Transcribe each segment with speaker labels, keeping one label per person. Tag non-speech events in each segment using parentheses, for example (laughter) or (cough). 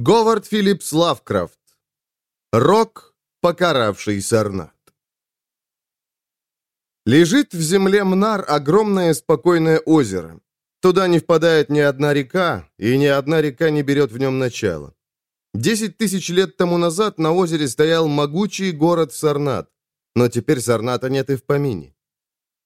Speaker 1: Говард Филлипс Лавкрафт. Рок, покаравший Сарнат. Лежит в земле Мнар огромное спокойное озеро. Туда не впадает ни одна река, и ни одна река не берет в нем начало. Десять тысяч лет тому назад на озере стоял могучий город Сарнат, но теперь Сарната нет и в помине.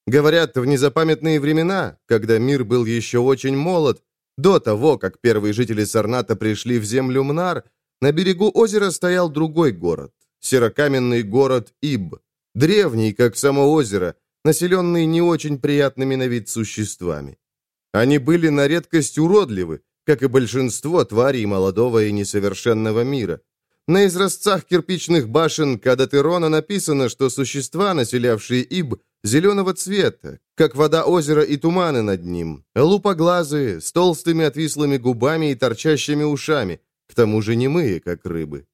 Speaker 1: Говорят, в незапамятные времена, когда мир был еще очень молод, до того, как первые жители Сарната пришли в землю Мнар, на берегу озера стоял другой город, серокаменный город Иб, древний, как само озеро, населенный не очень приятными на вид существами. Они были на редкость уродливы, как и большинство тварей молодого и несовершенного мира. На изразцах кирпичных башен Кадатерона написано, что существа, населявшие Иб, зеленого цвета, как вода озера и туманы над ним, лупоглазые, с толстыми отвислыми губами и торчащими ушами, к тому же немые, как рыбы.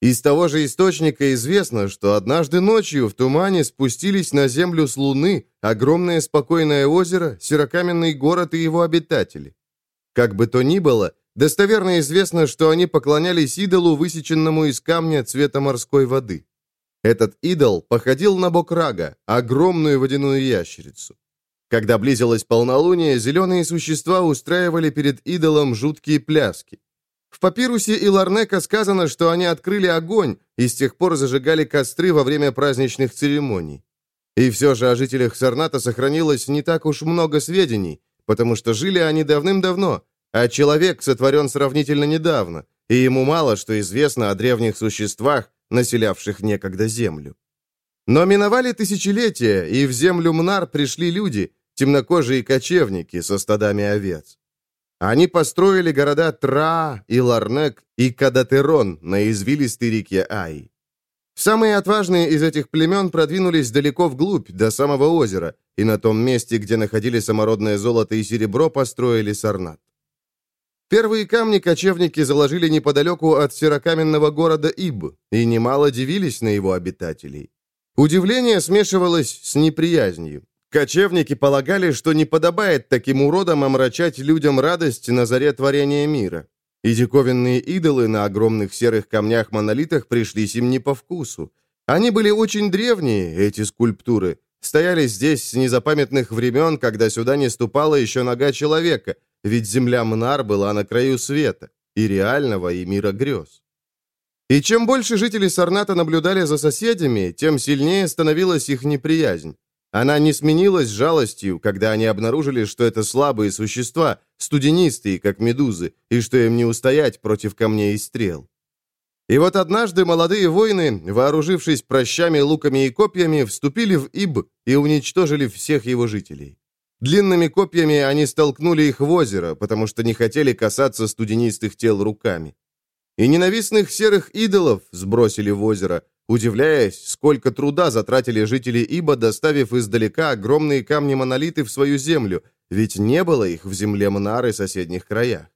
Speaker 1: Из того же источника известно, что однажды ночью в тумане спустились на землю с Луны огромное спокойное озеро, серокаменный город и его обитатели. Как бы то ни было, достоверно известно, что они поклонялись идолу, высеченному из камня цвета морской воды. Этот идол походил на Бокрага, огромную водяную ящерицу. Когда близилось полнолуние, зеленые существа устраивали перед идолом жуткие пляски. В папирусе и Ларнека сказано, что они открыли огонь и с тех пор зажигали костры во время праздничных церемоний. И все же о жителях Сарната сохранилось не так уж много сведений, потому что жили они давным-давно, а человек сотворен сравнительно недавно, и ему мало что известно о древних существах, населявших некогда землю. Но миновали тысячелетия, и в землю Мнар пришли люди, темнокожие кочевники со стадами овец. Они построили города Тра, и Ларнек и Кадатерон на извилистой реке Ай. Самые отважные из этих племен продвинулись далеко вглубь, до самого озера, и на том месте, где находили самородное золото и серебро, построили Сарнат. Первые камни кочевники заложили неподалеку от серокаменного города Иб, и немало дивились на его обитателей. Удивление смешивалось с неприязнью. Кочевники полагали, что не подобает таким уродам омрачать людям радость на заре творения мира. И диковинные идолы на огромных серых камнях-монолитах пришлись им не по вкусу. Они были очень древние, эти скульптуры, стояли здесь с незапамятных времен, когда сюда не ступала еще нога человека, ведь земля Мнар была на краю света, и реального, и мира грез. И чем больше жители Сарната наблюдали за соседями, тем сильнее становилась их неприязнь. Она не сменилась жалостью, когда они обнаружили, что это слабые существа, студенистые, как медузы, и что им не устоять против камней и стрел. И вот однажды молодые воины, вооружившись прощами, луками и копьями, вступили в Иб и уничтожили всех его жителей. Длинными копьями они столкнули их в озеро, потому что не хотели касаться студенистых тел руками. И ненавистных серых идолов сбросили в озеро, удивляясь, сколько труда затратили жители Иба, доставив издалека огромные камни-монолиты в свою землю, ведь не было их в земле Мнары соседних краях.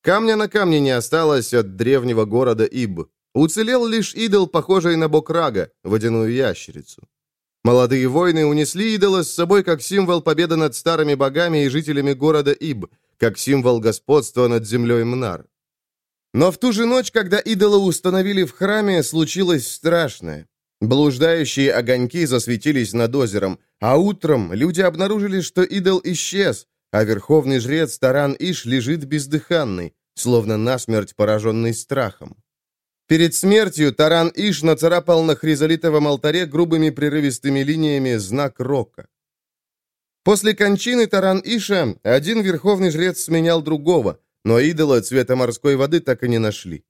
Speaker 1: Камня на камне не осталось от древнего города Иб. Уцелел лишь идол, похожий на Бокрага, водяную ящерицу. Молодые воины унесли идола с собой как символ победы над старыми богами и жителями города Иб, как символ господства над землей Мнар. Но в ту же ночь, когда идола установили в храме, случилось страшное. Блуждающие огоньки засветились над озером, а утром люди обнаружили, что идол исчез, а верховный жрец Таран Иш лежит бездыханный, словно насмерть пораженный страхом. Перед смертью Таран Иш нацарапал на хризолитовом алтаре грубыми прерывистыми линиями знак рока. После кончины Таран Иша один верховный жрец сменял другого, но идола цвета морской воды так и не нашли.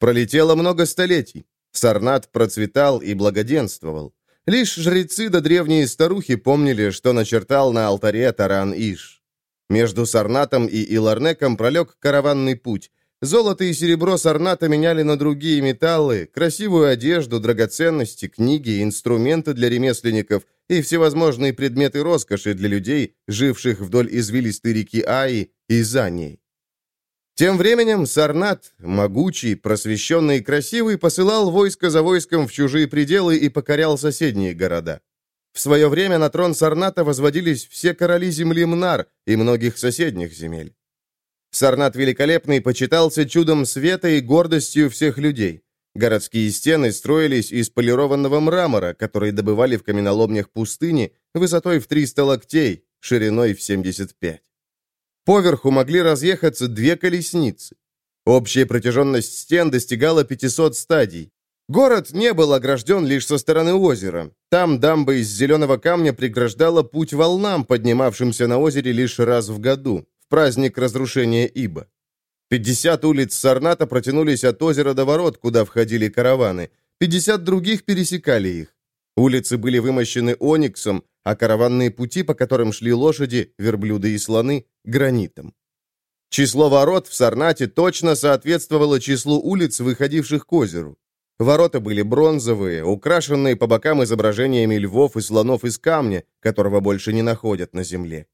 Speaker 1: Пролетело много столетий. Сарнат процветал и благоденствовал. Лишь жрецы да древние старухи помнили, что начертал на алтаре Таран Иш. Между Сарнатом и Иларнеком пролег караванный путь, Золото и серебро Сарната меняли на другие металлы, красивую одежду, драгоценности, книги, инструменты для ремесленников и всевозможные предметы роскоши для людей, живших вдоль извилистой реки Аи и за ней. Тем временем Сарнат, могучий, просвещенный и красивый, посылал войско за войском в чужие пределы и покорял соседние города. В свое время на трон Сарната возводились все короли земли Мнар и многих соседних земель. Сарнат Великолепный почитался чудом света и гордостью всех людей. Городские стены строились из полированного мрамора, который добывали в каменоломнях пустыни высотой в 300 локтей, шириной в 75. Поверху могли разъехаться две колесницы. Общая протяженность стен достигала 500 стадий. Город не был огражден лишь со стороны озера. Там дамба из зеленого камня преграждала путь волнам, поднимавшимся на озере лишь раз в году, праздник разрушения Иба. 50 улиц Сарната протянулись от озера до ворот, куда входили караваны. 50 других пересекали их. Улицы были вымощены ониксом, а караванные пути, по которым шли лошади, верблюды и слоны, гранитом. Число ворот в Сарнате точно соответствовало числу улиц, выходивших к озеру. Ворота были бронзовые, украшенные по бокам изображениями львов и слонов из камня, которого больше не находят на земле.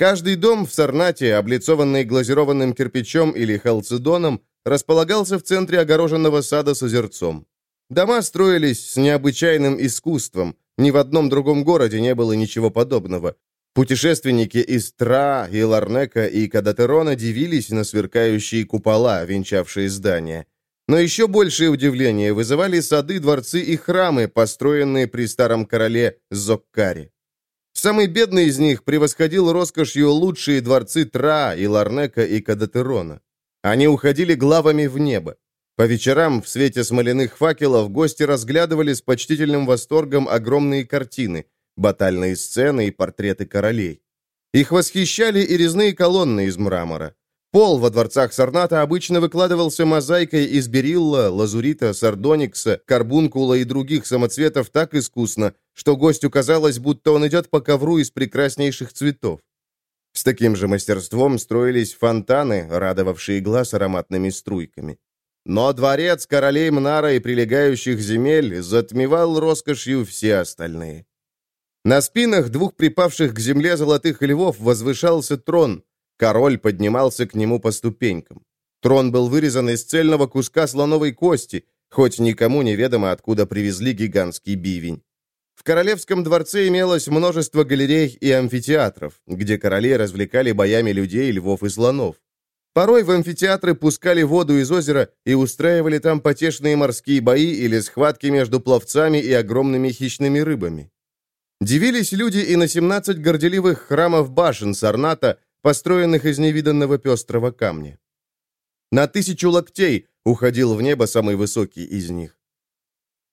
Speaker 1: Каждый дом в Сарнате, облицованный глазированным кирпичом или халцедоном, располагался в центре огороженного сада с озерцом. Дома строились с необычайным искусством, ни в одном другом городе не было ничего подобного. Путешественники из Тра, и Ларнека и Кадатерона дивились на сверкающие купола, венчавшие здания. Но еще большее удивление вызывали сады, дворцы и храмы, построенные при старом короле Зоккаре. Самый бедный из них превосходил роскошью лучшие дворцы Тра, и Ларнека и Кадатерона. Они уходили главами в небо. По вечерам в свете смоляных факелов гости разглядывали с почтительным восторгом огромные картины, батальные сцены и портреты королей. Их восхищали и резные колонны из мрамора. Пол во дворцах Сарната обычно выкладывался мозаикой из берилла, лазурита, сардоникса, карбункула и других самоцветов так искусно, что гостю казалось, будто он идет по ковру из прекраснейших цветов. С таким же мастерством строились фонтаны, радовавшие глаз ароматными струйками. Но дворец королей Мнара и прилегающих земель затмевал роскошью все остальные. На спинах двух припавших к земле золотых львов возвышался трон, Король поднимался к нему по ступенькам. Трон был вырезан из цельного куска слоновой кости, хоть никому неведомо, откуда привезли гигантский бивень. В королевском дворце имелось множество галерей и амфитеатров, где короли развлекали боями людей, львов и слонов. Порой в амфитеатры пускали воду из озера и устраивали там потешные морские бои или схватки между пловцами и огромными хищными рыбами. Дивились люди и на 17 горделивых храмов башен Сарната, построенных из невиданного пестрого камня. На тысячу локтей уходил в небо самый высокий из них.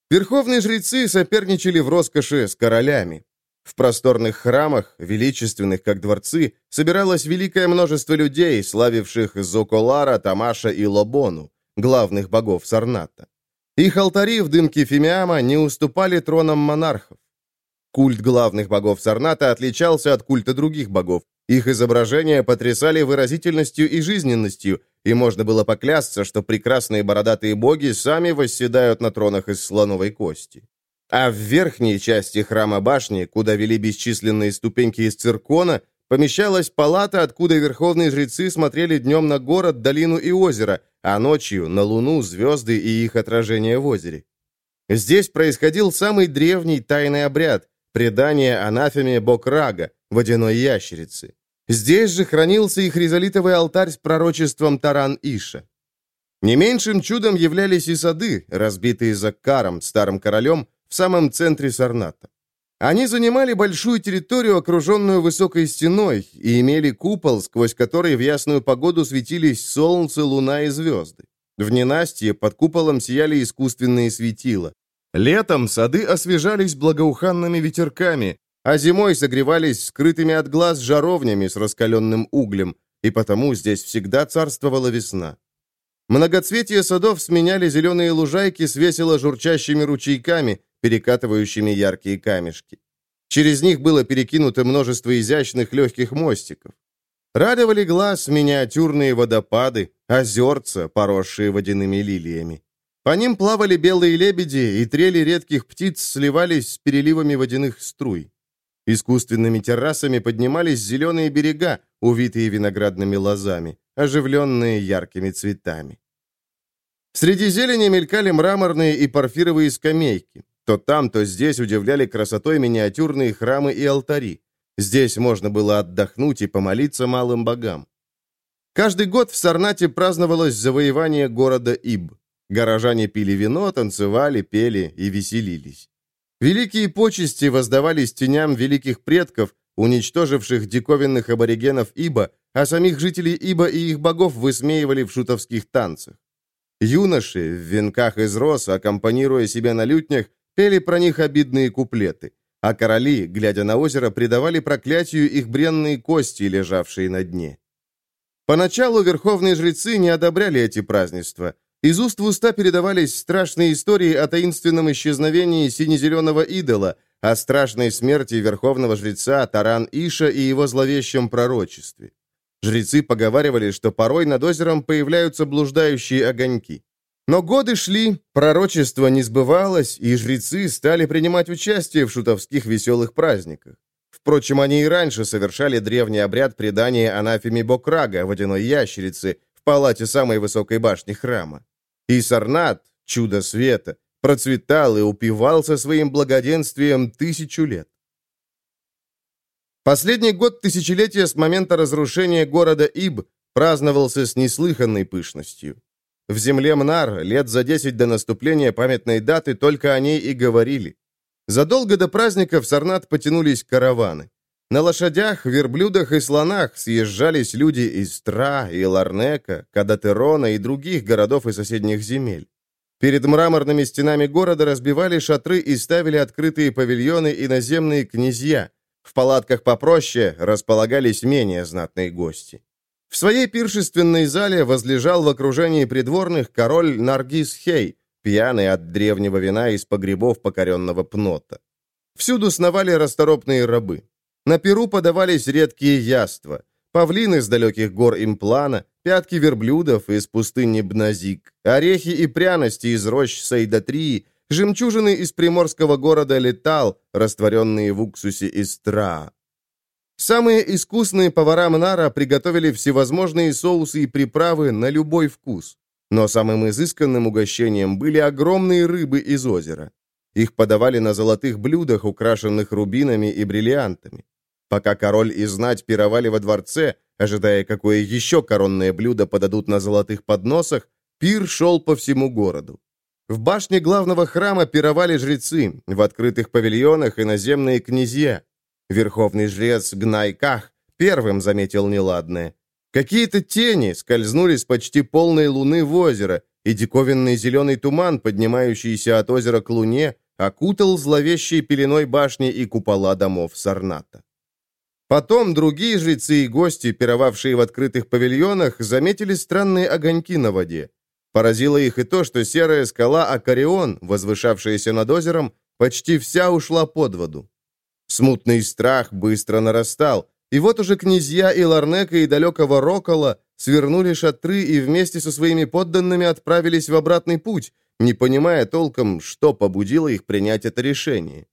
Speaker 1: Верховные жрецы соперничали в роскоши с королями. В просторных храмах, величественных как дворцы, собиралось великое множество людей, славивших Зоколара, Тамаша и Лобону, главных богов Сарната. Их алтари в дымке Фимиама не уступали тронам монархов. Культ главных богов Сарната отличался от культа других богов, их изображения потрясали выразительностью и жизненностью, и можно было поклясться, что прекрасные бородатые боги сами восседают на тронах из слоновой кости. А в верхней части храма башни, куда вели бесчисленные ступеньки из циркона, помещалась палата, откуда верховные жрецы смотрели днем на город, долину и озеро, а ночью на луну, звезды и их отражение в озере. Здесь происходил самый древний тайный обряд – предание анафеме Бокрага, водяной ящерицы. Здесь же хранился и хризолитовый алтарь с пророчеством Таран-Иша. Не меньшим чудом являлись и сады, разбитые Заккаром, старым королем, в самом центре Сарната. Они занимали большую территорию, окруженную высокой стеной, и имели купол, сквозь который в ясную погоду светились солнце, луна и звезды. В ненастье под куполом сияли искусственные светила. Летом сады освежались благоуханными ветерками, а зимой согревались скрытыми от глаз жаровнями с раскаленным углем, и потому здесь всегда царствовала весна. Многоцветие садов сменяли зеленые лужайки с весело журчащими ручейками, перекатывающими яркие камешки. Через них было перекинуто множество изящных легких мостиков. Радовали глаз миниатюрные водопады, озерца, поросшие водяными лилиями. По ним плавали белые лебеди, и трели редких птиц сливались с переливами водяных струй. Искусственными террасами поднимались зеленые берега, увитые виноградными лозами, оживленные яркими цветами. Среди зелени мелькали мраморные и порфировые скамейки. То там, то здесь удивляли красотой миниатюрные храмы и алтари. Здесь можно было отдохнуть и помолиться малым богам. Каждый год в Сарнате праздновалось завоевание города Иб. Горожане пили вино, танцевали, пели и веселились. Великие почести воздавались теням великих предков, уничтоживших диковинных аборигенов Иба, а самих жителей Иба и их богов высмеивали в шутовских танцах. Юноши в венках из роз, аккомпанируя себя на лютнях, пели про них обидные куплеты, а короли, глядя на озеро, предавали проклятию их бренные кости, лежавшие на дне. Поначалу верховные жрецы не одобряли эти празднества. Из уст в уста передавались страшные истории о таинственном исчезновении сине-зеленого идола, о страшной смерти верховного жреца Таран Иша и его зловещем пророчестве. Жрецы поговаривали, что порой над озером появляются блуждающие огоньки. Но годы шли, пророчество не сбывалось, и жрецы стали принимать участие в шутовских веселых праздниках. Впрочем, они и раньше совершали древний обряд предания анафеме Бокрага, водяной ящерицы, палате самой высокой башни храма. И Сарнат, чудо света, процветал и упивался своим благоденствием тысячу лет. Последний год тысячелетия с момента разрушения города Иб праздновался с неслыханной пышностью. В земле Мнар лет за десять до наступления памятной даты только о ней и говорили. Задолго до праздника в Сарнат потянулись караваны. На лошадях, верблюдах и слонах съезжались люди из Тра и Ларнека, Кадатерона и других городов и соседних земель. Перед мраморными стенами города разбивали шатры и ставили открытые павильоны иноземные князья. В палатках попроще располагались менее знатные гости. В своей пиршественной зале возлежал в окружении придворных король Наргиз Хей, пьяный от древнего вина из погребов покоренного Пнота. Всюду сновали расторопные рабы. На перу подавались редкие яства. Павлины с далеких гор Имплана, пятки верблюдов из пустыни Бназик, орехи и пряности из рощ Сайдатрии, жемчужины из приморского города Летал, растворенные в уксусе из Тра. Самые искусные повара Мнара приготовили всевозможные соусы и приправы на любой вкус. Но самым изысканным угощением были огромные рыбы из озера. Их подавали на золотых блюдах, украшенных рубинами и бриллиантами. Пока король и знать пировали во дворце, ожидая, какое еще коронное блюдо подадут на золотых подносах, пир шел по всему городу. В башне главного храма пировали жрецы, в открытых павильонах иноземные князья. Верховный жрец Гнайках первым заметил неладное. Какие-то тени скользнули с почти полной луны в озеро, и диковинный зеленый туман, поднимающийся от озера к луне, окутал зловещей пеленой башни и купола домов Сарната. Потом другие жрецы и гости, пировавшие в открытых павильонах, заметили странные огоньки на воде. Поразило их и то, что серая скала Акарион, возвышавшаяся над озером, почти вся ушла под воду. Смутный страх быстро нарастал, и вот уже князья и Ларнека и далекого Рокола свернули шатры и вместе со своими подданными отправились в обратный путь, не понимая толком, что побудило их принять это решение.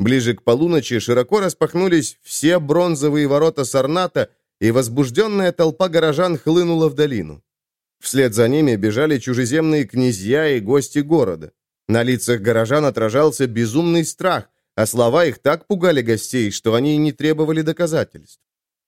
Speaker 1: Ближе к полуночи широко распахнулись все бронзовые ворота Сарната, и возбужденная толпа горожан хлынула в долину. Вслед за ними бежали чужеземные князья и гости города. На лицах горожан отражался безумный страх – а слова их так пугали гостей, что они не требовали доказательств.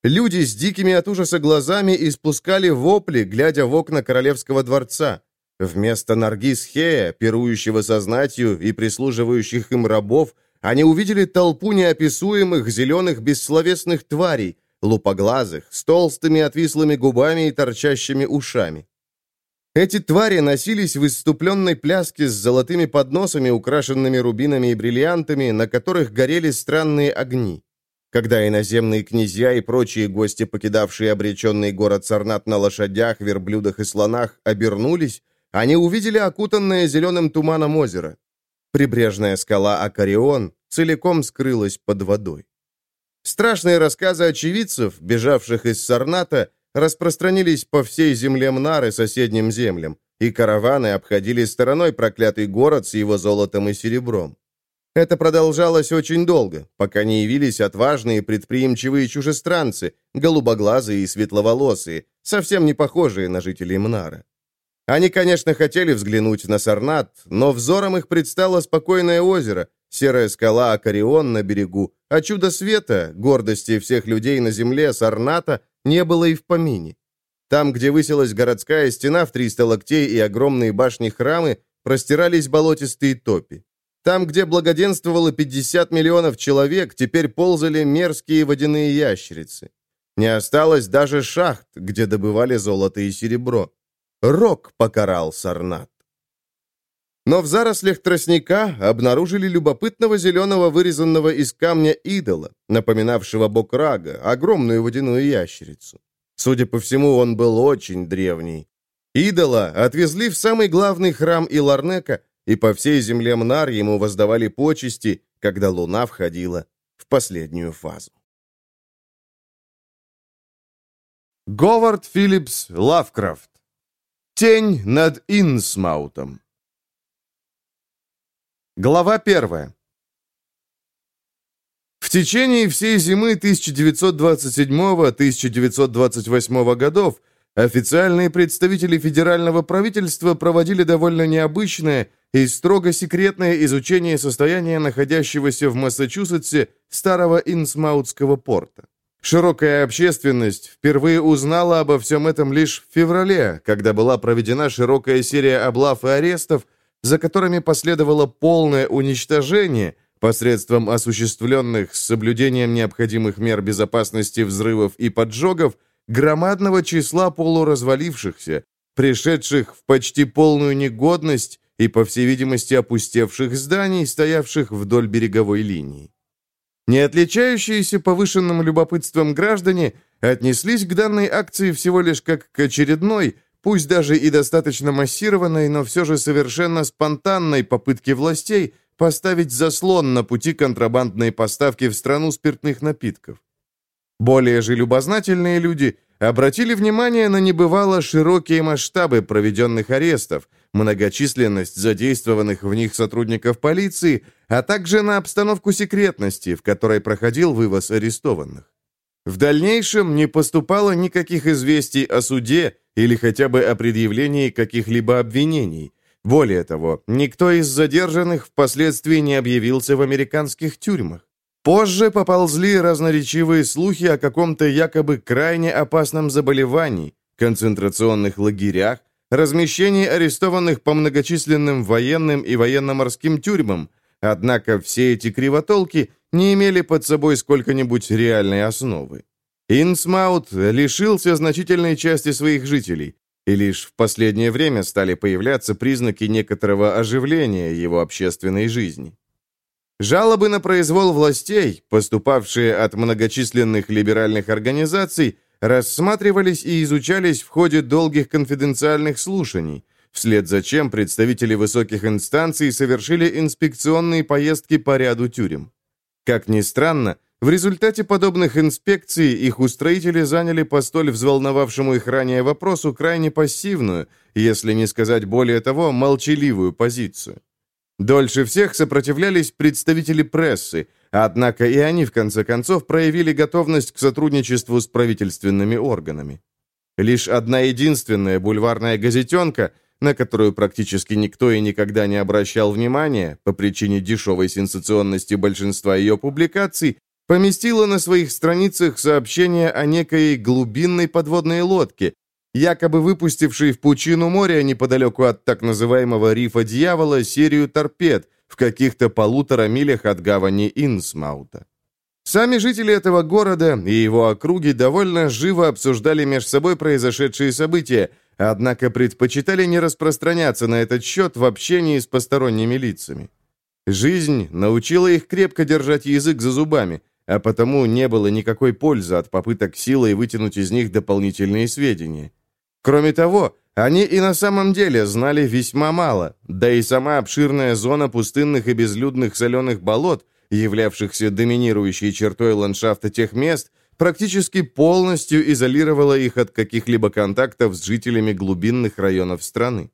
Speaker 1: Люди с дикими от ужаса глазами испускали вопли, глядя в окна королевского дворца. Вместо Наргиз Хея, пирующего со знатью и прислуживающих им рабов, они увидели толпу неописуемых зеленых бессловесных тварей, лупоглазых, с толстыми отвислыми губами и торчащими ушами. Эти твари носились в исступленной пляске с золотыми подносами, украшенными рубинами и бриллиантами, на которых горели странные огни. Когда иноземные князья и прочие гости, покидавшие обреченный город Сарнат на лошадях, верблюдах и слонах, обернулись, они увидели окутанное зеленым туманом озеро. Прибрежная скала Акарион целиком скрылась под водой. Страшные рассказы очевидцев, бежавших из Сарната, распространились по всей земле Мнары соседним землям, и караваны обходили стороной проклятый город с его золотом и серебром. Это продолжалось очень долго, пока не явились отважные предприимчивые чужестранцы, голубоглазые и светловолосые, совсем не похожие на жителей Мнара. Они, конечно, хотели взглянуть на Сарнат, но взором их предстало спокойное озеро, серая скала Акарион на берегу, а чудо света, гордости всех людей на земле Сарната, не было и в помине. Там, где высилась городская стена в 300 локтей и огромные башни-храмы, простирались болотистые топи. Там, где благоденствовало 50 миллионов человек, теперь ползали мерзкие водяные ящерицы. Не осталось даже шахт, где добывали золото и серебро. Рок покарал Сарнат. Но в зарослях тростника обнаружили любопытного зеленого вырезанного из камня идола, напоминавшего бок рага, огромную водяную ящерицу. Судя по всему, он был очень древний. Идола отвезли в самый главный храм Иларнека, и по всей земле Мнар ему воздавали почести, когда луна входила в последнюю фазу. Говард Филлипс Лавкрафт. Тень над Инсмаутом. Глава первая. В течение всей зимы 1927-1928 годов официальные представители федерального правительства проводили довольно необычное и строго секретное изучение состояния находящегося в Массачусетсе старого Инсмаутского порта. Широкая общественность впервые узнала обо всем этом лишь в феврале, когда была проведена широкая серия облав и арестов, за которыми последовало полное уничтожение посредством осуществленных с соблюдением необходимых мер безопасности взрывов и поджогов громадного числа полуразвалившихся, пришедших в почти полную негодность и, по всей видимости, опустевших зданий, стоявших вдоль береговой линии. Не отличающиеся повышенным любопытством граждане отнеслись к данной акции всего лишь как к очередной, пусть даже и достаточно массированной, но все же совершенно спонтанной попытке властей поставить заслон на пути контрабандной поставки в страну спиртных напитков. Более же любознательные люди обратили внимание на небывало широкие масштабы проведенных арестов, многочисленность задействованных в них сотрудников полиции, а также на обстановку секретности, в которой проходил вывоз арестованных. В дальнейшем не поступало никаких известий о суде или хотя бы о предъявлении каких-либо обвинений. Более того, никто из задержанных впоследствии не объявился в американских тюрьмах. Позже поползли разноречивые слухи о каком-то якобы крайне опасном заболевании, концентрационных лагерях, размещении арестованных по многочисленным военным и военно-морским тюрьмам, однако все эти кривотолки не имели под собой сколько-нибудь реальной основы. Инсмаут лишился значительной части своих жителей, и лишь в последнее время стали появляться признаки некоторого оживления его общественной жизни. Жалобы на произвол властей, поступавшие от многочисленных либеральных организаций, рассматривались и изучались в ходе долгих конфиденциальных слушаний, вслед за чем представители высоких инстанций совершили инспекционные поездки по ряду тюрем. Как ни странно, в результате подобных инспекций их устроители заняли по столь взволновавшему их ранее вопросу крайне пассивную, если не сказать более того, молчаливую позицию. Дольше всех сопротивлялись представители прессы, однако и они, в конце концов, проявили готовность к сотрудничеству с правительственными органами. Лишь одна единственная бульварная газетенка, на которую практически никто и никогда не обращал внимания по причине дешевой сенсационности большинства ее публикаций, поместила на своих страницах сообщение о некой глубинной подводной лодке, якобы выпустившей в пучину моря неподалеку от так называемого рифа Дьявола серию торпед в каких-то полутора милях от гавани Инсмаута. Сами жители этого города и его округи довольно живо обсуждали между собой произошедшие события, однако предпочитали не распространяться на этот счет в общении с посторонними лицами. Жизнь научила их крепко держать язык за зубами – а потому не было никакой пользы от попыток силой вытянуть из них дополнительные сведения. Кроме того, они и на самом деле знали весьма мало, да и сама обширная зона пустынных и безлюдных соленых болот, являвшихся доминирующей чертой ландшафта тех мест, практически полностью изолировала их от каких-либо контактов с жителями глубинных районов страны.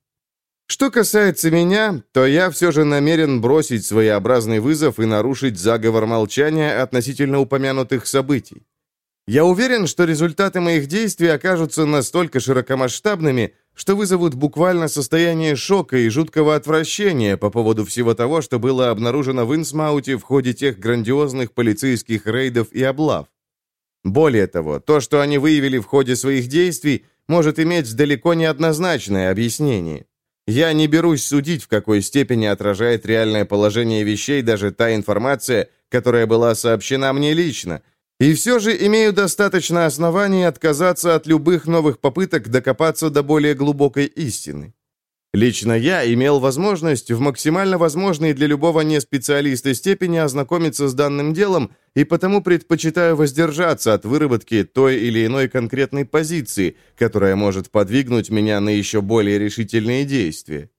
Speaker 1: Что касается меня, то я все же намерен бросить своеобразный вызов и нарушить заговор молчания относительно упомянутых событий. Я уверен, что результаты моих действий окажутся настолько широкомасштабными, что вызовут буквально состояние шока и жуткого отвращения по поводу всего того, что было обнаружено в Инсмауте в ходе тех грандиозных полицейских рейдов и облав. Более того, то, что они выявили в ходе своих действий, может иметь далеко не однозначное объяснение. Я не берусь судить, в какой степени отражает реальное положение вещей даже та информация, которая была сообщена мне лично, и все же имею достаточно оснований отказаться от любых новых попыток докопаться до более глубокой истины. Лично я имел возможность в максимально возможной для любого неспециалиста степени ознакомиться с данным делом и потому предпочитаю воздержаться от выработки той или иной конкретной позиции, которая может подвигнуть меня на еще более решительные действия.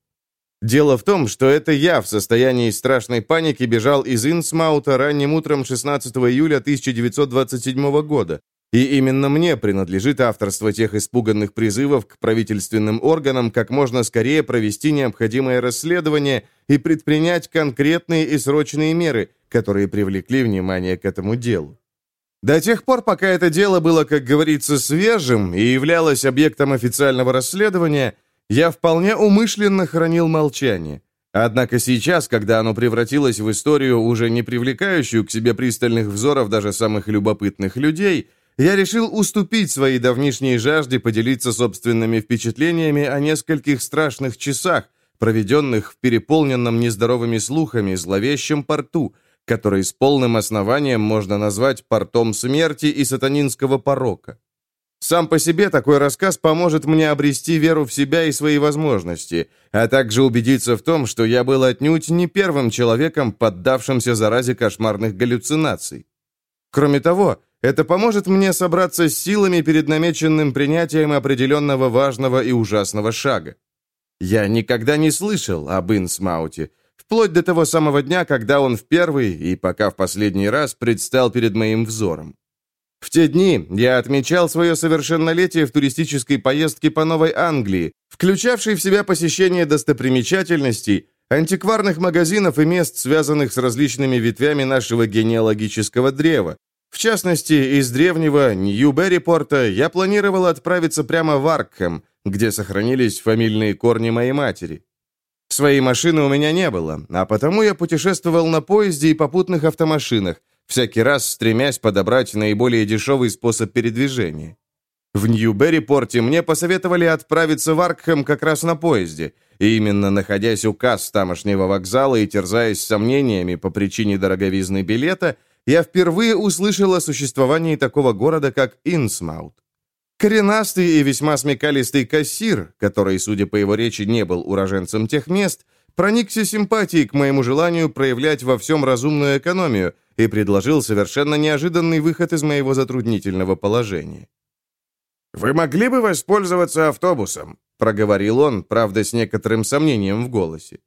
Speaker 1: Дело в том, что это я в состоянии страшной паники бежал из Инсмаута ранним утром 16 июля 1927 года, и именно мне принадлежит авторство тех испуганных призывов к правительственным органам как можно скорее провести необходимое расследование и предпринять конкретные и срочные меры, которые привлекли внимание к этому делу. До тех пор, пока это дело было, как говорится, свежим и являлось объектом официального расследования, я вполне умышленно хранил молчание. Однако сейчас, когда оно превратилось в историю, уже не привлекающую к себе пристальных взоров даже самых любопытных людей – я решил уступить своей давнишней жажде поделиться собственными впечатлениями о нескольких страшных часах, проведенных в переполненном нездоровыми слухами зловещем порту, который с полным основанием можно назвать портом смерти и сатанинского порока. Сам по себе такой рассказ поможет мне обрести веру в себя и свои возможности, а также убедиться в том, что я был отнюдь не первым человеком, поддавшимся заразе кошмарных галлюцинаций. Кроме того, это поможет мне собраться с силами перед намеченным принятием определенного важного и ужасного шага. Я никогда не слышал об Инсмауте, вплоть до того самого дня, когда он в первый и пока в последний раз предстал перед моим взором. В те дни я отмечал свое совершеннолетие в туристической поездке по Новой Англии, включавшей в себя посещение достопримечательностей, антикварных магазинов и мест, связанных с различными ветвями нашего генеалогического древа, в частности, из древнего Нью-Беррипорта я планировал отправиться прямо в Аркхэм, где сохранились фамильные корни моей матери. Своей машины у меня не было, а потому я путешествовал на поезде и попутных автомашинах, всякий раз стремясь подобрать наиболее дешевый способ передвижения. В Ньюберипорте мне посоветовали отправиться в Аркхэм как раз на поезде, и именно находясь у касс тамошнего вокзала и терзаясь сомнениями по причине дороговизны билета – я впервые услышал о существовании такого города, как Инсмаут. Коренастый и весьма смекалистый кассир, который, судя по его речи, не был уроженцем тех мест, проникся симпатией к моему желанию проявлять во всем разумную экономию и предложил совершенно неожиданный выход из моего затруднительного положения. «Вы могли бы воспользоваться автобусом?» — проговорил он, правда, с некоторым сомнением в голосе.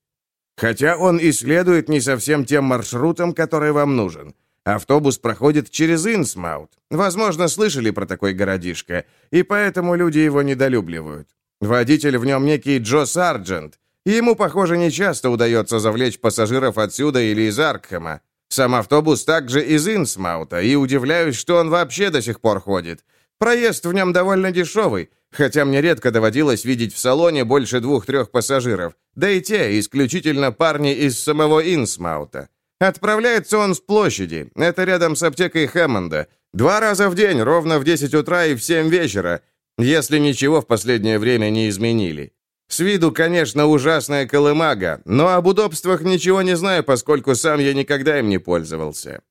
Speaker 1: «Хотя он и следует не совсем тем маршрутом, который вам нужен. Автобус проходит через Инсмаут. Возможно, слышали про такой городишко, и поэтому люди его недолюбливают. Водитель в нем некий Джо Сарджент, ему, похоже, нечасто удается завлечь пассажиров отсюда или из Аркхема. Сам автобус также из Инсмаута, и удивляюсь, что он вообще до сих пор ходит. Проезд в нем довольно дешевый, хотя мне редко доводилось видеть в салоне больше двух-трех пассажиров, да и те исключительно парни из самого Инсмаута. Отправляется он с площади. Это рядом с аптекой Хэммонда. Два раза в день, ровно в 10 утра и в 7 вечера, если ничего в последнее время не изменили. С виду, конечно, ужасная колымага, но об удобствах ничего не знаю, поскольку сам я никогда им не пользовался.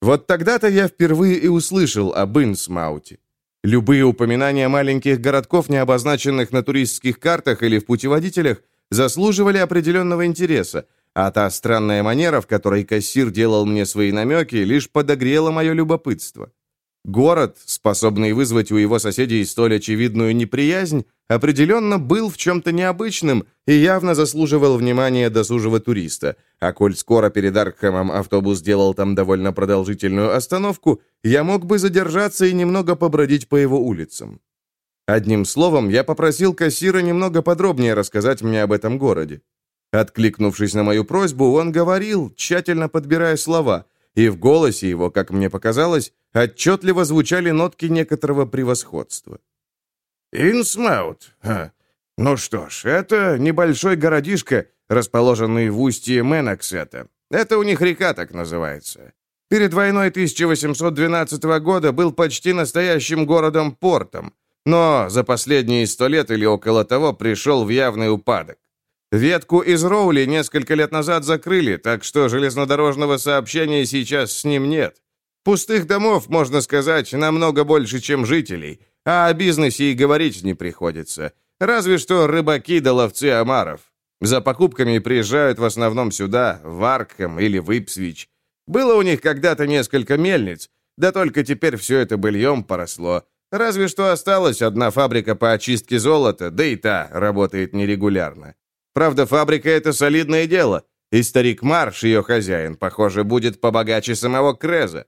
Speaker 1: Вот тогда-то я впервые и услышал об Инсмауте. Любые упоминания маленьких городков, не обозначенных на туристских картах или в путеводителях, заслуживали определенного интереса, а та странная манера, в которой кассир делал мне свои намеки, лишь подогрела мое любопытство. Город, способный вызвать у его соседей столь очевидную неприязнь, определенно был в чем-то необычным и явно заслуживал внимания досужего туриста. А коль скоро перед Аркхэмом автобус делал там довольно продолжительную остановку, я мог бы задержаться и немного побродить по его улицам. Одним словом, я попросил кассира немного подробнее рассказать мне об этом городе. Откликнувшись на мою просьбу, он говорил, тщательно подбирая слова, и в голосе его, как мне показалось, отчетливо звучали нотки некоторого превосходства. «Инсмаут? Ха. Ну что ж, это небольшой городишко, расположенный в устье Мэнаксета. Это у них река так называется. Перед войной 1812 года был почти настоящим городом-портом. но за последние сто лет или около того пришел в явный упадок. Ветку из Роули несколько лет назад закрыли, так что железнодорожного сообщения сейчас с ним нет. Пустых домов, можно сказать, намного больше, чем жителей, а о бизнесе и говорить не приходится. Разве что рыбаки да ловцы омаров. За покупками приезжают в основном сюда, в Аркхэм или в Ипсвич. Было у них когда-то несколько мельниц, да только теперь все это быльем поросло. Разве что осталась одна фабрика по очистке золота, да и та работает нерегулярно. Правда, фабрика — это солидное дело, и старик Марш, ее хозяин, похоже, будет побогаче самого Креза.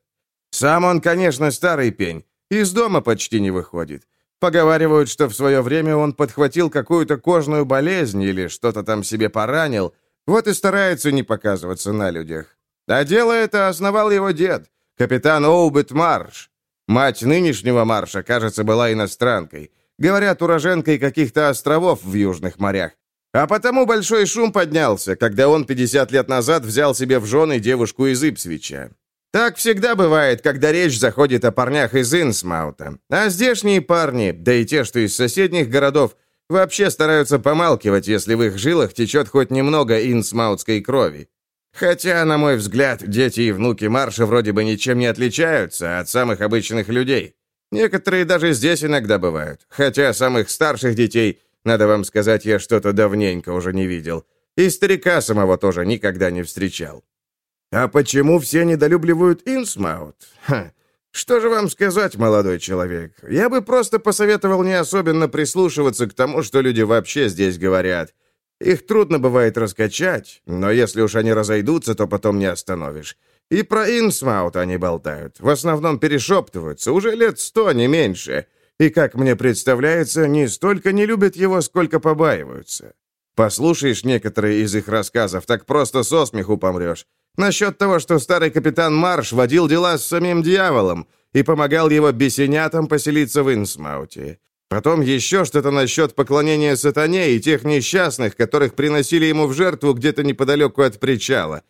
Speaker 1: Сам он, конечно, старый пень, из дома почти не выходит. Поговаривают, что в свое время он подхватил какую-то кожную болезнь или что-то там себе поранил, вот и старается не показываться на людях. А дело это основал его дед, капитан Оубет Марш. Мать нынешнего Марша, кажется, была иностранкой. Говорят, уроженкой каких-то островов в южных морях. А потому большой шум поднялся, когда он 50 лет назад взял себе в жены девушку из Ипсвича. Так всегда бывает, когда речь заходит о парнях из Инсмаута. А здешние парни, да и те, что из соседних городов, вообще стараются помалкивать, если в их жилах течет хоть немного инсмаутской крови. Хотя, на мой взгляд, дети и внуки Марша вроде бы ничем не отличаются от самых обычных людей. Некоторые даже здесь иногда бывают. Хотя самых старших детей, надо вам сказать, я что-то давненько уже не видел. И старика самого тоже никогда не встречал. А почему все недолюбливают Инсмаут? Ха. Что же вам сказать, молодой человек? Я бы просто посоветовал не особенно прислушиваться к тому, что люди вообще здесь говорят. Их трудно бывает раскачать, но если уж они разойдутся, то потом не остановишь. И про Инсмаут они болтают. В основном перешептываются, уже лет сто, не меньше. И, как мне представляется, не столько не любят его, сколько побаиваются. Послушаешь некоторые из их рассказов, так просто со смеху помрешь. Насчет того, что старый капитан Марш водил дела с самим дьяволом и помогал его бесенятам поселиться в Инсмауте. Потом еще что-то насчет поклонения сатане и тех несчастных, которых приносили ему в жертву где-то неподалеку от причала.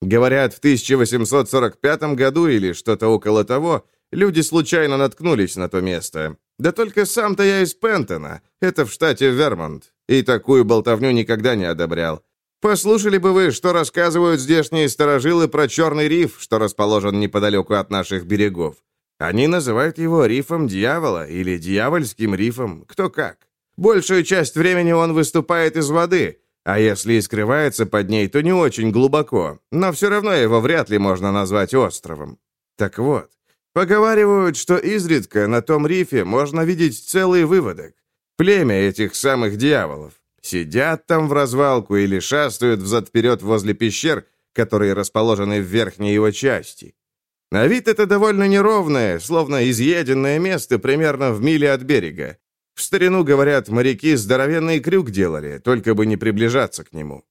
Speaker 1: Говорят, в 1845 году или что-то около того, люди случайно наткнулись на то место. Да только сам-то я из Пентона, это в штате Вермонт, и такую болтовню никогда не одобрял. Послушали бы вы, что рассказывают здешние сторожилы про Черный риф, что расположен неподалеку от наших берегов. Они называют его рифом дьявола или дьявольским рифом, кто как. Большую часть времени он выступает из воды, а если и скрывается под ней, то не очень глубоко, но все равно его вряд ли можно назвать островом. Так вот, поговаривают, что изредка на том рифе можно видеть целый выводок. Племя этих самых дьяволов. Сидят там в развалку или шастают взад-вперед возле пещер, которые расположены в верхней его части. На вид это довольно неровное, словно изъеденное место примерно в миле от берега. В старину, говорят, моряки здоровенный крюк делали, только бы не приближаться к нему.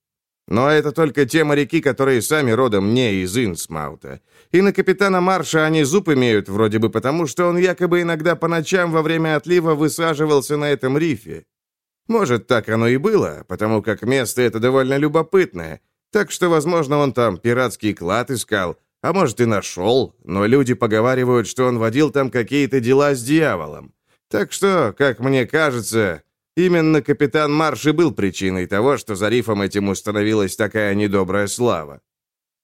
Speaker 1: Но это только те моряки, которые сами родом не из Инсмаута. И на капитана Марша они зуб имеют, вроде бы потому, что он якобы иногда по ночам во время отлива высаживался на этом рифе. Может, так оно и было, потому как место это довольно любопытное. Так что, возможно, он там пиратский клад искал, а может и нашел, но люди поговаривают, что он водил там какие-то дела с дьяволом. Так что, как мне кажется, именно капитан Марш и был причиной того, что за рифом этим установилась такая недобрая слава.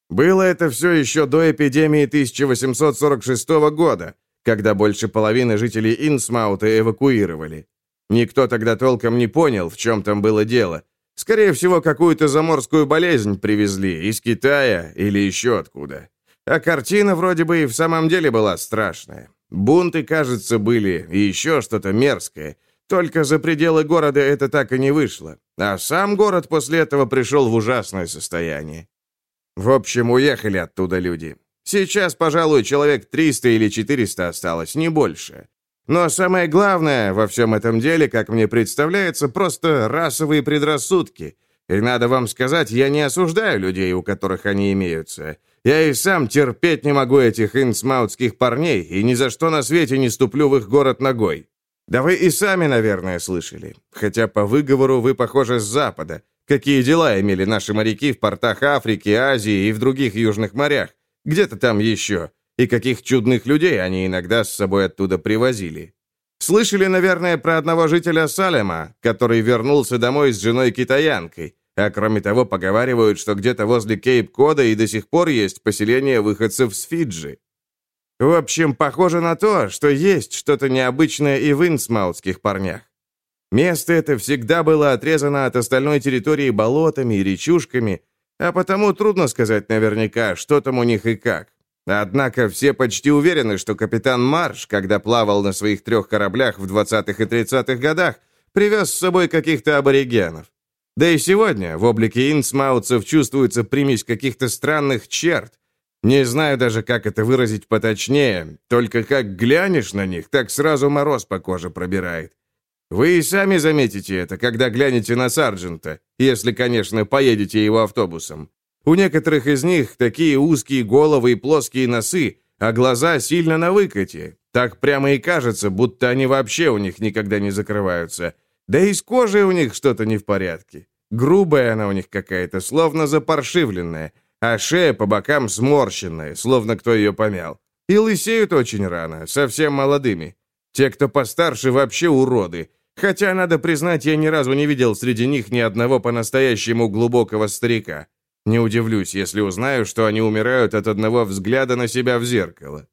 Speaker 1: Было это все еще до эпидемии 1846 года, когда больше половины жителей Инсмаута эвакуировали. Никто тогда толком не понял, в чем там было дело. Скорее всего, какую-то заморскую болезнь привезли из Китая или еще откуда. А картина вроде бы и в самом деле была страшная. Бунты, кажется, были, и еще что-то мерзкое. Только за пределы города это так и не вышло. А сам город после этого пришел в ужасное состояние. В общем, уехали оттуда люди. Сейчас, пожалуй, человек 300 или 400 осталось, не больше. Но самое главное во всем этом деле, как мне представляется, просто расовые предрассудки. И надо вам сказать, я не осуждаю людей, у которых они имеются. Я и сам терпеть не могу этих инсмаутских парней, и ни за что на свете не ступлю в их город ногой. Да вы и сами, наверное, слышали. Хотя по выговору вы, похоже, с запада. Какие дела имели наши моряки в портах Африки, Азии и в других южных морях? Где-то там еще и каких чудных людей они иногда с собой оттуда привозили. Слышали, наверное, про одного жителя Салема, который вернулся домой с женой-китаянкой. А кроме того, поговаривают, что где-то возле Кейп-Кода и до сих пор есть поселение выходцев с Фиджи. В общем, похоже на то, что есть что-то необычное и в инсмаутских парнях. Место это всегда было отрезано от остальной территории болотами и речушками, а потому трудно сказать наверняка, что там у них и как. Однако все почти уверены, что капитан Марш, когда плавал на своих трех кораблях в 20-х и 30-х годах, привез с собой каких-то аборигенов. Да и сегодня в облике инсмаутцев чувствуется примесь каких-то странных черт, не знаю даже, как это выразить поточнее, только как глянешь на них, так сразу мороз по коже пробирает. Вы и сами заметите это, когда глянете на Сарджента, если, конечно, поедете его автобусом. У некоторых из них такие узкие головы и плоские носы, а глаза сильно на выкате. Так прямо и кажется, будто они вообще у них никогда не закрываются. Да и с кожей у них что-то не в порядке. Грубая она у них какая-то, словно запаршивленная а шея по бокам сморщенная, словно кто ее помял. И лысеют очень рано, совсем молодыми. Те, кто постарше, вообще уроды. Хотя, надо признать, я ни разу не видел среди них ни одного по-настоящему глубокого старика. Не удивлюсь, если узнаю, что они умирают от одного взгляда на себя в зеркало.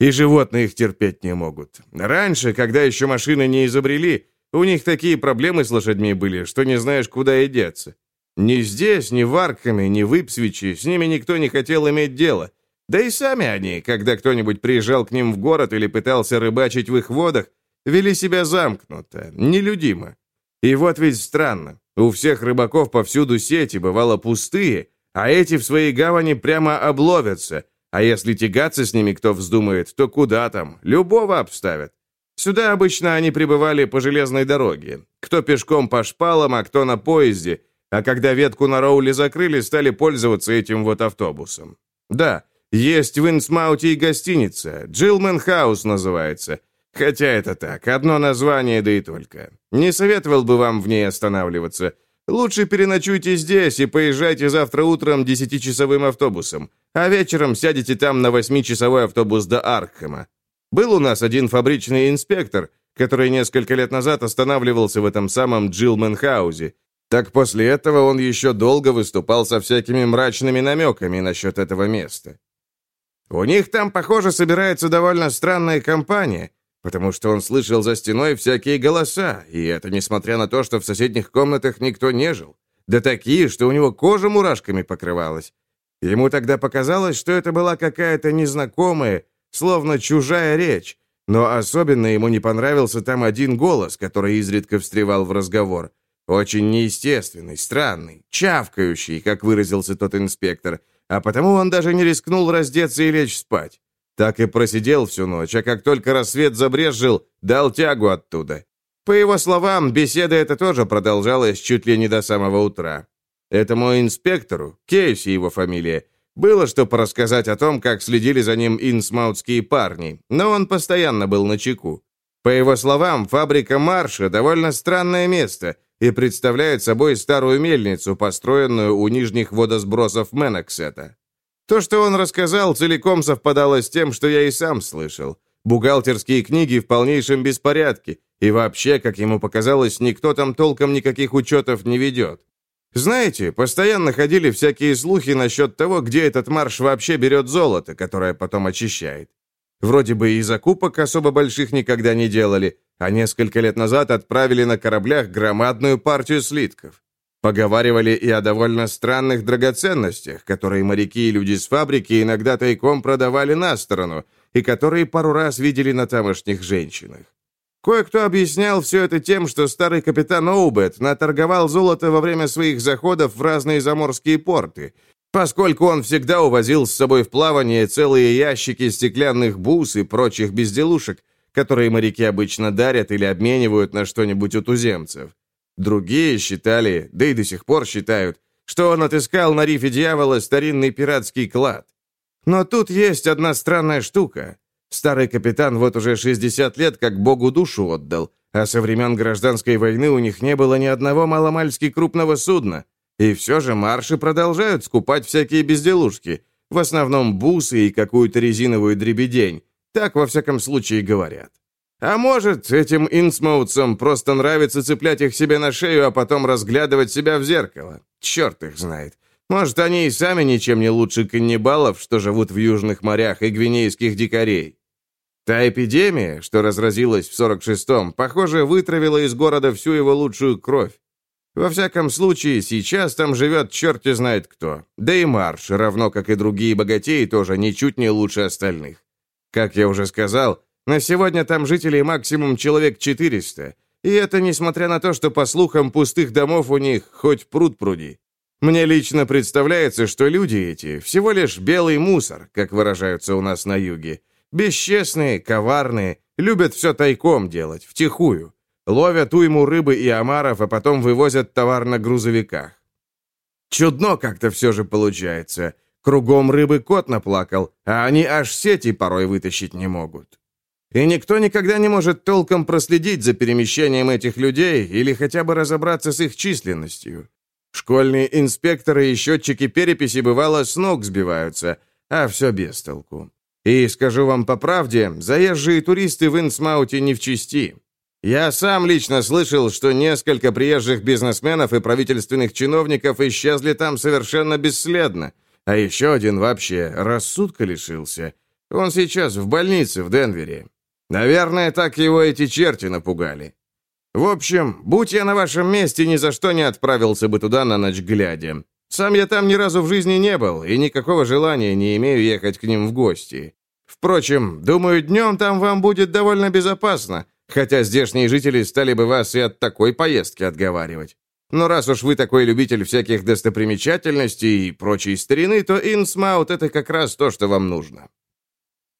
Speaker 1: И животные их терпеть не могут. Раньше, когда еще машины не изобрели, у них такие проблемы с лошадьми были, что не знаешь, куда и деться. Ни здесь, ни в Аркхаме, ни в Ипсвиче с ними никто не хотел иметь дело. Да и сами они, когда кто-нибудь приезжал к ним в город или пытался рыбачить в их водах, вели себя замкнуто, нелюдимо. И вот ведь странно. У всех рыбаков повсюду сети, бывало, пустые, а эти в своей гавани прямо обловятся. А если тягаться с ними кто вздумает, то куда там? Любого обставят. Сюда обычно они прибывали по железной дороге. Кто пешком по шпалам, а кто на поезде – а когда ветку на Роуле закрыли, стали пользоваться этим вот автобусом. Да, есть в Инсмауте и гостиница, Джилмен Хаус называется. Хотя это так, одно название, да и только. Не советовал бы вам в ней останавливаться. Лучше переночуйте здесь и поезжайте завтра утром десятичасовым автобусом, а вечером сядете там на восьмичасовой автобус до Аркхема. Был у нас один фабричный инспектор, который несколько лет назад останавливался в этом самом Джилменхаузе, так после этого он еще долго выступал со всякими мрачными намеками насчет этого места. У них там, похоже, собирается довольно странная компания, потому что он слышал за стеной всякие голоса, и это несмотря на то, что в соседних комнатах никто не жил. Да такие, что у него кожа мурашками покрывалась. Ему тогда показалось, что это была какая-то незнакомая, словно чужая речь, но особенно ему не понравился там один голос, который изредка встревал в разговор — очень неестественный, странный, чавкающий, как выразился тот инспектор, а потому он даже не рискнул раздеться и лечь спать. Так и просидел всю ночь, а как только рассвет забрезжил, дал тягу оттуда. По его словам, беседа эта тоже продолжалась чуть ли не до самого утра. Этому инспектору, Кейси его фамилия, было что порассказать о том, как следили за ним инсмаутские парни, но он постоянно был на чеку. По его словам, фабрика Марша довольно странное место, и представляет собой старую мельницу, построенную у нижних водосбросов Меноксета. То, что он рассказал, целиком совпадало с тем, что я и сам слышал. Бухгалтерские книги в полнейшем беспорядке, и вообще, как ему показалось, никто там толком никаких учетов не ведет. Знаете, постоянно ходили всякие слухи насчет того, где этот марш вообще берет золото, которое потом очищает. Вроде бы и закупок особо больших никогда не делали, а несколько лет назад отправили на кораблях громадную партию слитков. Поговаривали и о довольно странных драгоценностях, которые моряки и люди с фабрики иногда тайком продавали на сторону, и которые пару раз видели на тамошних женщинах. Кое-кто объяснял все это тем, что старый капитан Оубет наторговал золото во время своих заходов в разные заморские порты, поскольку он всегда увозил с собой в плавание целые ящики стеклянных бус и прочих безделушек, которые моряки обычно дарят или обменивают на что-нибудь у туземцев. Другие считали, да и до сих пор считают, что он отыскал на рифе дьявола старинный пиратский клад. Но тут есть одна странная штука. Старый капитан вот уже 60 лет как богу душу отдал, а со времен гражданской войны у них не было ни одного маломальски крупного судна. И все же марши продолжают скупать всякие безделушки, в основном бусы и какую-то резиновую дребедень, так, во всяком случае, говорят. А может, этим инсмоутсам просто нравится цеплять их себе на шею, а потом разглядывать себя в зеркало. Черт их знает. Может, они и сами ничем не лучше каннибалов, что живут в южных морях и гвинейских дикарей. Та эпидемия, что разразилась в 46-м, похоже, вытравила из города всю его лучшую кровь. Во всяком случае, сейчас там живет черти знает кто. Да и Марш, равно как и другие богатеи, тоже ничуть не лучше остальных. Как я уже сказал, на сегодня там жителей максимум человек 400, и это несмотря на то, что, по слухам, пустых домов у них хоть пруд пруди. Мне лично представляется, что люди эти всего лишь белый мусор, как выражаются у нас на юге. Бесчестные, коварные, любят все тайком делать, втихую. Ловят уйму рыбы и омаров, а потом вывозят товар на грузовиках. Чудно как-то все же получается. Кругом рыбы кот наплакал, а они аж сети порой вытащить не могут. И никто никогда не может толком проследить за перемещением этих людей или хотя бы разобраться с их численностью. Школьные инспекторы и счетчики переписи бывало с ног сбиваются, а все без толку. И скажу вам по правде, заезжие туристы в Инсмауте не в чести. Я сам лично слышал, что несколько приезжих бизнесменов и правительственных чиновников исчезли там совершенно бесследно, а еще один вообще рассудка лишился. Он сейчас в больнице в Денвере. Наверное, так его эти черти напугали. В общем, будь я на вашем месте, ни за что не отправился бы туда на ночь глядя. Сам я там ни разу в жизни не был, и никакого желания не имею ехать к ним в гости. Впрочем, думаю, днем там вам будет довольно безопасно, хотя здешние жители стали бы вас и от такой поездки отговаривать. Но раз уж вы такой любитель всяких достопримечательностей и прочей старины, то Инсмаут — это как раз то, что вам нужно.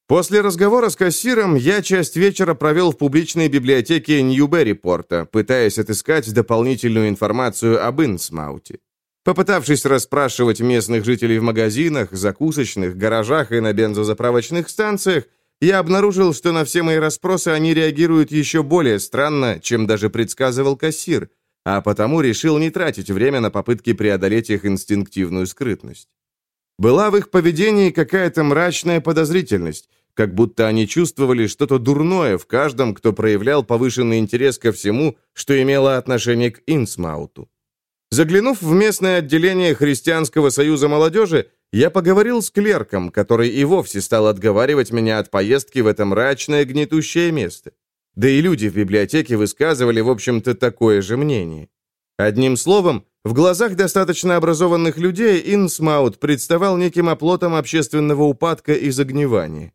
Speaker 1: После разговора с кассиром я часть вечера провел в публичной библиотеке Ньюберипорта, пытаясь отыскать дополнительную информацию об Инсмауте. Попытавшись расспрашивать местных жителей в магазинах, закусочных, гаражах и на бензозаправочных станциях, я обнаружил, что на все мои расспросы они реагируют еще более странно, чем даже предсказывал кассир, а потому решил не тратить время на попытки преодолеть их инстинктивную скрытность. Была в их поведении какая-то мрачная подозрительность, как будто они чувствовали что-то дурное в каждом, кто проявлял повышенный интерес ко всему, что имело отношение к Инсмауту. Заглянув в местное отделение Христианского союза молодежи, я поговорил с клерком, который и вовсе стал отговаривать меня от поездки в это мрачное гнетущее место. Да и люди в библиотеке высказывали, в общем-то, такое же мнение. Одним словом, в глазах достаточно образованных людей Инсмаут представал неким оплотом общественного упадка и загнивания.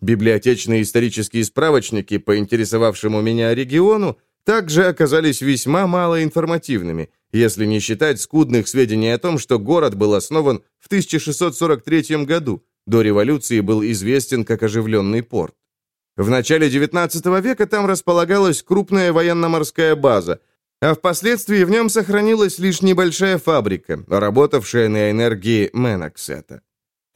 Speaker 1: Библиотечные исторические справочники по интересовавшему меня региону также оказались весьма малоинформативными, если не считать скудных сведений о том, что город был основан в 1643 году, до революции был известен как оживленный порт. В начале XIX века там располагалась крупная военно-морская база, а впоследствии в нем сохранилась лишь небольшая фабрика, работавшая на энергии Меноксета.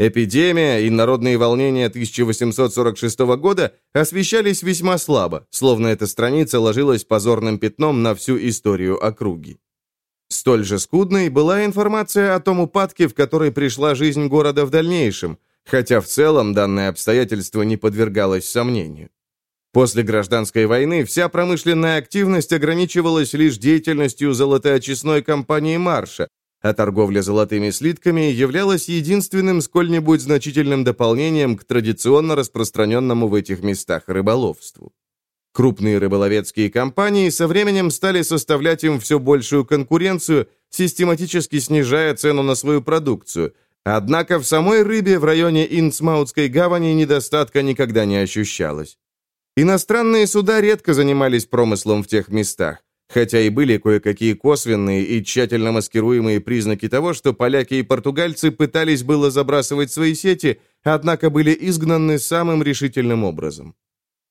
Speaker 1: Эпидемия и народные волнения 1846 года освещались весьма слабо, словно эта страница ложилась позорным пятном на всю историю округи. Столь же скудной была информация о том упадке, в который пришла жизнь города в дальнейшем, хотя в целом данное обстоятельство не подвергалось сомнению. После гражданской войны вся промышленная активность ограничивалась лишь деятельностью золотоочистной компании «Марша», а торговля золотыми слитками являлась единственным сколь-нибудь значительным дополнением к традиционно распространенному в этих местах рыболовству. Крупные рыболовецкие компании со временем стали составлять им все большую конкуренцию, систематически снижая цену на свою продукцию. Однако в самой рыбе в районе Инсмаутской гавани недостатка никогда не ощущалось. Иностранные суда редко занимались промыслом в тех местах. Хотя и были кое-какие косвенные и тщательно маскируемые признаки того, что поляки и португальцы пытались было забрасывать свои сети, однако были изгнаны самым решительным образом.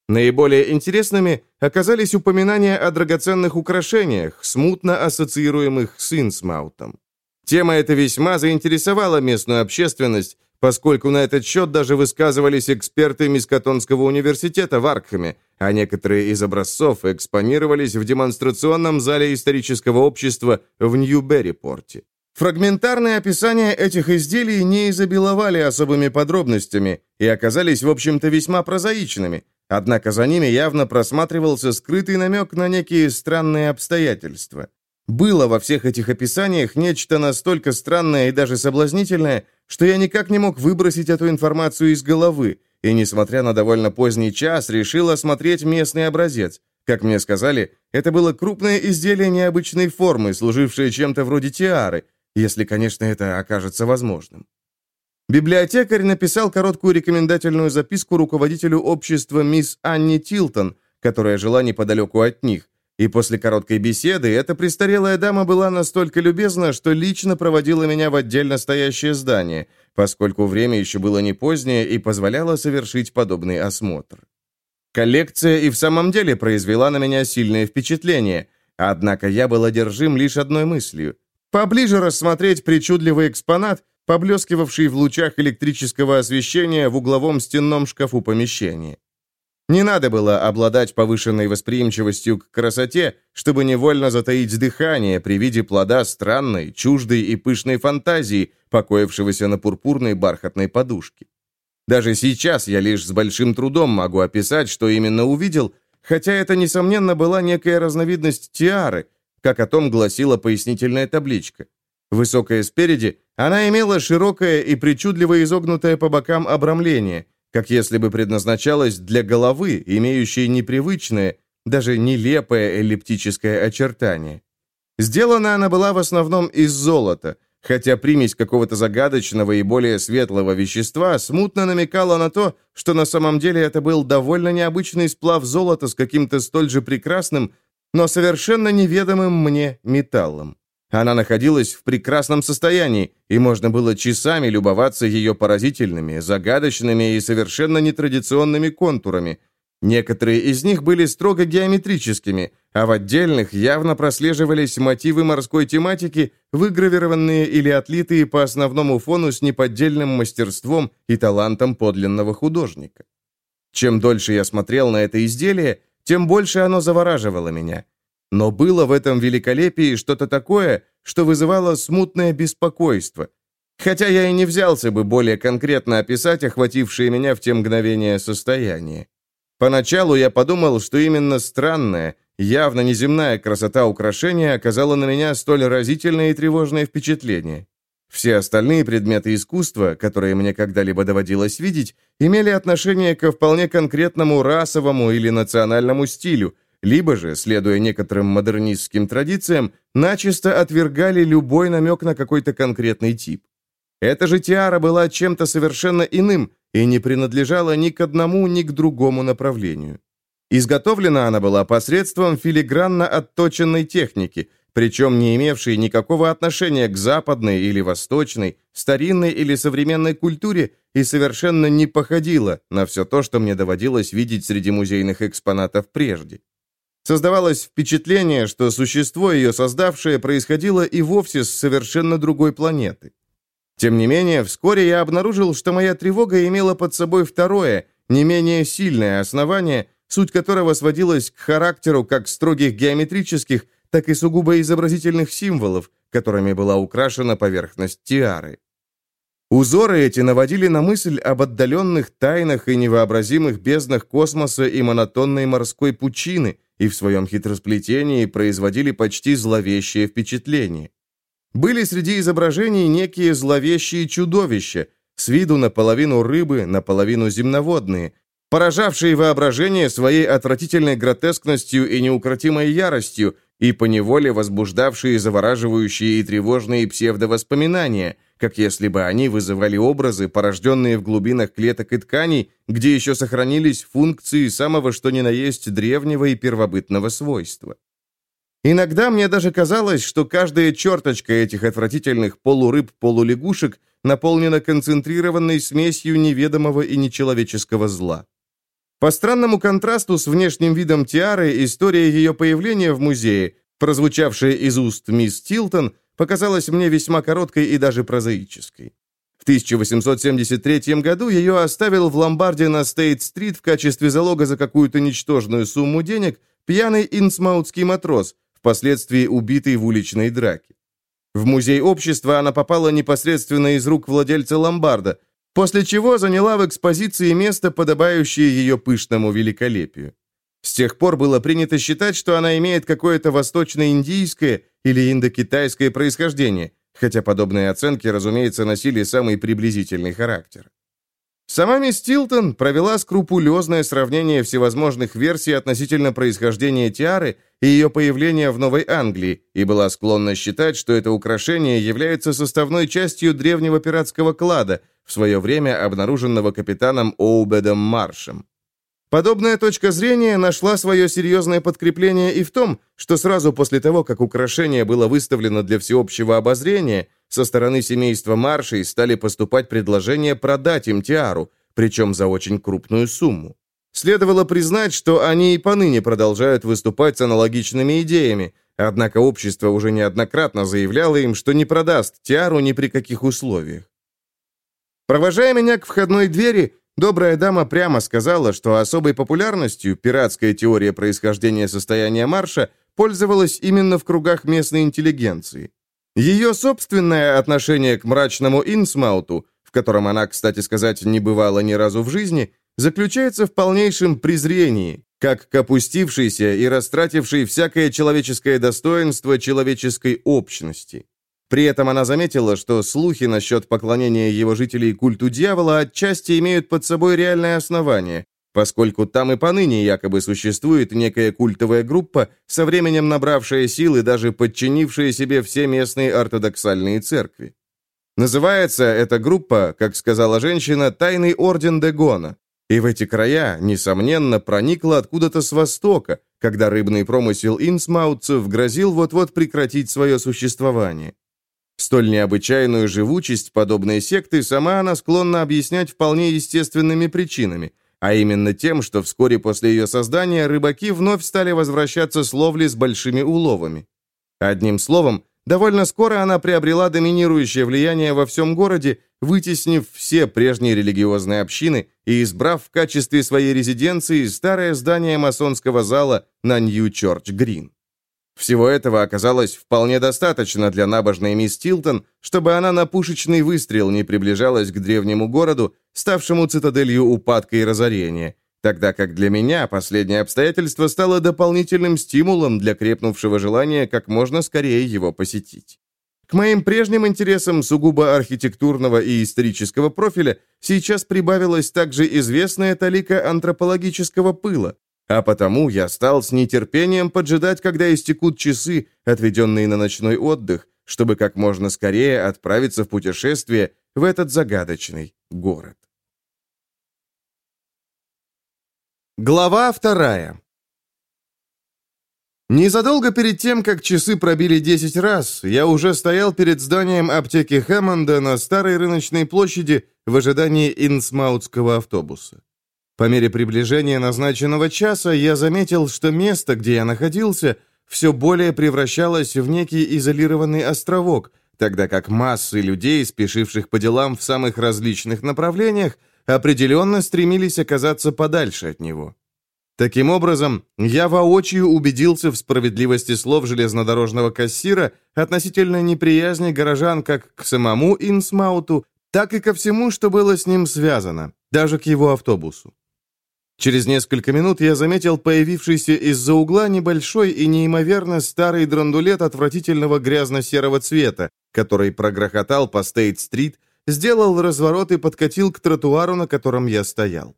Speaker 1: Наиболее интересными оказались упоминания о драгоценных украшениях, смутно ассоциируемых с Инсмаутом. Тема эта весьма заинтересовала местную общественность, поскольку на этот счет даже высказывались эксперты Мискатонского университета в Аркхаме, а некоторые из образцов экспонировались в демонстрационном зале исторического общества в Нью-Берри-порте. Фрагментарные описания этих изделий не изобиловали особыми подробностями и оказались, в общем-то, весьма прозаичными, Однако за ними явно просматривался скрытый намек на некие странные обстоятельства. Было во всех этих описаниях нечто настолько странное и даже соблазнительное, что я никак не мог выбросить эту информацию из головы, и, несмотря на довольно поздний час, решил осмотреть местный образец. Как мне сказали, это было крупное изделие необычной формы, служившее чем-то вроде тиары, если, конечно, это окажется возможным. Библиотекарь написал короткую рекомендательную записку руководителю общества мисс Анни Тилтон, которая жила неподалеку от них, и после короткой беседы эта престарелая дама была настолько любезна, что лично проводила меня в отдельно стоящее здание, поскольку время еще было не позднее и позволяло совершить подобный осмотр. Коллекция и в самом деле произвела на меня сильное впечатление, однако я был одержим лишь одной мыслью. Поближе рассмотреть причудливый экспонат, поблескивавший в лучах электрического освещения в угловом стенном шкафу помещения. Не надо было обладать повышенной восприимчивостью к красоте, чтобы невольно затаить дыхание при виде плода странной, чуждой и пышной фантазии, покоившегося на пурпурной бархатной подушке. Даже сейчас я лишь с большим трудом могу описать, что именно увидел, хотя это, несомненно, была некая разновидность тиары, как о том гласила пояснительная табличка. Высокая спереди, она имела широкое и причудливо изогнутое по бокам обрамление, как если бы предназначалась для головы, имеющей непривычное, даже нелепое эллиптическое очертание. Сделана она была в основном из золота – хотя примесь какого-то загадочного и более светлого вещества смутно намекала на то, что на самом деле это был довольно необычный сплав золота с каким-то столь же прекрасным, но совершенно неведомым мне металлом. Она находилась в прекрасном состоянии, и можно было часами любоваться ее поразительными, загадочными и совершенно нетрадиционными контурами, Некоторые из них были строго геометрическими, а в отдельных явно прослеживались мотивы морской тематики, выгравированные или отлитые по основному фону с неподдельным мастерством и талантом подлинного художника. Чем дольше я смотрел на это изделие, тем больше оно завораживало меня. Но было в этом великолепии что-то такое, что вызывало смутное беспокойство, хотя я и не взялся бы более конкретно описать охватившее меня в те мгновения состояние. Поначалу я подумал, что именно странная, явно неземная красота украшения оказала на меня столь разительное и тревожное впечатление. Все остальные предметы искусства, которые мне когда-либо доводилось видеть, имели отношение ко вполне конкретному расовому или национальному стилю, либо же, следуя некоторым модернистским традициям, начисто отвергали любой намек на какой-то конкретный тип. Эта же тиара была чем-то совершенно иным, и не принадлежала ни к одному, ни к другому направлению. Изготовлена она была посредством филигранно отточенной техники, причем не имевшей никакого отношения к западной или восточной, старинной или современной культуре и совершенно не походила на все то, что мне доводилось видеть среди музейных экспонатов прежде. Создавалось впечатление, что существо, ее создавшее, происходило и вовсе с совершенно другой планеты. Тем не менее, вскоре я обнаружил, что моя тревога имела под собой второе, не менее сильное основание, суть которого сводилась к характеру как строгих геометрических, так и сугубо изобразительных символов, которыми была украшена поверхность тиары. Узоры эти наводили на мысль об отдаленных тайнах и невообразимых безднах космоса и монотонной морской пучины, и в своем хитросплетении производили почти зловещее впечатление. Были среди изображений некие зловещие чудовища, с виду наполовину рыбы, наполовину земноводные, поражавшие воображение своей отвратительной гротескностью и неукротимой яростью, и поневоле возбуждавшие завораживающие и тревожные псевдовоспоминания, как если бы они вызывали образы, порожденные в глубинах клеток и тканей, где еще сохранились функции самого что ни на есть древнего и первобытного свойства. Иногда мне даже казалось, что каждая черточка этих отвратительных полурыб-полулягушек наполнена концентрированной смесью неведомого и нечеловеческого зла. По странному контрасту с внешним видом тиары, история ее появления в музее, прозвучавшая из уст мисс Тилтон, показалась мне весьма короткой и даже прозаической. В 1873 году ее оставил в ломбарде на Стейт-стрит в качестве залога за какую-то ничтожную сумму денег пьяный инсмаутский матрос – впоследствии убитый в уличной драке. В музей общества она попала непосредственно из рук владельца ломбарда. после чего заняла в экспозиции место, подобающее ее пышному великолепию. С тех пор было принято считать, что она имеет какое-то восточно-индийское или индокитайское происхождение, хотя подобные оценки, разумеется, носили самый приблизительный характер. Сама мисс Тилтон провела скрупулезное сравнение всевозможных версий относительно происхождения тиары и ее появления в Новой Англии и была склонна считать, что это украшение является составной частью древнего пиратского клада, в свое время обнаруженного капитаном Оубедом Маршем. Подобная точка зрения нашла свое серьезное подкрепление и в том, что сразу после того, как украшение было выставлено для всеобщего обозрения, со стороны семейства Маршей стали поступать предложения продать им тиару, причем за очень крупную сумму. Следовало признать, что они и поныне продолжают выступать с аналогичными идеями, однако общество уже неоднократно заявляло им, что не продаст тиару ни при каких условиях. Провожая меня к входной двери, Добрая дама прямо сказала, что особой популярностью пиратская теория происхождения состояния Марша пользовалась именно в кругах местной интеллигенции. Ее собственное отношение к мрачному Инсмауту, в котором она, кстати сказать, не бывала ни разу в жизни, заключается в полнейшем презрении, как к опустившейся и растратившей всякое человеческое достоинство человеческой общности. При этом она заметила, что слухи насчет поклонения его жителей культу дьявола отчасти имеют под собой реальное основание, поскольку там и поныне якобы существует некая культовая группа, со временем набравшая силы, даже подчинившая себе все местные ортодоксальные церкви. Называется эта группа, как сказала женщина, «Тайный орден Дегона», и в эти края, несомненно, проникла откуда-то с востока, когда рыбный промысел инсмаутцев грозил вот-вот прекратить свое существование. Столь необычайную живучесть подобной секты сама она склонна объяснять вполне естественными причинами, а именно тем, что вскоре после ее создания рыбаки вновь стали возвращаться с ловли с большими уловами. Одним словом, довольно скоро она приобрела доминирующее влияние во всем городе, вытеснив все прежние религиозные общины и избрав в качестве своей резиденции старое здание масонского зала на Нью-Чорч-Грин. Всего этого оказалось вполне достаточно для набожной мисс Тилтон, чтобы она на пушечный выстрел не приближалась к древнему городу, ставшему цитаделью упадка и разорения, тогда как для меня последнее обстоятельство стало дополнительным стимулом для крепнувшего желания как можно скорее его посетить. К моим прежним интересам сугубо архитектурного и исторического профиля сейчас прибавилась также известная талика антропологического пыла, а потому я стал с нетерпением поджидать, когда истекут часы, отведенные на ночной отдых, чтобы как можно скорее отправиться в путешествие в этот загадочный город. Глава вторая Незадолго перед тем, как часы пробили 10 раз, я уже стоял перед зданием аптеки Хэммонда на старой рыночной площади в ожидании инсмаутского автобуса. По мере приближения назначенного часа я заметил, что место, где я находился, все более превращалось в некий изолированный островок, тогда как массы людей, спешивших по делам в самых различных направлениях, определенно стремились оказаться подальше от него. Таким образом, я воочию убедился в справедливости слов железнодорожного кассира относительно неприязни горожан как к самому Инсмауту, так и ко всему, что было с ним связано, даже к его автобусу. Через несколько минут я заметил появившийся из-за угла небольшой и неимоверно старый драндулет отвратительного грязно-серого цвета, который прогрохотал по Стейт-стрит, сделал разворот и подкатил к тротуару, на котором я стоял.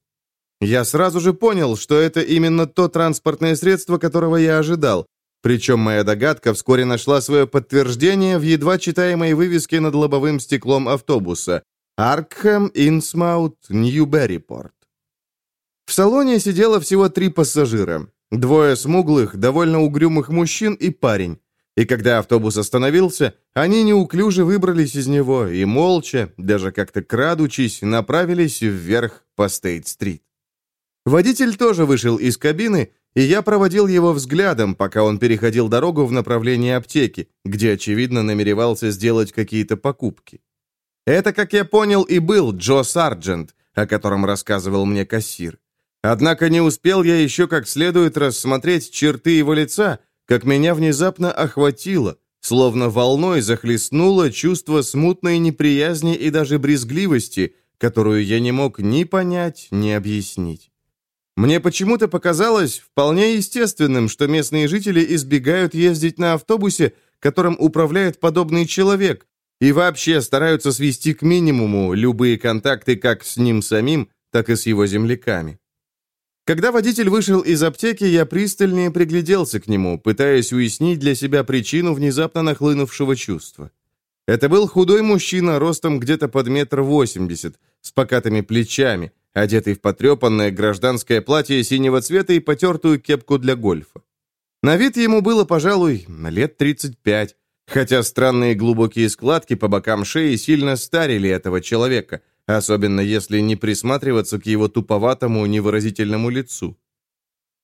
Speaker 1: Я сразу же понял, что это именно то транспортное средство, которого я ожидал, причем моя догадка вскоре нашла свое подтверждение в едва читаемой вывеске над лобовым стеклом автобуса «Аркхэм Инсмаут Ньюберипорт». В салоне сидело всего три пассажира. Двое смуглых, довольно угрюмых мужчин и парень. И когда автобус остановился, они неуклюже выбрались из него и молча, даже как-то крадучись, направились вверх по Стейт-стрит. Водитель тоже вышел из кабины, и я проводил его взглядом, пока он переходил дорогу в направлении аптеки, где, очевидно, намеревался сделать какие-то покупки. Это, как я понял, и был Джо Сарджент, о котором рассказывал мне кассир. Однако не успел я еще как следует рассмотреть черты его лица, как меня внезапно охватило, словно волной захлестнуло чувство смутной неприязни и даже брезгливости, которую я не мог ни понять, ни объяснить. Мне почему-то показалось вполне естественным, что местные жители избегают ездить на автобусе, которым управляет подобный человек, и вообще стараются свести к минимуму любые контакты как с ним самим, так и с его земляками. Когда водитель вышел из аптеки, я пристальнее пригляделся к нему, пытаясь уяснить для себя причину внезапно нахлынувшего чувства. Это был худой мужчина, ростом где-то под метр восемьдесят, с покатыми плечами, одетый в потрепанное гражданское платье синего цвета и потертую кепку для гольфа. На вид ему было, пожалуй, лет 35, хотя странные глубокие складки по бокам шеи сильно старили этого человека, особенно если не присматриваться к его туповатому невыразительному лицу.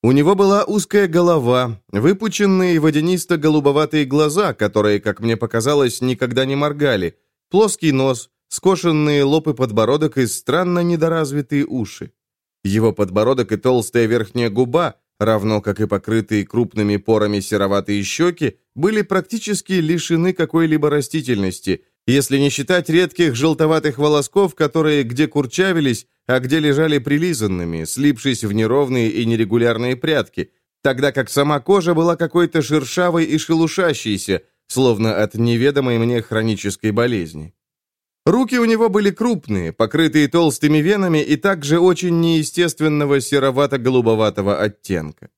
Speaker 1: У него была узкая голова, выпученные водянисто-голубоватые глаза, которые, как мне показалось, никогда не моргали, плоский нос, скошенные лоб и подбородок и странно недоразвитые уши. Его подбородок и толстая верхняя губа, равно как и покрытые крупными порами сероватые щеки, были практически лишены какой-либо растительности, если не считать редких желтоватых волосков, которые где курчавились, а где лежали прилизанными, слипшись в неровные и нерегулярные прядки, тогда как сама кожа была какой-то шершавой и шелушащейся, словно от неведомой мне хронической болезни. Руки у него были крупные, покрытые толстыми венами и также очень неестественного серовато-голубоватого оттенка.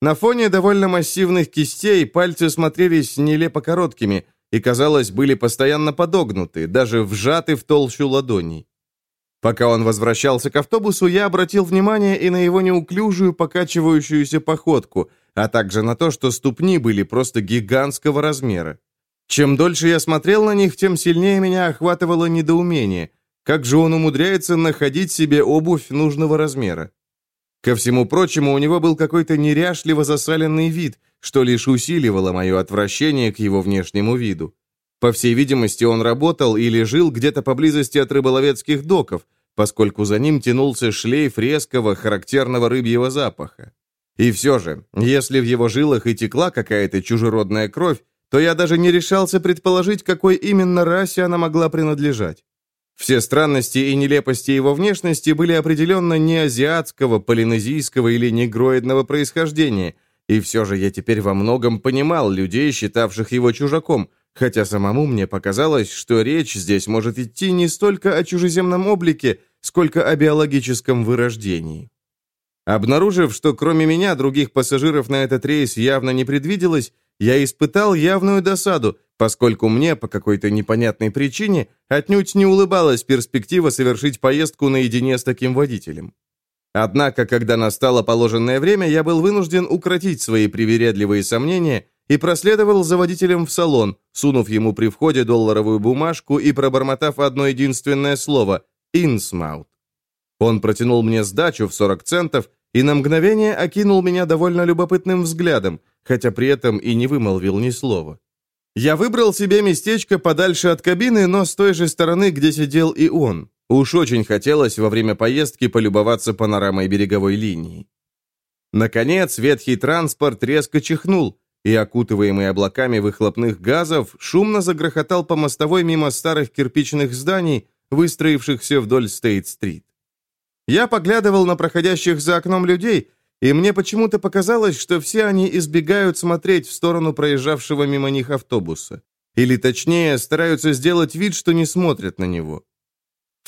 Speaker 1: На фоне довольно массивных кистей пальцы смотрелись нелепо короткими и, казалось, были постоянно подогнуты, даже вжаты в толщу ладоней. Пока он возвращался к автобусу, я обратил внимание и на его неуклюжую покачивающуюся походку, а также на то, что ступни были просто гигантского размера. Чем дольше я смотрел на них, тем сильнее меня охватывало недоумение. Как же он умудряется находить себе обувь нужного размера? Ко всему прочему, у него был какой-то неряшливо засаленный вид, что лишь усиливало мое отвращение к его внешнему виду. По всей видимости, он работал или жил где-то поблизости от рыболовецких доков, поскольку за ним тянулся шлейф резкого, характерного рыбьего запаха. И все же, если в его жилах и текла какая-то чужеродная кровь, то я даже не решался предположить, какой именно расе она могла принадлежать. Все странности и нелепости его внешности были определенно не азиатского, полинезийского или негроидного происхождения, и все же я теперь во многом понимал людей, считавших его чужаком, хотя самому мне показалось, что речь здесь может идти не столько о чужеземном облике, сколько о биологическом вырождении. Обнаружив, что кроме меня других пассажиров на этот рейс явно не предвиделось, я испытал явную досаду, поскольку мне по какой-то непонятной причине отнюдь не улыбалась перспектива совершить поездку наедине с таким водителем. Однако, когда настало положенное время, я был вынужден укротить свои привередливые сомнения и проследовал за водителем в салон, сунув ему при входе долларовую бумажку и пробормотав одно единственное слово «Инсмаут». Он протянул мне сдачу в 40 центов и на мгновение окинул меня довольно любопытным взглядом, хотя при этом и не вымолвил ни слова. Я выбрал себе местечко подальше от кабины, но с той же стороны, где сидел и он. Уж очень хотелось во время поездки полюбоваться панорамой береговой линии. Наконец, ветхий транспорт резко чихнул, и, окутываемый облаками выхлопных газов, шумно загрохотал по мостовой мимо старых кирпичных зданий, выстроившихся вдоль Стейт-стрит. Я поглядывал на проходящих за окном людей, и мне почему-то показалось, что все они избегают смотреть в сторону проезжавшего мимо них автобуса. Или точнее, стараются сделать вид, что не смотрят на него.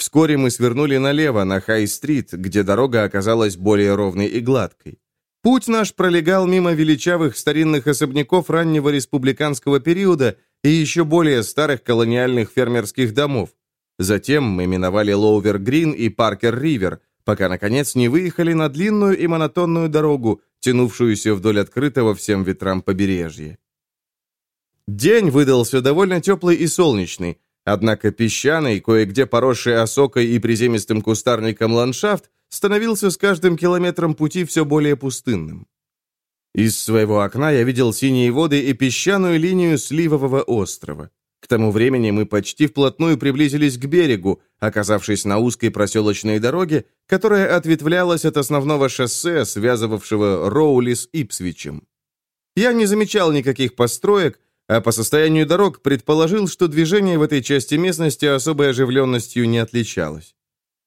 Speaker 1: Вскоре мы свернули налево, на Хай-стрит, где дорога оказалась более ровной и гладкой. Путь наш пролегал мимо величавых старинных особняков раннего республиканского периода и еще более старых колониальных фермерских домов. Затем мы миновали Лоувер-Грин и Паркер-Ривер, пока, наконец, не выехали на длинную и монотонную дорогу, тянувшуюся вдоль открытого всем ветрам побережья. День выдался довольно теплый и солнечный, однако песчаный, кое-где поросший осокой и приземистым кустарником ландшафт становился с каждым километром пути все более пустынным. Из своего окна я видел синие воды и песчаную линию Сливового острова. К тому времени мы почти вплотную приблизились к берегу, оказавшись на узкой проселочной дороге, которая ответвлялась от основного шоссе, связывавшего Роули с Ипсвичем. Я не замечал никаких построек, а по состоянию дорог предположил, что движение в этой части местности особой оживленностью не отличалось.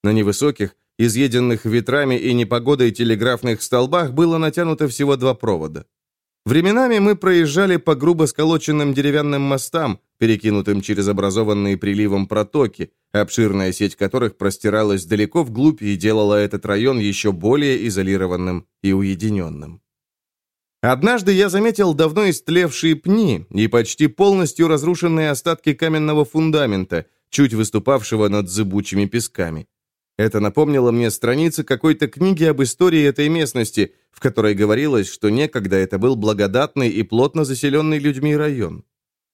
Speaker 1: На невысоких, изъеденных ветрами и непогодой телеграфных столбах было натянуто всего два провода. Временами мы проезжали по грубо сколоченным деревянным мостам, перекинутым через образованные приливом протоки, обширная сеть которых простиралась далеко вглубь и делала этот район еще более изолированным и уединенным. Однажды я заметил давно истлевшие пни и почти полностью разрушенные остатки каменного фундамента, чуть выступавшего над зыбучими песками. Это напомнило мне страницы какой-то книги об истории этой местности, в которой говорилось, что некогда это был благодатный и плотно заселенный людьми район.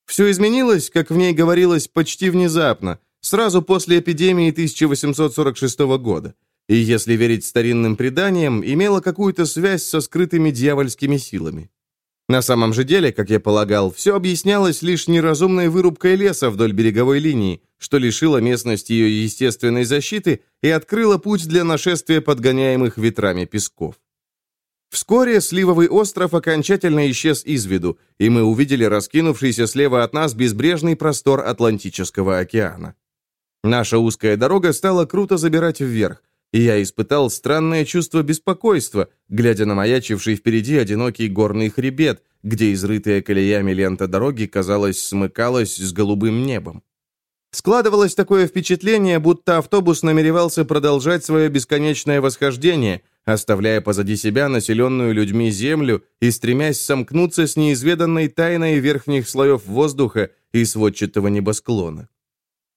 Speaker 1: Все изменилось, как в ней говорилось, почти внезапно, сразу после эпидемии 1846 года, и, если верить старинным преданиям, имело какую-то связь со скрытыми дьявольскими силами. На самом же деле, как я полагал, все объяснялось лишь неразумной вырубкой леса вдоль береговой линии, что лишило местность ее естественной защиты и открыло путь для нашествия подгоняемых ветрами песков. Вскоре Сливовый остров окончательно исчез из виду, и мы увидели раскинувшийся слева от нас безбрежный простор Атлантического океана. Наша узкая дорога стала круто забирать вверх, и я испытал странное чувство беспокойства, глядя на маячивший впереди одинокий горный хребет, где изрытая колеями лента дороги, казалось, смыкалась с голубым небом. Складывалось такое впечатление, будто автобус намеревался продолжать свое бесконечное восхождение, оставляя позади себя населенную людьми землю и стремясь сомкнуться с неизведанной тайной верхних слоев воздуха и сводчатого небосклона.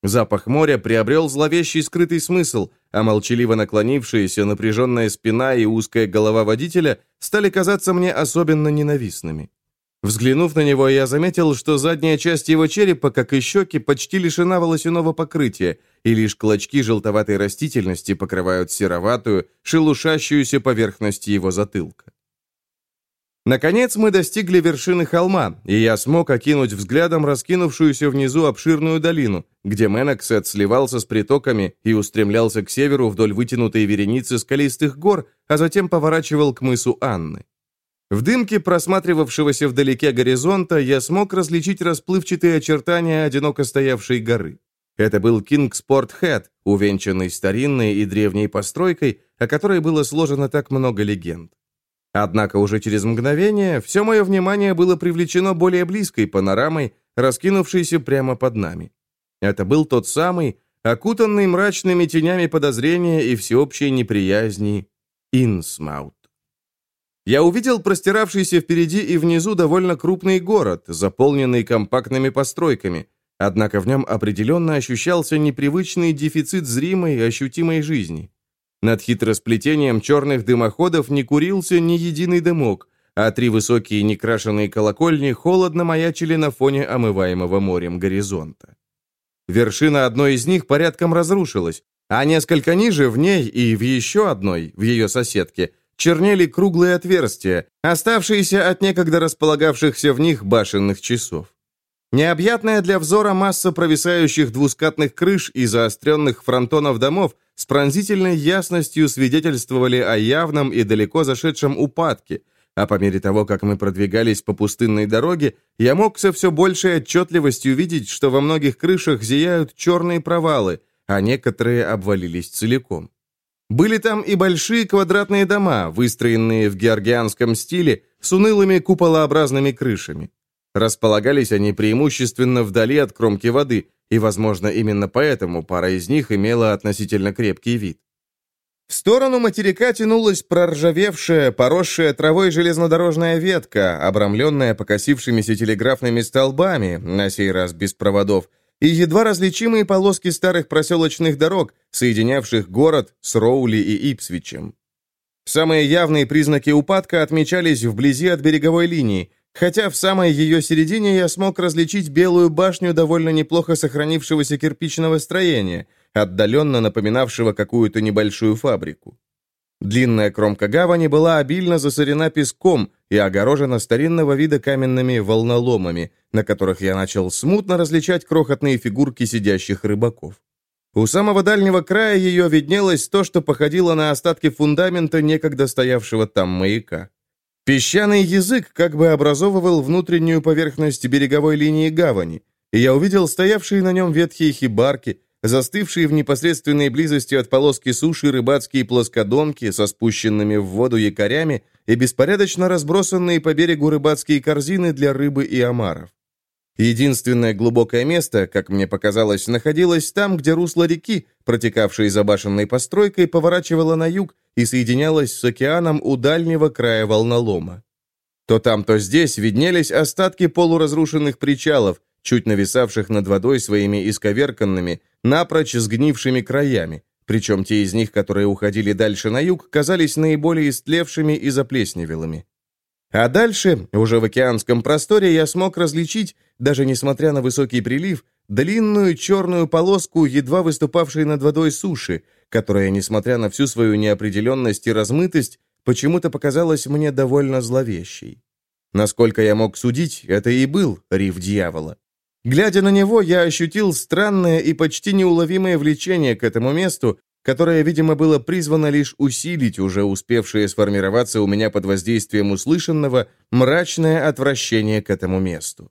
Speaker 1: Запах моря приобрел зловещий скрытый смысл, а молчаливо наклонившаяся напряженная спина и узкая голова водителя стали казаться мне особенно ненавистными. Взглянув на него, я заметил, что задняя часть его черепа, как и щеки, почти лишена волосяного покрытия, и лишь клочки желтоватой растительности покрывают сероватую, шелушащуюся поверхность его затылка. Наконец мы достигли вершины холма, и я смог окинуть взглядом раскинувшуюся внизу обширную долину, где Меноксет сливался с притоками и устремлялся к северу вдоль вытянутой вереницы скалистых гор, а затем поворачивал к мысу Анны. В дымке просматривавшегося вдалеке горизонта я смог различить расплывчатые очертания одиноко стоявшей горы. Это был Кингспорт Хэт, увенчанный старинной и древней постройкой, о которой было сложено так много легенд. Однако уже через мгновение все мое внимание было привлечено более близкой панорамой, раскинувшейся прямо под нами. Это был тот самый, окутанный мрачными тенями подозрения и всеобщей неприязни, Инсмаут. Я увидел простиравшийся впереди и внизу довольно крупный город, заполненный компактными постройками, однако в нем определенно ощущался непривычный дефицит зримой, ощутимой жизни. Над хитросплетением черных дымоходов не курился ни единый дымок, а три высокие некрашенные колокольни холодно маячили на фоне омываемого морем горизонта. Вершина одной из них порядком разрушилась, а несколько ниже в ней и в еще одной, в ее соседке, чернели круглые отверстия, оставшиеся от некогда располагавшихся в них башенных часов. Необъятная для взора масса провисающих двускатных крыш и заостренных фронтонов домов с пронзительной ясностью свидетельствовали о явном и далеко зашедшем упадке, а по мере того, как мы продвигались по пустынной дороге, я мог со все большей отчетливостью видеть, что во многих крышах зияют черные провалы, а некоторые обвалились целиком. Были там и большие квадратные дома, выстроенные в георгианском стиле, с унылыми куполообразными крышами. Располагались они преимущественно вдали от кромки воды, и, возможно, именно поэтому пара из них имела относительно крепкий вид. В сторону материка тянулась проржавевшая, поросшая травой железнодорожная ветка, обрамленная покосившимися телеграфными столбами, на сей раз без проводов, и едва различимые полоски старых проселочных дорог, соединявших город с Роули и Ипсвичем. Самые явные признаки упадка отмечались вблизи от береговой линии, хотя в самой ее середине я смог различить белую башню довольно неплохо сохранившегося кирпичного строения, отдаленно напоминавшего какую-то небольшую фабрику. Длинная кромка гавани была обильно засорена песком и огорожена старинного вида каменными волноломами, на которых я начал смутно различать крохотные фигурки сидящих рыбаков. У самого дальнего края ее виднелось то, что походило на остатки фундамента некогда стоявшего там маяка. Песчаный язык как бы образовывал внутреннюю поверхность береговой линии гавани, и я увидел стоявшие на нем ветхие хибарки, застывшие в непосредственной близости от полоски суши рыбацкие плоскодонки со спущенными в воду якорями и беспорядочно разбросанные по берегу рыбацкие корзины для рыбы и омаров. Единственное глубокое место, как мне показалось, находилось там, где русло реки, протекавшей за башенной постройкой, поворачивало на юг и соединялось с океаном у дальнего края волнолома. То там, то здесь виднелись остатки полуразрушенных причалов, чуть нависавших над водой своими исковерканными, напрочь сгнившими краями, причем те из них, которые уходили дальше на юг, казались наиболее истлевшими и заплесневелыми. А дальше, уже в океанском просторе, я смог различить, даже несмотря на высокий прилив, длинную черную полоску, едва выступавшей над водой суши, которая, несмотря на всю свою неопределенность и размытость, почему-то показалась мне довольно зловещей. Насколько я мог судить, это и был риф дьявола. Глядя на него, я ощутил странное и почти неуловимое влечение к этому месту, которое, видимо, было призвано лишь усилить уже успевшее сформироваться у меня под воздействием услышанного мрачное отвращение к этому месту.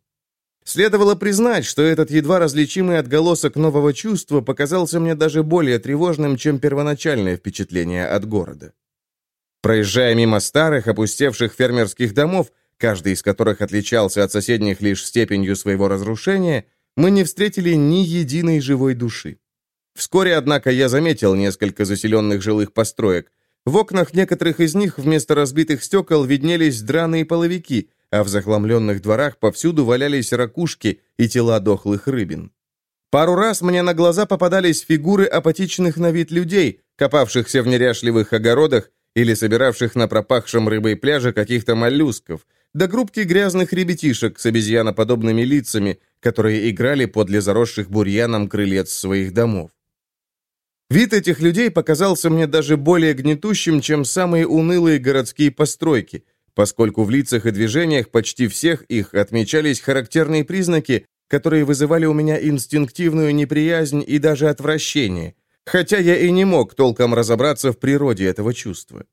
Speaker 1: Следовало признать, что этот едва различимый отголосок нового чувства показался мне даже более тревожным, чем первоначальное впечатление от города. Проезжая мимо старых, опустевших фермерских домов, каждый из которых отличался от соседних лишь степенью своего разрушения, мы не встретили ни единой живой души. Вскоре, однако, я заметил несколько заселенных жилых построек. В окнах некоторых из них вместо разбитых стекол виднелись драные половики, а в захламленных дворах повсюду валялись ракушки и тела дохлых рыбин. Пару раз мне на глаза попадались фигуры апатичных на вид людей, копавшихся в неряшливых огородах или собиравших на пропахшем рыбой пляже каких-то моллюсков, да группки грязных ребятишек с обезьяноподобными лицами, которые играли подле заросших бурьяном крылец своих домов. Вид этих людей показался мне даже более гнетущим, чем самые унылые городские постройки, поскольку в лицах и движениях почти всех их отмечались характерные признаки, которые вызывали у меня инстинктивную неприязнь и даже отвращение, хотя я и не мог толком разобраться в природе этого чувства.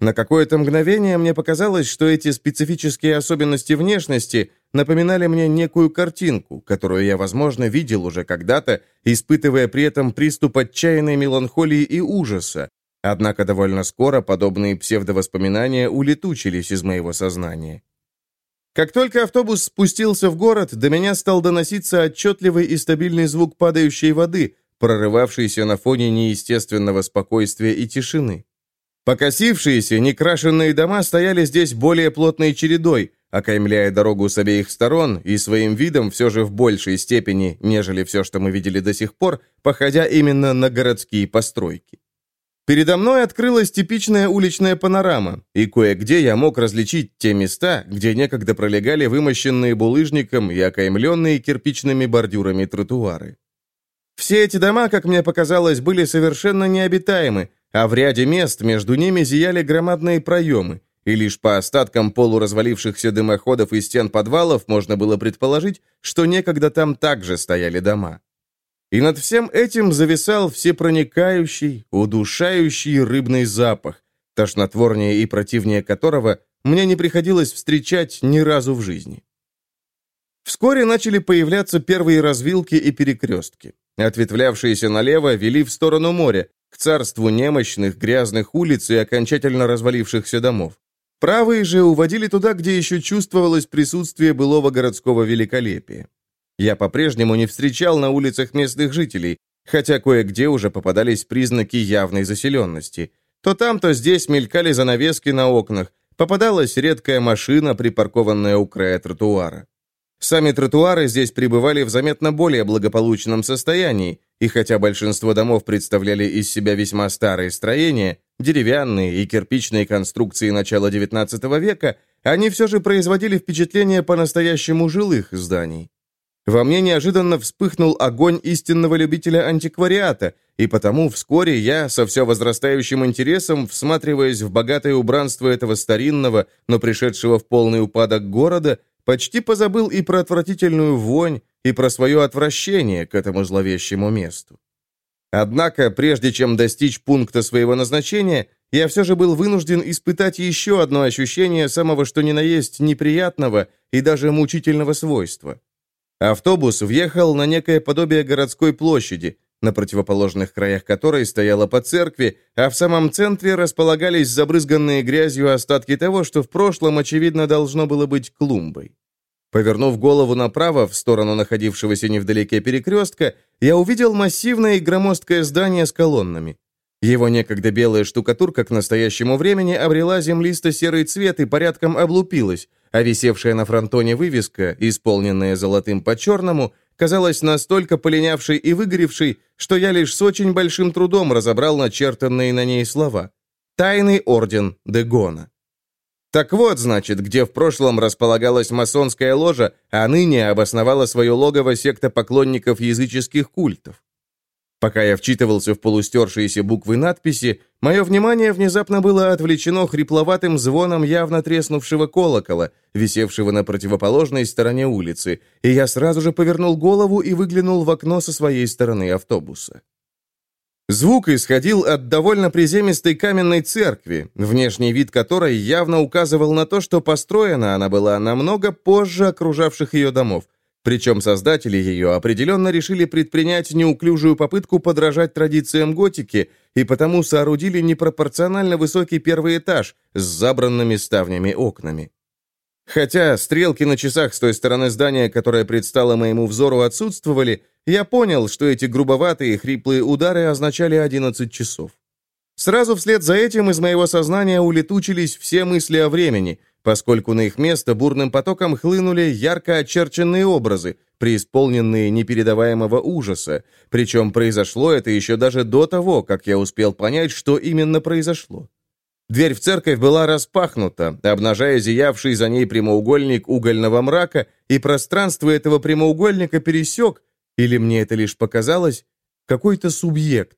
Speaker 1: На какое-то мгновение мне показалось, что эти специфические особенности внешности напоминали мне некую картинку, которую я, возможно, видел уже когда-то, испытывая при этом приступ отчаянной меланхолии и ужаса. Однако довольно скоро подобные псевдовоспоминания улетучились из моего сознания. Как только автобус спустился в город, до меня стал доноситься отчетливый и стабильный звук падающей воды, прорывавшийся на фоне неестественного спокойствия и тишины. Покосившиеся, некрашенные дома стояли здесь более плотной чередой, окаймляя дорогу с обеих сторон и своим видом все же в большей степени, нежели все, что мы видели до сих пор, походя именно на городские постройки. Передо мной открылась типичная уличная панорама, и кое-где я мог различить те места, где некогда пролегали вымощенные булыжником и окаймленные кирпичными бордюрами тротуары. Все эти дома, как мне показалось, были совершенно необитаемы, а в ряде мест между ними зияли громадные проемы, и лишь по остаткам полуразвалившихся дымоходов и стен подвалов можно было предположить, что некогда там также стояли дома. И над всем этим зависал всепроникающий, удушающий рыбный запах, тошнотворнее и противнее которого мне не приходилось встречать ни разу в жизни. Вскоре начали появляться первые развилки и перекрестки. Ответвлявшиеся налево вели в сторону моря, к царству немощных, грязных улиц и окончательно развалившихся домов. Правые же уводили туда, где еще чувствовалось присутствие былого городского великолепия. Я по-прежнему не встречал на улицах местных жителей, хотя кое-где уже попадались признаки явной заселенности. То там, то здесь мелькали занавески на окнах, попадалась редкая машина, припаркованная у края тротуара. Сами тротуары здесь пребывали в заметно более благополучном состоянии, и хотя большинство домов представляли из себя весьма старые строения, деревянные и кирпичные конструкции начала XIX века, они все же производили впечатление по-настоящему жилых зданий. Во мне неожиданно вспыхнул огонь истинного любителя антиквариата, и потому вскоре я, со все возрастающим интересом, всматриваясь в богатое убранство этого старинного, но пришедшего в полный упадок города, почти позабыл и про отвратительную вонь, и про свое отвращение к этому зловещему месту. Однако, прежде чем достичь пункта своего назначения, я все же был вынужден испытать еще одно ощущение самого что ни на есть неприятного и даже мучительного свойства. Автобус въехал на некое подобие городской площади, на противоположных краях которой стояла по церкви, а в самом центре располагались забрызганные грязью остатки того, что в прошлом, очевидно, должно было быть клумбой. Повернув голову направо, в сторону находившегося невдалеке перекрестка, я увидел массивное и громоздкое здание с колоннами. Его некогда белая штукатурка к настоящему времени обрела землисто-серый цвет и порядком облупилась, а висевшая на фронтоне вывеска, исполненная золотым по черному, казалась настолько полинявшей и выгоревшей, что я лишь с очень большим трудом разобрал начертанные на ней слова. «Тайный орден Дегона». Так вот, значит, где в прошлом располагалась масонская ложа, а ныне обосновала свое логово секта поклонников языческих культов. Пока я вчитывался в полустершиеся буквы надписи, мое внимание внезапно было отвлечено хрипловатым звоном явно треснувшего колокола, висевшего на противоположной стороне улицы, и я сразу же повернул голову и выглянул в окно со своей стороны автобуса. Звук исходил от довольно приземистой каменной церкви, внешний вид которой явно указывал на то, что построена она была намного позже окружавших ее домов, причем создатели ее определенно решили предпринять неуклюжую попытку подражать традициям готики и потому соорудили непропорционально высокий первый этаж с забранными ставнями окнами. Хотя стрелки на часах с той стороны здания, которая предстала моему взору, отсутствовали, я понял, что эти грубоватые хриплые удары означали 11 часов. Сразу вслед за этим из моего сознания улетучились все мысли о времени, поскольку на их место бурным потоком хлынули ярко очерченные образы, преисполненные непередаваемого ужаса, причем произошло это еще даже до того, как я успел понять, что именно произошло. Дверь в церковь была распахнута, обнажая зиявший за ней прямоугольник угольного мрака, и пространство этого прямоугольника пересек, или мне это лишь показалось, какой-то субъект.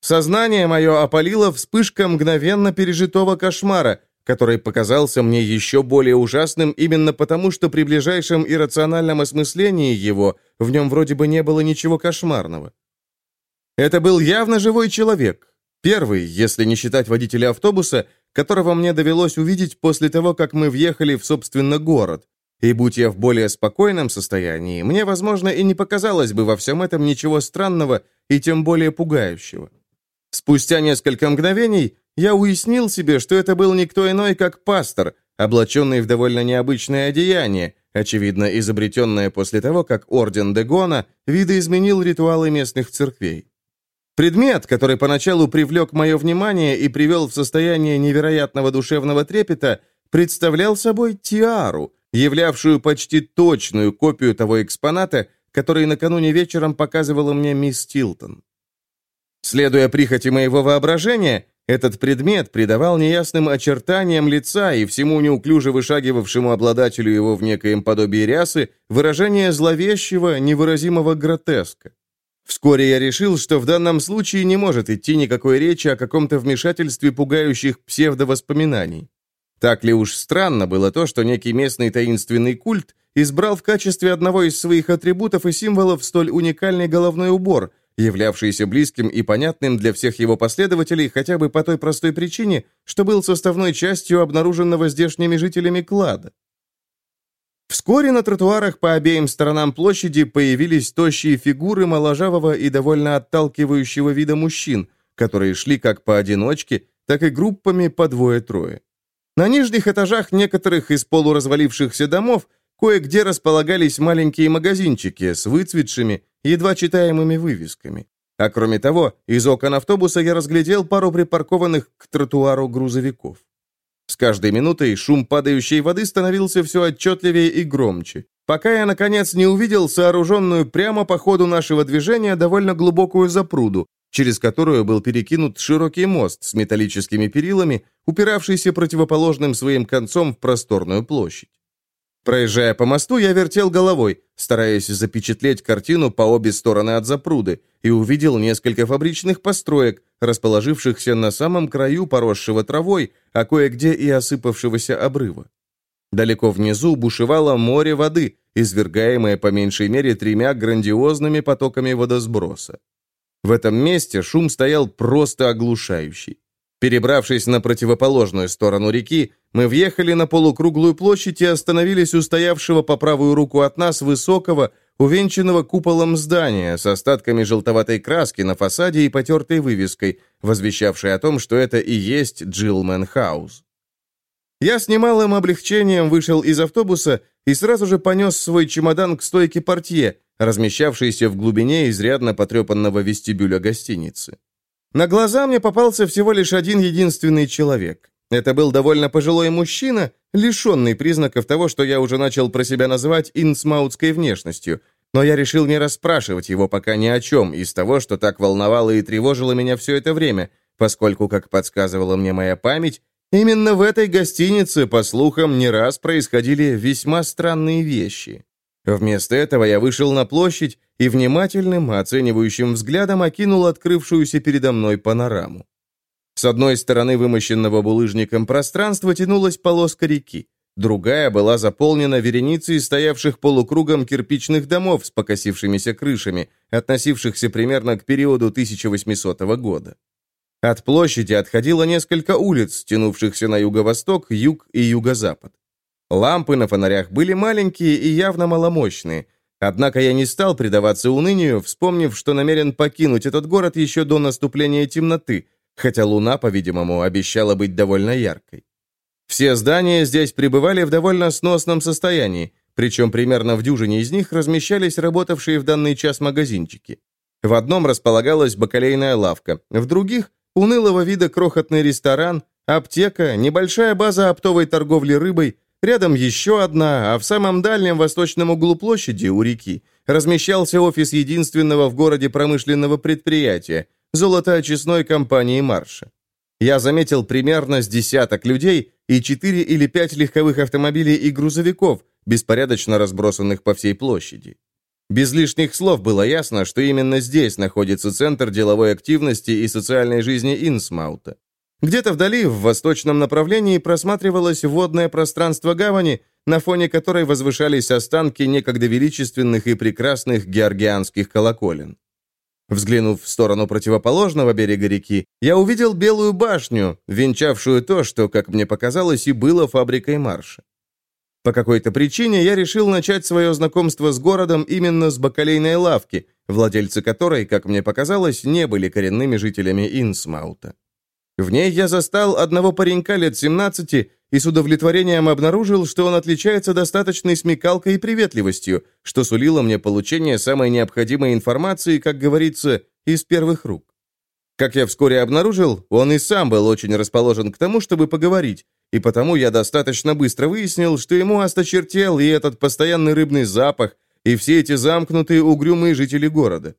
Speaker 1: Сознание мое опалило вспышка мгновенно пережитого кошмара, который показался мне еще более ужасным именно потому, что при ближайшем иррациональном осмыслении его в нем вроде бы не было ничего кошмарного. Это был явно живой человек. Первый, если не считать водителя автобуса, которого мне довелось увидеть после того, как мы въехали в, собственно, город. И будь я в более спокойном состоянии, мне, возможно, и не показалось бы во всем этом ничего странного и тем более пугающего. Спустя несколько мгновений я уяснил себе, что это был никто иной, как пастор, облаченный в довольно необычное одеяние, очевидно, изобретенное после того, как Орден Дегона видоизменил ритуалы местных церквей. Предмет, который поначалу привлек мое внимание и привел в состояние невероятного душевного трепета, представлял собой тиару, являвшую почти точную копию того экспоната, который накануне вечером показывала мне мисс Тилтон. Следуя прихоти моего воображения, этот предмет придавал неясным очертаниям лица и всему неуклюже вышагивавшему обладателю его в некоем подобии рясы выражение зловещего, невыразимого гротеска. Вскоре я решил, что в данном случае не может идти никакой речи о каком-то вмешательстве пугающих псевдовоспоминаний. Так ли уж странно было то, что некий местный таинственный культ избрал в качестве одного из своих атрибутов и символов столь уникальный головной убор, являвшийся близким и понятным для всех его последователей хотя бы по той простой причине, что был составной частью обнаруженного здешними жителями клада. Вскоре на тротуарах по обеим сторонам площади появились тощие фигуры моложавого и довольно отталкивающего вида мужчин, которые шли как поодиночке, так и группами по двое-трое. На нижних этажах некоторых из полуразвалившихся домов кое-где располагались маленькие магазинчики с выцветшими, едва читаемыми вывесками. А кроме того, из окон автобуса я разглядел пару припаркованных к тротуару грузовиков. С каждой минутой шум падающей воды становился все отчетливее и громче, пока я, наконец, не увидел сооруженную прямо по ходу нашего движения довольно глубокую запруду, через которую был перекинут широкий мост с металлическими перилами, упиравшийся противоположным своим концом в просторную площадь. Проезжая по мосту, я вертел головой, стараясь запечатлеть картину по обе стороны от запруды, и увидел несколько фабричных построек, расположившихся на самом краю поросшего травой, а кое-где и осыпавшегося обрыва. Далеко внизу бушевало море воды, извергаемое по меньшей мере тремя грандиозными потоками водосброса. В этом месте шум стоял просто оглушающий. Перебравшись на противоположную сторону реки, мы въехали на полукруглую площадь и остановились у стоявшего по правую руку от нас высокого, увенчанного куполом здания с остатками желтоватой краски на фасаде и потертой вывеской, возвещавшей о том, что это и есть Джилмен Хаус. Я с немалым облегчением вышел из автобуса и сразу же понес свой чемодан к стойке портье, размещавшейся в глубине изрядно потрепанного вестибюля гостиницы. На глаза мне попался всего лишь один единственный человек. Это был довольно пожилой мужчина, лишенный признаков того, что я уже начал про себя называть инсмаутской внешностью, но я решил не расспрашивать его пока ни о чем из того, что так волновало и тревожило меня все это время, поскольку, как подсказывала мне моя память, именно в этой гостинице, по слухам, не раз происходили весьма странные вещи. Вместо этого я вышел на площадь и внимательным, оценивающим взглядом окинул открывшуюся передо мной панораму. С одной стороны вымощенного булыжником пространства тянулась полоска реки, другая была заполнена вереницей стоявших полукругом кирпичных домов с покосившимися крышами, относившихся примерно к периоду 1800 года. От площади отходило несколько улиц, тянувшихся на юго-восток, юг и юго-запад. Лампы на фонарях были маленькие и явно маломощные. Однако я не стал предаваться унынию, вспомнив, что намерен покинуть этот город еще до наступления темноты, хотя луна, по-видимому, обещала быть довольно яркой. Все здания здесь пребывали в довольно сносном состоянии, причем примерно в дюжине из них размещались работавшие в данный час магазинчики. В одном располагалась бакалейная лавка, в других – унылого вида крохотный ресторан, аптека, небольшая база оптовой торговли рыбой – Рядом еще одна, а в самом дальнем восточном углу площади, у реки, размещался офис единственного в городе промышленного предприятия – золотоочистной компании «Марша». Я заметил примерно с десяток людей и четыре или пять легковых автомобилей и грузовиков, беспорядочно разбросанных по всей площади. Без лишних слов было ясно, что именно здесь находится центр деловой активности и социальной жизни Инсмаута. Где-то вдали, в восточном направлении, просматривалось водное пространство гавани, на фоне которой возвышались останки некогда величественных и прекрасных георгианских колоколен. Взглянув в сторону противоположного берега реки, я увидел белую башню, венчавшую то, что, как мне показалось, и было фабрикой марша. По какой-то причине я решил начать свое знакомство с городом именно с бакалейной лавки, владельцы которой, как мне показалось, не были коренными жителями Инсмаута. В ней я застал одного паренька лет 17 и с удовлетворением обнаружил, что он отличается достаточной смекалкой и приветливостью, что сулило мне получение самой необходимой информации, как говорится, из первых рук. Как я вскоре обнаружил, он и сам был очень расположен к тому, чтобы поговорить, и потому я достаточно быстро выяснил, что ему осточертел и этот постоянный рыбный запах, и все эти замкнутые угрюмые жители города.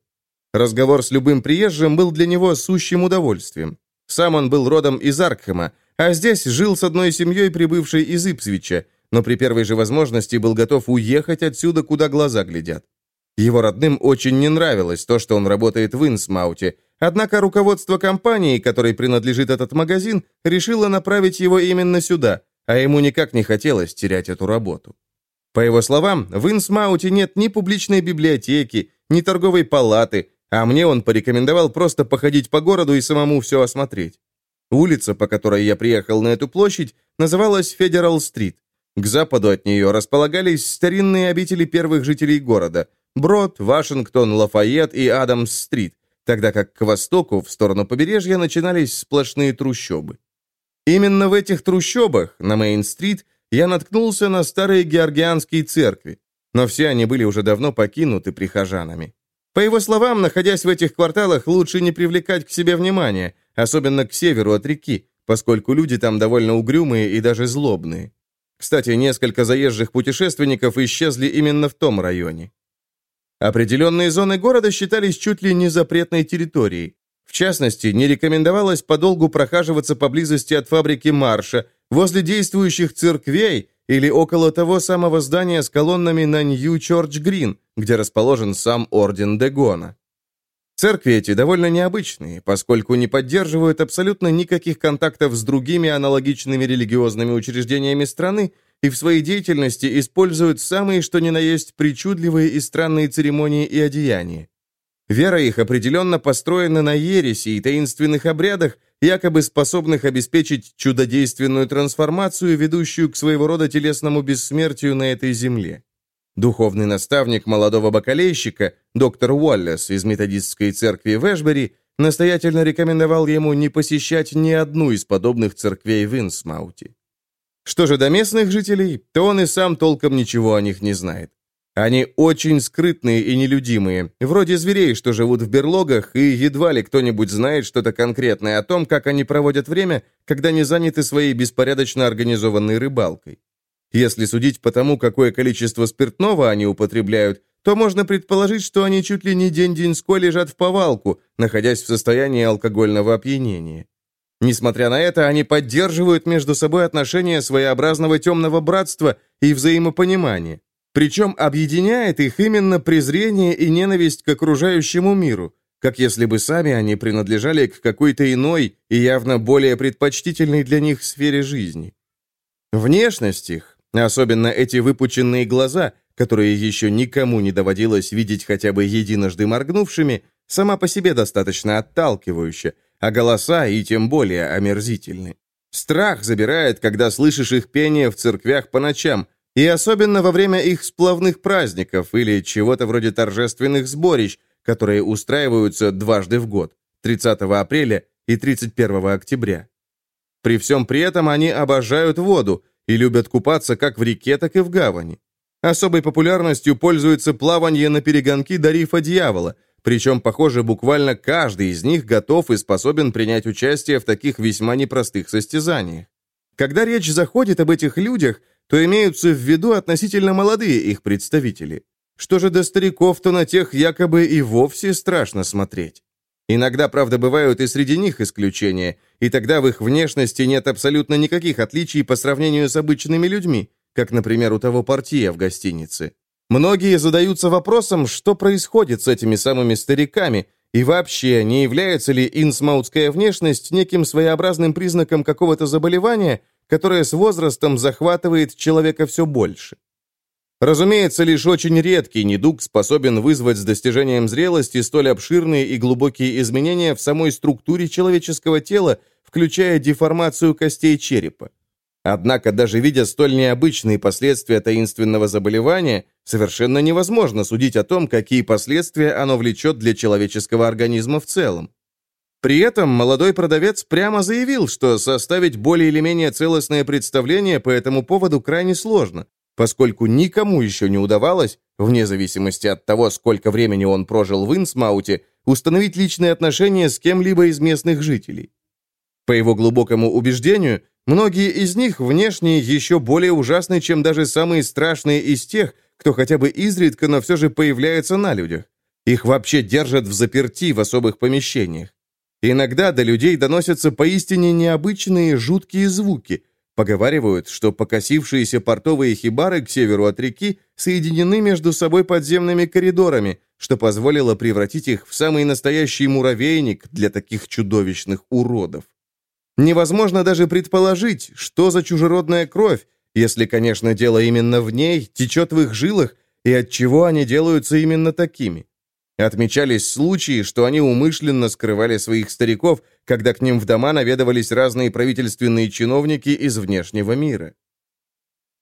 Speaker 1: Разговор с любым приезжим был для него сущим удовольствием. Сам он был родом из Аркхема, а здесь жил с одной семьей, прибывшей из Ипсвича, но при первой же возможности был готов уехать отсюда, куда глаза глядят. Его родным очень не нравилось то, что он работает в Инсмауте, однако руководство компании, которой принадлежит этот магазин, решило направить его именно сюда, а ему никак не хотелось терять эту работу. По его словам, в Инсмауте нет ни публичной библиотеки, ни торговой палаты, а мне он порекомендовал просто походить по городу и самому все осмотреть. Улица, по которой я приехал на эту площадь, называлась Федерал-стрит. К западу от нее располагались старинные обители первых жителей города – Брод, Вашингтон, Лафайет и Адамс-стрит, тогда как к востоку, в сторону побережья, начинались сплошные трущобы. Именно в этих трущобах, на Мейн-стрит, я наткнулся на старые георгианские церкви, но все они были уже давно покинуты прихожанами. По его словам, находясь в этих кварталах, лучше не привлекать к себе внимания, особенно к северу от реки, поскольку люди там довольно угрюмые и даже злобные. Кстати, несколько заезжих путешественников исчезли именно в том районе. Определенные зоны города считались чуть ли не запретной территорией. В частности, не рекомендовалось подолгу прохаживаться поблизости от фабрики Марша, возле действующих церквей или около того самого здания с колоннами на Нью-Чорч-Грин, где расположен сам Орден Дегона. Церкви эти довольно необычные, поскольку не поддерживают абсолютно никаких контактов с другими аналогичными религиозными учреждениями страны и в своей деятельности используют самые что ни на есть причудливые и странные церемонии и одеяния. Вера их определенно построена на ереси и таинственных обрядах, якобы способных обеспечить чудодейственную трансформацию, ведущую к своего рода телесному бессмертию на этой земле. Духовный наставник молодого бакалейщика, доктор Уоллес из методистской церкви в Эшбери, настоятельно рекомендовал ему не посещать ни одну из подобных церквей в Инсмауте. Что же до местных жителей, то он и сам толком ничего о них не знает. Они очень скрытные и нелюдимые, вроде зверей, что живут в берлогах, и едва ли кто-нибудь знает что-то конкретное о том, как они проводят время, когда не заняты своей беспорядочно организованной рыбалкой. Если судить по тому, какое количество спиртного они употребляют, то можно предположить, что они чуть ли не день-деньской лежат в повалку, находясь в состоянии алкогольного опьянения. Несмотря на это, они поддерживают между собой отношения своеобразного темного братства и взаимопонимания. Причем объединяет их именно презрение и ненависть к окружающему миру, как если бы сами они принадлежали к какой-то иной и явно более предпочтительной для них сфере жизни. Внешность их, особенно эти выпученные глаза, которые еще никому не доводилось видеть хотя бы единожды моргнувшими, сама по себе достаточно отталкивающая, а голоса и тем более омерзительны. Страх забирает, когда слышишь их пение в церквях по ночам, и особенно во время их сплавных праздников или чего-то вроде торжественных сборищ, которые устраиваются дважды в год, 30 апреля и 31 октября. При всем при этом они обожают воду и любят купаться как в реке, так и в гавани. Особой популярностью пользуется плавание на перегонки до рифа дьявола, причем, похоже, буквально каждый из них готов и способен принять участие в таких весьма непростых состязаниях. Когда речь заходит об этих людях, то имеются в виду относительно молодые их представители. Что же до стариков, то на тех якобы и вовсе страшно смотреть. Иногда, правда, бывают и среди них исключения, и тогда в их внешности нет абсолютно никаких отличий по сравнению с обычными людьми, как, например, у того партия в гостинице. Многие задаются вопросом, что происходит с этими самыми стариками, и вообще, не является ли инсмаутская внешность неким своеобразным признаком какого-то заболевания, которое с возрастом захватывает человека все больше. Разумеется, лишь очень редкий недуг способен вызвать с достижением зрелости столь обширные и глубокие изменения в самой структуре человеческого тела, включая деформацию костей черепа. Однако, даже видя столь необычные последствия таинственного заболевания, совершенно невозможно судить о том, какие последствия оно влечет для человеческого организма в целом. При этом молодой продавец прямо заявил, что составить более или менее целостное представление по этому поводу крайне сложно, поскольку никому еще не удавалось, вне зависимости от того, сколько времени он прожил в Инсмауте, установить личные отношения с кем-либо из местных жителей. По его глубокому убеждению, многие из них внешне еще более ужасны, чем даже самые страшные из тех, кто хотя бы изредка, но все же появляется на людях. Их вообще держат в заперти в особых помещениях. Иногда до людей доносятся поистине необычные жуткие звуки. Поговаривают, что покосившиеся портовые хибары к северу от реки соединены между собой подземными коридорами, что позволило превратить их в самый настоящий муравейник для таких чудовищных уродов. Невозможно даже предположить, что за чужеродная кровь, если, конечно, дело именно в ней, течет в их жилах, и от чего они делаются именно такими. Отмечались случаи, что они умышленно скрывали своих стариков, когда к ним в дома наведывались разные правительственные чиновники из внешнего мира.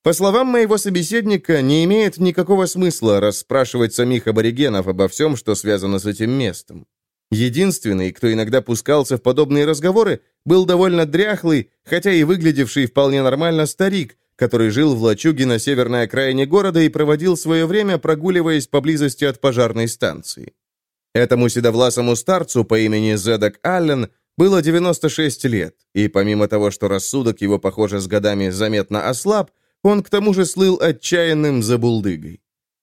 Speaker 1: По словам моего собеседника, не имеет никакого смысла расспрашивать самих аборигенов обо всем, что связано с этим местом. Единственный, кто иногда пускался в подобные разговоры, был довольно дряхлый, хотя и выглядевший вполне нормально старик, который жил в лачуге на северной окраине города и проводил свое время, прогуливаясь поблизости от пожарной станции. Этому седовласому старцу по имени Зедок Аллен было 96 лет, и помимо того, что рассудок его, похоже, с годами заметно ослаб, он к тому же слыл отчаянным забулдыгой.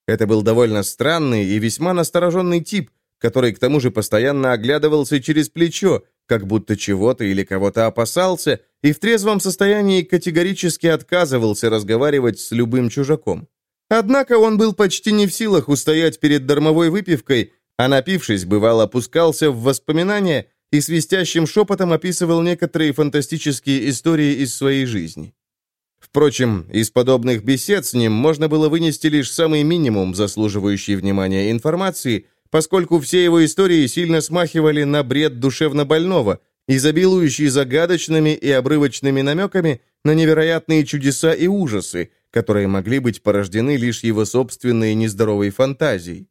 Speaker 1: Это был довольно странный и весьма настороженный тип, который к тому же постоянно оглядывался через плечо, как будто чего-то или кого-то опасался, и в трезвом состоянии категорически отказывался разговаривать с любым чужаком. Однако он был почти не в силах устоять перед дармовой выпивкой, а напившись, бывало опускался в воспоминания и свистящим шепотом описывал некоторые фантастические истории из своей жизни. Впрочем, из подобных бесед с ним можно было вынести лишь самый минимум заслуживающий внимания информации – поскольку все его истории сильно смахивали на бред душевнобольного, изобилующий загадочными и обрывочными намеками на невероятные чудеса и ужасы, которые могли быть порождены лишь его собственной нездоровой фантазией.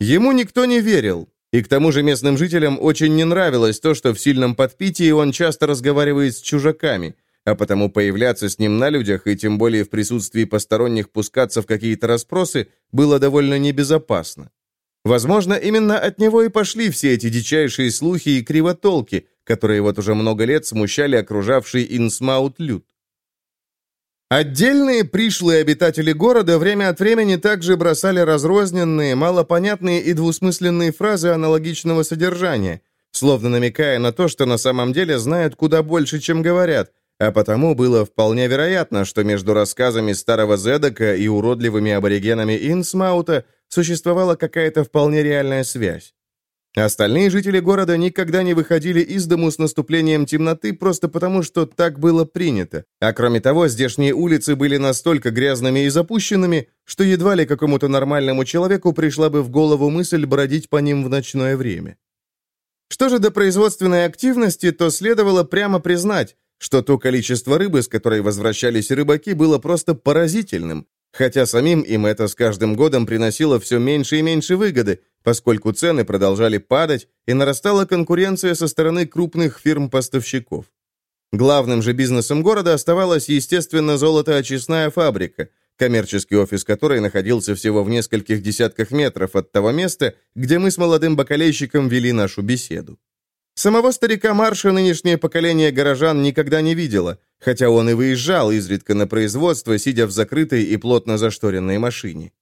Speaker 1: Ему никто не верил, и к тому же местным жителям очень не нравилось то, что в сильном подпитии он часто разговаривает с чужаками, а потому появляться с ним на людях и тем более в присутствии посторонних пускаться в какие-то расспросы было довольно небезопасно. Возможно, именно от него и пошли все эти дичайшие слухи и кривотолки, которые вот уже много лет смущали окружавший Инсмаут люд. Отдельные пришлые обитатели города время от времени также бросали разрозненные, малопонятные и двусмысленные фразы аналогичного содержания, словно намекая на то, что на самом деле знают куда больше, чем говорят, а потому было вполне вероятно, что между рассказами старого Зедока и уродливыми аборигенами Инсмаута существовала какая-то вполне реальная связь. Остальные жители города никогда не выходили из дому с наступлением темноты просто потому, что так было принято. А кроме того, здешние улицы были настолько грязными и запущенными, что едва ли какому-то нормальному человеку пришла бы в голову мысль бродить по ним в ночное время. Что же до производственной активности, то следовало прямо признать, что то количество рыбы, с которой возвращались рыбаки, было просто поразительным, хотя самим им это с каждым годом приносило все меньше и меньше выгоды, поскольку цены продолжали падать и нарастала конкуренция со стороны крупных фирм-поставщиков. Главным же бизнесом города оставалась, естественно, золотоочистная фабрика, коммерческий офис которой находился всего в нескольких десятках метров от того места, где мы с молодым бакалейщиком вели нашу беседу. Самого старика Марша нынешнее поколение горожан никогда не видело, хотя он и выезжал изредка на производство, сидя в закрытой и плотно зашторенной машине.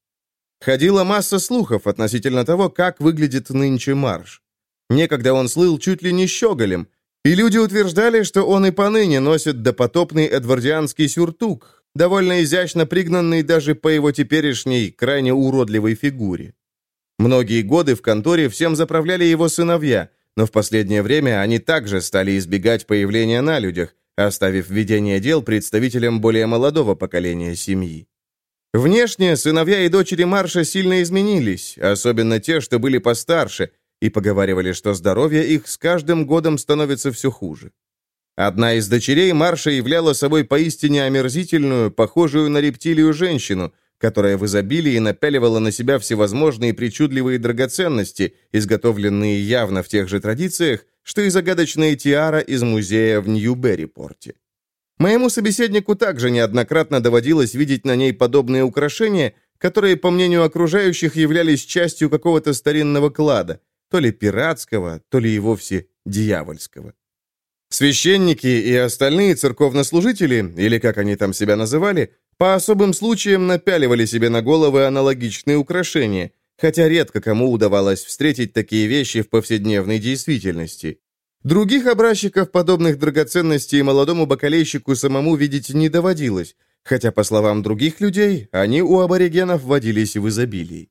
Speaker 1: Ходила масса слухов относительно того, как выглядит нынче марш. Некогда он слыл чуть ли не щеголем, и люди утверждали, что он и поныне носит допотопный эдвардианский сюртук, довольно изящно пригнанный даже по его теперешней, крайне уродливой фигуре. Многие годы в конторе всем заправляли его сыновья, но в последнее время они также стали избегать появления на людях, оставив ведение дел представителям более молодого поколения семьи. Внешне сыновья и дочери Марша сильно изменились, особенно те, что были постарше, и поговаривали, что здоровье их с каждым годом становится все хуже. Одна из дочерей Марша являла собой поистине омерзительную, похожую на рептилию женщину, которая в изобилии напяливала на себя всевозможные причудливые драгоценности, изготовленные явно в тех же традициях, что и загадочная тиара из музея в Нью-Берри-порте. Моему собеседнику также неоднократно доводилось видеть на ней подобные украшения, которые, по мнению окружающих, являлись частью какого-то старинного клада, то ли пиратского, то ли и вовсе дьявольского. Священники и остальные церковнослужители, или как они там себя называли, по особым случаям напяливали себе на головы аналогичные украшения, хотя редко кому удавалось встретить такие вещи в повседневной действительности. Других образчиков подобных драгоценностей молодому бакалейщику самому видеть не доводилось, хотя, по словам других людей, они у аборигенов водились в изобилии.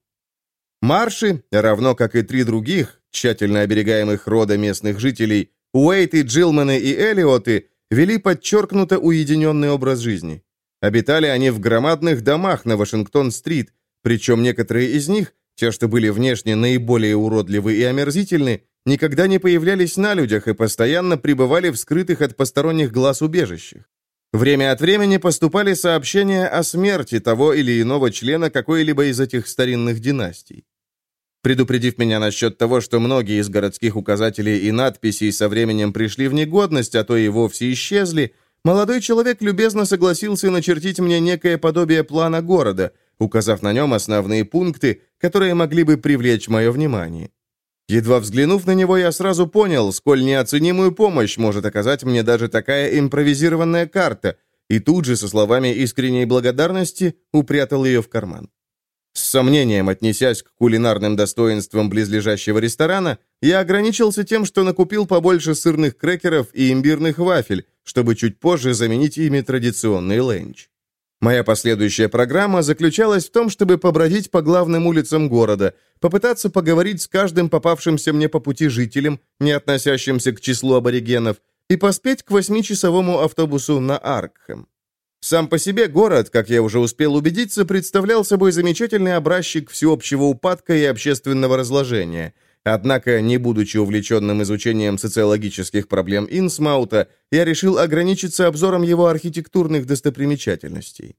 Speaker 1: Марши, равно как и три других, тщательно оберегаемых рода местных жителей, Уэйты, Джилманы и Элиоты, вели подчеркнуто уединенный образ жизни. Обитали они в громадных домах на Вашингтон-стрит, причем некоторые из них, те, что были внешне наиболее уродливы и омерзительны, никогда не появлялись на людях и постоянно пребывали в скрытых от посторонних глаз убежищах. Время от времени поступали сообщения о смерти того или иного члена какой-либо из этих старинных династий. Предупредив меня насчет того, что многие из городских указателей и надписей со временем пришли в негодность, а то и вовсе исчезли, молодой человек любезно согласился начертить мне некое подобие плана города, указав на нем основные пункты, которые могли бы привлечь мое внимание. Едва взглянув на него, я сразу понял, сколь неоценимую помощь может оказать мне даже такая импровизированная карта, и тут же со словами искренней благодарности упрятал ее в карман. С сомнением отнесясь к кулинарным достоинствам близлежащего ресторана, я ограничился тем, что накупил побольше сырных крекеров и имбирных вафель, чтобы чуть позже заменить ими традиционный ленч. Моя последующая программа заключалась в том, чтобы побродить по главным улицам города, попытаться поговорить с каждым попавшимся мне по пути жителем, не относящимся к числу аборигенов, и поспеть к восьмичасовому автобусу на Аркхэм. Сам по себе город, как я уже успел убедиться, представлял собой замечательный образчик всеобщего упадка и общественного разложения. Однако, не будучи увлеченным изучением социологических проблем Инсмаута, я решил ограничиться обзором его архитектурных достопримечательностей.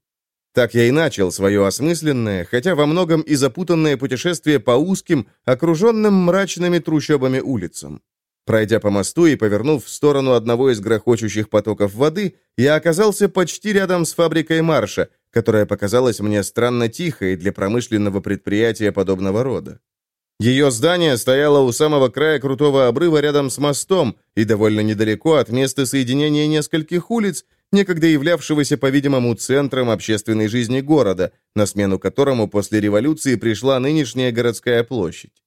Speaker 1: Так я и начал свое осмысленное, хотя во многом и запутанное путешествие по узким, окруженным мрачными трущобами улицам. Пройдя по мосту и повернув в сторону одного из грохочущих потоков воды, я оказался почти рядом с фабрикой Марша, которая показалась мне странно тихой для промышленного предприятия подобного рода. Ее здание стояло у самого края крутого обрыва рядом с мостом и довольно недалеко от места соединения нескольких улиц, некогда являвшегося, по-видимому, центром общественной жизни города, на смену которому после революции пришла нынешняя городская площадь.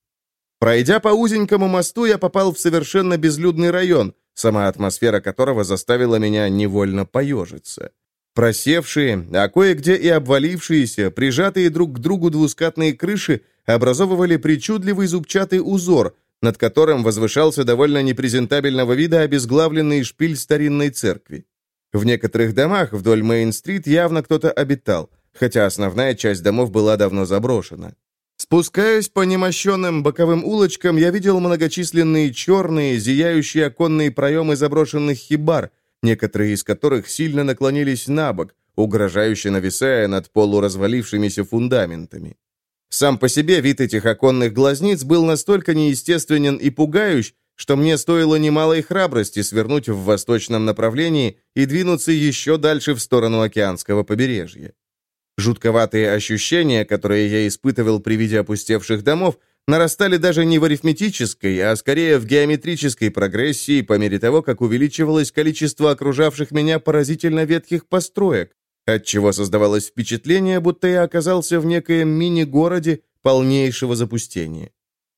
Speaker 1: Пройдя по узенькому мосту, я попал в совершенно безлюдный район, сама атмосфера которого заставила меня невольно поежиться. Просевшие, а кое-где и обвалившиеся, прижатые друг к другу двускатные крыши образовывали причудливый зубчатый узор, над которым возвышался довольно непрезентабельного вида обезглавленный шпиль старинной церкви. В некоторых домах вдоль Мейн-стрит явно кто-то обитал, хотя основная часть домов была давно заброшена. Спускаясь по немощенным боковым улочкам, я видел многочисленные черные, зияющие оконные проемы заброшенных хибар, некоторые из которых сильно наклонились на бок, угрожающе нависая над полуразвалившимися фундаментами. Сам по себе вид этих оконных глазниц был настолько неестественен и пугающ, что мне стоило немалой храбрости свернуть в восточном направлении и двинуться еще дальше в сторону океанского побережья. Жутковатые ощущения, которые я испытывал при виде опустевших домов, нарастали даже не в арифметической, а скорее в геометрической прогрессии по мере того, как увеличивалось количество окружавших меня поразительно ветхих построек, отчего создавалось впечатление, будто я оказался в некоем мини-городе полнейшего запустения.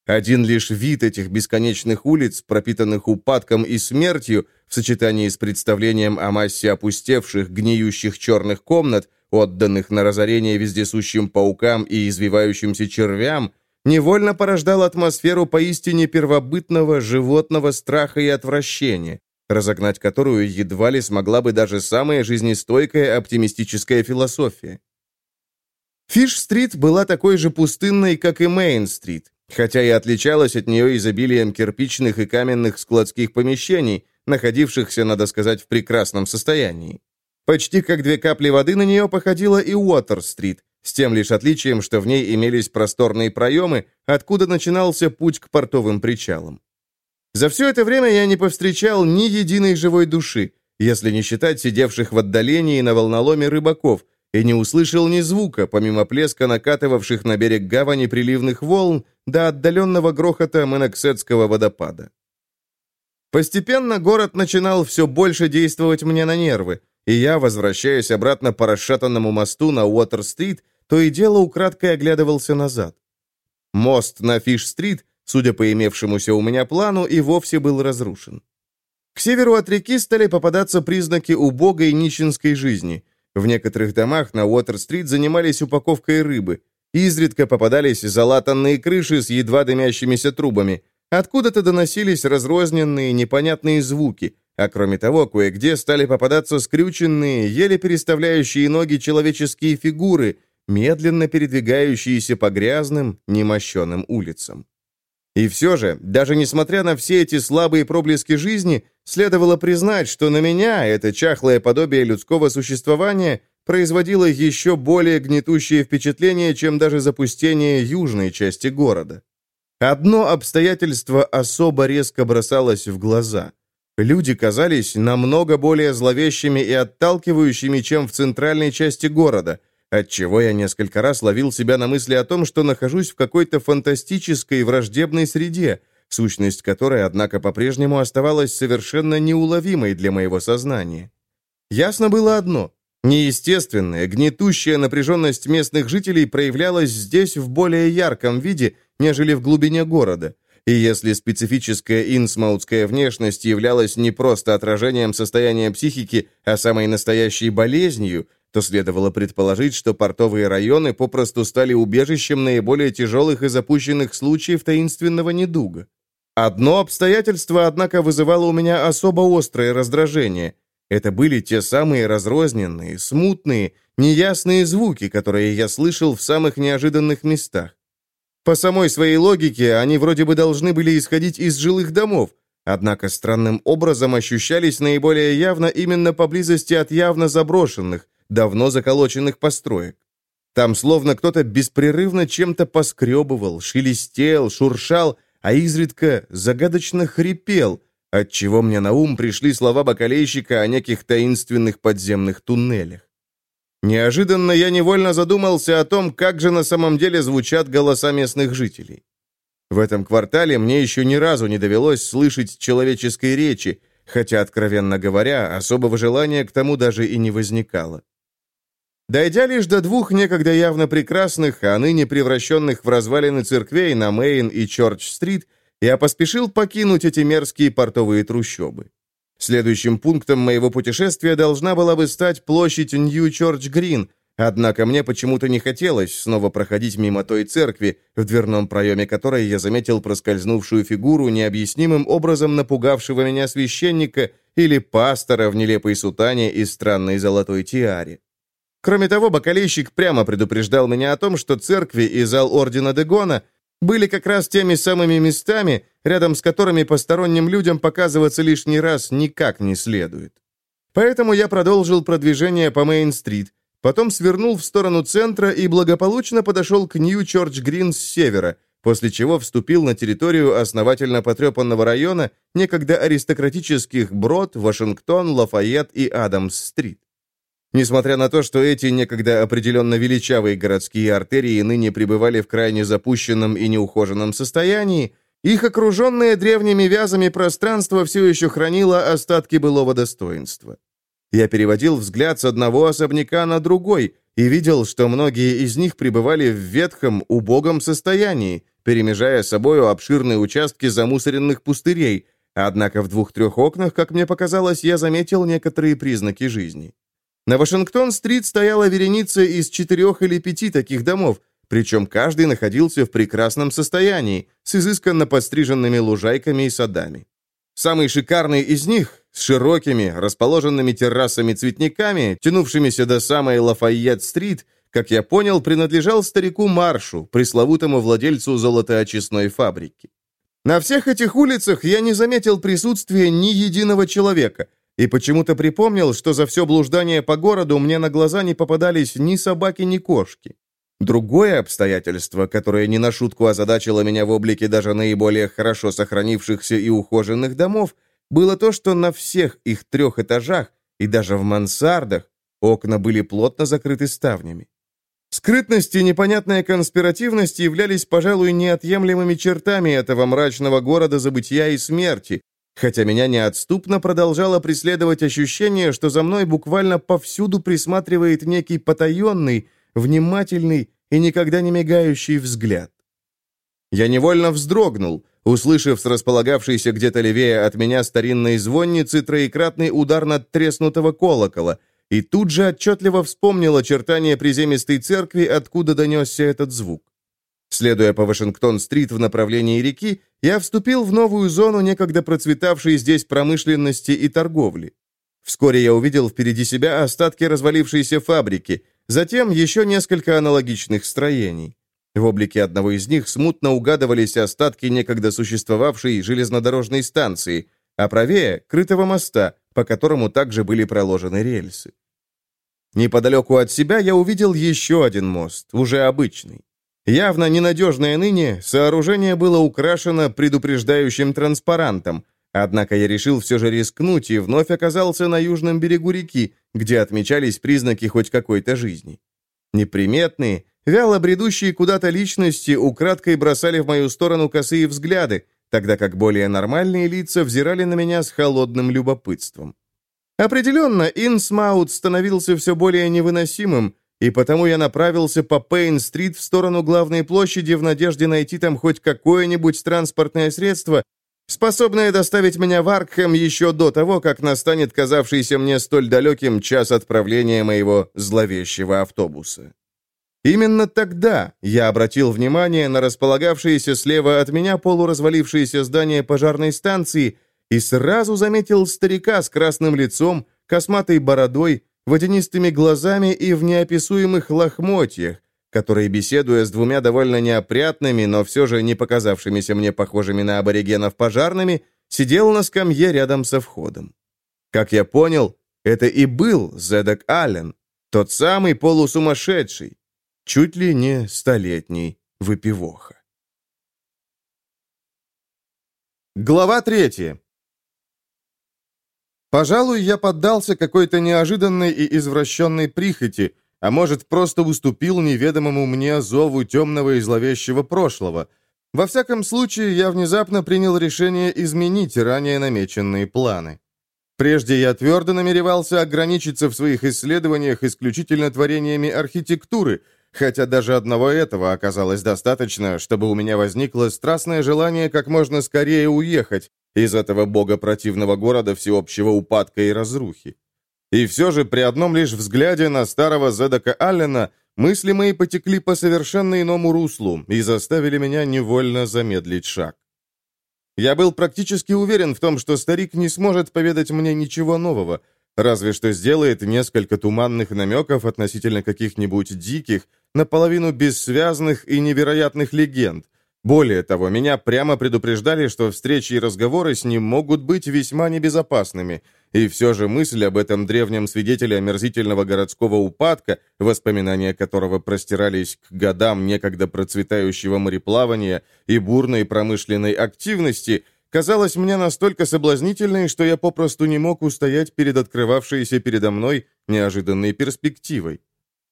Speaker 1: Один лишь вид этих бесконечных улиц, пропитанных упадком и смертью, в сочетании с представлением о массе опустевших, гниющих черных комнат, отданных на разорение вездесущим паукам и извивающимся червям, невольно порождал атмосферу поистине первобытного животного страха и отвращения, разогнать которую едва ли смогла бы даже самая жизнестойкая оптимистическая философия. Фиш-стрит была такой же пустынной, как и Мейн-стрит, хотя и отличалась от нее изобилием кирпичных и каменных складских помещений, находившихся, надо сказать, в прекрасном состоянии. Почти как две капли воды на нее походила и Уотер-стрит, с тем лишь отличием, что в ней имелись просторные проемы, откуда начинался путь к портовым причалам. За все это время я не повстречал ни единой живой души, если не считать сидевших в отдалении на волноломе рыбаков, и не услышал ни звука, помимо плеска накатывавших на берег гавани приливных волн до отдаленного грохота Меноксетского водопада. Постепенно город начинал все больше действовать мне на нервы, и я, возвращаясь обратно по расшатанному мосту на Уотер-стрит, то и дело украдкой оглядывался назад. Мост на Фиш-стрит, судя по имевшемуся у меня плану, и вовсе был разрушен. К северу от реки стали попадаться признаки убогой нищенской жизни. В некоторых домах на Уотер-стрит занимались упаковкой рыбы. Изредка попадались залатанные крыши с едва дымящимися трубами. Откуда-то доносились разрозненные непонятные звуки – а кроме того, кое-где стали попадаться скрюченные, еле переставляющие ноги человеческие фигуры, медленно передвигающиеся по грязным, немощенным улицам. И все же, даже несмотря на все эти слабые проблески жизни, следовало признать, что на меня это чахлое подобие людского существования производило еще более гнетущее впечатление, чем даже запустение южной части города. Одно обстоятельство особо резко бросалось в глаза – Люди казались намного более зловещими и отталкивающими, чем в центральной части города, отчего я несколько раз ловил себя на мысли о том, что нахожусь в какой-то фантастической враждебной среде, сущность которой, однако, по-прежнему оставалась совершенно неуловимой для моего сознания. Ясно было одно. Неестественная, гнетущая напряженность местных жителей проявлялась здесь в более ярком виде, нежели в глубине города – и если специфическая инсмаутская внешность являлась не просто отражением состояния психики, а самой настоящей болезнью, то следовало предположить, что портовые районы попросту стали убежищем наиболее тяжелых и запущенных случаев таинственного недуга. Одно обстоятельство, однако, вызывало у меня особо острое раздражение. Это были те самые разрозненные, смутные, неясные звуки, которые я слышал в самых неожиданных местах. По самой своей логике, они вроде бы должны были исходить из жилых домов, однако странным образом ощущались наиболее явно именно поблизости от явно заброшенных, давно заколоченных построек. Там словно кто-то беспрерывно чем-то поскребывал, шелестел, шуршал, а изредка загадочно хрипел, отчего мне на ум пришли слова бакалейщика о неких таинственных подземных туннелях. Неожиданно я невольно задумался о том, как же на самом деле звучат голоса местных жителей. В этом квартале мне еще ни разу не довелось слышать человеческой речи, хотя, откровенно говоря, особого желания к тому даже и не возникало. Дойдя лишь до двух некогда явно прекрасных, а ныне превращенных в развалины церквей на Мейн и Чорч-стрит, я поспешил покинуть эти мерзкие портовые трущобы. Следующим пунктом моего путешествия должна была бы стать площадь Нью-Чорч-Грин, однако мне почему-то не хотелось снова проходить мимо той церкви, в дверном проеме которой я заметил проскользнувшую фигуру, необъяснимым образом напугавшего меня священника или пастора в нелепой сутане и странной золотой тиаре. Кроме того, бокалейщик прямо предупреждал меня о том, что церкви и зал Ордена Дегона – были как раз теми самыми местами, рядом с которыми посторонним людям показываться лишний раз никак не следует. Поэтому я продолжил продвижение по Мейн-стрит, потом свернул в сторону центра и благополучно подошел к Нью-Чорч-Грин с севера, после чего вступил на территорию основательно потрепанного района некогда аристократических Брод, Вашингтон, Лафайет и Адамс-стрит. Несмотря на то, что эти некогда определенно величавые городские артерии ныне пребывали в крайне запущенном и неухоженном состоянии, их окруженное древними вязами пространство все еще хранило остатки былого достоинства. Я переводил взгляд с одного особняка на другой и видел, что многие из них пребывали в ветхом, убогом состоянии, перемежая собою обширные участки замусоренных пустырей, однако в двух-трех окнах, как мне показалось, я заметил некоторые признаки жизни. На Вашингтон-стрит стояла вереница из четырех или пяти таких домов, причем каждый находился в прекрасном состоянии, с изысканно подстриженными лужайками и садами. Самый шикарный из них, с широкими, расположенными террасами-цветниками, тянувшимися до самой Лафайет-стрит, как я понял, принадлежал старику Маршу, пресловутому владельцу золотоочистной фабрики. На всех этих улицах я не заметил присутствия ни единого человека, и почему-то припомнил, что за все блуждание по городу мне на глаза не попадались ни собаки, ни кошки. Другое обстоятельство, которое не на шутку озадачило меня в облике даже наиболее хорошо сохранившихся и ухоженных домов, было то, что на всех их трех этажах и даже в мансардах окна были плотно закрыты ставнями. Скрытность и непонятная конспиративность являлись, пожалуй, неотъемлемыми чертами этого мрачного города забытия и смерти, хотя меня неотступно продолжало преследовать ощущение, что за мной буквально повсюду присматривает некий потаенный, внимательный и никогда не мигающий взгляд. Я невольно вздрогнул, услышав с располагавшейся где-то левее от меня старинной звонницы троекратный удар над треснутого колокола, и тут же отчетливо вспомнил очертания приземистой церкви, откуда донесся этот звук. Следуя по Вашингтон-стрит в направлении реки, я вступил в новую зону некогда процветавшей здесь промышленности и торговли. Вскоре я увидел впереди себя остатки развалившейся фабрики, затем еще несколько аналогичных строений. В облике одного из них смутно угадывались остатки некогда существовавшей железнодорожной станции, а правее — крытого моста, по которому также были проложены рельсы. Неподалеку от себя я увидел еще один мост, уже обычный. Явно ненадежное ныне, сооружение было украшено предупреждающим транспарантом, однако я решил все же рискнуть и вновь оказался на южном берегу реки, где отмечались признаки хоть какой-то жизни. Неприметные, вяло бредущие куда-то личности украдкой бросали в мою сторону косые взгляды, тогда как более нормальные лица взирали на меня с холодным любопытством. Определенно, Инсмаут становился все более невыносимым, и потому я направился по Пейн-стрит в сторону главной площади в надежде найти там хоть какое-нибудь транспортное средство, способное доставить меня в Аркхэм еще до того, как настанет казавшийся мне столь далеким час отправления моего зловещего автобуса. Именно тогда я обратил внимание на располагавшееся слева от меня полуразвалившееся здание пожарной станции и сразу заметил старика с красным лицом, косматой бородой, водянистыми глазами и в неописуемых лохмотьях, который, беседуя с двумя довольно неопрятными, но все же не показавшимися мне похожими на аборигенов пожарными, сидел на скамье рядом со входом. Как я понял, это и был Зедок Аллен, тот самый полусумасшедший, чуть ли не столетний выпивоха. Глава третья. Пожалуй, я поддался какой-то неожиданной и извращенной прихоти, а может, просто уступил неведомому мне зову темного и зловещего прошлого. Во всяком случае, я внезапно принял решение изменить ранее намеченные планы. Прежде я твердо намеревался ограничиться в своих исследованиях исключительно творениями архитектуры, хотя даже одного этого оказалось достаточно, чтобы у меня возникло страстное желание как можно скорее уехать из этого богопротивного города всеобщего упадка и разрухи. И все же при одном лишь взгляде на старого Зедака Аллена мысли мои потекли по совершенно иному руслу и заставили меня невольно замедлить шаг. Я был практически уверен в том, что старик не сможет поведать мне ничего нового, разве что сделает несколько туманных намеков относительно каких-нибудь диких, наполовину бессвязных и невероятных легенд, более того, меня прямо предупреждали, что встречи и разговоры с ним могут быть весьма небезопасными, и все же мысль об этом древнем свидетеле омерзительного городского упадка, воспоминания которого простирались к годам некогда процветающего мореплавания и бурной промышленной активности, казалась мне настолько соблазнительной, что я попросту не мог устоять перед открывавшейся передо мной неожиданной перспективой.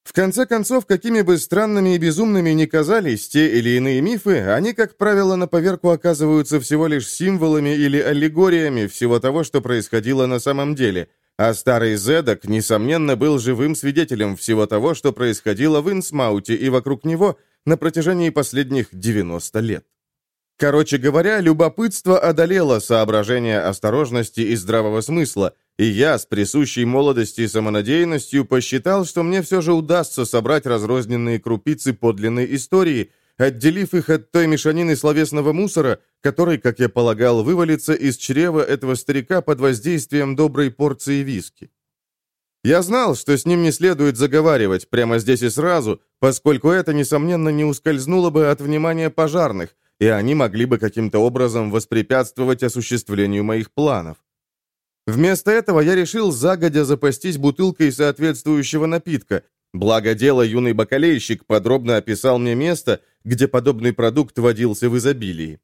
Speaker 1: В конце концов, какими бы странными и безумными ни казались те или иные мифы, они, как правило, на поверку оказываются всего лишь символами или аллегориями всего того, что происходило на самом деле, а старый Зедок, несомненно, был живым свидетелем всего того, что происходило в Инсмауте и вокруг него на протяжении последних 90 лет. Короче говоря, любопытство одолело соображение осторожности и здравого смысла – и я с присущей молодости и самонадеянностью посчитал, что мне все же удастся собрать разрозненные крупицы подлинной истории, отделив их от той мешанины словесного мусора, который, как я полагал, вывалится из чрева этого старика под воздействием доброй порции виски. Я знал, что с ним не следует заговаривать прямо здесь и сразу, поскольку это, несомненно, не ускользнуло бы от внимания пожарных, и они могли бы каким-то образом воспрепятствовать осуществлению моих планов. Вместо этого я решил загодя запастись бутылкой соответствующего напитка, благо дело юный бакалейщик подробно описал мне место, где подобный продукт водился в изобилии.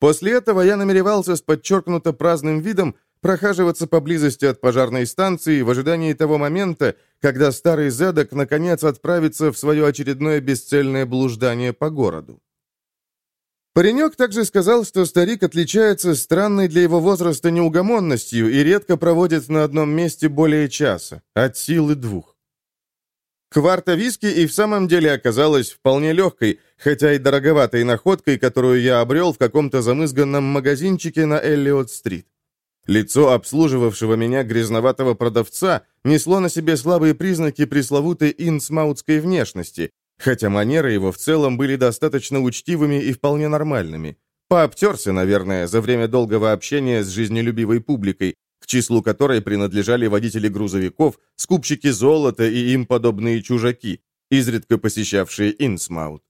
Speaker 1: После этого я намеревался с подчеркнуто праздным видом прохаживаться поблизости от пожарной станции в ожидании того момента, когда старый задок наконец отправится в свое очередное бесцельное блуждание по городу. Паренек также сказал, что старик отличается странной для его возраста неугомонностью и редко проводит на одном месте более часа, от силы двух. Кварта виски и в самом деле оказалась вполне легкой, хотя и дороговатой находкой, которую я обрел в каком-то замызганном магазинчике на Эллиот-стрит. Лицо обслуживавшего меня грязноватого продавца несло на себе слабые признаки пресловутой инсмаутской внешности, хотя манеры его в целом были достаточно учтивыми и вполне нормальными. Пообтерся, наверное, за время долгого общения с жизнелюбивой публикой, к числу которой принадлежали водители грузовиков, скупщики золота и им подобные чужаки, изредка посещавшие Инсмаут.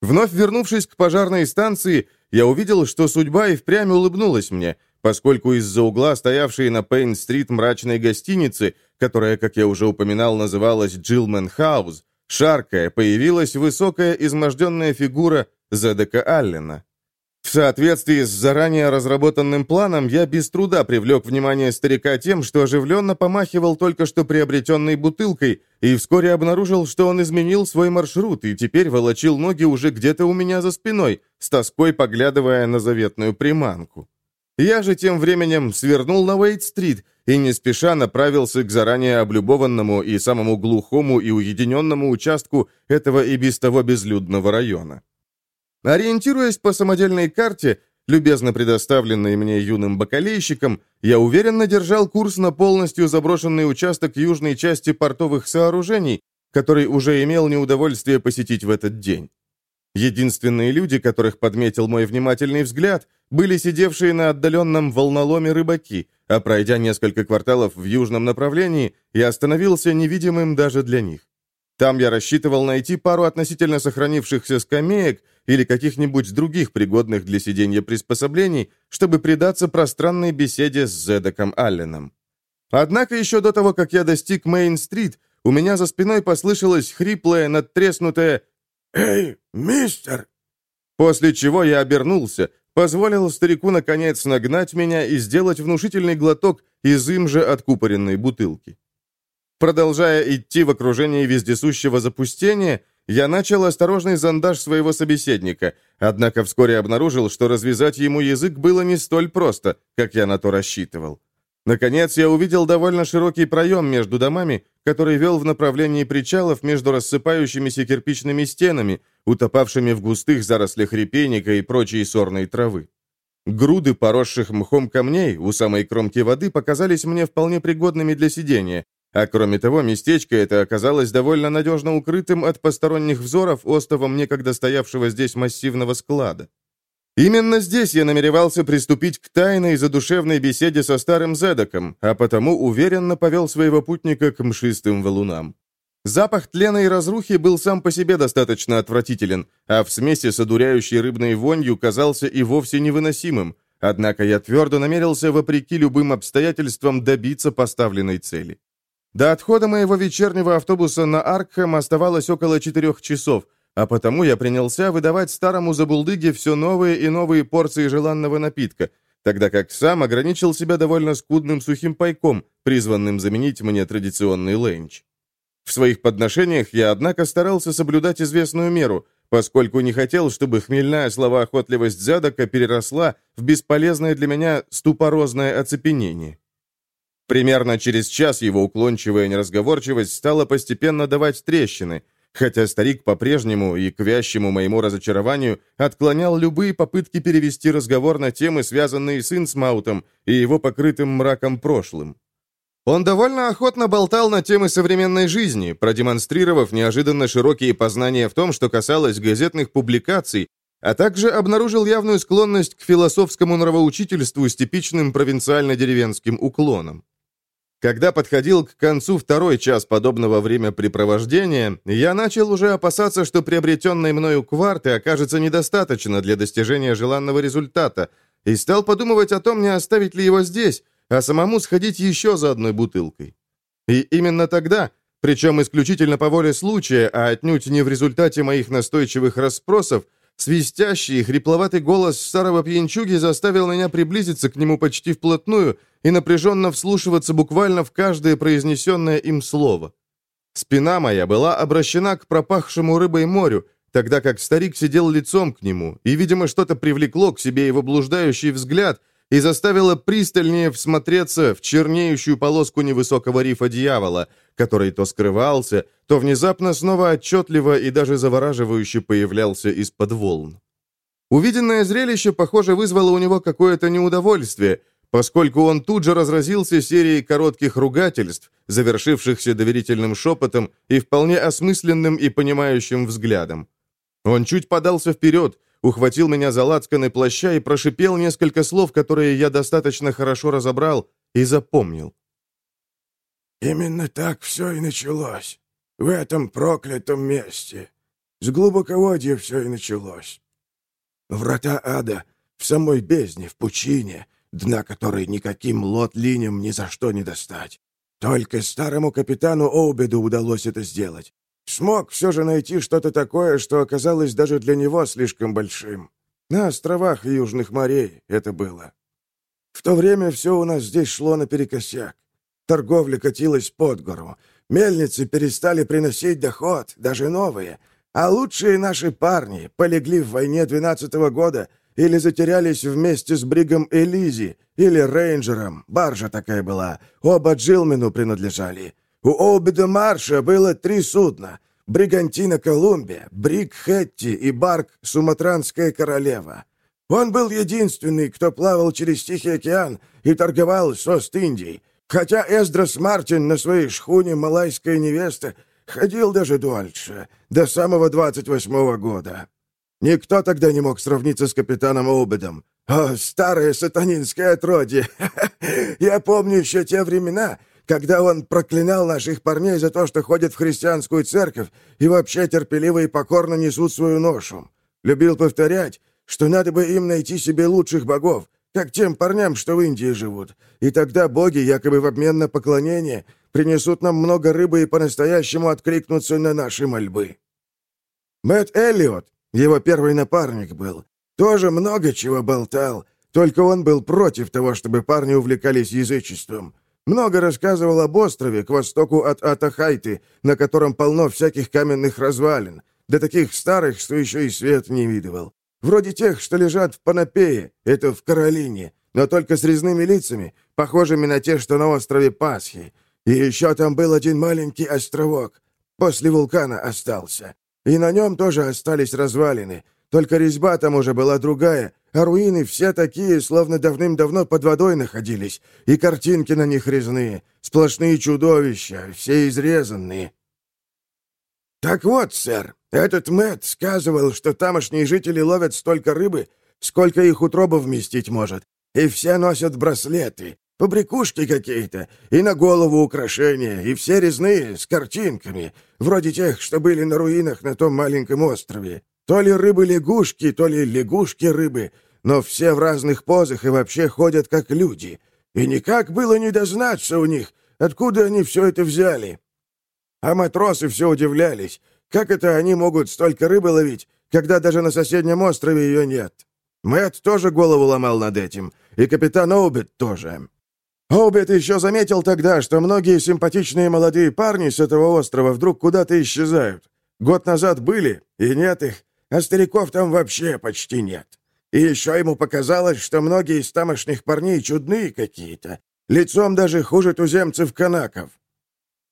Speaker 1: Вновь вернувшись к пожарной станции, я увидел, что судьба и впрямь улыбнулась мне, поскольку из-за угла стоявшей на Пейн-стрит мрачной гостиницы, которая, как я уже упоминал, называлась Джилмен Хаус, шаркая, появилась высокая изможденная фигура Зедека Аллена. В соответствии с заранее разработанным планом, я без труда привлек внимание старика тем, что оживленно помахивал только что приобретенной бутылкой и вскоре обнаружил, что он изменил свой маршрут и теперь волочил ноги уже где-то у меня за спиной, с тоской поглядывая на заветную приманку. Я же тем временем свернул на Уэйт-стрит и не спеша направился к заранее облюбованному и самому глухому и уединенному участку этого и без того безлюдного района. Ориентируясь по самодельной карте, любезно предоставленной мне юным бакалейщиком, я уверенно держал курс на полностью заброшенный участок южной части портовых сооружений, который уже имел неудовольствие посетить в этот день. Единственные люди, которых подметил мой внимательный взгляд, были сидевшие на отдаленном волноломе рыбаки, а пройдя несколько кварталов в южном направлении, я остановился невидимым даже для них. Там я рассчитывал найти пару относительно сохранившихся скамеек или каких-нибудь других пригодных для сидения приспособлений, чтобы предаться пространной беседе с Зедоком Алленом. Однако еще до того, как я достиг Мейн-стрит, у меня за спиной послышалось хриплое, надтреснутое «Эй, мистер!» После чего я обернулся, позволил старику наконец нагнать меня и сделать внушительный глоток из им же откупоренной бутылки. Продолжая идти в окружении вездесущего запустения, я начал осторожный зондаж своего собеседника, однако вскоре обнаружил, что развязать ему язык было не столь просто, как я на то рассчитывал. Наконец, я увидел довольно широкий проем между домами, который вел в направлении причалов между рассыпающимися кирпичными стенами, утопавшими в густых зарослях репейника и прочей сорной травы. Груды поросших мхом камней у самой кромки воды показались мне вполне пригодными для сидения, а кроме того, местечко это оказалось довольно надежно укрытым от посторонних взоров остовом некогда стоявшего здесь массивного склада. Именно здесь я намеревался приступить к тайной задушевной беседе со старым Зедоком, а потому уверенно повел своего путника к мшистым валунам. Запах тлена и разрухи был сам по себе достаточно отвратителен, а в смеси с одуряющей рыбной вонью казался и вовсе невыносимым, однако я твердо намерился, вопреки любым обстоятельствам, добиться поставленной цели. До отхода моего вечернего автобуса на Аркхэм оставалось около четырех часов, а потому я принялся выдавать старому забулдыге все новые и новые порции желанного напитка, тогда как сам ограничил себя довольно скудным сухим пайком, призванным заменить мне традиционный ленч. В своих подношениях я, однако, старался соблюдать известную меру, поскольку не хотел, чтобы хмельная словоохотливость Зядока переросла в бесполезное для меня ступорозное оцепенение. Примерно через час его уклончивая неразговорчивость стала постепенно давать трещины, хотя старик по-прежнему и к вящему моему разочарованию отклонял любые попытки перевести разговор на темы, связанные с Инсмаутом и его покрытым мраком прошлым. Он довольно охотно болтал на темы современной жизни, продемонстрировав неожиданно широкие познания в том, что касалось газетных публикаций, а также обнаружил явную склонность к философскому нравоучительству с типичным провинциально-деревенским уклоном. Когда подходил к концу второй час подобного времяпрепровождения, я начал уже опасаться, что приобретенной мною кварты окажется недостаточно для достижения желанного результата, и стал подумывать о том, не оставить ли его здесь, а самому сходить еще за одной бутылкой. И именно тогда, причем исключительно по воле случая, а отнюдь не в результате моих настойчивых расспросов, Свистящий, хрипловатый голос старого пьянчуги заставил меня приблизиться к нему почти вплотную и напряженно вслушиваться буквально в каждое произнесенное им слово. Спина моя была обращена к пропахшему рыбой морю, тогда как старик сидел лицом к нему, и, видимо, что-то привлекло к себе его блуждающий взгляд и заставило пристальнее всмотреться в чернеющую полоску невысокого рифа дьявола, который то скрывался, то внезапно снова отчетливо и даже завораживающе появлялся из-под волн. Увиденное зрелище, похоже, вызвало у него какое-то неудовольствие, поскольку он тут же разразился серией коротких ругательств, завершившихся доверительным шепотом и вполне осмысленным и понимающим взглядом. Он чуть подался вперед, ухватил меня за лацканы плаща и прошипел несколько слов, которые я достаточно хорошо разобрал и запомнил.
Speaker 2: «Именно так все и началось. В этом проклятом месте. С глубоководья все и началось. Врата ада в самой бездне, в пучине, дна которой никаким лот-линям ни за что не достать. Только старому капитану Оубеду удалось это сделать. Смог все же найти что-то такое, что оказалось даже для него слишком большим. На островах Южных морей это было. В то время все у нас здесь шло наперекосяк. Торговля катилась под гору. Мельницы перестали приносить доход, даже новые. А лучшие наши парни полегли в войне двенадцатого года или затерялись вместе с Бригом Элизи, или Рейнджером, баржа такая была, оба Джилмену принадлежали. У Обеда Марша было три судна — Бригантина Колумбия, Бриг Хетти и Барк Суматранская королева. Он был единственный, кто плавал через Тихий океан и торговал с Ост-Индией, Хотя Эздрас Мартин на своей шхуне «Малайская невеста» ходил даже дольше, до самого двадцать восьмого года. Никто тогда не мог сравниться с капитаном Обедом. О, старое сатанинское отродье! (laughs) Я помню еще те времена, когда он проклинал наших парней за то, что ходят в христианскую церковь и вообще терпеливо и покорно несут свою ношу. Любил повторять, что надо бы им найти себе лучших богов, как тем парням, что в Индии живут. И тогда боги, якобы в обмен на поклонение, принесут нам много рыбы и по-настоящему откликнутся на наши мольбы. Мэтт Эллиот, его первый напарник был, тоже много чего болтал, только он был против того, чтобы парни увлекались язычеством. Много рассказывал об острове к востоку от Атахайты, на котором полно всяких каменных развалин, да таких старых, что еще и свет не видывал. Вроде тех, что лежат в Панапее, это в Каролине, но только с резными лицами, похожими на те, что на острове Пасхи. И еще там был один маленький островок. После вулкана остался. И на нем тоже остались развалины. Только резьба там уже была другая, а руины все такие, словно давным-давно под водой находились, и картинки на них резные, сплошные чудовища, все изрезанные. Так вот, сэр, этот Мэтт сказывал, что тамошние жители ловят столько рыбы, сколько их утроба вместить может, и все носят браслеты, побрякушки какие-то, и на голову украшения, и все резные, с картинками, вроде тех, что были на руинах на том маленьком острове. То ли рыбы-лягушки, то ли лягушки-рыбы, но все в разных позах и вообще ходят как люди. И никак было не дознаться у них, откуда они все это взяли. А матросы все удивлялись, как это они могут столько рыбы ловить, когда даже на соседнем острове ее нет. Мэтт тоже голову ломал над этим, и капитан Оубет тоже. Оубет еще заметил тогда, что многие симпатичные молодые парни с этого острова вдруг куда-то исчезают. Год назад были, и нет их, а стариков там вообще почти нет. И еще ему показалось, что многие из тамошних парней чудные какие-то, лицом даже хуже туземцев-канаков.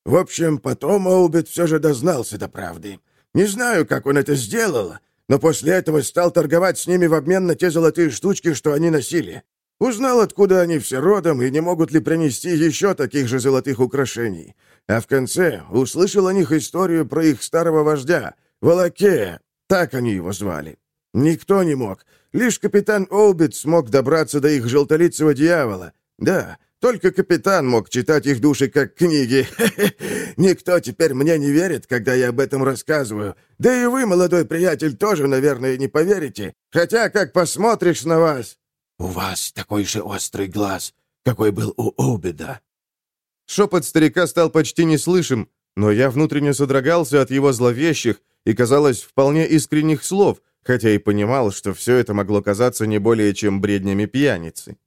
Speaker 2: В общем, потом Оубет все же дознался до правды. Не знаю, как он это сделал, но после этого стал торговать с ними в обмен на те золотые штучки, что они носили. Узнал, откуда они все родом и не могут ли принести еще таких же золотых украшений. А в конце услышал о них историю про их старого вождя, Волокея, так они его звали. Никто не мог. Лишь капитан Олбит смог добраться до их желтолицего дьявола. Да, только капитан мог читать их души как книги. (laughs) Никто теперь мне не верит, когда я об этом рассказываю. Да и вы, молодой приятель, тоже, наверное, не поверите. Хотя, как посмотришь на вас...
Speaker 3: У вас такой же острый глаз, какой был у Обеда.
Speaker 1: Шепот старика стал почти неслышим, но я внутренне содрогался от его зловещих и, казалось, вполне искренних слов, хотя и понимал, что все это могло казаться не более чем бреднями пьяницы.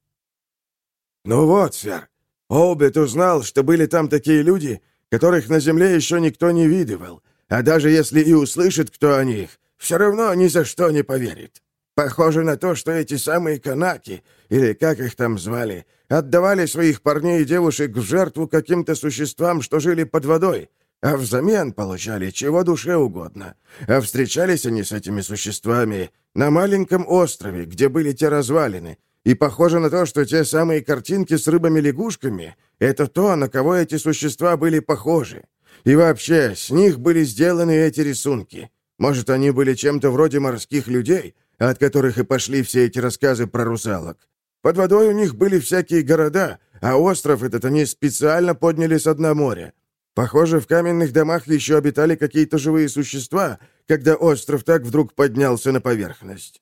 Speaker 2: «Ну вот, сэр, Обет узнал, что были там такие люди, которых на земле еще никто не видывал, а даже если и услышит кто о них, все равно ни за что не поверит. Похоже на то, что эти самые канаки, или как их там звали, отдавали своих парней и девушек в жертву каким-то существам, что жили под водой, а взамен получали чего душе угодно. А встречались они с этими существами на маленьком острове, где были те развалины, и похоже на то, что те самые картинки с рыбами-лягушками — это то, на кого эти существа были похожи. И вообще, с них были сделаны эти рисунки. Может, они были чем-то вроде морских людей, от которых и пошли все эти рассказы про русалок. Под водой у них были всякие города, а остров этот они специально подняли с дна моря. Похоже, в каменных домах еще обитали какие-то живые существа, когда остров так вдруг поднялся на поверхность.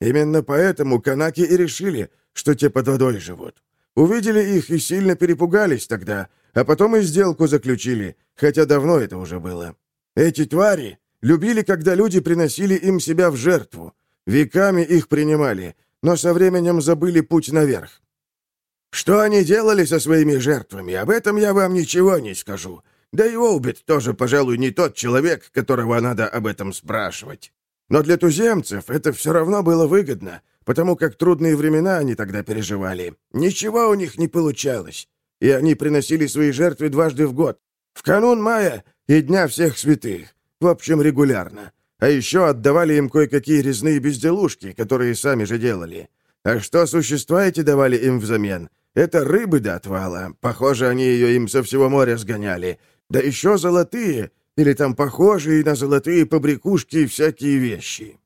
Speaker 2: Именно поэтому канаки и решили, что те под водой живут. Увидели их и сильно перепугались тогда, а потом и сделку заключили, хотя давно это уже было. Эти твари любили, когда люди приносили им себя в жертву. Веками их принимали, но со временем забыли путь наверх. Что они делали со своими жертвами, об этом я вам ничего не скажу. Да и Олбит тоже, пожалуй, не тот человек, которого надо об этом спрашивать. Но для туземцев это все равно было выгодно, потому как трудные времена они тогда переживали. Ничего у них не получалось. И они приносили свои жертвы дважды в год. В канун мая и Дня всех святых. В общем, регулярно. А еще отдавали им кое-какие резные безделушки, которые сами же делали. А что существа эти давали им взамен? Это рыбы до отвала. Похоже, они ее им со всего моря сгоняли. Да еще золотые, или там похожие на золотые побрякушки и всякие вещи.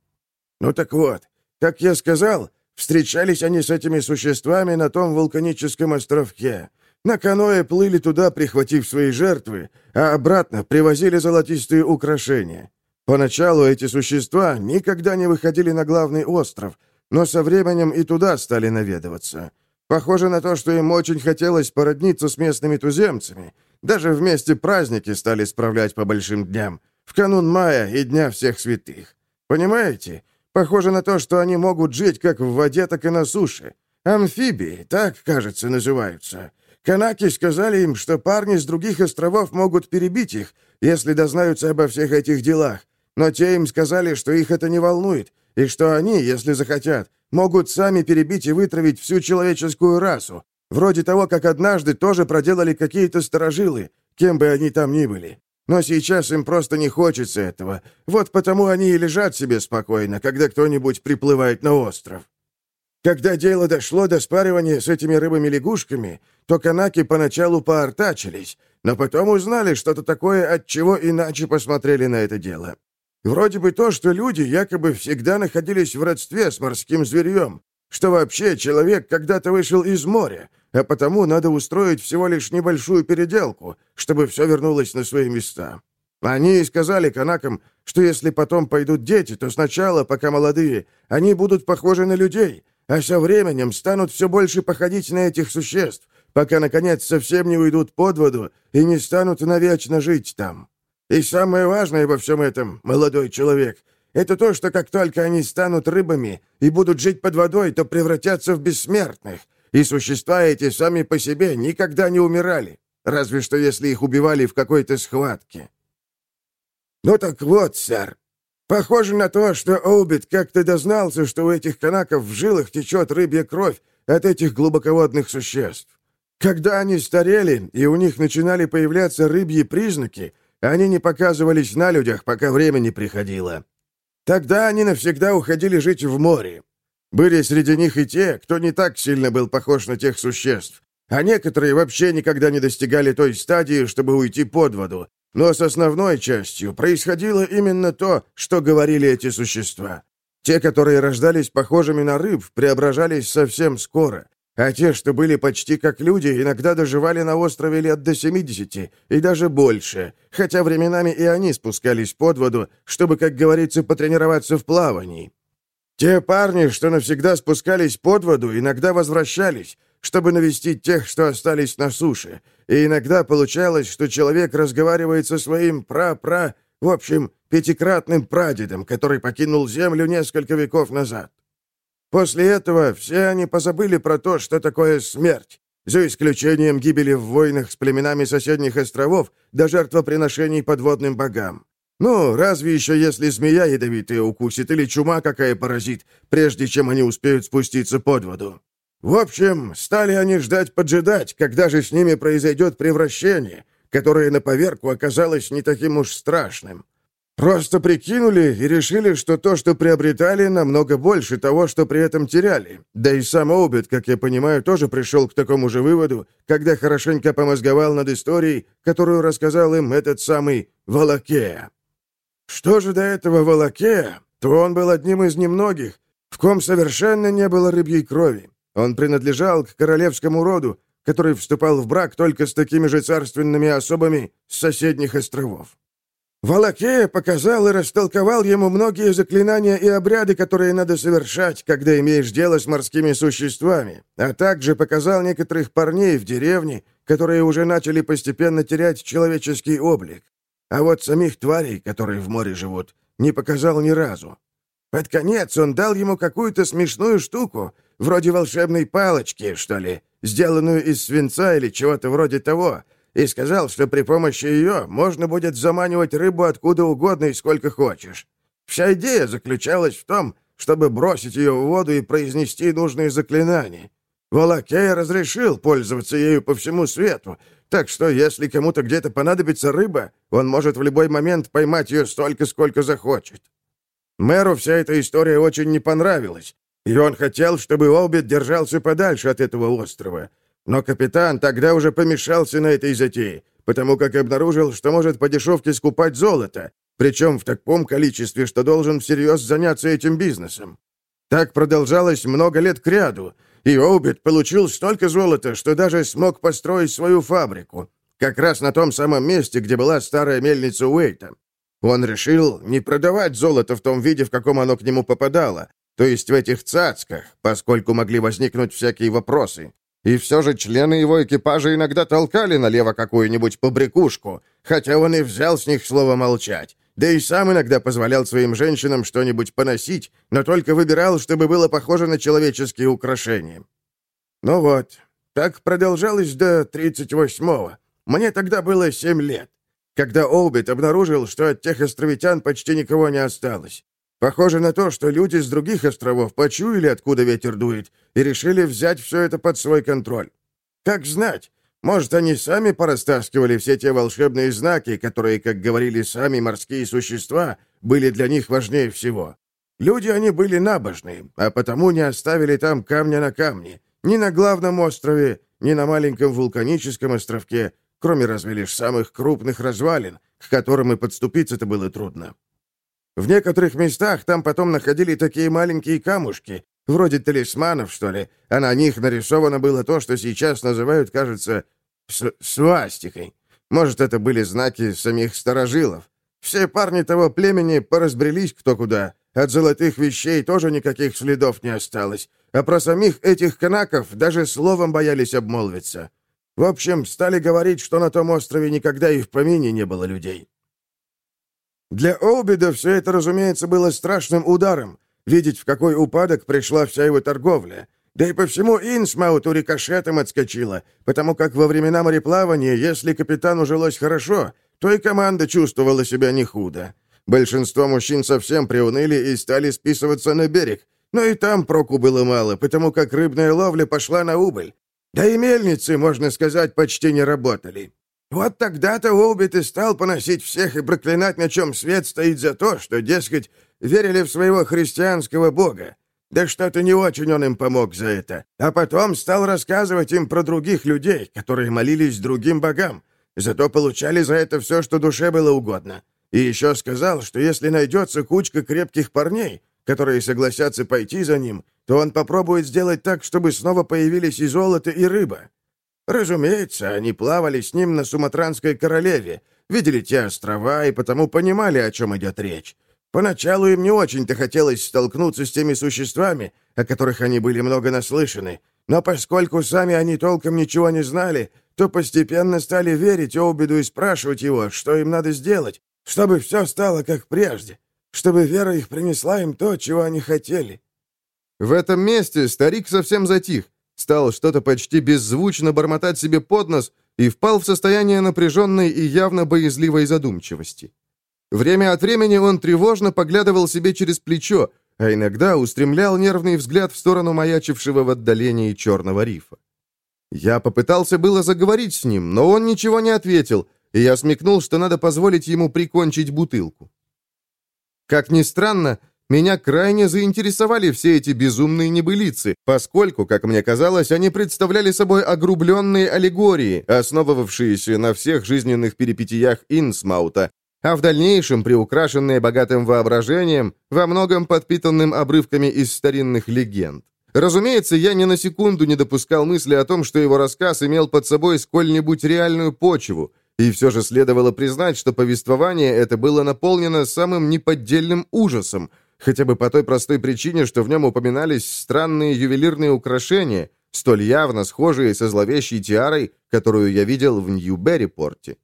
Speaker 2: Ну так вот, как я сказал, встречались они с этими существами на том вулканическом островке. На каное плыли туда, прихватив свои жертвы, а обратно привозили золотистые украшения. Поначалу эти существа никогда не выходили на главный остров, но со временем и туда стали наведываться. Похоже на то, что им очень хотелось породниться с местными туземцами. Даже вместе праздники стали справлять по большим дням, в канун мая и Дня всех святых. Понимаете? Похоже на то, что они могут жить как в воде, так и на суше. Амфибии, так, кажется, называются. Канаки сказали им, что парни с других островов могут перебить их, если дознаются обо всех этих делах. Но те им сказали, что их это не волнует, и что они, если захотят, могут сами перебить и вытравить всю человеческую расу, вроде того, как однажды тоже проделали какие-то сторожилы, кем бы они там ни были. Но сейчас им просто не хочется этого. Вот потому они и лежат себе спокойно, когда кто-нибудь приплывает на остров. Когда дело дошло до спаривания с этими рыбами-лягушками, то канаки поначалу поортачились, но потом узнали что-то такое, от чего иначе посмотрели на это дело. Вроде бы то, что люди якобы всегда находились в родстве с морским зверьем, что вообще человек когда-то вышел из моря, а потому надо устроить всего лишь небольшую переделку, чтобы все вернулось на свои места. Они сказали канакам, что если потом пойдут дети, то сначала, пока молодые, они будут похожи на людей, а со временем станут все больше походить на этих существ, пока, наконец, совсем не уйдут под воду и не станут навечно жить там. И самое важное во всем этом, молодой человек, это то, что как только они станут рыбами и будут жить под водой, то превратятся в бессмертных, и существа эти сами по себе никогда не умирали, разве что если их убивали в какой-то схватке. Ну так вот, сэр, похоже на то, что Оубит как-то дознался, что у этих канаков в жилах течет рыбья кровь от этих глубоководных существ. Когда они старели, и у них начинали появляться рыбьи признаки, они не показывались на людях, пока время не приходило. Тогда они навсегда уходили жить в море. Были среди них и те, кто не так сильно был похож на тех существ, а некоторые вообще никогда не достигали той стадии, чтобы уйти под воду. Но с основной частью происходило именно то, что говорили эти существа. Те, которые рождались похожими на рыб, преображались совсем скоро, а те, что были почти как люди, иногда доживали на острове лет до 70 и даже больше, хотя временами и они спускались под воду, чтобы, как говорится, потренироваться в плавании. Те парни, что навсегда спускались под воду, иногда возвращались, чтобы навестить тех, что остались на суше. И иногда получалось, что человек разговаривает со своим пра-пра, в общем, пятикратным прадедом, который покинул Землю несколько веков назад. После этого все они позабыли про то, что такое смерть, за исключением гибели в войнах с племенами соседних островов до жертвоприношений подводным богам. Ну, разве еще если змея ядовитая укусит или чума какая паразит, прежде чем они успеют спуститься под воду. В общем, стали они ждать-поджидать, когда же с ними произойдет превращение, которое на поверку оказалось не таким уж страшным. Просто прикинули и решили, что то, что приобретали, намного больше того, что при этом теряли. Да и сам Обед, как я понимаю, тоже пришел к такому же выводу, когда хорошенько помозговал над историей, которую рассказал им этот самый Волокея. Что же до этого Волокея, то он был одним из немногих, в ком совершенно не было рыбьей крови. Он принадлежал к королевскому роду, который вступал в брак только с такими же царственными особами с соседних островов. Волокея показал и растолковал ему многие заклинания и обряды, которые надо совершать, когда имеешь дело с морскими существами, а также показал некоторых парней в деревне, которые уже начали постепенно терять человеческий облик. А вот самих тварей, которые в море живут, не показал ни разу. Под конец он дал ему какую-то смешную штуку, вроде волшебной палочки, что ли, сделанную из свинца или чего-то вроде того, и сказал, что при помощи ее можно будет заманивать рыбу откуда угодно и сколько хочешь. Вся идея заключалась в том, чтобы бросить ее в воду и произнести нужные заклинания. Волокей разрешил пользоваться ею по всему свету, так что, если кому-то где-то понадобится рыба, он может в любой момент поймать ее столько, сколько захочет. Мэру вся эта история очень не понравилась, и он хотел, чтобы Олбит держался подальше от этого острова. Но капитан тогда уже помешался на этой затее, потому как обнаружил, что может по дешевке скупать золото, причем в таком количестве, что должен всерьез заняться этим бизнесом. Так продолжалось много лет кряду, и Оубит получил столько золота, что даже смог построить свою фабрику, как раз на том самом месте, где была старая мельница Уэйта. Он решил не продавать золото в том виде, в каком оно к нему попадало, то есть в этих цацках, поскольку могли возникнуть всякие вопросы. И все же члены его экипажа иногда толкали налево какую-нибудь побрякушку, хотя он и взял с них слово молчать. Да и сам иногда позволял своим женщинам что-нибудь поносить, но только выбирал, чтобы было похоже на человеческие украшения. Ну вот, так продолжалось до 38-го. Мне тогда было 7 лет, когда Олбит обнаружил, что от тех островитян почти никого не осталось. Похоже на то, что люди с других островов почуяли, откуда ветер дует, и решили взять все это под свой контроль. Как знать, может, они сами порастаскивали все те волшебные знаки, которые, как говорили сами морские существа, были для них важнее всего. Люди они были набожные, а потому не оставили там камня на камне. Ни на главном острове, ни на маленьком вулканическом островке, кроме разве лишь самых крупных развалин, к которым и подступиться-то было трудно. В некоторых местах там потом находили такие маленькие камушки, Вроде талисманов, что ли, а на них нарисовано было то, что сейчас называют, кажется, свастикой. Может, это были знаки самих старожилов. Все парни того племени поразбрелись кто куда. От золотых вещей тоже никаких следов не осталось. А про самих этих канаков даже словом боялись обмолвиться. В общем, стали говорить, что на том острове никогда и в помине не было людей. Для Олбида все это, разумеется, было страшным ударом, видеть, в какой упадок пришла вся его торговля. Да и по всему Инсмауту рикошетом отскочила, потому как во времена мореплавания, если капитану жилось хорошо, то и команда чувствовала себя не худо. Большинство мужчин совсем приуныли и стали списываться на берег, но и там проку было мало, потому как рыбная ловля пошла на убыль. Да и мельницы, можно сказать, почти не работали. Вот тогда-то Уолбит и стал поносить всех и проклинать, на чем свет стоит за то, что, дескать, верили в своего христианского бога. Да что-то не очень он им помог за это. А потом стал рассказывать им про других людей, которые молились другим богам, зато получали за это все, что душе было угодно. И еще сказал, что если найдется кучка крепких парней, которые согласятся пойти за ним, то он попробует сделать так, чтобы снова появились и золото, и рыба. Разумеется, они плавали с ним на Суматранской королеве, видели те острова и потому понимали, о чем идет речь. Поначалу им не очень-то хотелось столкнуться с теми существами, о которых они были много наслышаны, но поскольку сами они толком ничего не знали, то постепенно стали верить Оубиду и спрашивать его, что им надо сделать, чтобы все стало как прежде, чтобы вера их принесла им то, чего они хотели.
Speaker 1: В этом месте старик совсем затих, стал что-то почти беззвучно бормотать себе под нос и впал в состояние напряженной и явно боязливой задумчивости. Время от времени он тревожно поглядывал себе через плечо, а иногда устремлял нервный взгляд в сторону маячившего в отдалении черного рифа. Я попытался было заговорить с ним, но он ничего не ответил, и я смекнул, что надо позволить ему прикончить бутылку. Как ни странно, меня крайне заинтересовали все эти безумные небылицы, поскольку, как мне казалось, они представляли собой огрубленные аллегории, основывавшиеся на всех жизненных перипетиях Инсмаута, а в дальнейшем приукрашенные богатым воображением, во многом подпитанным обрывками из старинных легенд. Разумеется, я ни на секунду не допускал мысли о том, что его рассказ имел под собой сколь-нибудь реальную почву, и все же следовало признать, что повествование это было наполнено самым неподдельным ужасом, хотя бы по той простой причине, что в нем упоминались странные ювелирные украшения, столь явно схожие со зловещей тиарой, которую я видел в Нью-Беррипорте.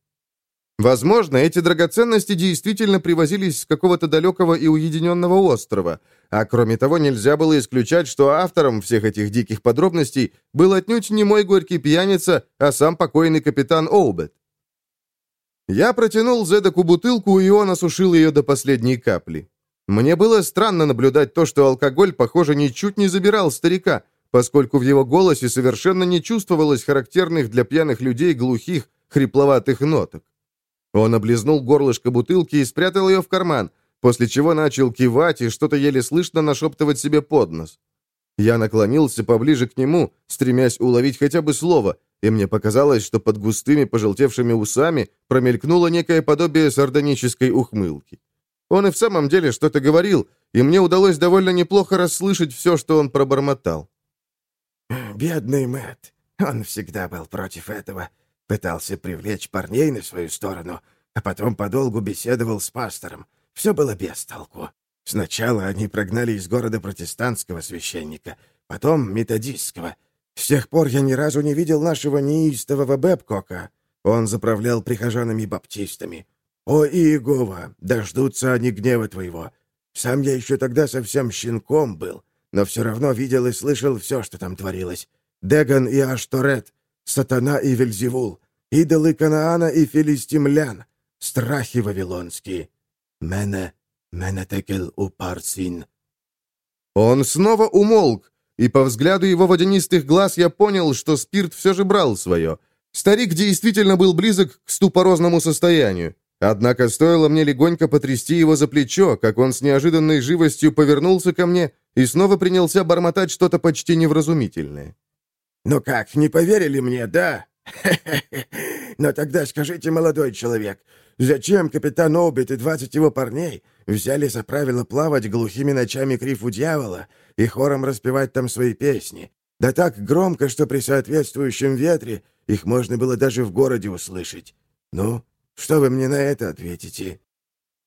Speaker 1: Возможно, эти драгоценности действительно привозились с какого-то далекого и уединенного острова, а кроме того нельзя было исключать, что автором всех этих диких подробностей был отнюдь не мой горький пьяница, а сам покойный капитан Оубет. Я протянул Зедаку бутылку, и он осушил ее до последней капли. Мне было странно наблюдать то, что алкоголь, похоже, ничуть не забирал старика, поскольку в его голосе совершенно не чувствовалось характерных для пьяных людей глухих, хрипловатых ноток. Он облизнул горлышко бутылки и спрятал ее в карман, после чего начал кивать и что-то еле слышно нашептывать себе под нос. Я наклонился поближе к нему, стремясь уловить хотя бы слово, и мне показалось, что под густыми пожелтевшими усами промелькнуло некое подобие сардонической ухмылки. Он и в самом деле что-то говорил, и мне удалось довольно неплохо расслышать все, что он пробормотал.
Speaker 2: «Бедный Мэтт. Он всегда был против этого. Пытался привлечь парней на свою сторону, а потом подолгу беседовал с пастором. Все было без толку. Сначала они прогнали из города протестантского священника, потом методистского. С тех пор я ни разу не видел нашего неистового Бэбкока. Он заправлял прихожанами-баптистами. О, Иегова, дождутся они гнева твоего. Сам я еще тогда совсем щенком был, но все равно видел и слышал все, что там творилось. Деган и Ашторет, Сатана и Вельзевул, идолы Канаана и филистимлян, страхи вавилонские. Мене, мене текел упарсин.
Speaker 1: Он снова умолк, и по взгляду его водянистых глаз я понял, что спирт все же брал свое. Старик действительно был близок к ступорозному состоянию. Однако стоило мне легонько потрясти его за плечо, как он с неожиданной живостью повернулся ко мне и снова принялся бормотать что-то почти невразумительное.
Speaker 2: «Ну как, не поверили мне, да? (laughs) Но тогда скажите, молодой человек, зачем капитан Обит и двадцать его парней взяли за правило плавать глухими ночами к рифу дьявола и хором распевать там свои песни? Да так громко, что при соответствующем ветре их можно было даже в городе услышать. Ну, что вы мне на это ответите?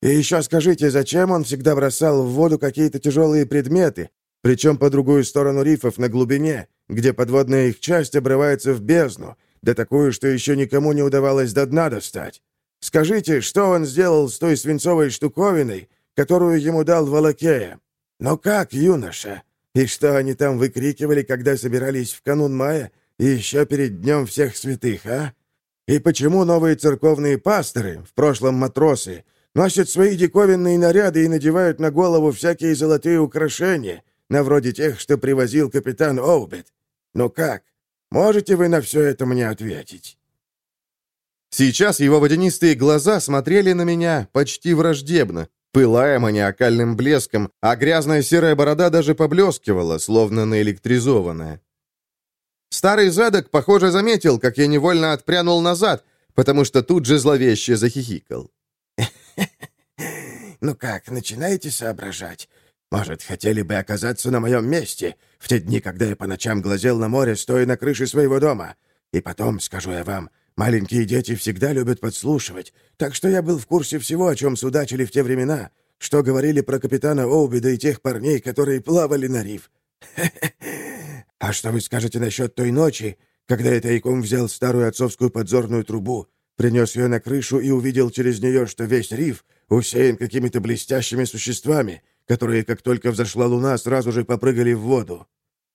Speaker 2: И еще скажите, зачем он всегда бросал в воду какие-то тяжелые предметы, причем по другую сторону рифов на глубине, где подводная их часть обрывается в бездну, да такую, что еще никому не удавалось до дна достать? Скажите, что он сделал с той свинцовой штуковиной, которую ему дал Волокея? Но как, юноша? И что они там выкрикивали, когда собирались в канун мая и еще перед Днем всех святых, а? И почему новые церковные пасторы, в прошлом матросы, носят свои диковинные наряды и надевают на голову всякие золотые украшения, на вроде тех, что привозил капитан Оубет? Ну как? Можете вы на все это мне ответить?»
Speaker 1: Сейчас его водянистые глаза смотрели на меня почти враждебно, пылая маниакальным блеском, а грязная серая борода даже поблескивала, словно наэлектризованная. Старый задок, похоже, заметил, как я невольно отпрянул назад, потому что тут же зловеще захихикал. (laughs)
Speaker 2: «Ну как, начинаете соображать? Может, хотели бы оказаться на моем месте, в те дни, когда я по ночам глазел на море, стоя на крыше своего дома? И потом, скажу я вам, маленькие дети всегда любят подслушивать, так что я был в курсе всего, о чем судачили в те времена, что говорили про капитана Оубида и тех парней, которые плавали на риф. (laughs) А что вы скажете насчет той ночи, когда я тайком взял старую отцовскую подзорную трубу, принес ее на крышу и увидел через нее, что весь риф усеян какими-то блестящими существами, которые, как только взошла луна, сразу же попрыгали в воду.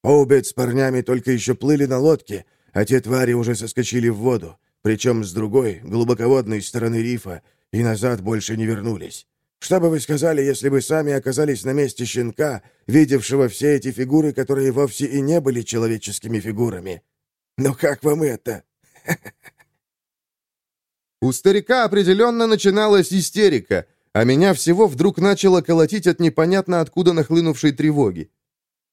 Speaker 2: Оубет с парнями только еще плыли на лодке, а те твари уже соскочили в воду, причем с другой, глубоководной стороны рифа, и назад больше не вернулись. Что бы вы сказали, если бы сами оказались на месте щенка, видевшего все эти фигуры, которые вовсе и не были человеческими фигурами? Ну как вам это?
Speaker 1: У старика определенно начиналась истерика, а меня всего вдруг начало колотить от непонятно откуда нахлынувшей тревоги.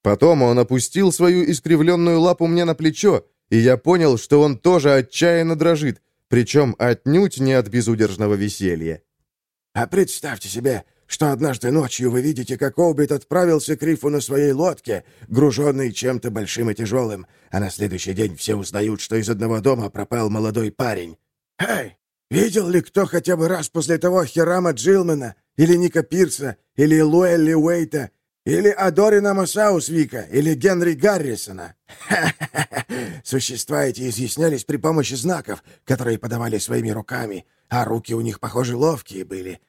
Speaker 1: Потом он опустил свою искривленную лапу мне на плечо, и я понял, что он тоже отчаянно дрожит, причем отнюдь не от безудержного веселья.
Speaker 2: А представьте себе, что однажды ночью вы видите, как Обрит отправился к рифу на своей лодке, груженный чем-то большим и тяжелым, а на следующий день все узнают, что из одного дома пропал молодой парень. Эй, видел ли кто хотя бы раз после того Херама Джилмана, или Ника Пирса, или Луэлли Уэйта, или Адорина Масаусвика, или Генри Гаррисона? (laughs) Существа эти изъяснялись при помощи знаков, которые подавали своими руками, а руки у них, похоже, ловкие были.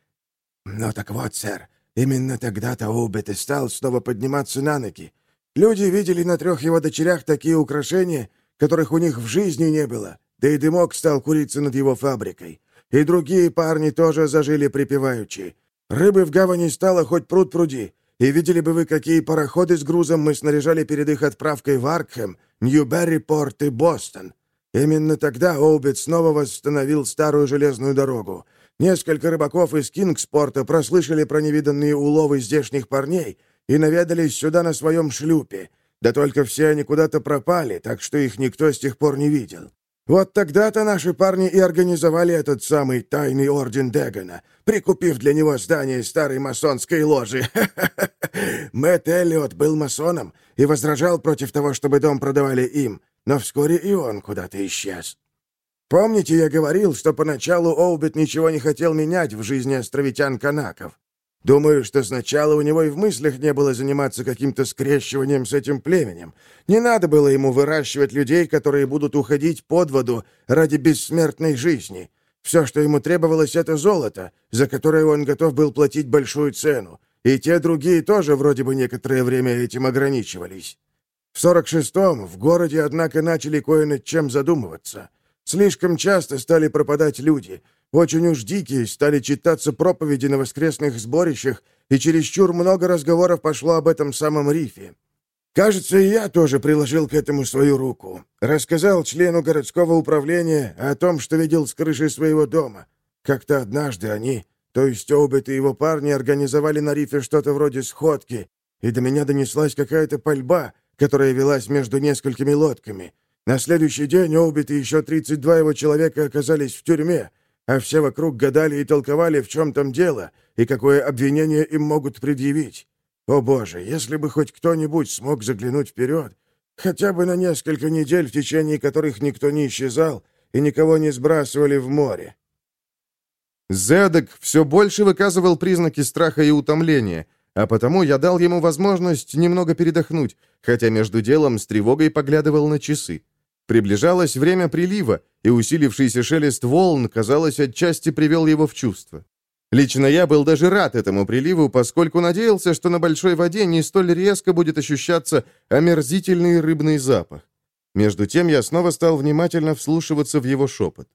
Speaker 2: Ну так вот, сэр, именно тогда-то Убет и стал снова подниматься на ноги. Люди видели на трех его дочерях такие украшения, которых у них в жизни не было, да и дымок стал куриться над его фабрикой. И другие парни тоже зажили припеваючи. Рыбы в гавани стало хоть пруд пруди, и видели бы вы, какие пароходы с грузом мы снаряжали перед их отправкой в Аркхэм, Нью-Берри-Порт и Бостон. Именно тогда Оубит снова восстановил старую железную дорогу. Несколько рыбаков из Кингспорта прослышали про невиданные уловы здешних парней и наведались сюда на своем шлюпе. Да только все они куда-то пропали, так что их никто с тех пор не видел. Вот тогда-то наши парни и организовали этот самый тайный орден Дегана, прикупив для него здание старой масонской ложи. (laughs) Мэтт Эллиот был масоном и возражал против того, чтобы дом продавали им, но вскоре и он куда-то исчез. Помните, я говорил, что поначалу Оубит ничего не хотел менять в жизни островитян-канаков? Думаю, что сначала у него и в мыслях не было заниматься каким-то скрещиванием с этим племенем. Не надо было ему выращивать людей, которые будут уходить под воду ради бессмертной жизни. Все, что ему требовалось, это золото, за которое он готов был платить большую цену. И те другие тоже вроде бы некоторое время этим ограничивались. В 46-м в городе, однако, начали кое над чем задумываться. Слишком часто стали пропадать люди — очень уж дикие стали читаться проповеди на воскресных сборищах, и чересчур много разговоров пошло об этом самом рифе. Кажется, и я тоже приложил к этому свою руку. Рассказал члену городского управления о том, что видел с крыши своего дома. Как-то однажды они, то есть Обет и его парни, организовали на рифе что-то вроде сходки, и до меня донеслась какая-то пальба, которая велась между несколькими лодками. На следующий день Обет и еще 32 его человека оказались в тюрьме, а все вокруг гадали и толковали, в чем там дело, и какое обвинение им могут предъявить. О боже, если бы хоть кто-нибудь смог заглянуть вперед, хотя бы на несколько недель, в течение которых никто не исчезал и никого не сбрасывали в море.
Speaker 1: Зедок все больше выказывал признаки страха и утомления, а потому я дал ему возможность немного передохнуть, хотя между делом с тревогой поглядывал на часы. Приближалось время прилива, и усилившийся шелест волн, казалось, отчасти привел его в чувство. Лично я был даже рад этому приливу, поскольку надеялся, что на большой воде не столь резко будет ощущаться омерзительный рыбный запах. Между тем я снова стал внимательно вслушиваться в его шепот.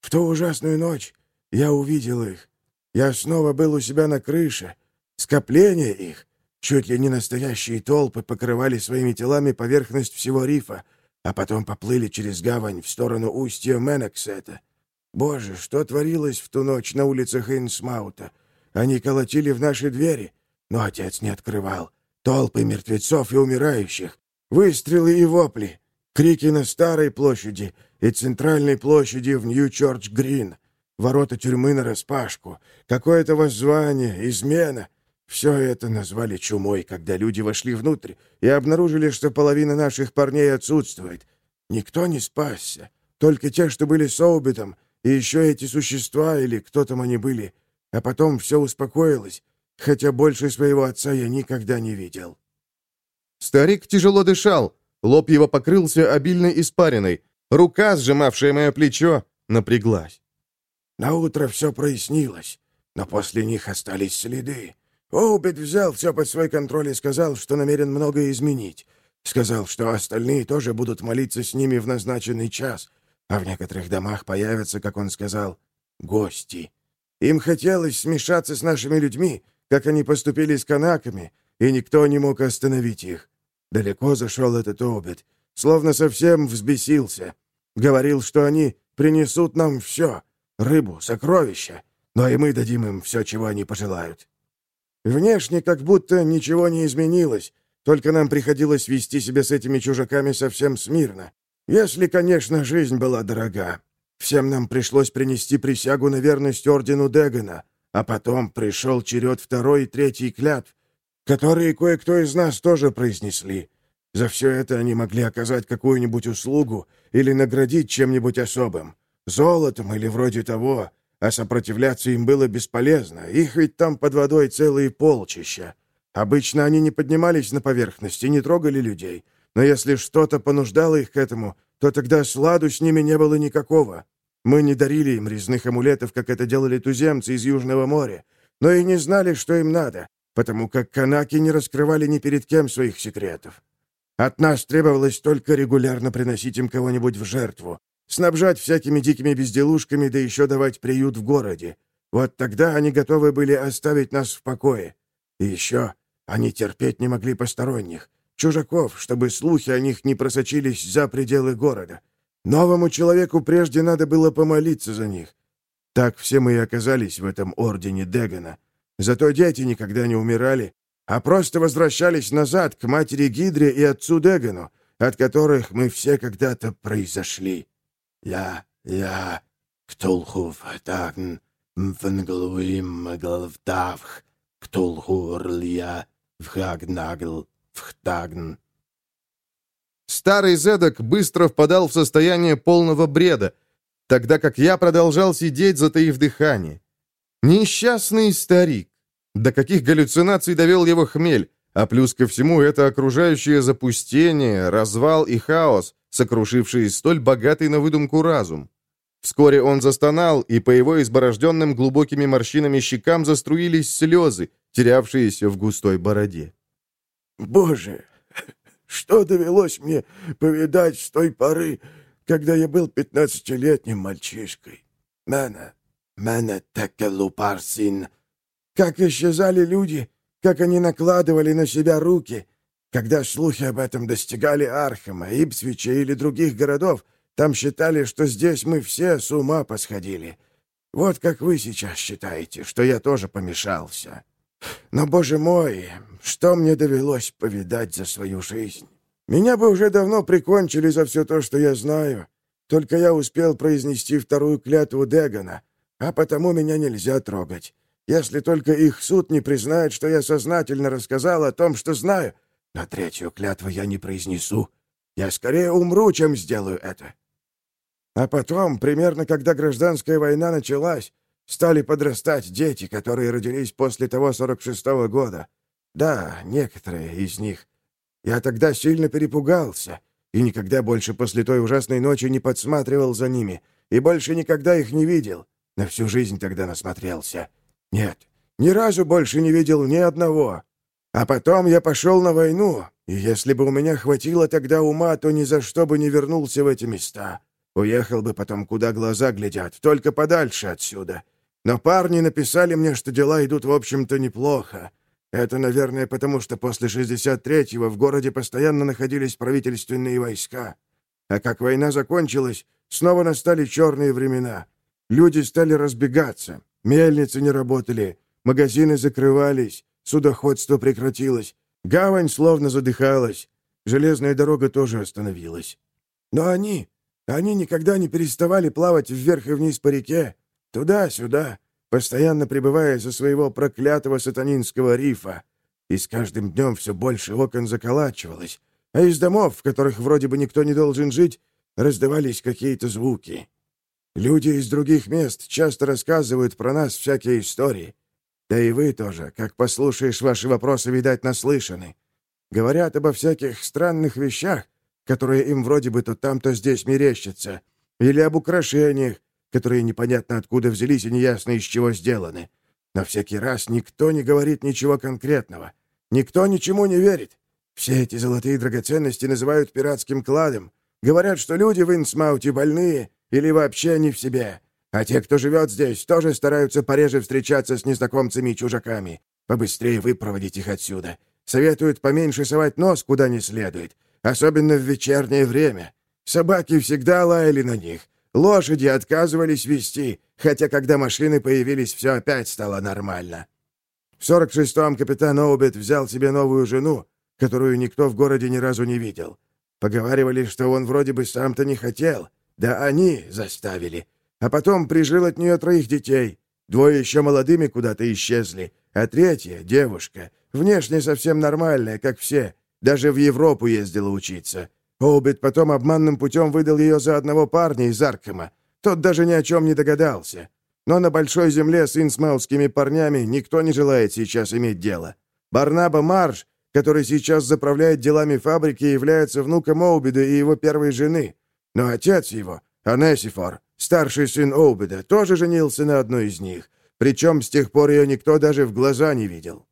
Speaker 2: «В ту ужасную ночь я увидел их. Я снова был у себя на крыше. Скопление их, чуть ли не настоящие толпы, покрывали своими телами поверхность всего рифа, а потом поплыли через гавань в сторону устья Менексета. Боже, что творилось в ту ночь на улицах Инсмаута? Они колотили в наши двери, но отец не открывал. Толпы мертвецов и умирающих, выстрелы и вопли, крики на Старой площади и Центральной площади в Нью-Чорч-Грин, ворота тюрьмы нараспашку, какое-то воззвание, измена, все это назвали чумой, когда люди вошли внутрь и обнаружили, что половина наших парней отсутствует. Никто не спасся, только те, что были с Оубитом, и еще эти существа, или кто там они были. А потом все успокоилось, хотя больше своего отца я никогда не видел.
Speaker 1: Старик тяжело дышал, лоб его покрылся обильной испариной, рука, сжимавшая мое плечо, напряглась.
Speaker 2: Наутро все прояснилось, но после них остались следы. Оубит взял все под свой контроль и сказал, что намерен многое изменить. Сказал, что остальные тоже будут молиться с ними в назначенный час, а в некоторых домах появятся, как он сказал, гости. Им хотелось смешаться с нашими людьми, как они поступили с канаками, и никто не мог остановить их. Далеко зашел этот обед, словно совсем взбесился. Говорил, что они принесут нам все — рыбу, сокровища, но и мы дадим им все, чего они пожелают. Внешне как будто ничего не изменилось, только нам приходилось вести себя с этими чужаками совсем смирно. Если, конечно, жизнь была дорога. Всем нам пришлось принести присягу на верность ордену Дегана, а потом пришел черед второй и третий клятв, которые кое-кто из нас тоже произнесли. За все это они могли оказать какую-нибудь услугу или наградить чем-нибудь особым, золотом или вроде того, а сопротивляться им было бесполезно, их ведь там под водой целые полчища. Обычно они не поднимались на поверхность и не трогали людей, но если что-то понуждало их к этому, то тогда сладу с ними не было никакого. Мы не дарили им резных амулетов, как это делали туземцы из Южного моря, но и не знали, что им надо, потому как канаки не раскрывали ни перед кем своих секретов. От нас требовалось только регулярно приносить им кого-нибудь в жертву, снабжать всякими дикими безделушками, да еще давать приют в городе. Вот тогда они готовы были оставить нас в покое. И еще они терпеть не могли посторонних, чужаков, чтобы слухи о них не просочились за пределы города. Новому человеку прежде надо было помолиться за них. Так все мы и оказались в этом ордене Дегана. Зато дети никогда не умирали, а просто возвращались назад к матери Гидре и отцу Дегану, от которых мы все когда-то произошли.
Speaker 3: Я, я, ктулху вхтагн, мфнглуим глвдавх, ктулху рлия, вхагнагл, вхтагн.
Speaker 1: Старый Зедок быстро впадал в состояние полного бреда, тогда как я продолжал сидеть, затаив дыхание. Несчастный старик. До каких галлюцинаций довел его хмель, а плюс ко всему это окружающее запустение, развал и хаос, сокрушившие столь богатый на выдумку разум. Вскоре он застонал, и по его изборожденным глубокими морщинами щекам заструились слезы, терявшиеся в густой бороде.
Speaker 2: «Боже, что довелось мне повидать с той поры, когда я был пятнадцатилетним мальчишкой? Мэна,
Speaker 3: Мене теке лупарсин,
Speaker 2: как исчезали люди, как они накладывали на себя руки. Когда слухи об этом достигали Архема, Ипсвича или других городов, там считали, что здесь мы все с ума посходили. Вот как вы сейчас считаете, что я тоже помешался. Но, боже мой, что мне довелось повидать за свою жизнь? Меня бы уже давно прикончили за все то, что я знаю. Только я успел произнести вторую клятву Дегана, а потому меня нельзя трогать. Если только их суд не признает, что я сознательно рассказал о том, что знаю, но третью клятву я не произнесу. Я скорее умру, чем сделаю это. А потом, примерно когда гражданская война началась, стали подрастать дети, которые родились после того 46-го года. Да, некоторые из них. Я тогда сильно перепугался и никогда больше после той ужасной ночи не подсматривал за ними, и больше никогда их не видел. На всю жизнь тогда насмотрелся. Нет, ни разу больше не видел ни одного. А потом я пошел на войну, и если бы у меня хватило тогда ума, то ни за что бы не вернулся в эти места. Уехал бы потом, куда глаза глядят, только подальше отсюда. Но парни написали мне, что дела идут, в общем-то, неплохо. Это, наверное, потому что после 63-го в городе постоянно находились правительственные войска. А как война закончилась, снова настали черные времена. Люди стали разбегаться, мельницы не работали, магазины закрывались, судоходство прекратилось, гавань словно задыхалась, железная дорога тоже остановилась. Но они, они никогда не переставали плавать вверх и вниз по реке, туда-сюда, постоянно пребывая со своего проклятого сатанинского рифа. И с каждым днем все больше окон заколачивалось, а из домов, в которых вроде бы никто не должен жить, раздавались какие-то звуки. Люди из других мест часто рассказывают про нас всякие истории. Да и вы тоже, как послушаешь ваши вопросы, видать, наслышаны. Говорят обо всяких странных вещах, которые им вроде бы то там, то здесь мерещатся, или об украшениях, которые непонятно откуда взялись и неясно из чего сделаны. Но всякий раз никто не говорит ничего конкретного. Никто ничему не верит. Все эти золотые драгоценности называют пиратским кладом. Говорят, что люди в Инсмауте больные или вообще не в себе. А те, кто живет здесь, тоже стараются пореже встречаться с незнакомцами и чужаками. Побыстрее выпроводить их отсюда. Советуют поменьше совать нос куда не следует, особенно в вечернее время. Собаки всегда лаяли на них. Лошади отказывались вести, хотя когда машины появились, все опять стало нормально. В 46-м капитан Оубет взял себе новую жену, которую никто в городе ни разу не видел. Поговаривали, что он вроде бы сам-то не хотел, да они заставили. А потом прижил от нее троих детей. Двое еще молодыми куда-то исчезли, а третья, девушка, внешне совсем нормальная, как все, даже в Европу ездила учиться. Оубит потом обманным путем выдал ее за одного парня из Аркхема. Тот даже ни о чем не догадался. Но на Большой Земле с инсмаутскими парнями никто не желает сейчас иметь дело. Барнаба Марш, который сейчас заправляет делами фабрики, является внуком Оубида и его первой жены. Но отец его, Анесифор, старший сын Оубеда, тоже женился на одной из них, причем с тех пор ее никто даже в глаза не видел.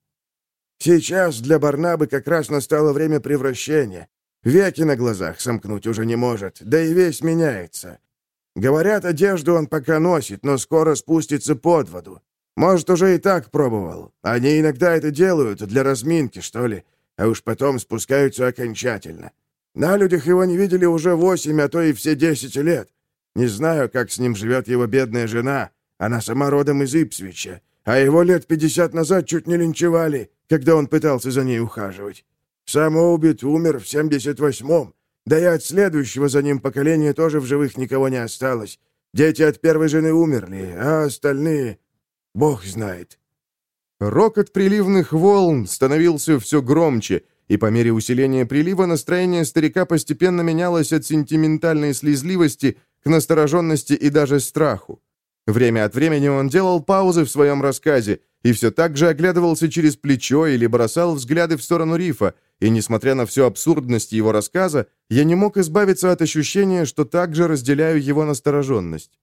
Speaker 2: Сейчас для Барнабы как раз настало время превращения. Веки на глазах сомкнуть уже не может, да и весь меняется. Говорят, одежду он пока носит, но скоро спустится под воду. Может, уже и так пробовал. Они иногда это делают, для разминки, что ли, а уж потом спускаются окончательно. На людях его не видели уже восемь, а то и все десять лет. Не знаю, как с ним живет его бедная жена. Она сама родом из Ипсвича. А его лет пятьдесят назад чуть не линчевали, когда он пытался за ней ухаживать. Сам Оубит умер в семьдесят восьмом. Да и от следующего за ним поколения тоже в живых никого не осталось. Дети от первой жены умерли, а остальные... Бог знает.
Speaker 1: Рокот приливных волн становился все громче, и по мере усиления прилива настроение старика постепенно менялось от сентиментальной слезливости к настороженности и даже страху. Время от времени он делал паузы в своем рассказе и все так же оглядывался через плечо или бросал взгляды в сторону рифа, и, несмотря на всю абсурдность его рассказа, я не мог избавиться от ощущения, что также разделяю его настороженность.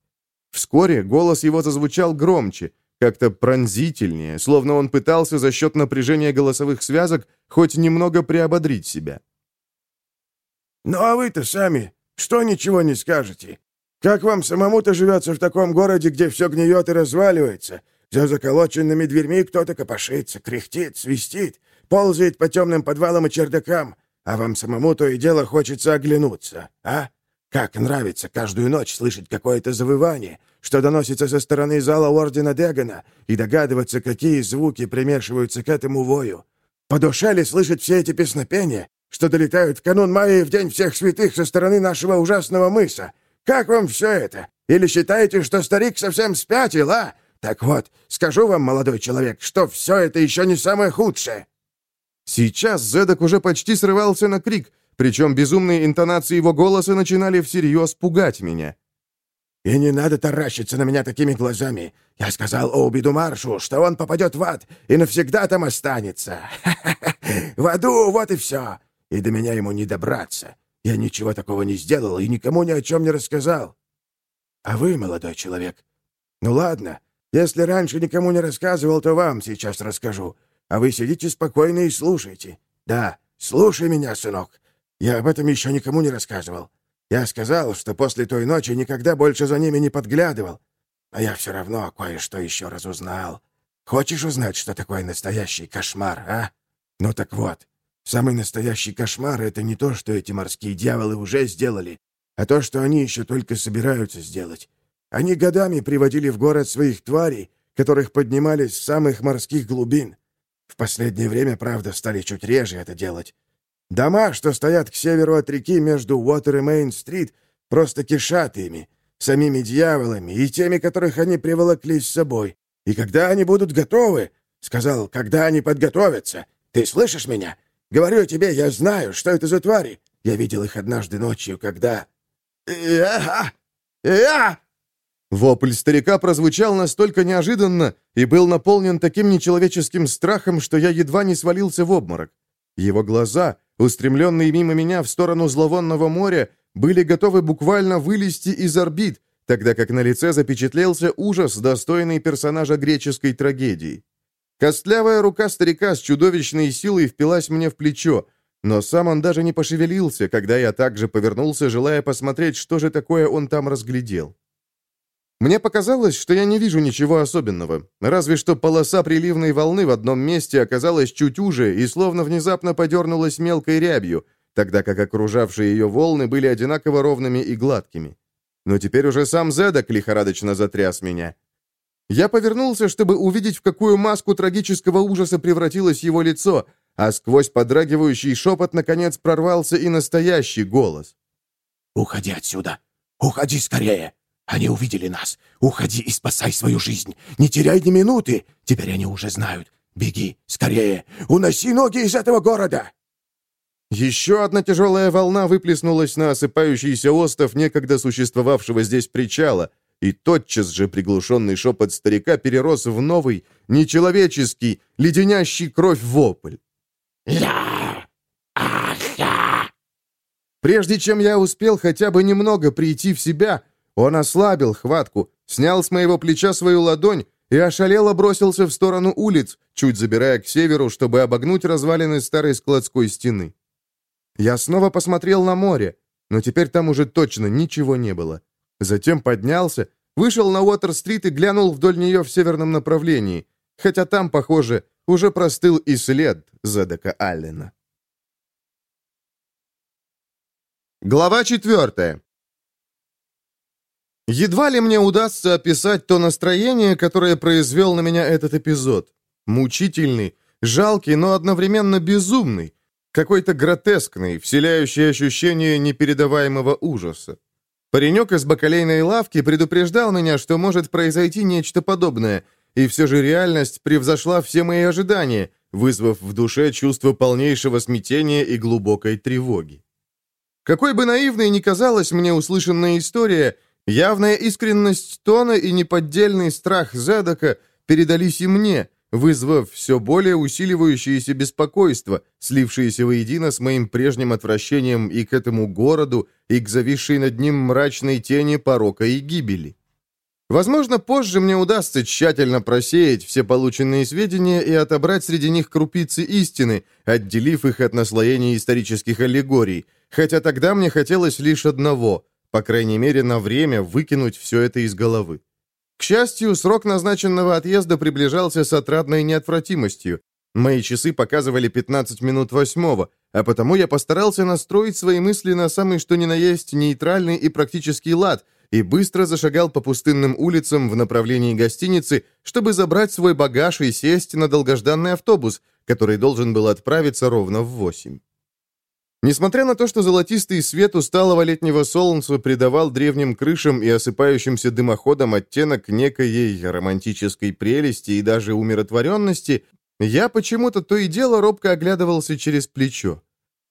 Speaker 1: Вскоре голос его зазвучал громче, как-то пронзительнее, словно он пытался за счет напряжения голосовых связок хоть немного приободрить себя.
Speaker 2: «Ну а вы-то сами что ничего не скажете? Как вам самому-то живется в таком городе, где все гниет и разваливается? За заколоченными дверьми кто-то копошится, кряхтит, свистит, ползает по темным подвалам и чердакам, а вам самому то и дело хочется оглянуться, а? Как нравится каждую ночь слышать какое-то завывание, что доносится со стороны зала Ордена Дегана, и догадываться, какие звуки примешиваются к этому вою. По душе ли слышать все эти песнопения, что долетают в канун мая и в День всех святых со стороны нашего ужасного мыса? Как вам все это? Или считаете, что старик совсем спятил, а? Так вот, скажу вам, молодой человек, что все это еще не самое худшее.
Speaker 1: Сейчас Зедок уже почти срывался на крик, причем безумные интонации его голоса начинали всерьез пугать меня.
Speaker 2: «И не надо таращиться на меня такими глазами. Я сказал Оубиду Маршу, что он попадет в ад и навсегда там останется. (laughs) В аду вот и все. И до меня ему не добраться. Я ничего такого не сделал и никому ни о чем не рассказал. А вы, молодой человек, ну ладно, если раньше никому не рассказывал, то вам сейчас расскажу. А вы сидите спокойно и слушайте. Да, слушай меня, сынок. Я об этом еще никому не рассказывал. Я сказал, что после той ночи никогда больше за ними не подглядывал. А я все равно кое-что еще разузнал. Хочешь узнать, что такое настоящий кошмар, а? Ну так вот, самый настоящий кошмар — это не то, что эти морские дьяволы уже сделали, а то, что они еще только собираются сделать. Они годами приводили в город своих тварей, которых поднимали с самых морских глубин. В последнее время, правда, стали чуть реже это делать. Дома, что стоят к северу от реки между Уотер и Мейн-стрит, просто кишат ими, самими дьяволами и теми, которых они приволокли с собой. И когда они будут готовы, сказал, когда они подготовятся, ты слышишь меня? Говорю тебе, я знаю, что это за твари. Я видел их однажды ночью, когда... Я! Я!
Speaker 1: Вопль старика прозвучал настолько неожиданно и был наполнен таким нечеловеческим страхом, что я едва не свалился в обморок. Его глаза, устремленные мимо меня в сторону зловонного моря, были готовы буквально вылезти из орбит, тогда как на лице запечатлелся ужас, достойный персонажа греческой трагедии. Костлявая рука старика с чудовищной силой впилась мне в плечо, но сам он даже не пошевелился, когда я также повернулся, желая посмотреть, что же такое он там разглядел. Мне показалось, что я не вижу ничего особенного, разве что полоса приливной волны в одном месте оказалась чуть уже и словно внезапно подернулась мелкой рябью, тогда как окружавшие ее волны были одинаково ровными и гладкими. Но теперь уже сам Зедок лихорадочно затряс меня. Я повернулся, чтобы увидеть, в какую маску трагического ужаса превратилось его лицо, а сквозь подрагивающий шепот, наконец, прорвался и настоящий голос.
Speaker 3: «Уходи отсюда! Уходи скорее!» Они увидели нас. Уходи и спасай свою жизнь. Не теряй ни минуты. Теперь они уже знают. Беги, скорее. Уноси ноги из этого города!»
Speaker 1: Еще одна тяжелая волна выплеснулась на осыпающийся остров некогда существовавшего здесь причала, и тотчас же приглушенный шепот старика перерос в новый, нечеловеческий, леденящий кровь вопль.
Speaker 3: «Я! Ах, я!»
Speaker 1: Прежде чем я успел хотя бы немного прийти в себя, он ослабил хватку, снял с моего плеча свою ладонь и ошалело бросился в сторону улиц, чуть забирая к северу, чтобы обогнуть развалины старой складской стены. Я снова посмотрел на море, но теперь там уже точно ничего не было. Затем поднялся, вышел на Уотер-стрит и глянул вдоль нее в северном направлении, хотя там, похоже, уже простыл и след Зедека Аллена. Глава четвертая. Едва ли мне удастся описать то настроение, которое произвел на меня этот эпизод. Мучительный, жалкий, но одновременно безумный. Какой-то гротескный, вселяющий ощущение непередаваемого ужаса. Паренек из бакалейной лавки предупреждал меня, что может произойти нечто подобное, и все же реальность превзошла все мои ожидания, вызвав в душе чувство полнейшего смятения и глубокой тревоги. Какой бы наивной ни казалась мне услышанная история, явная искренность тона и неподдельный страх Задока передались и мне, вызвав все более усиливающееся беспокойство, слившееся воедино с моим прежним отвращением и к этому городу, и к зависшей над ним мрачной тени порока и гибели. Возможно, позже мне удастся тщательно просеять все полученные сведения и отобрать среди них крупицы истины, отделив их от наслоения исторических аллегорий, хотя тогда мне хотелось лишь одного, по крайней мере, на время выкинуть все это из головы. К счастью, срок назначенного отъезда приближался с отрадной неотвратимостью. Мои часы показывали 15 минут восьмого, а потому я постарался настроить свои мысли на самый что ни на есть нейтральный и практический лад и быстро зашагал по пустынным улицам в направлении гостиницы, чтобы забрать свой багаж и сесть на долгожданный автобус, который должен был отправиться ровно в восемь. Несмотря на то, что золотистый свет усталого летнего солнца придавал древним крышам и осыпающимся дымоходам оттенок некой романтической прелести и даже умиротворенности, я почему-то то и дело робко оглядывался через плечо.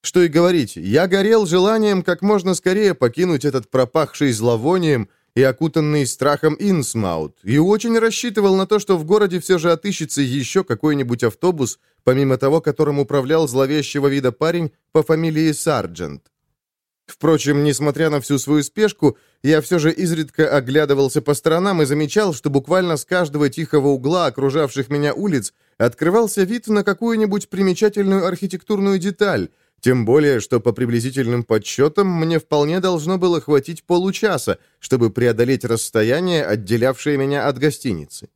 Speaker 1: Что и говорить, я горел желанием как можно скорее покинуть этот пропахший зловонием и окутанный страхом Инсмаут, и очень рассчитывал на то, что в городе все же отыщется еще какой-нибудь автобус, помимо того, которым управлял зловещего вида парень по фамилии Сарджент. Впрочем, несмотря на всю свою спешку, я все же изредка оглядывался по сторонам и замечал, что буквально с каждого тихого угла окружавших меня улиц открывался вид на какую-нибудь примечательную архитектурную деталь, тем более, что по приблизительным подсчетам мне вполне должно было хватить получаса, чтобы преодолеть расстояние, отделявшее меня от гостиницы.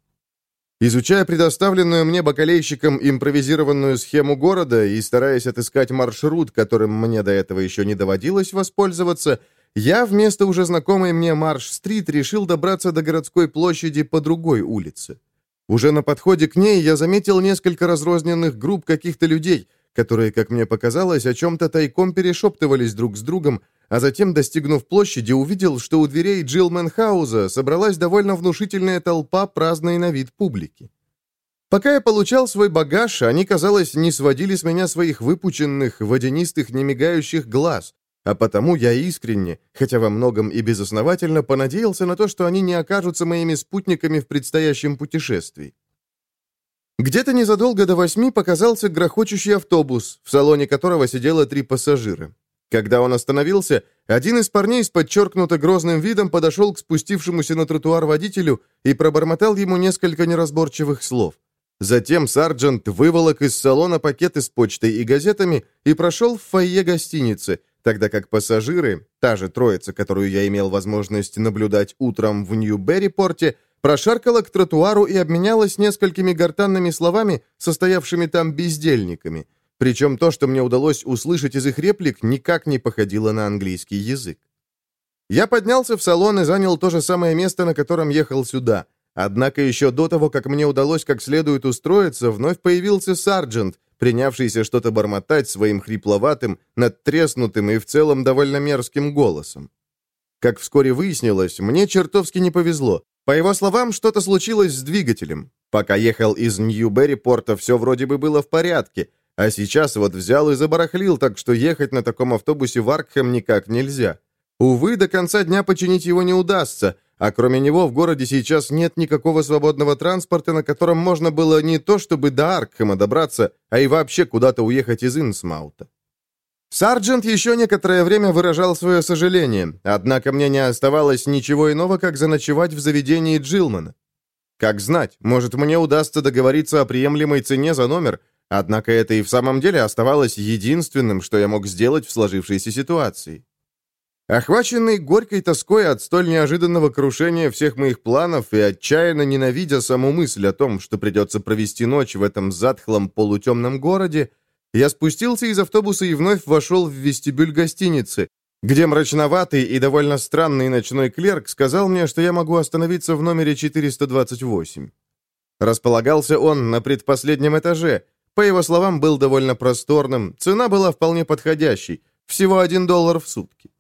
Speaker 1: Изучая предоставленную мне бакалейщиком импровизированную схему города и стараясь отыскать маршрут, которым мне до этого еще не доводилось воспользоваться, я вместо уже знакомой мне Марш-стрит решил добраться до городской площади по другой улице. Уже на подходе к ней я заметил несколько разрозненных групп каких-то людей – которые, как мне показалось, о чем-то тайком перешептывались друг с другом, а затем, достигнув площади, увидел, что у дверей Джилменхауза собралась довольно внушительная толпа праздной на вид публики. Пока я получал свой багаж, они, казалось, не сводили с меня своих выпученных, водянистых, немигающих глаз, а потому я искренне, хотя во многом и безосновательно, понадеялся на то, что они не окажутся моими спутниками в предстоящем путешествии. Где-то незадолго до восьми показался грохочущий автобус, в салоне которого сидело три пассажира. Когда он остановился, один из парней с подчеркнуто грозным видом подошел к спустившемуся на тротуар водителю и пробормотал ему несколько неразборчивых слов. Затем сарджент выволок из салона пакеты с почтой и газетами и прошел в фойе гостиницы, тогда как пассажиры, та же троица, которую я имел возможность наблюдать утром в Нью-Берри-порте, прошаркала к тротуару и обменялась несколькими гортанными словами, состоявшими там бездельниками. Причем то, что мне удалось услышать из их реплик, никак не походило на английский язык. Я поднялся в салон и занял то же самое место, на котором ехал сюда. Однако еще до того, как мне удалось как следует устроиться, вновь появился сарджент, принявшийся что-то бормотать своим хрипловатым, надтреснутым и в целом довольно мерзким голосом. Как вскоре выяснилось, мне чертовски не повезло. По его словам, что-то случилось с двигателем. Пока ехал из Нью-Берри-порта, все вроде бы было в порядке, а сейчас вот взял и забарахлил, так что ехать на таком автобусе в Аркхэм никак нельзя. Увы, до конца дня починить его не удастся, а кроме него в городе сейчас нет никакого свободного транспорта, на котором можно было не то чтобы до Аркхэма добраться, а и вообще куда-то уехать из Инсмаута. Сарджент еще некоторое время выражал свое сожаление, однако мне не оставалось ничего иного, как заночевать в заведении Джилмана. Как знать, может, мне удастся договориться о приемлемой цене за номер, однако это и в самом деле оставалось единственным, что я мог сделать в сложившейся ситуации. Охваченный горькой тоской от столь неожиданного крушения всех моих планов и отчаянно ненавидя саму мысль о том, что придется провести ночь в этом затхлом полутемном городе, я спустился из автобуса и вновь вошел в вестибюль гостиницы, где мрачноватый и довольно странный ночной клерк сказал мне, что я могу остановиться в номере 428. Располагался он на предпоследнем этаже, По его словам, был довольно просторным, цена была вполне подходящей, всего один доллар в сутки.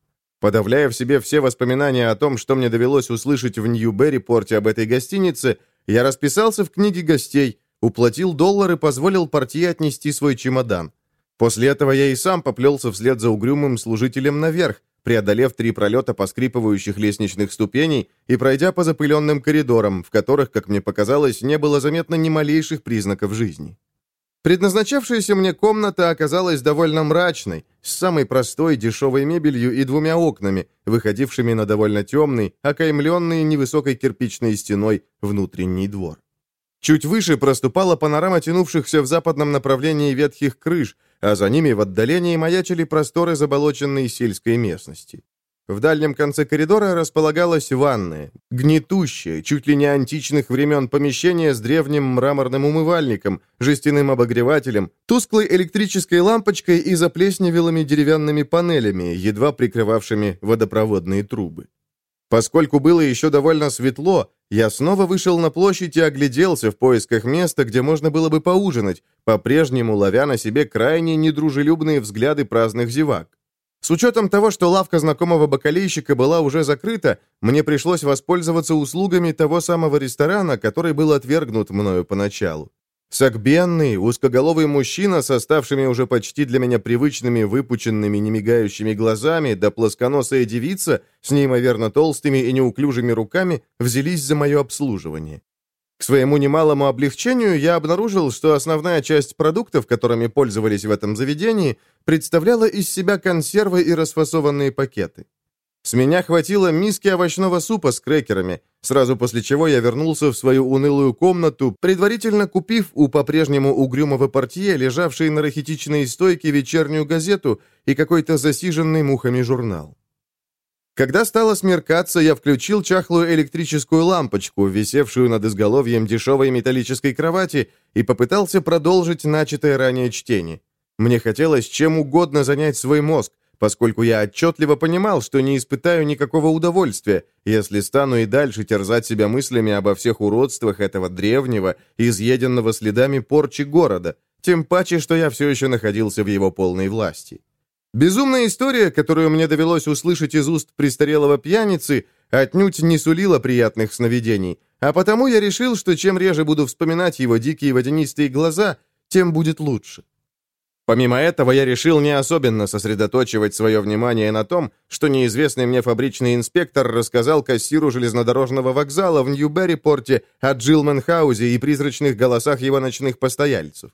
Speaker 1: Подавляя в себе все воспоминания о том, что мне довелось услышать в Нью-Берри-порте об этой гостинице, я расписался в книге гостей, уплатил доллар и позволил портье отнести свой чемодан. После этого я и сам поплелся вслед за угрюмым служителем наверх, преодолев три пролета поскрипывающих лестничных ступеней и пройдя по запыленным коридорам, в которых, как мне показалось, не было заметно ни малейших признаков жизни. Предназначавшаяся мне комната оказалась довольно мрачной, с самой простой дешевой мебелью и двумя окнами, выходившими на довольно темный, окаймленный невысокой кирпичной стеной внутренний двор. Чуть выше проступала панорама тянувшихся в западном направлении ветхих крыш, а за ними в отдалении маячили просторы заболоченной сельской местности. В дальнем конце коридора располагалась ванная, гнетущее, чуть ли не античных времен помещение с древним мраморным умывальником, жестяным обогревателем, тусклой электрической лампочкой и заплесневелыми деревянными панелями, едва прикрывавшими водопроводные трубы. Поскольку было еще довольно светло, я снова вышел на площадь и огляделся в поисках места, где можно было бы поужинать, по-прежнему ловя на себе крайне недружелюбные взгляды праздных зевак. С учетом того, что лавка знакомого бакалейщика была уже закрыта, мне пришлось воспользоваться услугами того самого ресторана, который был отвергнут мною поначалу. Согбенный, узкоголовый мужчина с оставшими уже почти для меня привычными выпученными немигающими глазами да плосконосая девица с неимоверно толстыми и неуклюжими руками взялись за мое обслуживание. К своему немалому облегчению я обнаружил, что основная часть продуктов, которыми пользовались в этом заведении, представляла из себя консервы и расфасованные пакеты. С меня хватило миски овощного супа с крекерами, сразу после чего я вернулся в свою унылую комнату, предварительно купив у по-прежнему угрюмого портье, лежавшей на рахитичной стойке вечернюю газету и какой-то засиженный мухами журнал. Когда стало смеркаться, я включил чахлую электрическую лампочку, висевшую над изголовьем дешевой металлической кровати, и попытался продолжить начатое ранее чтение. Мне хотелось чем угодно занять свой мозг, поскольку я отчетливо понимал, что не испытаю никакого удовольствия, если стану и дальше терзать себя мыслями обо всех уродствах этого древнего, изъеденного следами порчи города, тем паче, что я все еще находился в его полной власти. Безумная история, которую мне довелось услышать из уст престарелого пьяницы, отнюдь не сулила приятных сновидений, а потому я решил, что чем реже буду вспоминать его дикие водянистые глаза, тем будет лучше. Помимо этого, я решил не особенно сосредоточивать свое внимание на том, что неизвестный мне фабричный инспектор рассказал кассиру железнодорожного вокзала в Нью-Берри-порте о Джилменхаузе и призрачных голосах его ночных постояльцев.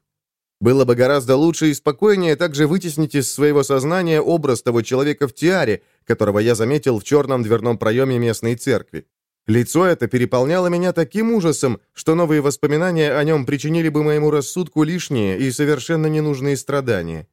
Speaker 1: Было бы гораздо лучше и спокойнее также вытеснить из своего сознания образ того человека в тиаре, которого я заметил в черном дверном проеме местной церкви. Лицо это переполняло меня таким ужасом, что новые воспоминания о нем причинили бы моему рассудку лишние и совершенно ненужные страдания.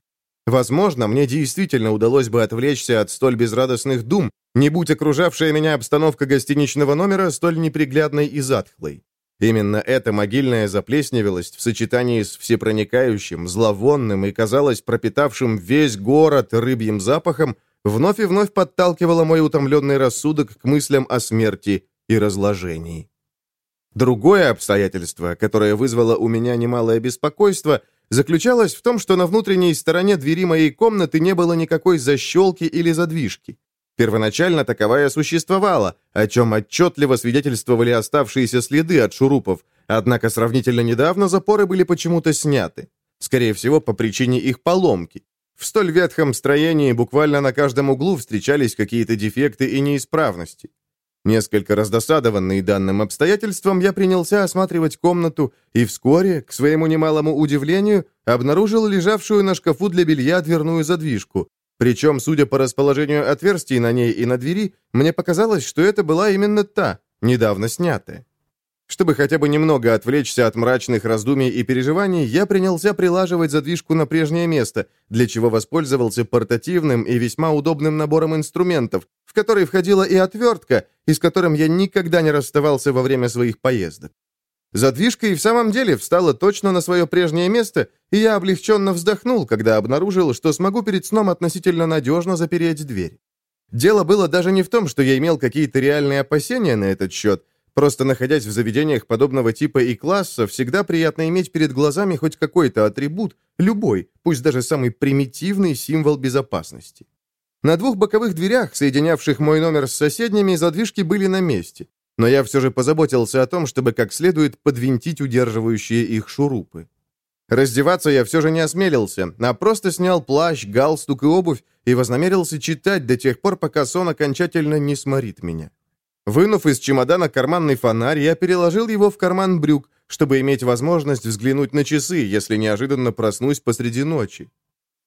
Speaker 1: Возможно, мне действительно удалось бы отвлечься от столь безрадостных дум, не будь окружавшая меня обстановка гостиничного номера столь неприглядной и затхлой. Именно эта могильная заплесневелость в сочетании с всепроникающим, зловонным и, казалось, пропитавшим весь город рыбьим запахом, вновь и вновь подталкивала мой утомленный рассудок к мыслям о смерти и разложении. Другое обстоятельство, которое вызвало у меня немалое беспокойство, заключалось в том, что на внутренней стороне двери моей комнаты не было никакой защелки или задвижки. Первоначально таковая существовала, о чем отчетливо свидетельствовали оставшиеся следы от шурупов, однако сравнительно недавно запоры были почему-то сняты. Скорее всего, по причине их поломки. В столь ветхом строении буквально на каждом углу встречались какие-то дефекты и неисправности. Несколько раздосадованный данным обстоятельством, я принялся осматривать комнату и вскоре, к своему немалому удивлению, обнаружил лежавшую на шкафу для белья дверную задвижку, причем, судя по расположению отверстий на ней и на двери, мне показалось, что это была именно та, недавно снятая. Чтобы хотя бы немного отвлечься от мрачных раздумий и переживаний, я принялся прилаживать задвижку на прежнее место, для чего воспользовался портативным и весьма удобным набором инструментов, в который входила и отвертка, и с которым я никогда не расставался во время своих поездок. Задвижка и в самом деле встала точно на свое прежнее место, и я облегченно вздохнул, когда обнаружил, что смогу перед сном относительно надежно запереть дверь. Дело было даже не в том, что я имел какие-то реальные опасения на этот счет. Просто находясь в заведениях подобного типа и класса, всегда приятно иметь перед глазами хоть какой-то атрибут, любой, пусть даже самый примитивный символ безопасности. На двух боковых дверях, соединявших мой номер с соседними, задвижки были на месте, но я все же позаботился о том, чтобы как следует подвинтить удерживающие их шурупы. Раздеваться я все же не осмелился, а просто снял плащ, галстук и обувь и вознамерился читать до тех пор, пока сон окончательно не сморит меня. Вынув из чемодана карманный фонарь, я переложил его в карман брюк, чтобы иметь возможность взглянуть на часы, если неожиданно проснусь посреди ночи.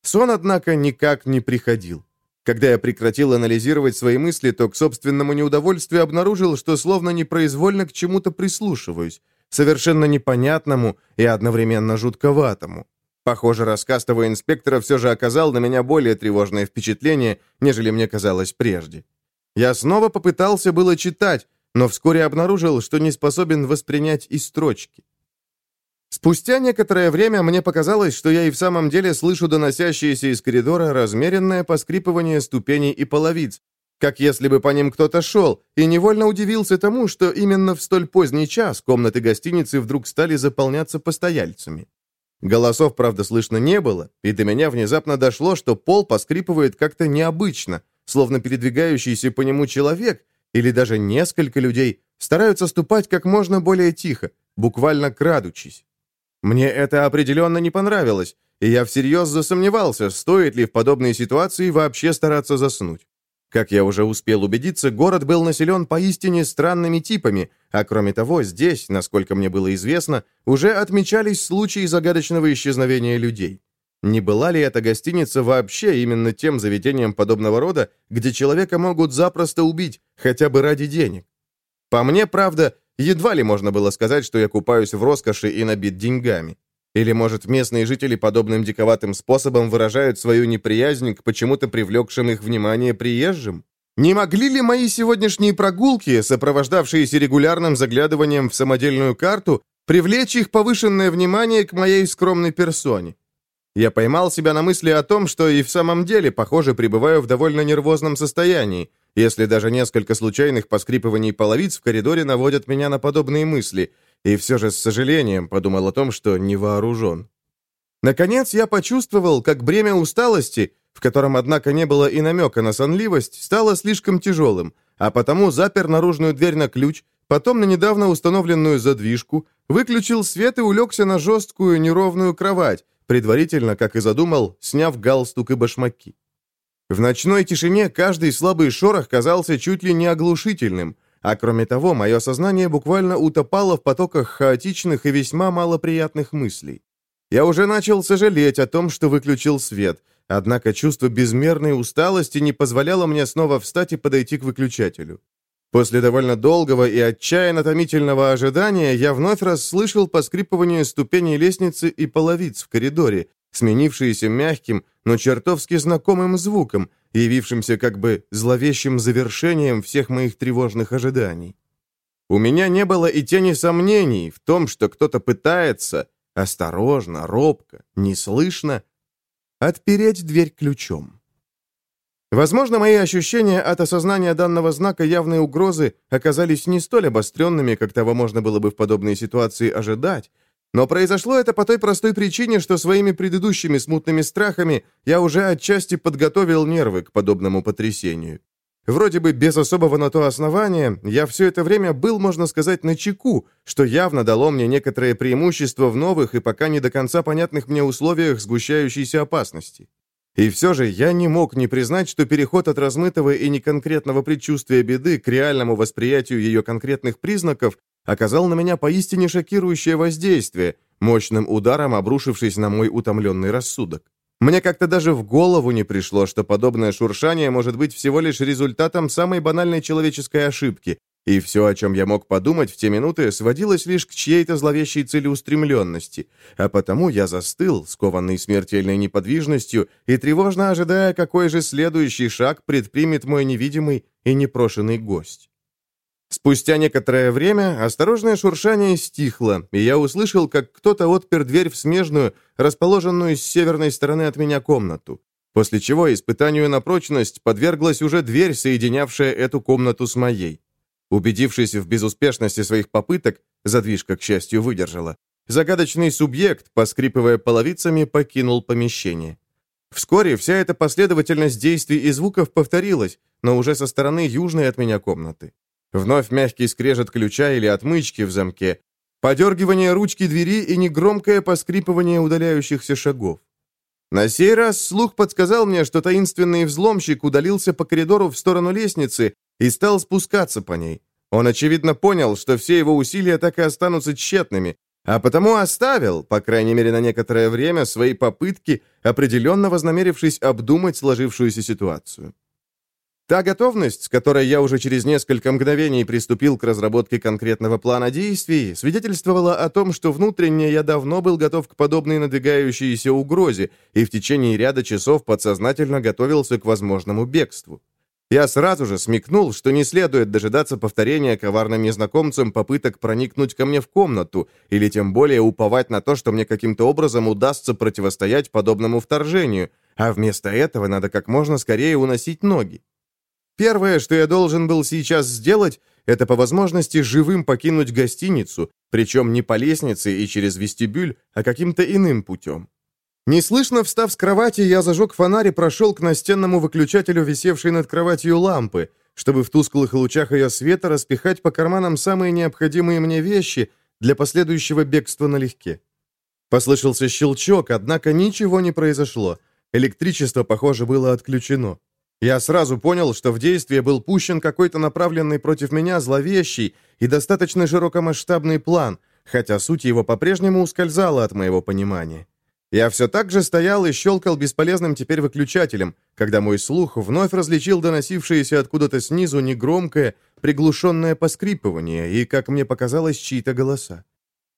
Speaker 1: Сон, однако, никак не приходил. Когда я прекратил анализировать свои мысли, то к собственному неудовольствию обнаружил, что словно непроизвольно к чему-то прислушиваюсь, совершенно непонятному и одновременно жутковатому. Похоже, рассказ того инспектора все же оказал на меня более тревожное впечатление, нежели мне казалось прежде. Я снова попытался было читать, но вскоре обнаружил, что не способен воспринять и строчки. Спустя некоторое время мне показалось, что я и в самом деле слышу доносящееся из коридора размеренное поскрипывание ступеней и половиц, как если бы по ним кто-то шел, и невольно удивился тому, что именно в столь поздний час комнаты гостиницы вдруг стали заполняться постояльцами. Голосов, правда, слышно не было, и до меня внезапно дошло, что пол поскрипывает как-то необычно, словно передвигающийся по нему человек, или даже несколько людей, стараются ступать как можно более тихо, буквально крадучись. Мне это определенно не понравилось, и я всерьез засомневался, стоит ли в подобной ситуации вообще стараться заснуть. Как я уже успел убедиться, город был населен поистине странными типами, а кроме того, здесь, насколько мне было известно, уже отмечались случаи загадочного исчезновения людей. Не была ли эта гостиница вообще именно тем заведением подобного рода, где человека могут запросто убить, хотя бы ради денег? По мне, правда, едва ли можно было сказать, что я купаюсь в роскоши и набит деньгами. Или, может, местные жители подобным диковатым способом выражают свою неприязнь к почему-то привлекшим их внимание приезжим? Не могли ли мои сегодняшние прогулки, сопровождавшиеся регулярным заглядыванием в самодельную карту, привлечь их повышенное внимание к моей скромной персоне? Я поймал себя на мысли о том, что и в самом деле, похоже, пребываю в довольно нервозном состоянии, если даже несколько случайных поскрипываний половиц в коридоре наводят меня на подобные мысли – и все же с сожалением подумал о том, что не вооружен. Наконец я почувствовал, как бремя усталости, в котором, однако, не было и намека на сонливость, стало слишком тяжелым, а потому запер наружную дверь на ключ, потом на недавно установленную задвижку, выключил свет и улегся на жесткую неровную кровать, предварительно, как и задумал, сняв галстук и башмаки. В ночной тишине каждый слабый шорох казался чуть ли не оглушительным – а кроме того, мое сознание буквально утопало в потоках хаотичных и весьма малоприятных мыслей. Я уже начал сожалеть о том, что выключил свет, однако чувство безмерной усталости не позволяло мне снова встать и подойти к выключателю. После довольно долгого и отчаянно томительного ожидания я вновь расслышал поскрипывание ступеней лестницы и половиц в коридоре, сменившиеся мягким, но чертовски знакомым звуком, явившимся как бы зловещим завершением всех моих тревожных ожиданий. У меня не было и тени сомнений в том, что кто-то пытается, осторожно, робко, неслышно, отпереть дверь ключом. Возможно, мои ощущения от осознания данного знака явной угрозы оказались не столь обостренными, как того можно было бы в подобной ситуации ожидать, но произошло это по той простой причине, что своими предыдущими смутными страхами я уже отчасти подготовил нервы к подобному потрясению. Вроде бы без особого на то основания, я все это время был, можно сказать, на чеку, что явно дало мне некоторое преимущество в новых и пока не до конца понятных мне условиях сгущающейся опасности. И все же я не мог не признать, что переход от размытого и неконкретного предчувствия беды к реальному восприятию ее конкретных признаков оказал на меня поистине шокирующее воздействие, мощным ударом обрушившись на мой утомленный рассудок. Мне как-то даже в голову не пришло, что подобное шуршание может быть всего лишь результатом самой банальной человеческой ошибки, и все, о чем я мог подумать в те минуты, сводилось лишь к чьей-то зловещей целеустремленности, а потому я застыл, скованный смертельной неподвижностью и тревожно ожидая, какой же следующий шаг предпримет мой невидимый и непрошенный гость. Спустя некоторое время осторожное шуршание стихло, и я услышал, как кто-то отпер дверь в смежную, расположенную с северной стороны от меня комнату, после чего испытанию на прочность подверглась уже дверь, соединявшая эту комнату с моей. Убедившись в безуспешности своих попыток, задвижка, к счастью, выдержала, загадочный субъект, поскрипывая половицами, покинул помещение. Вскоре вся эта последовательность действий и звуков повторилась, но уже со стороны южной от меня комнаты. Вновь мягкий скрежет ключа или отмычки в замке, подергивание ручки двери и негромкое поскрипывание удаляющихся шагов. На сей раз слух подсказал мне, что таинственный взломщик удалился по коридору в сторону лестницы и стал спускаться по ней. Он, очевидно, понял, что все его усилия так и останутся тщетными, а потому оставил, по крайней мере на некоторое время, свои попытки, определенно вознамерившись обдумать сложившуюся ситуацию. Та готовность, с которой я уже через несколько мгновений приступил к разработке конкретного плана действий, свидетельствовала о том, что внутренне я давно был готов к подобной надвигающейся угрозе и в течение ряда часов подсознательно готовился к возможному бегству. Я сразу же смекнул, что не следует дожидаться повторения коварным незнакомцам попыток проникнуть ко мне в комнату, или тем более уповать на то, что мне каким-то образом удастся противостоять подобному вторжению, а вместо этого надо как можно скорее уносить ноги. Первое, что я должен был сейчас сделать, это по возможности живым покинуть гостиницу, причем не по лестнице и через вестибюль, а каким-то иным путем. Неслышно встав с кровати, я зажег фонарь и прошел к настенному выключателю, висевшей над кроватью лампы, чтобы в тусклых лучах ее света распихать по карманам самые необходимые мне вещи для последующего бегства налегке. Послышался щелчок, однако ничего не произошло. Электричество, похоже, было отключено. Я сразу понял, что в действие был пущен какой-то направленный против меня зловещий и достаточно широкомасштабный план, хотя суть его по-прежнему ускользала от моего понимания. Я все так же стоял и щелкал бесполезным теперь выключателем, когда мой слух вновь различил доносившееся откуда-то снизу негромкое, приглушенное поскрипывание и, как мне показалось, чьи-то голоса.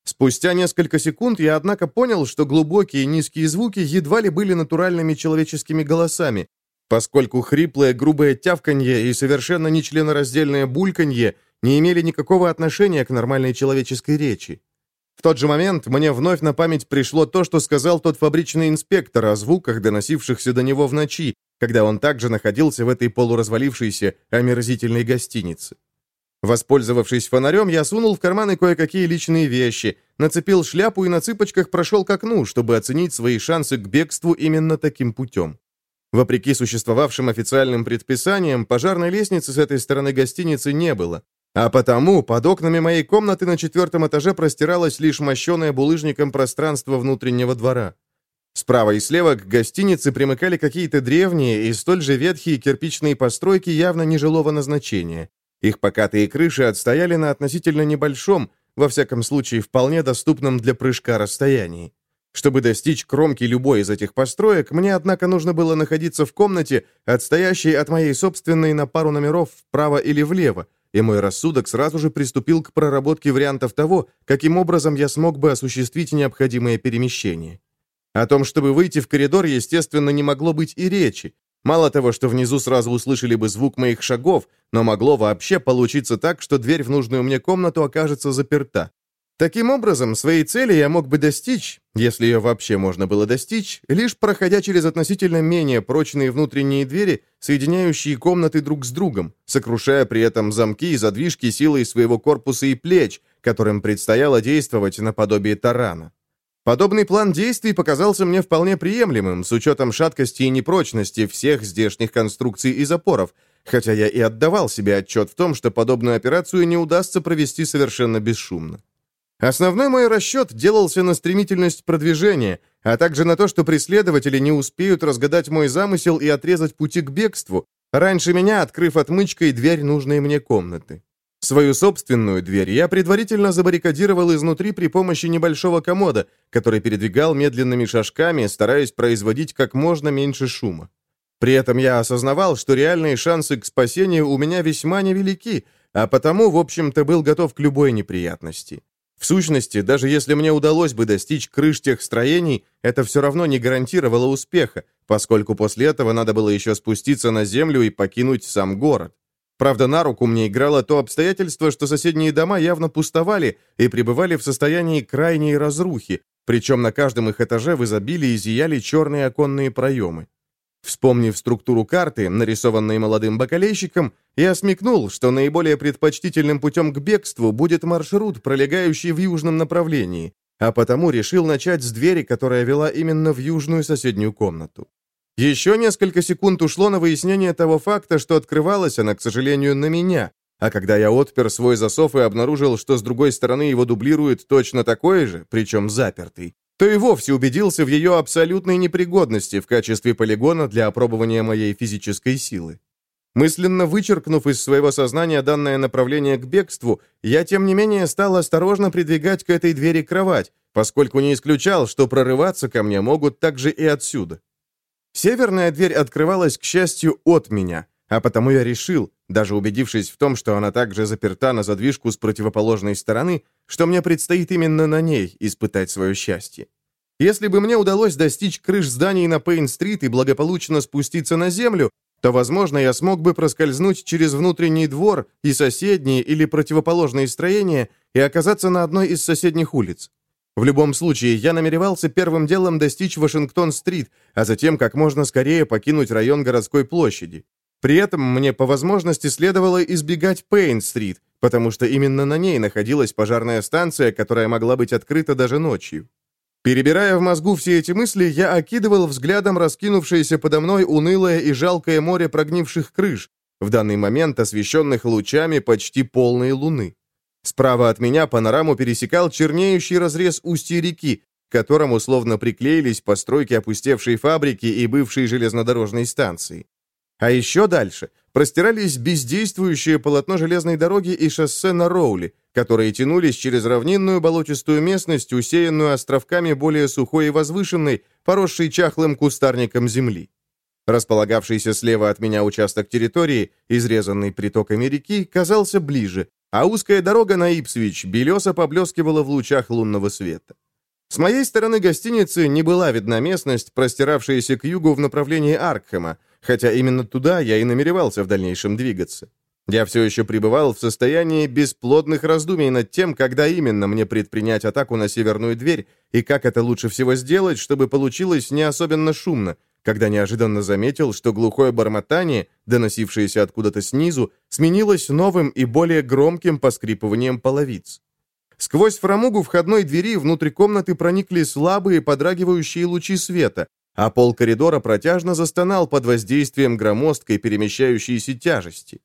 Speaker 1: Спустя несколько секунд я, однако, понял, что глубокие низкие звуки едва ли были натуральными человеческими голосами, поскольку хриплое грубое тявканье и совершенно нечленораздельное бульканье не имели никакого отношения к нормальной человеческой речи. В тот же момент мне вновь на память пришло то, что сказал тот фабричный инспектор о звуках, доносившихся до него в ночи, когда он также находился в этой полуразвалившейся, омерзительной гостинице. Воспользовавшись фонарем, я сунул в карманы кое-какие личные вещи, нацепил шляпу и на цыпочках прошел к окну, чтобы оценить свои шансы к бегству именно таким путем. Вопреки существовавшим официальным предписаниям, пожарной лестницы с этой стороны гостиницы не было. А потому под окнами моей комнаты на четвертом этаже простиралось лишь мощеное булыжником пространство внутреннего двора. Справа и слева к гостинице примыкали какие-то древние и столь же ветхие кирпичные постройки явно нежилого назначения. Их покатые крыши отстояли на относительно небольшом, во всяком случае вполне доступном для прыжка расстоянии. Чтобы достичь кромки любой из этих построек, мне, однако, нужно было находиться в комнате, отстоящей от моей собственной на пару номеров вправо или влево, и мой рассудок сразу же приступил к проработке вариантов того, каким образом я смог бы осуществить необходимое перемещение. О том, чтобы выйти в коридор, естественно, не могло быть и речи. Мало того, что внизу сразу услышали бы звук моих шагов, но могло вообще получиться так, что дверь в нужную мне комнату окажется заперта. Таким образом, своей цели я мог бы достичь, если ее вообще можно было достичь, лишь проходя через относительно менее прочные внутренние двери, соединяющие комнаты друг с другом, сокрушая при этом замки и задвижки силой своего корпуса и плеч, которым предстояло действовать наподобие тарана. Подобный план действий показался мне вполне приемлемым, с учетом шаткости и непрочности всех здешних конструкций и запоров, хотя я и отдавал себе отчет в том, что подобную операцию не удастся провести совершенно бесшумно. Основной мой расчет делался на стремительность продвижения, а также на то, что преследователи не успеют разгадать мой замысел и отрезать пути к бегству, раньше меня открыв отмычкой дверь нужной мне комнаты. Свою собственную дверь я предварительно забаррикадировал изнутри при помощи небольшого комода, который передвигал медленными шажками, стараясь производить как можно меньше шума. При этом я осознавал, что реальные шансы к спасению у меня весьма невелики, а потому, в общем-то, был готов к любой неприятности. В сущности, даже если мне удалось бы достичь крыш тех строений, это все равно не гарантировало успеха, поскольку после этого надо было еще спуститься на землю и покинуть сам город. Правда, на руку мне играло то обстоятельство, что соседние дома явно пустовали и пребывали в состоянии крайней разрухи, причем на каждом их этаже в изобилии зияли черные оконные проемы. Вспомнив структуру карты, нарисованной молодым бакалейщиком, я смекнул, что наиболее предпочтительным путем к бегству будет маршрут, пролегающий в южном направлении, а потому решил начать с двери, которая вела именно в южную соседнюю комнату. Еще несколько секунд ушло на выяснение того факта, что открывалась она, к сожалению, на меня, а когда я отпер свой засов и обнаружил, что с другой стороны его дублирует точно такой же, причем запертый, то и вовсе убедился в ее абсолютной непригодности в качестве полигона для опробования моей физической силы. Мысленно вычеркнув из своего сознания данное направление к бегству, я, тем не менее, стал осторожно придвигать к этой двери кровать, поскольку не исключал, что прорываться ко мне могут также и отсюда. Северная дверь открывалась, к счастью, от меня, а потому я решил, даже убедившись в том, что она также заперта на задвижку с противоположной стороны, что мне предстоит именно на ней испытать свое счастье. Если бы мне удалось достичь крыш зданий на Пейн-стрит и благополучно спуститься на землю, то, возможно, я смог бы проскользнуть через внутренний двор и соседние или противоположные строения и оказаться на одной из соседних улиц. В любом случае, я намеревался первым делом достичь Вашингтон-стрит, а затем как можно скорее покинуть район городской площади. При этом мне по возможности следовало избегать Пейн-стрит, потому что именно на ней находилась пожарная станция, которая могла быть открыта даже ночью. Перебирая в мозгу все эти мысли, я окидывал взглядом раскинувшееся подо мной унылое и жалкое море прогнивших крыш, в данный момент освещенных лучами почти полной луны. Справа от меня панораму пересекал чернеющий разрез устья реки, к которому словно приклеились постройки опустевшей фабрики и бывшей железнодорожной станции. А еще дальше простирались бездействующее полотно железной дороги и шоссе на Роули, которые тянулись через равнинную болотистую местность, усеянную островками более сухой и возвышенной, поросшей чахлым кустарником земли. Располагавшийся слева от меня участок территории, изрезанный притоками реки, казался ближе, а узкая дорога на Ипсвич белесо поблескивала в лучах лунного света. С моей стороны гостиницы не была видна местность, простиравшаяся к югу в направлении Аркхема, хотя именно туда я и намеревался в дальнейшем двигаться. Я все еще пребывал в состоянии бесплодных раздумий над тем, когда именно мне предпринять атаку на северную дверь и как это лучше всего сделать, чтобы получилось не особенно шумно, когда неожиданно заметил, что глухое бормотание, доносившееся откуда-то снизу, сменилось новым и более громким поскрипыванием половиц. Сквозь фрамугу входной двери внутрь комнаты проникли слабые подрагивающие лучи света, а пол коридора протяжно застонал под воздействием громоздкой перемещающейся тяжести.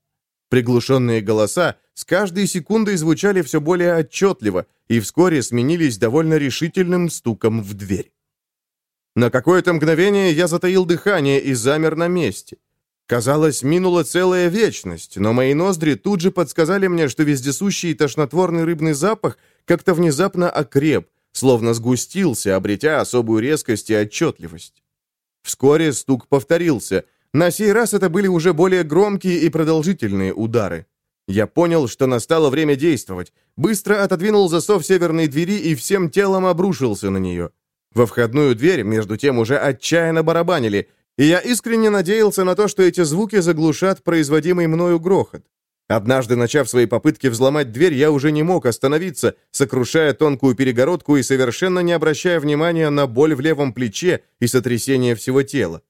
Speaker 1: Приглушенные голоса с каждой секундой звучали все более отчетливо и вскоре сменились довольно решительным стуком в дверь. На какое-то мгновение я затаил дыхание и замер на месте. Казалось, минула целая вечность, но мои ноздри тут же подсказали мне, что вездесущий тошнотворный рыбный запах как-то внезапно окреп, словно сгустился, обретя особую резкость и отчетливость. Вскоре стук повторился. На сей раз это были уже более громкие и продолжительные удары. Я понял, что настало время действовать. Быстро отодвинул засов северной двери и всем телом обрушился на нее. Во входную дверь, между тем, уже отчаянно барабанили, и я искренне надеялся на то, что эти звуки заглушат производимый мною грохот. Однажды, начав свои попытки взломать дверь, я уже не мог остановиться, сокрушая тонкую перегородку и совершенно не обращая внимания на боль в левом плече и сотрясение всего тела.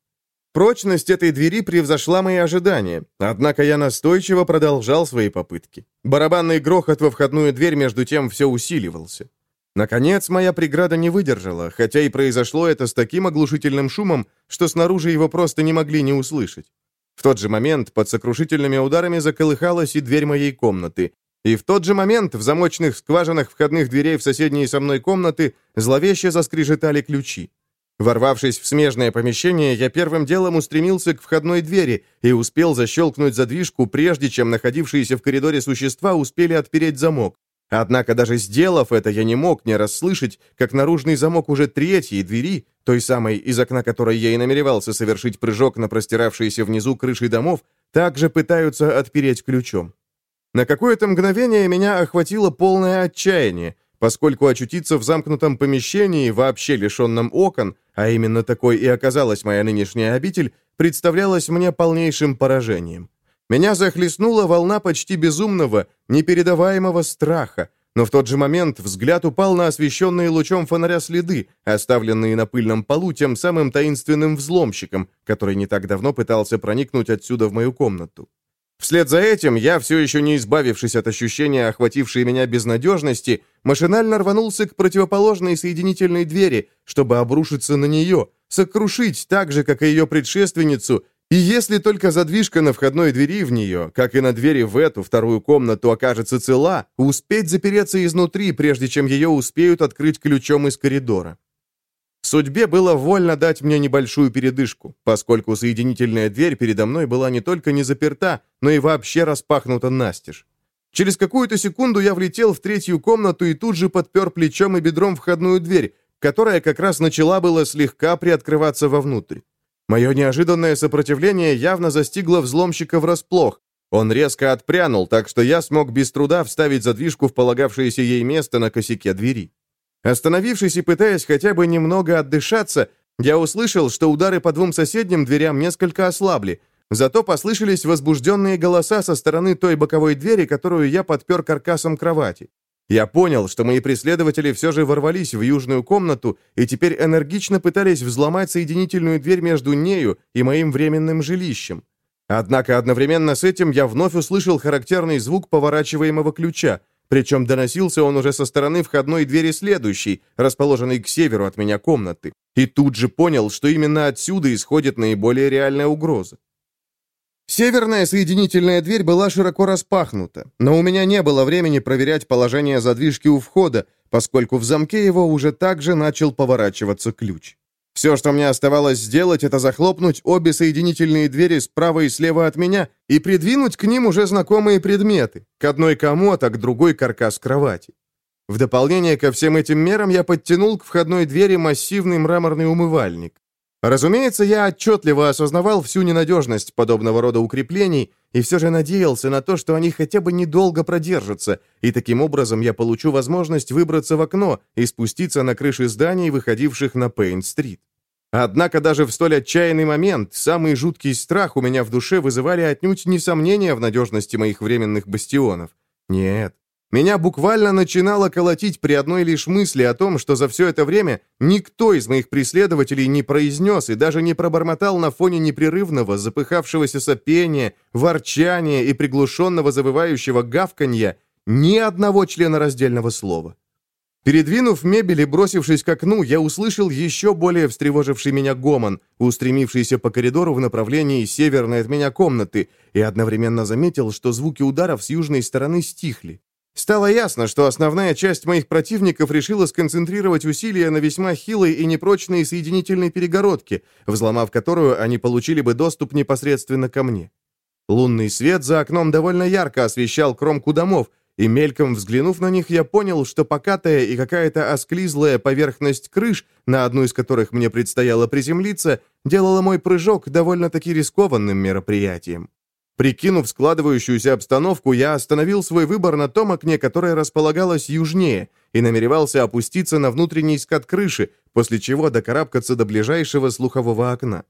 Speaker 1: Прочность этой двери превзошла мои ожидания, однако я настойчиво продолжал свои попытки. Барабанный грохот во входную дверь между тем все усиливался. Наконец, моя преграда не выдержала, хотя и произошло это с таким оглушительным шумом, что снаружи его просто не могли не услышать. В тот же момент под сокрушительными ударами заколыхалась и дверь моей комнаты. И в тот же момент в замочных скважинах входных дверей в соседние со мной комнаты зловеще заскрежетали ключи. Ворвавшись в смежное помещение, я первым делом устремился к входной двери и успел защелкнуть задвижку, прежде чем находившиеся в коридоре существа успели отпереть замок. Однако даже сделав это, я не мог не расслышать, как наружный замок уже третьей двери, той самой, из окна которой я и намеревался совершить прыжок на простиравшиеся внизу крыши домов, также пытаются отпереть ключом. На какое-то мгновение меня охватило полное отчаяние, поскольку очутиться в замкнутом помещении, вообще лишенном окон, а именно такой и оказалась моя нынешняя обитель, представлялось мне полнейшим поражением. Меня захлестнула волна почти безумного, непередаваемого страха, но в тот же момент взгляд упал на освещенные лучом фонаря следы, оставленные на пыльном полу тем самым таинственным взломщиком, который не так давно пытался проникнуть отсюда в мою комнату. Вслед за этим я, все еще не избавившись от ощущения, охватившей меня безнадежности, машинально рванулся к противоположной соединительной двери, чтобы обрушиться на нее, сокрушить так же, как и ее предшественницу, и если только задвижка на входной двери в нее, как и на двери в эту вторую комнату окажется цела, успеть запереться изнутри, прежде чем ее успеют открыть ключом из коридора. Судьбе было вольно дать мне небольшую передышку, поскольку соединительная дверь передо мной была не только не заперта, но и вообще распахнута настежь. Через какую-то секунду я влетел в третью комнату и тут же подпер плечом и бедром входную дверь, которая как раз начала было слегка приоткрываться вовнутрь. Мое неожиданное сопротивление явно застигло взломщика врасплох. Он резко отпрянул, так что я смог без труда вставить задвижку в полагавшееся ей место на косяке двери. Остановившись и пытаясь хотя бы немного отдышаться, я услышал, что удары по двум соседним дверям несколько ослабли, зато послышались возбужденные голоса со стороны той боковой двери, которую я подпер каркасом кровати. Я понял, что мои преследователи все же ворвались в южную комнату и теперь энергично пытались взломать соединительную дверь между нею и моим временным жилищем. Однако одновременно с этим я вновь услышал характерный звук поворачиваемого ключа, причем доносился он уже со стороны входной двери следующей, расположенной к северу от меня комнаты, и тут же понял, что именно отсюда исходит наиболее реальная угроза. Северная соединительная дверь была широко распахнута, но у меня не было времени проверять положение задвижки у входа, поскольку в замке его уже также начал поворачиваться ключ. Все, что мне оставалось сделать, это захлопнуть обе соединительные двери справа и слева от меня и придвинуть к ним уже знакомые предметы, к одной комод, а к другой каркас кровати. В дополнение ко всем этим мерам я подтянул к входной двери массивный мраморный умывальник. Разумеется, я отчетливо осознавал всю ненадежность подобного рода укреплений и все же надеялся на то, что они хотя бы недолго продержатся, и таким образом я получу возможность выбраться в окно и спуститься на крыши зданий, выходивших на Пейн-стрит. Однако даже в столь отчаянный момент самый жуткий страх у меня в душе вызывали отнюдь не сомнения в надежности моих временных бастионов. Нет, меня буквально начинало колотить при одной лишь мысли о том, что за все это время никто из моих преследователей не произнес и даже не пробормотал на фоне непрерывного, запыхавшегося сопения, ворчания и приглушенного завывающего гавканья ни одного члена раздельного слова. Передвинув мебель и бросившись к окну, я услышал еще более встревоживший меня гомон, устремившийся по коридору в направлении северной от меня комнаты, и одновременно заметил, что звуки ударов с южной стороны стихли. Стало ясно, что основная часть моих противников решила сконцентрировать усилия на весьма хилой и непрочной соединительной перегородке, взломав которую они получили бы доступ непосредственно ко мне. Лунный свет за окном довольно ярко освещал кромку домов, и мельком взглянув на них, я понял, что покатая и какая-то осклизлая поверхность крыш, на одну из которых мне предстояло приземлиться, делала мой прыжок довольно-таки рискованным мероприятием. Прикинув складывающуюся обстановку, я остановил свой выбор на том окне, которое располагалось южнее, и намеревался опуститься на внутренний скат крыши, после чего докарабкаться до ближайшего слухового окна.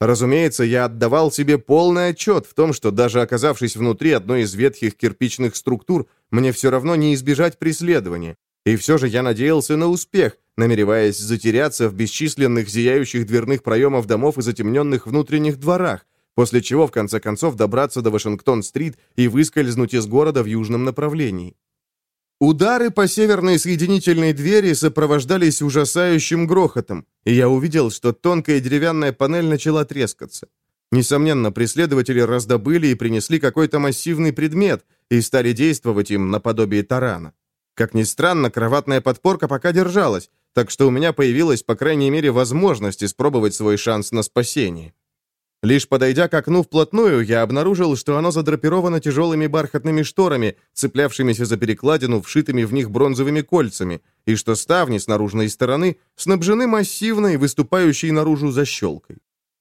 Speaker 1: Разумеется, я отдавал себе полный отчет в том, что даже оказавшись внутри одной из ветхих кирпичных структур, мне все равно не избежать преследования. И все же я надеялся на успех, намереваясь затеряться в бесчисленных зияющих дверных проемов домов и затемненных внутренних дворах, после чего в конце концов добраться до Вашингтон-стрит и выскользнуть из города в южном направлении. Удары по северной соединительной двери сопровождались ужасающим грохотом, и я увидел, что тонкая деревянная панель начала трескаться. Несомненно, преследователи раздобыли и принесли какой-то массивный предмет и стали действовать им наподобие тарана. Как ни странно, кроватная подпорка пока держалась, так что у меня появилась, по крайней мере, возможность испробовать свой шанс на спасение. Лишь подойдя к окну вплотную, я обнаружил, что оно задрапировано тяжелыми бархатными шторами, цеплявшимися за перекладину, вшитыми в них бронзовыми кольцами, и что ставни с наружной стороны снабжены массивной, выступающей наружу защелкой.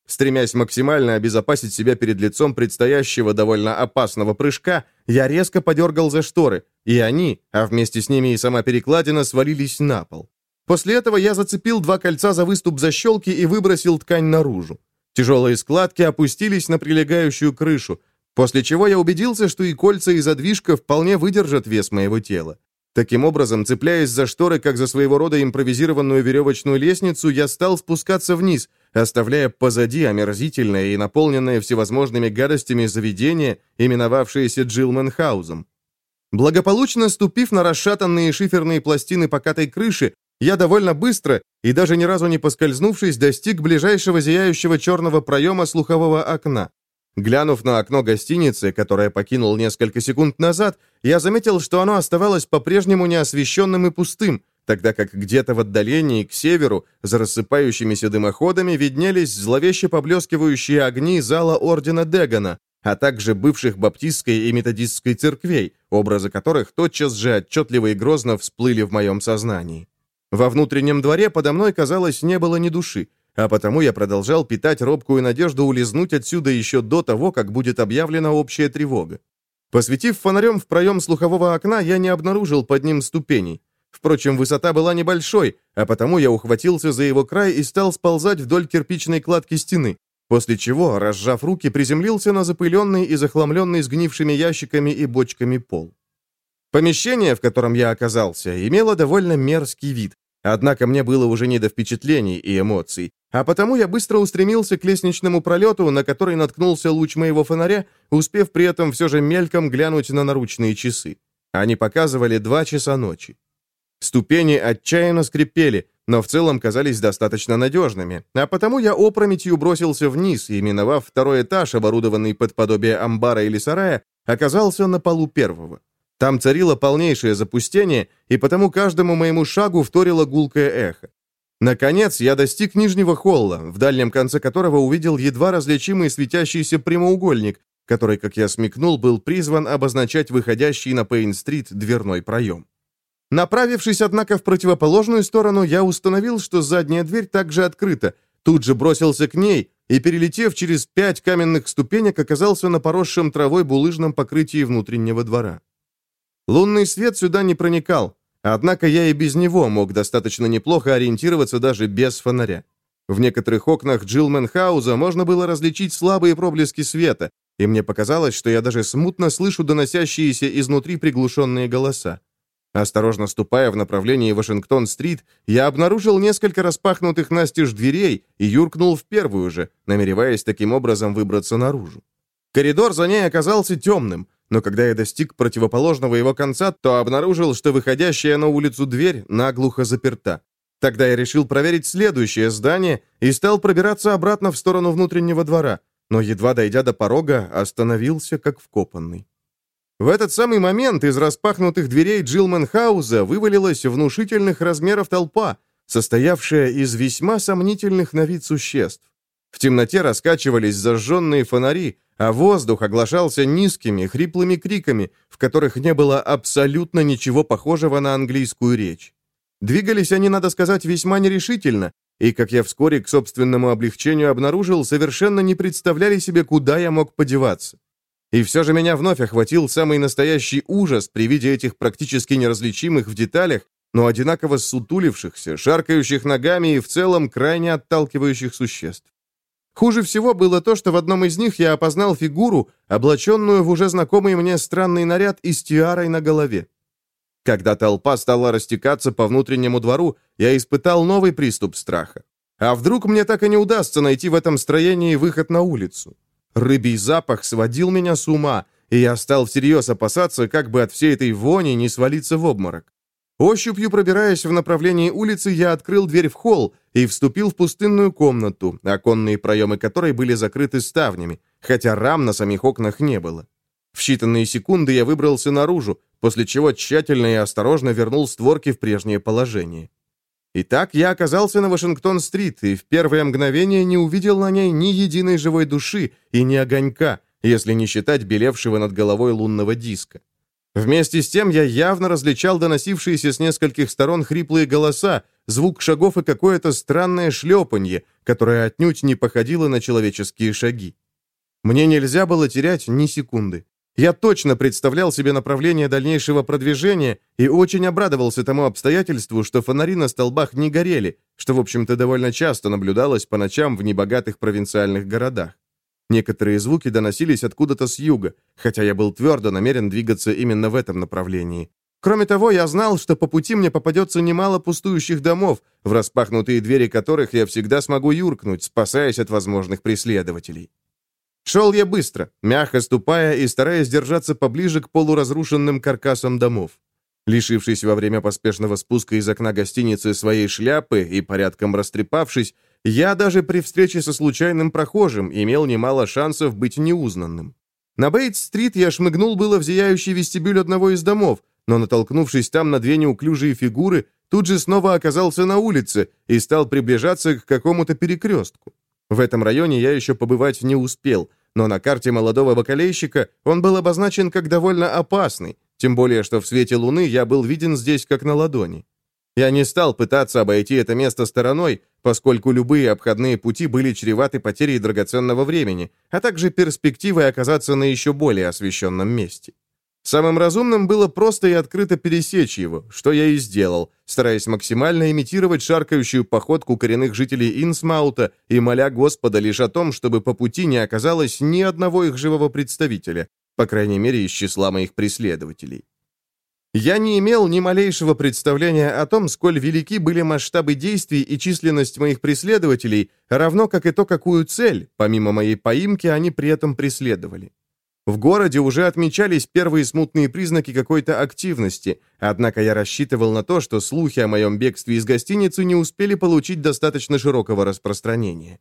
Speaker 1: Стремясь максимально обезопасить себя перед лицом предстоящего довольно опасного прыжка, я резко подергал за шторы, и они, а вместе с ними и сама перекладина, свалились на пол. После этого я зацепил два кольца за выступ защелки и выбросил ткань наружу. Тяжелые складки опустились на прилегающую крышу, после чего я убедился, что и кольца, и задвижка вполне выдержат вес моего тела. Таким образом, цепляясь за шторы, как за своего рода импровизированную веревочную лестницу, я стал спускаться вниз, оставляя позади омерзительное и наполненное всевозможными гадостями заведение, именовавшееся Джилменхаузом. Благополучно ступив на расшатанные шиферные пластины покатой крыши, я довольно быстро и даже ни разу не поскользнувшись достиг ближайшего зияющего черного проема слухового окна. Глянув на окно гостиницы, которое покинул несколько секунд назад, я заметил, что оно оставалось по-прежнему неосвещенным и пустым, тогда как где-то в отдалении, к северу, за рассыпающимися дымоходами виднелись зловеще поблескивающие огни зала Ордена Дегана, а также бывших баптистской и методистской церквей, образы которых тотчас же отчетливо и грозно всплыли в моем сознании. Во внутреннем дворе подо мной, казалось, не было ни души, а потому я продолжал питать робкую надежду улизнуть отсюда еще до того, как будет объявлена общая тревога. Посветив фонарем в проем слухового окна, я не обнаружил под ним ступеней. Впрочем, высота была небольшой, а потому я ухватился за его край и стал сползать вдоль кирпичной кладки стены, после чего, разжав руки, приземлился на запыленный и захламленный сгнившими ящиками и бочками пол. Помещение, в котором я оказался, имело довольно мерзкий вид, однако мне было уже не до впечатлений и эмоций, а потому я быстро устремился к лестничному пролету, на который наткнулся луч моего фонаря, успев при этом все же мельком глянуть на наручные часы. Они показывали два часа ночи. Ступени отчаянно скрипели, но в целом казались достаточно надежными, а потому я опрометью бросился вниз и, миновав второй этаж, оборудованный под подобие амбара или сарая, оказался на полу первого. Там царило полнейшее запустение, и потому каждому моему шагу вторило гулкое эхо. Наконец, я достиг нижнего холла, в дальнем конце которого увидел едва различимый светящийся прямоугольник, который, как я смекнул, был призван обозначать выходящий на Пейн-стрит дверной проем. Направившись, однако, в противоположную сторону, я установил, что задняя дверь также открыта, тут же бросился к ней и, перелетев через пять каменных ступенек, оказался на поросшем травой булыжном покрытии внутреннего двора. Лунный свет сюда не проникал, однако я и без него мог достаточно неплохо ориентироваться даже без фонаря. В некоторых окнах Джилменхауза можно было различить слабые проблески света, и мне показалось, что я даже смутно слышу доносящиеся изнутри приглушенные голоса. Осторожно ступая в направлении Вашингтон-стрит, я обнаружил несколько распахнутых настежь дверей и юркнул в первую же, намереваясь таким образом выбраться наружу. Коридор за ней оказался темным, но когда я достиг противоположного его конца, то обнаружил, что выходящая на улицу дверь наглухо заперта. Тогда я решил проверить следующее здание и стал пробираться обратно в сторону внутреннего двора, но, едва дойдя до порога, остановился как вкопанный. В этот самый момент из распахнутых дверей Джилменхауза вывалилась внушительных размеров толпа, состоявшая из весьма сомнительных на вид существ. В темноте раскачивались зажженные фонари, а воздух оглашался низкими, хриплыми криками, в которых не было абсолютно ничего похожего на английскую речь. Двигались они, надо сказать, весьма нерешительно, и, как я вскоре к собственному облегчению обнаружил, совершенно не представляли себе, куда я мог подеваться. И все же меня вновь охватил самый настоящий ужас при виде этих практически неразличимых в деталях, но одинаково сутулившихся, шаркающих ногами и в целом крайне отталкивающих существ. Хуже всего было то, что в одном из них я опознал фигуру, облаченную в уже знакомый мне странный наряд и с тиарой на голове. Когда толпа стала растекаться по внутреннему двору, я испытал новый приступ страха. А вдруг мне так и не удастся найти в этом строении выход на улицу? Рыбий запах сводил меня с ума, и я стал всерьез опасаться, как бы от всей этой вони не свалиться в обморок. Ощупью пробираясь в направлении улицы, я открыл дверь в холл и вступил в пустынную комнату, оконные проемы которой были закрыты ставнями, хотя рам на самих окнах не было. В считанные секунды я выбрался наружу, после чего тщательно и осторожно вернул створки в прежнее положение. Итак, я оказался на Вашингтон-стрит и в первое мгновение не увидел на ней ни единой живой души и ни огонька, если не считать белевшего над головой лунного диска. Вместе с тем я явно различал доносившиеся с нескольких сторон хриплые голоса, звук шагов и какое-то странное шлепанье, которое отнюдь не походило на человеческие шаги. Мне нельзя было терять ни секунды. Я точно представлял себе направление дальнейшего продвижения и очень обрадовался тому обстоятельству, что фонари на столбах не горели, что, в общем-то, довольно часто наблюдалось по ночам в небогатых провинциальных городах. Некоторые звуки доносились откуда-то с юга, хотя я был твердо намерен двигаться именно в этом направлении. Кроме того, я знал, что по пути мне попадется немало пустующих домов, в распахнутые двери которых я всегда смогу юркнуть, спасаясь от возможных преследователей. Шел я быстро, мягко ступая и стараясь держаться поближе к полуразрушенным каркасам домов. Лишившись во время поспешного спуска из окна гостиницы своей шляпы и порядком растрепавшись, я даже при встрече со случайным прохожим имел немало шансов быть неузнанным. На Бейт-стрит я шмыгнул было в зияющий вестибюль одного из домов, но, натолкнувшись там на две неуклюжие фигуры, тут же снова оказался на улице и стал приближаться к какому-то перекрестку. В этом районе я еще побывать не успел, но на карте молодого бакалейщика он был обозначен как довольно опасный, тем более, что в свете луны я был виден здесь как на ладони. Я не стал пытаться обойти это место стороной, поскольку любые обходные пути были чреваты потерей драгоценного времени, а также перспективой оказаться на еще более освещенном месте. Самым разумным было просто и открыто пересечь его, что я и сделал, стараясь максимально имитировать шаркающую походку коренных жителей Инсмаута и моля Господа лишь о том, чтобы по пути не оказалось ни одного их живого представителя, по крайней мере, из числа моих преследователей. Я не имел ни малейшего представления о том, сколь велики были масштабы действий и численность моих преследователей, равно как и то, какую цель, помимо моей поимки, они при этом преследовали. В городе уже отмечались первые смутные признаки какой-то активности, однако я рассчитывал на то, что слухи о моем бегстве из гостиницы не успели получить достаточно широкого распространения.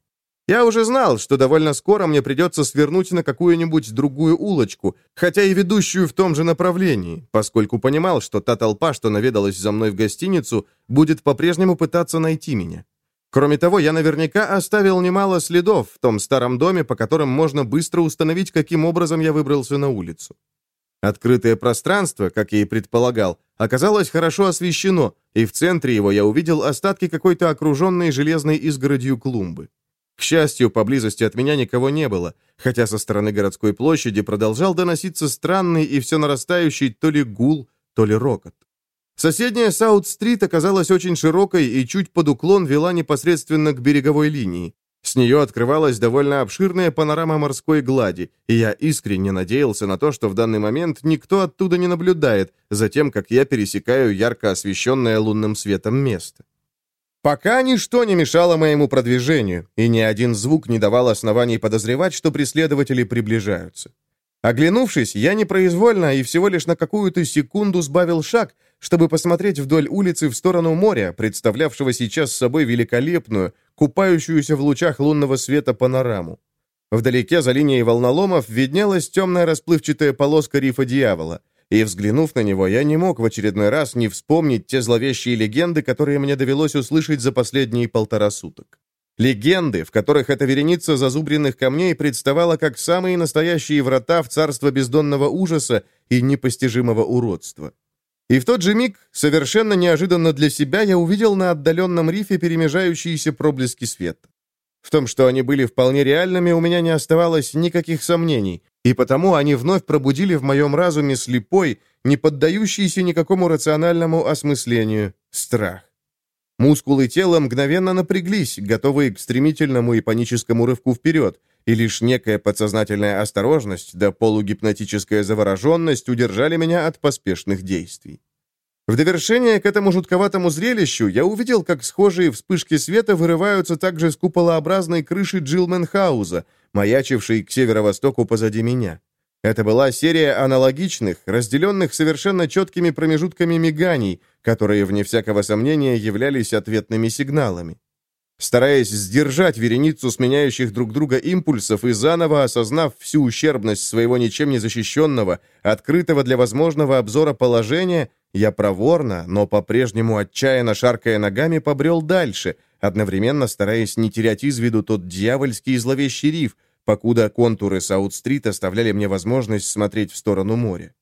Speaker 1: Я уже знал, что довольно скоро мне придется свернуть на какую-нибудь другую улочку, хотя и ведущую в том же направлении, поскольку понимал, что та толпа, что наведалась за мной в гостиницу, будет по-прежнему пытаться найти меня. Кроме того, я наверняка оставил немало следов в том старом доме, по которым можно быстро установить, каким образом я выбрался на улицу. Открытое пространство, как я и предполагал, оказалось хорошо освещено, и в центре его я увидел остатки какой-то окруженной железной изгородью клумбы. К счастью, поблизости от меня никого не было, хотя со стороны городской площади продолжал доноситься странный и все нарастающий то ли гул, то ли рокот. Соседняя Саут-стрит оказалась очень широкой и чуть под уклон вела непосредственно к береговой линии. С нее открывалась довольно обширная панорама морской глади, и я искренне надеялся на то, что в данный момент никто оттуда не наблюдает за тем, как я пересекаю ярко освещенное лунным светом место. Пока ничто не мешало моему продвижению, и ни один звук не давал оснований подозревать, что преследователи приближаются. Оглянувшись, я непроизвольно и всего лишь на какую-то секунду сбавил шаг, чтобы посмотреть вдоль улицы в сторону моря, представлявшего сейчас собой великолепную, купающуюся в лучах лунного света панораму. Вдалеке за линией волноломов виднелась темная расплывчатая полоска рифа дьявола, и, взглянув на него, я не мог в очередной раз не вспомнить те зловещие легенды, которые мне довелось услышать за последние полтора суток. Легенды, в которых эта вереница зазубренных камней представала как самые настоящие врата в царство бездонного ужаса и непостижимого уродства. И в тот же миг, совершенно неожиданно для себя, я увидел на отдаленном рифе перемежающиеся проблески света. В том, что они были вполне реальными, у меня не оставалось никаких сомнений, и потому они вновь пробудили в моем разуме слепой, не поддающийся никакому рациональному осмыслению, страх. Мускулы тела мгновенно напряглись, готовые к стремительному и паническому рывку вперед, и лишь некая подсознательная осторожность да полугипнотическая завороженность удержали меня от поспешных действий. В довершение к этому жутковатому зрелищу я увидел, как схожие вспышки света вырываются также с куполообразной крыши Джилменхауза, маячившей к северо-востоку позади меня. Это была серия аналогичных, разделенных совершенно четкими промежутками миганий, которые, вне всякого сомнения, являлись ответными сигналами. Стараясь сдержать вереницу сменяющих друг друга импульсов и заново осознав всю ущербность своего ничем не защищенного, открытого для возможного обзора положения, я проворно, но по-прежнему отчаянно шаркая ногами, побрел дальше, одновременно стараясь не терять из виду тот дьявольский и зловещий риф, покуда контуры Саут-стрит оставляли мне возможность смотреть в сторону моря.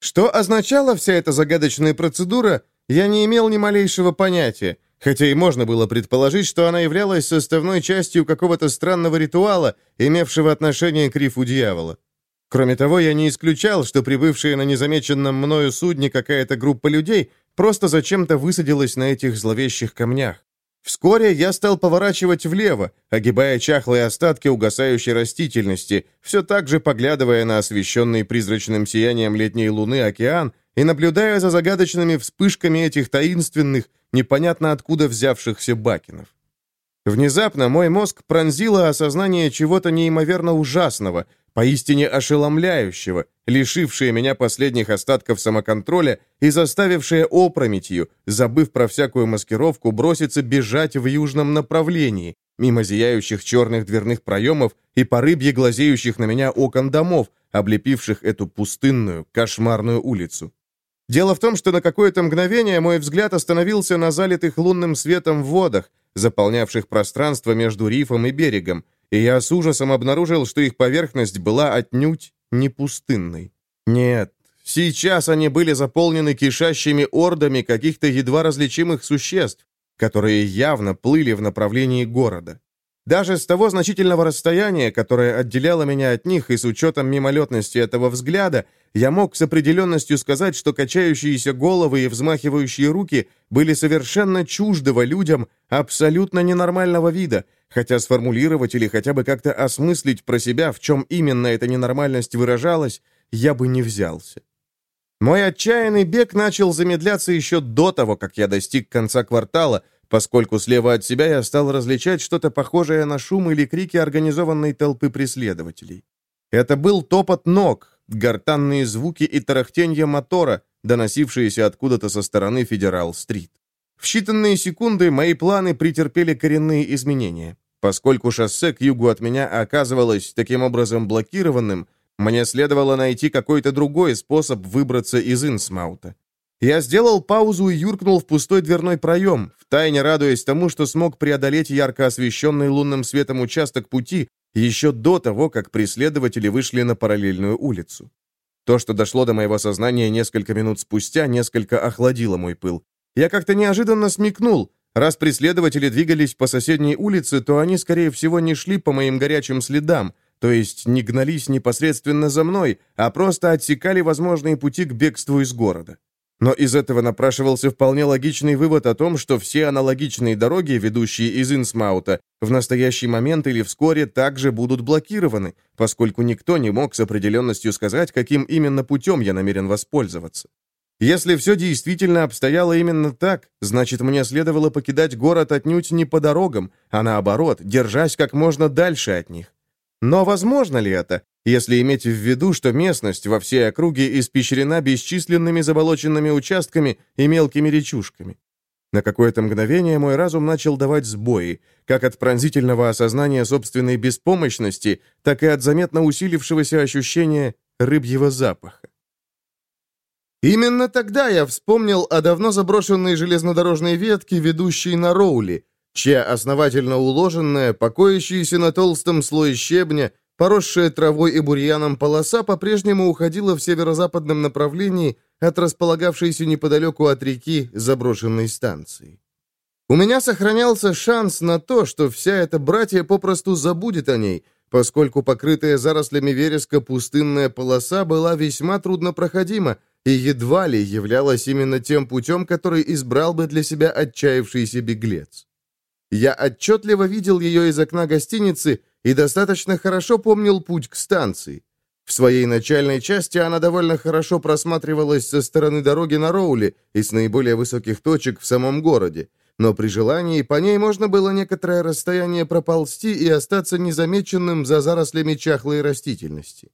Speaker 1: Что означала вся эта загадочная процедура, я не имел ни малейшего понятия, хотя и можно было предположить, что она являлась составной частью какого-то странного ритуала, имевшего отношение к рифу дьявола. Кроме того, я не исключал, что прибывшая на незамеченном мною судне какая-то группа людей просто зачем-то высадилась на этих зловещих камнях. Вскоре я стал поворачивать влево, огибая чахлые остатки угасающей растительности, все так же поглядывая на освещенный призрачным сиянием летней луны океан и наблюдая за загадочными вспышками этих таинственных, непонятно откуда взявшихся бакенов. Внезапно мой мозг пронзило осознание чего-то неимоверно ужасного, поистине ошеломляющего, лишившее меня последних остатков самоконтроля и заставившее опрометью, забыв про всякую маскировку, броситься бежать в южном направлении, мимо зияющих черных дверных проемов и по рыбье глазеющих на меня окон домов, облепивших эту пустынную, кошмарную улицу. Дело в том, что на какое-то мгновение мой взгляд остановился на залитых лунным светом водах, заполнявших пространство между рифом и берегом, и я с ужасом обнаружил, что их поверхность была отнюдь не пустынной. Нет, сейчас они были заполнены кишащими ордами каких-то едва различимых существ, которые явно плыли в направлении города. Даже с того значительного расстояния, которое отделяло меня от них, и с учетом мимолетности этого взгляда, я мог с определенностью сказать, что качающиеся головы и взмахивающие руки были совершенно чуждого людям абсолютно ненормального вида, хотя сформулировать или хотя бы как-то осмыслить про себя, в чем именно эта ненормальность выражалась, я бы не взялся. Мой отчаянный бег начал замедляться еще до того, как я достиг конца квартала, поскольку слева от себя я стал различать что-то похожее на шум или крики организованной толпы преследователей. Это был топот ног, гортанные звуки и тарахтенье мотора, доносившиеся откуда-то со стороны Федерал-стрит. В считанные секунды мои планы претерпели коренные изменения. Поскольку шоссе к югу от меня оказывалось таким образом блокированным, мне следовало найти какой-то другой способ выбраться из Инсмаута. Я сделал паузу и юркнул в пустой дверной проем, втайне радуясь тому, что смог преодолеть ярко освещенный лунным светом участок пути еще до того, как преследователи вышли на параллельную улицу. То, что дошло до моего сознания несколько минут спустя, несколько охладило мой пыл. Я как-то неожиданно смекнул. Раз преследователи двигались по соседней улице, то они, скорее всего, не шли по моим горячим следам, то есть не гнались непосредственно за мной, а просто отсекали возможные пути к бегству из города. Но из этого напрашивался вполне логичный вывод о том, что все аналогичные дороги, ведущие из Инсмаута, в настоящий момент или вскоре также будут блокированы, поскольку никто не мог с определенностью сказать, каким именно путем я намерен воспользоваться. Если все действительно обстояло именно так, значит, мне следовало покидать город отнюдь не по дорогам, а наоборот, держась как можно дальше от них. Но возможно ли это, если иметь в виду, что местность во всей округе испещрена бесчисленными заболоченными участками и мелкими речушками. На какое-то мгновение мой разум начал давать сбои, как от пронзительного осознания собственной беспомощности, так и от заметно усилившегося ощущения рыбьего запаха.
Speaker 4: Именно тогда я вспомнил о давно заброшенной железнодорожной ветке, ведущей на Роули, чья основательно уложенная, покоящаяся на толстом слое щебня, Поросшая травой и бурьяном полоса по-прежнему уходила в северо-западном направлении от располагавшейся неподалеку от реки заброшенной станции. У меня сохранялся шанс на то, что вся эта братья попросту забудет о ней, поскольку покрытая зарослями вереска пустынная полоса была весьма труднопроходима и едва ли являлась именно тем путем, который избрал бы для себя отчаявшийся беглец. Я отчетливо видел ее из окна гостиницы и достаточно хорошо помнил путь к станции. В своей начальной части она довольно хорошо просматривалась со стороны дороги на Роуле и с наиболее высоких точек в самом городе, но при желании по ней можно было некоторое расстояние проползти и остаться незамеченным за зарослями чахлой растительности.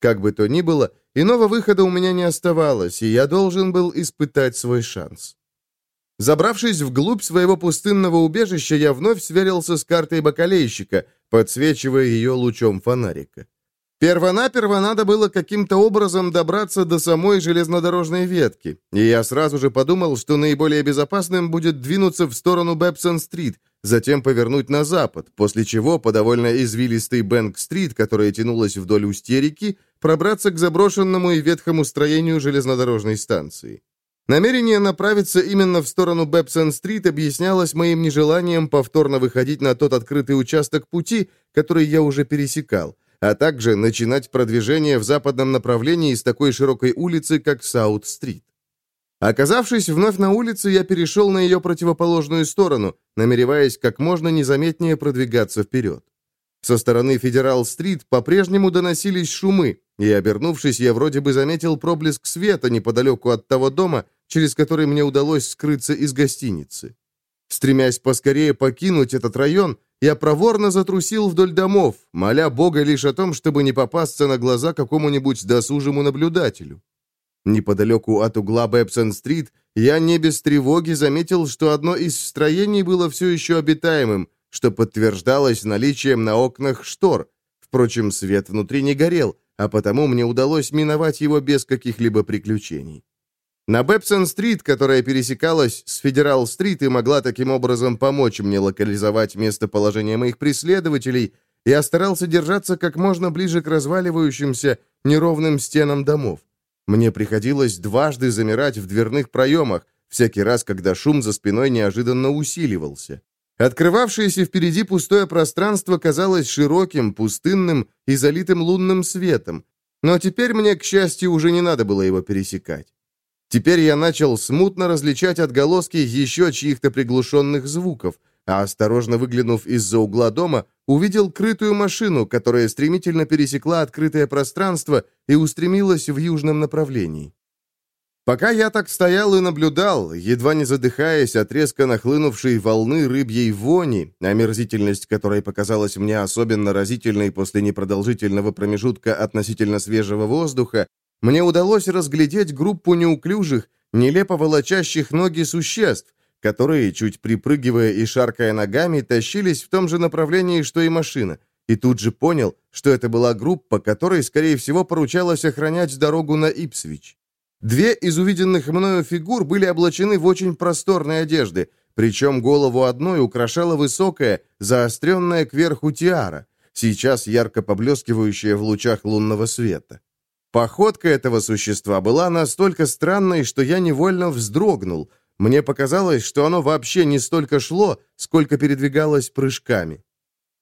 Speaker 4: Как бы то ни было, иного выхода у меня не оставалось, и я должен был испытать свой шанс. Забравшись вглубь своего пустынного убежища, я вновь сверился с картой бакалейщика, подсвечивая ее лучом фонарика. Первонаперво надо было каким-то образом добраться до самой железнодорожной ветки, и я сразу же подумал, что наиболее безопасным будет двинуться в сторону Бэпсон-стрит, затем повернуть на запад, после чего по довольно извилистой Бэнк-стрит, которая тянулась вдоль устья реки, пробраться к заброшенному и ветхому строению железнодорожной станции. Намерение направиться именно в сторону Бэпсон-стрит объяснялось моим нежеланием повторно выходить на тот открытый участок пути, который я уже пересекал, а также начинать продвижение в западном направлении с такой широкой улицы, как Саут-стрит. Оказавшись вновь на улице, я перешел на ее противоположную сторону, намереваясь как можно незаметнее продвигаться вперед.
Speaker 1: Со стороны Федерал-стрит по-прежнему доносились шумы, и, обернувшись, я вроде бы заметил проблеск света неподалеку от того дома, через который мне удалось скрыться из гостиницы. Стремясь поскорее покинуть этот район, я проворно затрусил вдоль домов, моля Бога лишь о том, чтобы не попасться на глаза какому-нибудь досужему наблюдателю. Неподалеку от угла Бэбсон-стрит я не без тревоги заметил, что одно из строений было все еще обитаемым, что подтверждалось наличием на окнах штор. Впрочем, свет внутри не горел, а потому мне удалось миновать его без каких-либо приключений. На Бэбсон-стрит, которая пересекалась с Федерал-стрит и могла таким образом помочь мне локализовать местоположение моих преследователей, я старался держаться как можно ближе к разваливающимся неровным стенам домов. Мне приходилось дважды замирать в дверных проемах, всякий раз, когда шум за спиной неожиданно усиливался. Открывавшееся впереди пустое пространство казалось широким, пустынным и залитым лунным светом, но теперь мне, к счастью, уже не надо было его пересекать. Теперь я начал смутно различать отголоски еще чьих-то приглушенных звуков, а осторожно выглянув из-за угла дома, увидел крытую машину, которая стремительно пересекла открытое пространство и устремилась в южном направлении. Пока я так стоял и наблюдал, едва не задыхаясь от резко нахлынувшей волны рыбьей вони, омерзительность которой показалась мне особенно разительной после непродолжительного промежутка относительно свежего воздуха, мне удалось разглядеть группу неуклюжих, нелепо волочащих ноги существ, которые, чуть припрыгивая и шаркая ногами, тащились в том же направлении, что и машина, и тут же понял, что это была группа, которой, скорее всего, поручалось охранять дорогу на Ипсвич. Две из увиденных мною фигур были облачены в очень просторные одежды, причем голову одной украшала высокая, заостренная кверху тиара, сейчас ярко поблескивающая в лучах лунного света. Походка этого существа была настолько странной, что я невольно вздрогнул. Мне показалось, что оно вообще не столько шло, сколько передвигалось прыжками.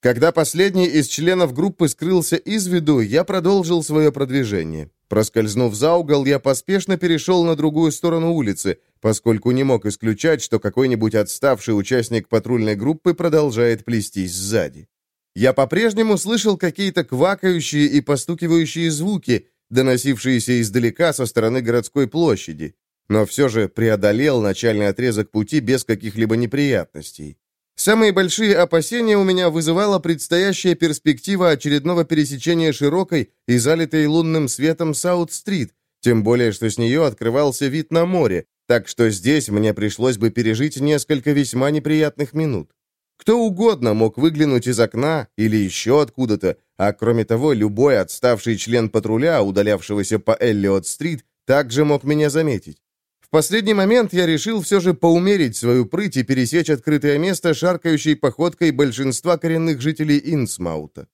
Speaker 1: Когда последний из членов группы скрылся из виду, я продолжил свое продвижение. Проскользнув за угол, я поспешно перешел на другую сторону улицы, поскольку не мог исключать, что какой-нибудь отставший участник патрульной группы продолжает плестись сзади. Я по-прежнему слышал какие-то квакающие и постукивающие звуки, доносившиеся издалека со стороны городской площади, но все же преодолел начальный отрезок пути без каких-либо неприятностей. Самые большие опасения у меня вызывала предстоящая перспектива очередного пересечения широкой и залитой лунным светом Саут-стрит, тем более, что с нее открывался вид на море, так что здесь мне пришлось бы пережить несколько весьма неприятных минут. Кто угодно мог выглянуть из окна или еще откуда-то, а кроме того, любой отставший член патруля, удалявшегося по Эллиот-стрит, также мог меня заметить. Последний момент я решил все же поумерить свою прыть и пересечь открытое место шаркающей походкой большинства коренных жителей Инсмаута.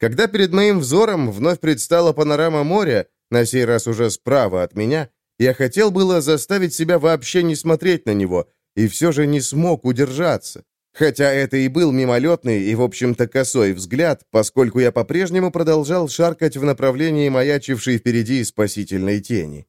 Speaker 1: Когда перед моим взором вновь предстала панорама моря, на сей раз уже справа от меня, я хотел было заставить себя вообще не смотреть на него, и все же не смог удержаться. Хотя это и был мимолетный и, в общем-то, косой взгляд, поскольку я по-прежнему продолжал шаркать в направлении маячившей впереди спасительной тени.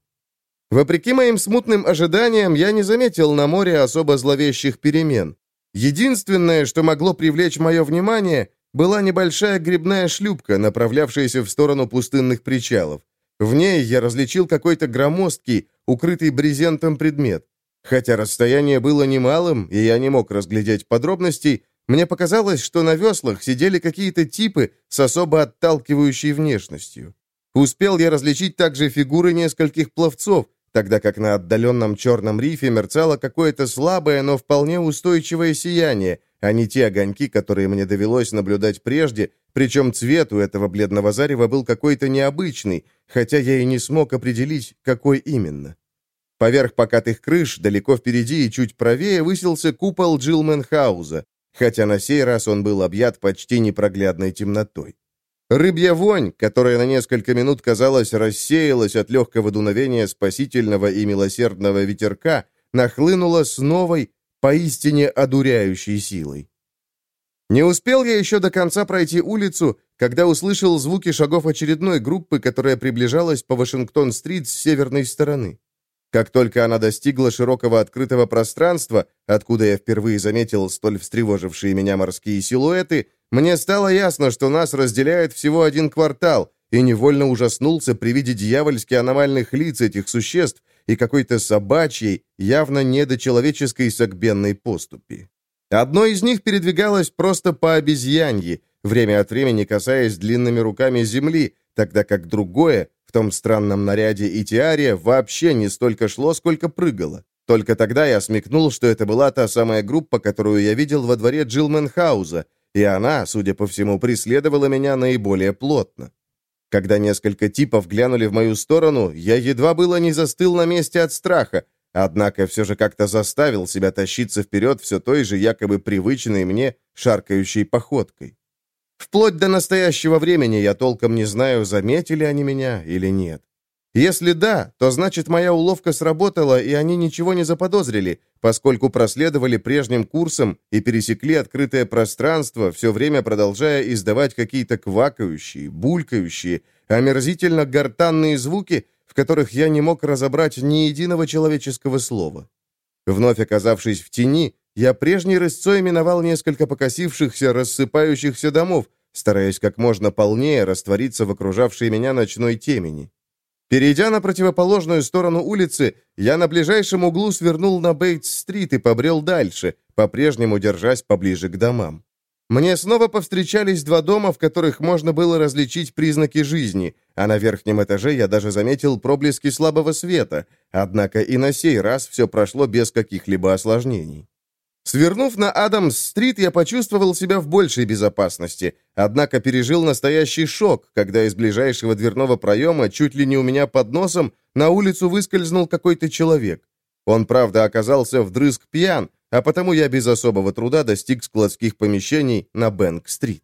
Speaker 1: Вопреки моим смутным ожиданиям, я не заметил на море особо зловещих перемен. Единственное, что могло привлечь мое внимание, была небольшая грибная шлюпка, направлявшаяся в сторону пустынных причалов. В ней я различил какой-то громоздкий, укрытый брезентом предмет. Хотя расстояние было немалым, и я не мог разглядеть подробностей, мне показалось, что на веслах сидели какие-то типы с особо отталкивающей внешностью. Успел я различить также фигуры нескольких пловцов, тогда как на отдаленном черном рифе мерцало какое-то слабое, но вполне устойчивое сияние, а не те огоньки, которые мне довелось наблюдать прежде, причем цвет у этого бледного зарева был какой-то необычный, хотя я и не смог определить, какой именно. Поверх покатых крыш, далеко впереди и чуть правее, высился купол Джилменхауза, хотя на сей раз он был объят почти непроглядной темнотой. Рыбья вонь, которая на несколько минут, казалось, рассеялась от легкого дуновения спасительного и милосердного ветерка, нахлынула с новой, поистине одуряющей силой. Не успел я еще до конца пройти улицу, когда услышал звуки шагов очередной группы, которая приближалась по Вашингтон-стрит с северной стороны. Как только она достигла широкого открытого пространства, откуда я впервые заметил столь встревожившие меня морские силуэты, мне стало ясно, что нас разделяет всего один квартал, и невольно ужаснулся при виде дьявольски аномальных лиц этих существ и какой-то собачьей, явно недочеловеческой согбенной поступи. Одно из них передвигалось просто по обезьянье, время от времени касаясь длинными руками земли, тогда как другое, в том странном наряде и тиаре, вообще не столько шло, сколько прыгало. Только тогда я смекнул, что это была та самая группа, которую я видел во дворе Джилменхауза, и она, судя по всему, преследовала меня наиболее плотно. Когда несколько типов глянули в мою сторону, я едва было не застыл на месте от страха, однако все же как-то заставил себя тащиться вперед все той же якобы привычной мне шаркающей походкой. Вплоть до настоящего времени я толком не знаю, заметили они меня или нет. Если да, то значит моя уловка сработала, и они ничего не заподозрили, поскольку проследовали прежним курсом и пересекли открытое пространство, все время продолжая издавать какие-то квакающие, булькающие, омерзительно гортанные звуки, в которых я не мог разобрать ни единого человеческого слова. Вновь оказавшись в тени, я прежней рысцой миновал несколько покосившихся, рассыпающихся домов, стараясь как можно полнее раствориться в окружавшей меня ночной темени. Перейдя на противоположную сторону улицы, я на ближайшем углу свернул на Бейтс-стрит и побрел дальше, по-прежнему держась поближе к домам. Мне снова повстречались два дома, в которых можно было различить признаки жизни, а на верхнем этаже я даже заметил проблески слабого света, однако и на сей раз все прошло без каких-либо осложнений. Свернув на Адамс-стрит, я почувствовал себя в большей безопасности, однако пережил настоящий шок, когда из ближайшего дверного проема, чуть ли не у меня под носом, на улицу выскользнул какой-то человек. Он, правда, оказался вдрызг пьян, а потому я без особого труда достиг складских помещений на Бэнк-стрит.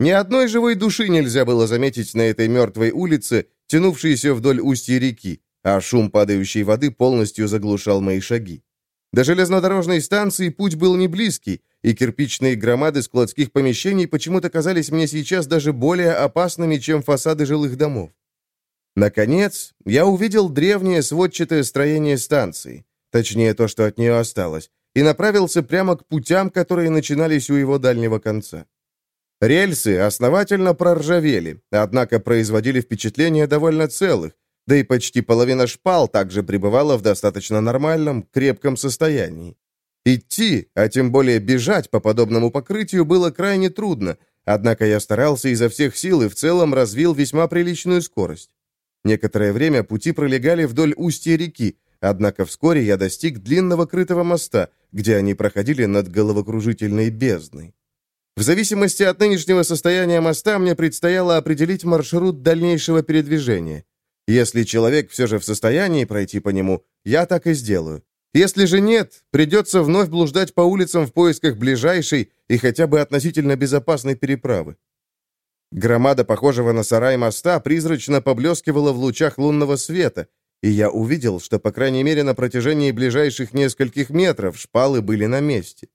Speaker 1: Ни одной живой души нельзя было заметить на этой мертвой улице, тянувшейся вдоль устья реки, а шум падающей воды полностью заглушал мои шаги. До железнодорожной станции путь был не близкий, и кирпичные громады складских помещений почему-то казались мне сейчас даже более опасными, чем фасады жилых домов. Наконец, я увидел древнее сводчатое строение станции, точнее то, что от нее осталось, и направился прямо к путям, которые начинались у его дальнего конца. Рельсы основательно проржавели, однако производили впечатление довольно целых, да и почти половина шпал также пребывала в достаточно нормальном, крепком состоянии. Идти, а тем более бежать по подобному покрытию было крайне трудно, однако я старался изо всех сил и в целом развил весьма приличную скорость. Некоторое время пути пролегали вдоль устья реки, однако вскоре я достиг длинного крытого моста, где они проходили над головокружительной бездной. В зависимости от нынешнего состояния моста мне предстояло определить маршрут дальнейшего передвижения. Если человек все же в состоянии пройти по нему, я так и сделаю. Если же нет, придется вновь блуждать по улицам в поисках ближайшей и хотя бы относительно безопасной переправы. Громада, похожего на сарай моста, призрачно поблескивала в лучах лунного света, и я увидел, что, по крайней мере, на протяжении ближайших нескольких метров шпалы были на месте.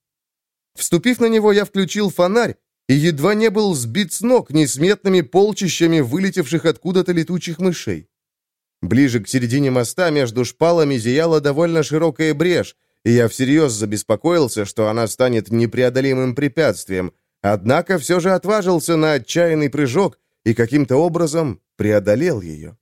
Speaker 1: Вступив на него, я включил фонарь и едва не был сбит с ног несметными полчищами вылетевших откуда-то летучих мышей. Ближе к середине моста между шпалами зияла довольно широкая брешь, и я всерьез забеспокоился, что она станет непреодолимым препятствием, однако все же отважился на отчаянный прыжок и каким-то образом преодолел ее.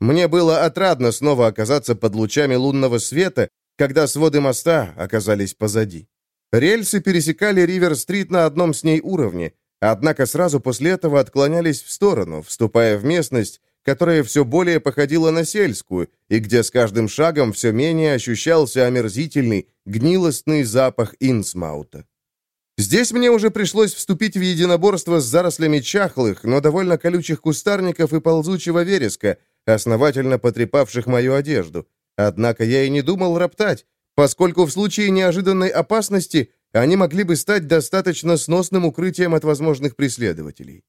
Speaker 1: Мне было отрадно снова оказаться под лучами лунного света, когда своды моста оказались позади. Рельсы пересекали Ривер-стрит на одном с ней уровне, однако сразу после этого отклонялись в сторону, вступая в местность, которая все более походила на сельскую, и где с каждым шагом все менее ощущался омерзительный, гнилостный запах инсмаута. Здесь мне уже пришлось вступить в единоборство с зарослями чахлых, но довольно колючих кустарников и ползучего вереска, основательно потрепавших мою одежду. Однако я и не думал роптать, поскольку в случае неожиданной опасности они могли бы стать достаточно сносным укрытием от возможных преследователей.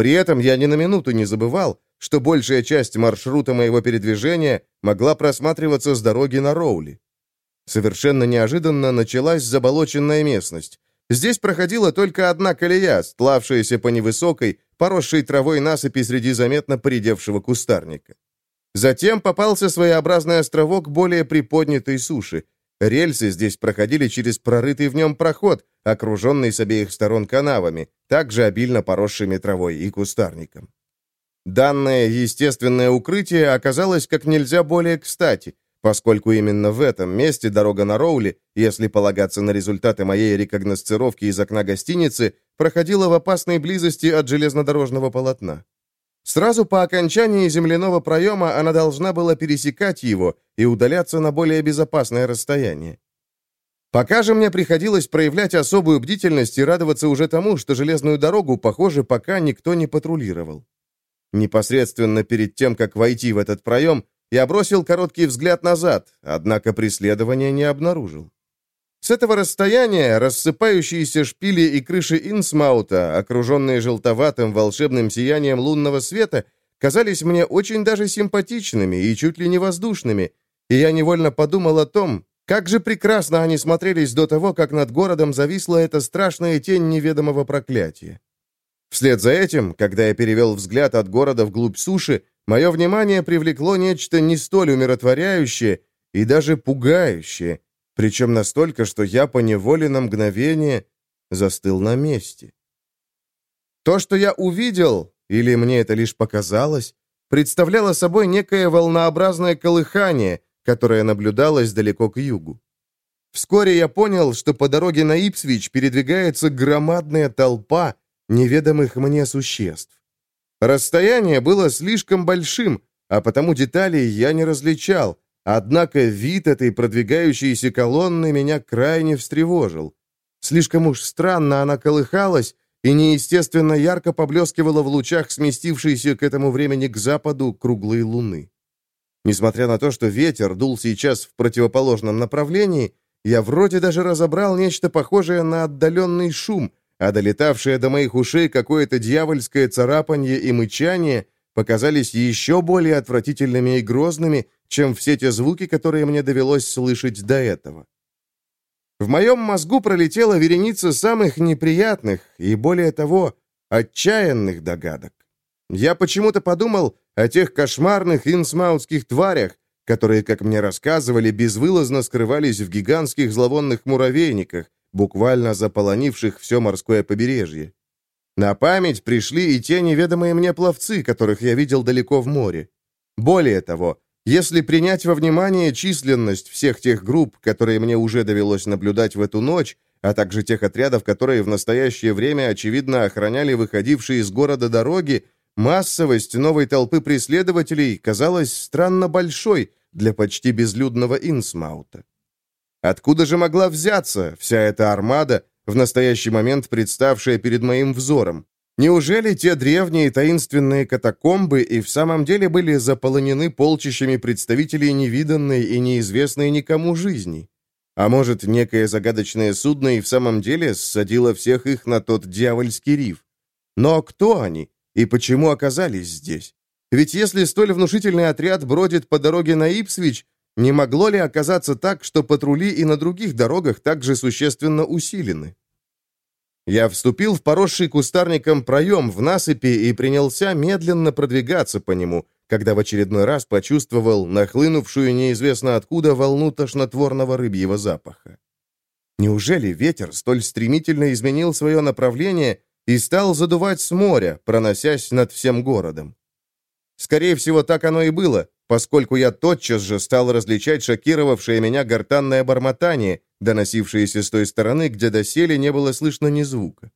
Speaker 1: При этом я ни на минуту не забывал, что большая часть маршрута моего передвижения могла просматриваться с дороги на Роули. Совершенно неожиданно началась заболоченная местность. Здесь проходила только одна колея, стлавшаяся по невысокой, поросшей травой насыпи среди заметно поредевшего кустарника. Затем попался своеобразный островок более приподнятой суши. Рельсы здесь проходили через прорытый в нем проход, окруженный с обеих сторон канавами, также обильно поросшими травой и кустарником. Данное естественное укрытие оказалось как нельзя более кстати, поскольку именно в этом месте дорога на Роули, если полагаться на результаты моей рекогносцировки из окна гостиницы, проходила в опасной близости от железнодорожного полотна. Сразу по окончании земляного проема она должна была пересекать его и удаляться на более безопасное расстояние. Пока же мне приходилось проявлять особую бдительность и радоваться уже тому, что железную дорогу, похоже, пока никто не патрулировал. Непосредственно перед тем, как войти в этот проем, я бросил короткий взгляд назад, однако преследования не обнаружил. С этого расстояния рассыпающиеся шпили и крыши Инсмаута, окруженные желтоватым волшебным сиянием лунного света, казались мне очень даже симпатичными и чуть ли не воздушными, и я невольно подумал о том, как же прекрасно они смотрелись до того, как над городом зависла эта страшная тень неведомого проклятия. Вслед за этим, когда я перевел взгляд от города вглубь суши, мое внимание привлекло нечто не столь умиротворяющее и даже пугающее, причем настолько, что я поневоле на мгновение застыл на месте. То, что я увидел, или мне это лишь показалось, представляло собой некое волнообразное колыхание, которое наблюдалось далеко к югу. Вскоре я понял, что по дороге на Ипсвич передвигается громадная толпа неведомых мне существ. Расстояние было слишком большим, а потому деталей я не различал, однако вид этой продвигающейся колонны меня крайне встревожил. Слишком уж странно она колыхалась и неестественно ярко поблескивала в лучах сместившейся к этому времени к западу круглой луны. Несмотря на то, что ветер дул сейчас в противоположном направлении, я вроде даже разобрал нечто похожее на отдаленный шум, а долетавшее до моих ушей какое-то дьявольское царапанье и мычание показались еще более отвратительными и грозными, чем все те звуки, которые мне довелось слышать до этого. В моем мозгу пролетела вереница самых неприятных и, более того, отчаянных догадок. Я почему-то подумал о тех кошмарных инсмаутских тварях, которые, как мне рассказывали, безвылазно скрывались в гигантских зловонных муравейниках, буквально заполонивших все морское побережье. На память пришли и те неведомые мне пловцы, которых я видел далеко в море. Более того, если принять во внимание численность всех тех групп, которые мне уже довелось наблюдать в эту ночь, а также тех отрядов, которые в настоящее время, очевидно, охраняли выходившие из города дороги, массовость новой толпы преследователей казалась странно большой для почти безлюдного Инсмаута. Откуда же могла взяться вся эта армада, в настоящий момент представшая перед моим взором? Неужели те древние таинственные катакомбы и в самом деле были заполонены полчищами представителей невиданной и неизвестной никому жизни? А может, некое загадочное судно и в самом деле ссадило всех их на тот дьявольский риф? Но кто они и почему оказались здесь? Ведь если столь внушительный отряд бродит по дороге на Ипсвич, не могло ли оказаться так, что патрули и на других дорогах также существенно усилены? Я вступил в поросший кустарником проем в насыпи и принялся медленно продвигаться по нему, когда в очередной раз почувствовал нахлынувшую неизвестно откуда волну тошнотворного рыбьего запаха. Неужели ветер столь стремительно изменил свое направление и стал задувать с моря, проносясь над всем городом? Скорее всего, так оно и было, поскольку я тотчас же стал различать шокировавшее меня гортанное бормотание, доносившееся с той стороны, где доселе не было слышно ни звука.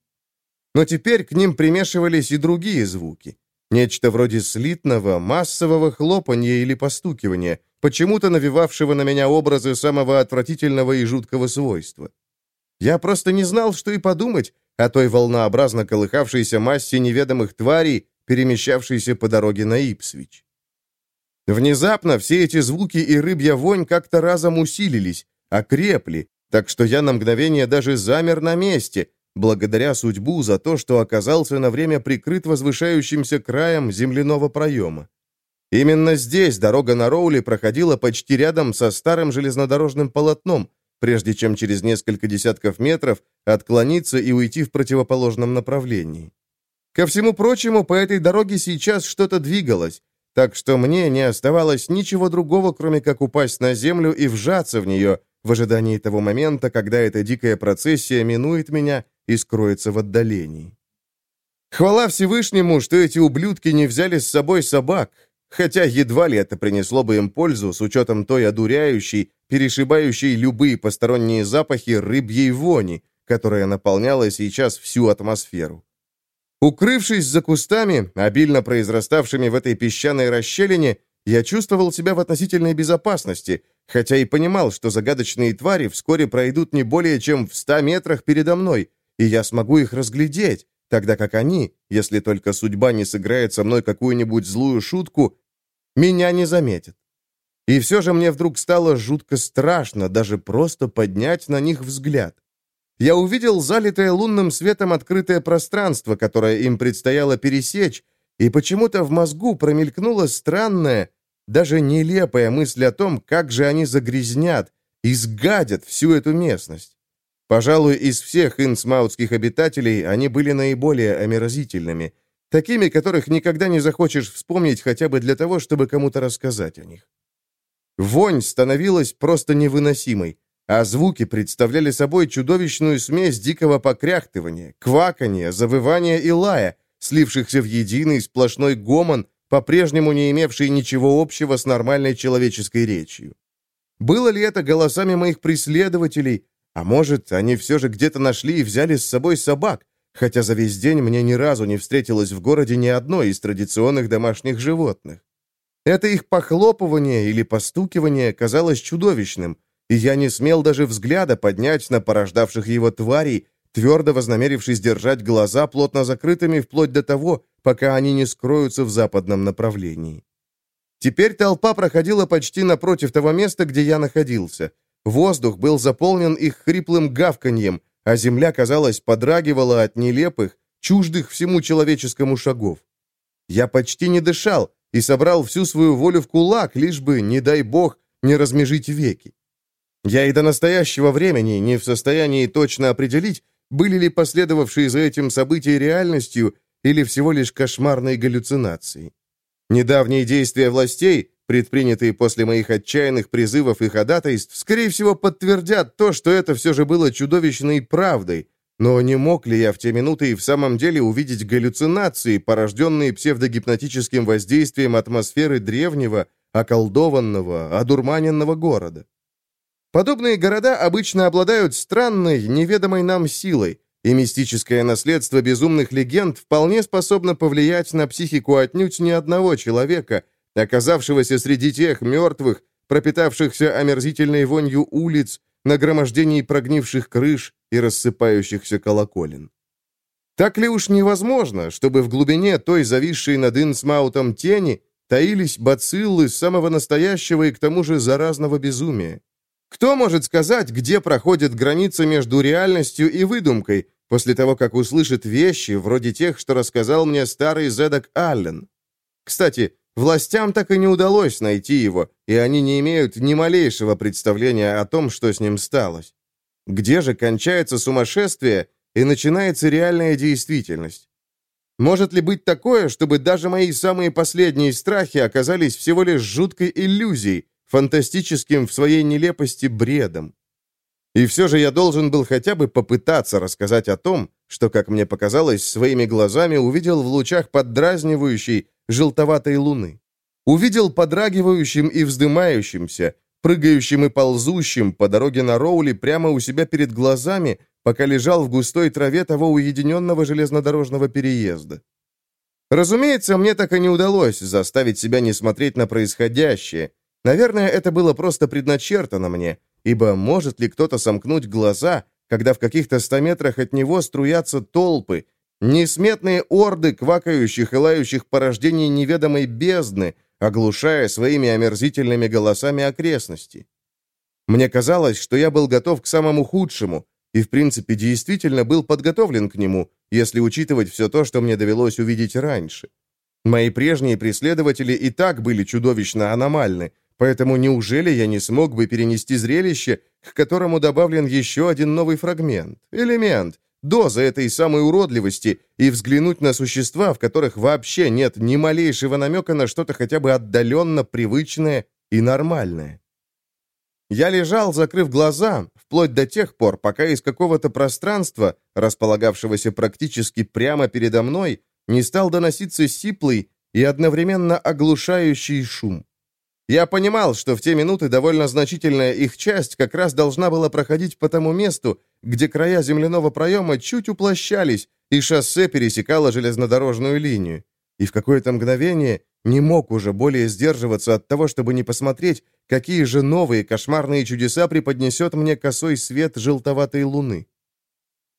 Speaker 1: Но теперь к ним примешивались и другие звуки. Нечто вроде слитного, массового хлопанья или постукивания, почему-то навевавшего на меня образы самого отвратительного и жуткого свойства. Я просто не знал, что и подумать о той волнообразно колыхавшейся массе неведомых тварей, перемещавшейся по дороге на Ипсвич. Внезапно все эти звуки и рыбья вонь как-то разом усилились, окрепли, так что я на мгновение даже замер на месте, благодаря судьбу за то, что оказался на время прикрыт возвышающимся краем земляного проема. Именно здесь дорога на Роули проходила почти рядом со старым железнодорожным полотном, прежде чем через несколько десятков метров отклониться и уйти в противоположном направлении. Ко всему прочему, по этой дороге сейчас что-то двигалось, так что мне не оставалось ничего другого, кроме как упасть на землю и вжаться в нее, в ожидании того момента, когда эта дикая процессия минует меня и скроется в отдалении. Хвала Всевышнему, что эти ублюдки не взяли с собой собак, хотя едва ли это принесло бы им пользу с учетом той одуряющей, перешибающей любые посторонние запахи рыбьей вони, которая наполняла сейчас всю атмосферу. Укрывшись за кустами, обильно произраставшими в этой песчаной расщелине, я чувствовал себя в относительной безопасности, хотя и понимал, что загадочные твари вскоре пройдут не более чем в ста метрах передо мной, и я смогу их разглядеть, тогда как они, если только судьба не сыграет со мной какую-нибудь злую шутку, меня не заметят. И все же мне вдруг стало жутко страшно даже просто поднять на них взгляд. Я увидел залитое лунным светом открытое пространство, которое им предстояло пересечь, и почему-то в мозгу промелькнула странная, даже нелепая мысль о том, как же они загрязнят, изгадят всю эту местность. Пожалуй, из всех инсмаутских обитателей они были наиболее омерзительными, такими, которых никогда не захочешь вспомнить хотя бы для того, чтобы кому-то рассказать о них. Вонь становилась просто невыносимой, а звуки представляли собой чудовищную смесь дикого покряхтывания, квакания, завывания и лая, слившихся в единый сплошной гомон, по-прежнему не имевший ничего общего с нормальной человеческой речью. Было ли это голосами моих преследователей, а может, они все же где-то нашли и взяли с собой собак, хотя за весь день мне ни разу не встретилось в городе ни одной из традиционных домашних животных. Это их похлопывание или постукивание казалось чудовищным, и я не смел даже взгляда поднять на порождавших его тварей, твердо вознамерившись держать глаза плотно закрытыми вплоть до того, пока они не скроются в западном направлении. Теперь толпа проходила почти напротив того места, где я находился. Воздух был заполнен их хриплым гавканьем, а земля, казалось, подрагивала от нелепых, чуждых всему человеческому шагов. Я почти не дышал и собрал всю свою волю в кулак, лишь бы, не дай бог, не размежить веки. Я и до настоящего времени не в состоянии точно определить, были ли последовавшие за этим события реальностью или всего лишь кошмарной галлюцинацией. Недавние действия властей, предпринятые после моих отчаянных призывов и ходатайств, скорее всего, подтвердят то, что это все же было чудовищной правдой, но не мог ли я в те минуты и в самом деле увидеть галлюцинации, порожденные псевдогипнотическим воздействием атмосферы древнего, околдованного, одурманенного города? Подобные города обычно обладают странной, неведомой нам силой, и мистическое наследство безумных легенд вполне способно повлиять на психику отнюдь ни одного человека, оказавшегося среди тех мертвых, пропитавшихся омерзительной вонью улиц, нагромождений прогнивших крыш и рассыпающихся колоколен. Так ли уж невозможно, чтобы в глубине той зависшей над Инсмаутом тени таились бациллы самого настоящего и к тому же заразного безумия? Кто может сказать, где проходит граница между реальностью и выдумкой, после того, как услышит вещи, вроде тех, что рассказал мне старый Зедок Аллен? Кстати, властям так и не удалось найти его, и они не имеют ни малейшего представления о том, что с ним сталось. Где же кончается сумасшествие и начинается реальная действительность? Может ли быть такое, чтобы даже мои самые последние страхи оказались всего лишь жуткой иллюзией, фантастическим в своей нелепости бредом. И все же я должен был хотя бы попытаться рассказать о том, что, как мне показалось, своими глазами увидел в лучах поддразнивающей желтоватой луны. Увидел подрагивающим и вздымающимся, прыгающим и ползущим по дороге на Роули прямо у себя перед глазами, пока лежал в густой траве того уединенного железнодорожного переезда. Разумеется, мне так и не удалось заставить себя не смотреть на происходящее, Наверное, это было просто предначертано мне, ибо может ли кто-то сомкнуть глаза, когда в каких-то ста метрах от него струятся толпы, несметные орды квакающих и лающих порождений неведомой бездны, оглушая своими омерзительными голосами окрестности. Мне казалось, что я был готов к самому худшему, и в принципе действительно был подготовлен к нему, если учитывать все то, что мне довелось увидеть раньше. Мои прежние преследователи и так были чудовищно аномальны, Поэтому неужели я не смог бы перенести зрелище, к которому добавлен еще один новый фрагмент, элемент, доза этой самой уродливости, и взглянуть на существа, в которых вообще нет ни малейшего намека на что-то хотя бы отдаленно привычное и нормальное? Я лежал, закрыв глаза, вплоть до тех пор, пока из какого-то пространства, располагавшегося практически прямо передо мной, не стал доноситься сиплый и одновременно оглушающий шум. Я понимал, что в те минуты довольно значительная их часть как раз должна была проходить по тому месту, где края земляного проема чуть уплощались, и шоссе пересекало железнодорожную линию. И в какое-то мгновение не мог уже более сдерживаться от того, чтобы не посмотреть, какие же новые кошмарные чудеса преподнесет мне косой свет желтоватой луны.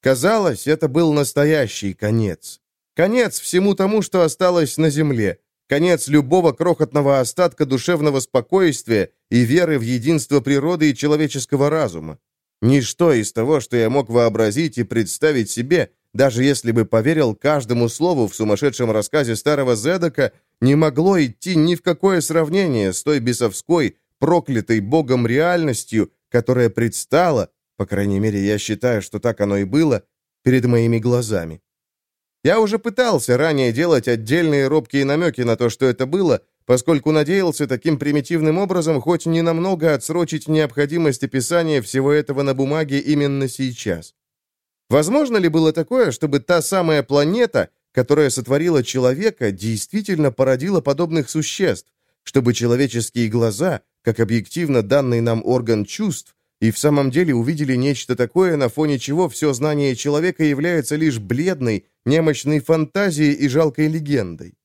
Speaker 1: Казалось, это был настоящий конец. Конец всему тому, что осталось на земле. Конец любого крохотного остатка душевного спокойствия и веры в единство природы и человеческого разума. Ничто из того, что я мог вообразить и представить себе, даже если бы поверил каждому слову в сумасшедшем рассказе старого Зедока, не могло идти ни в какое сравнение с той бесовской, проклятой Богом реальностью, которая предстала, по крайней мере, я считаю, что так оно и было, перед моими глазами. Я уже пытался ранее делать отдельные робкие намеки на то, что это было, поскольку надеялся таким примитивным образом хоть ненамного отсрочить необходимость описания всего этого на бумаге именно сейчас. Возможно ли было такое, чтобы та самая планета, которая сотворила человека, действительно породила подобных существ, чтобы человеческие глаза, как объективно данный нам орган чувств, и в самом деле увидели нечто такое, на фоне чего все знание человека является лишь бледной, немощной фантазией и жалкой легендой.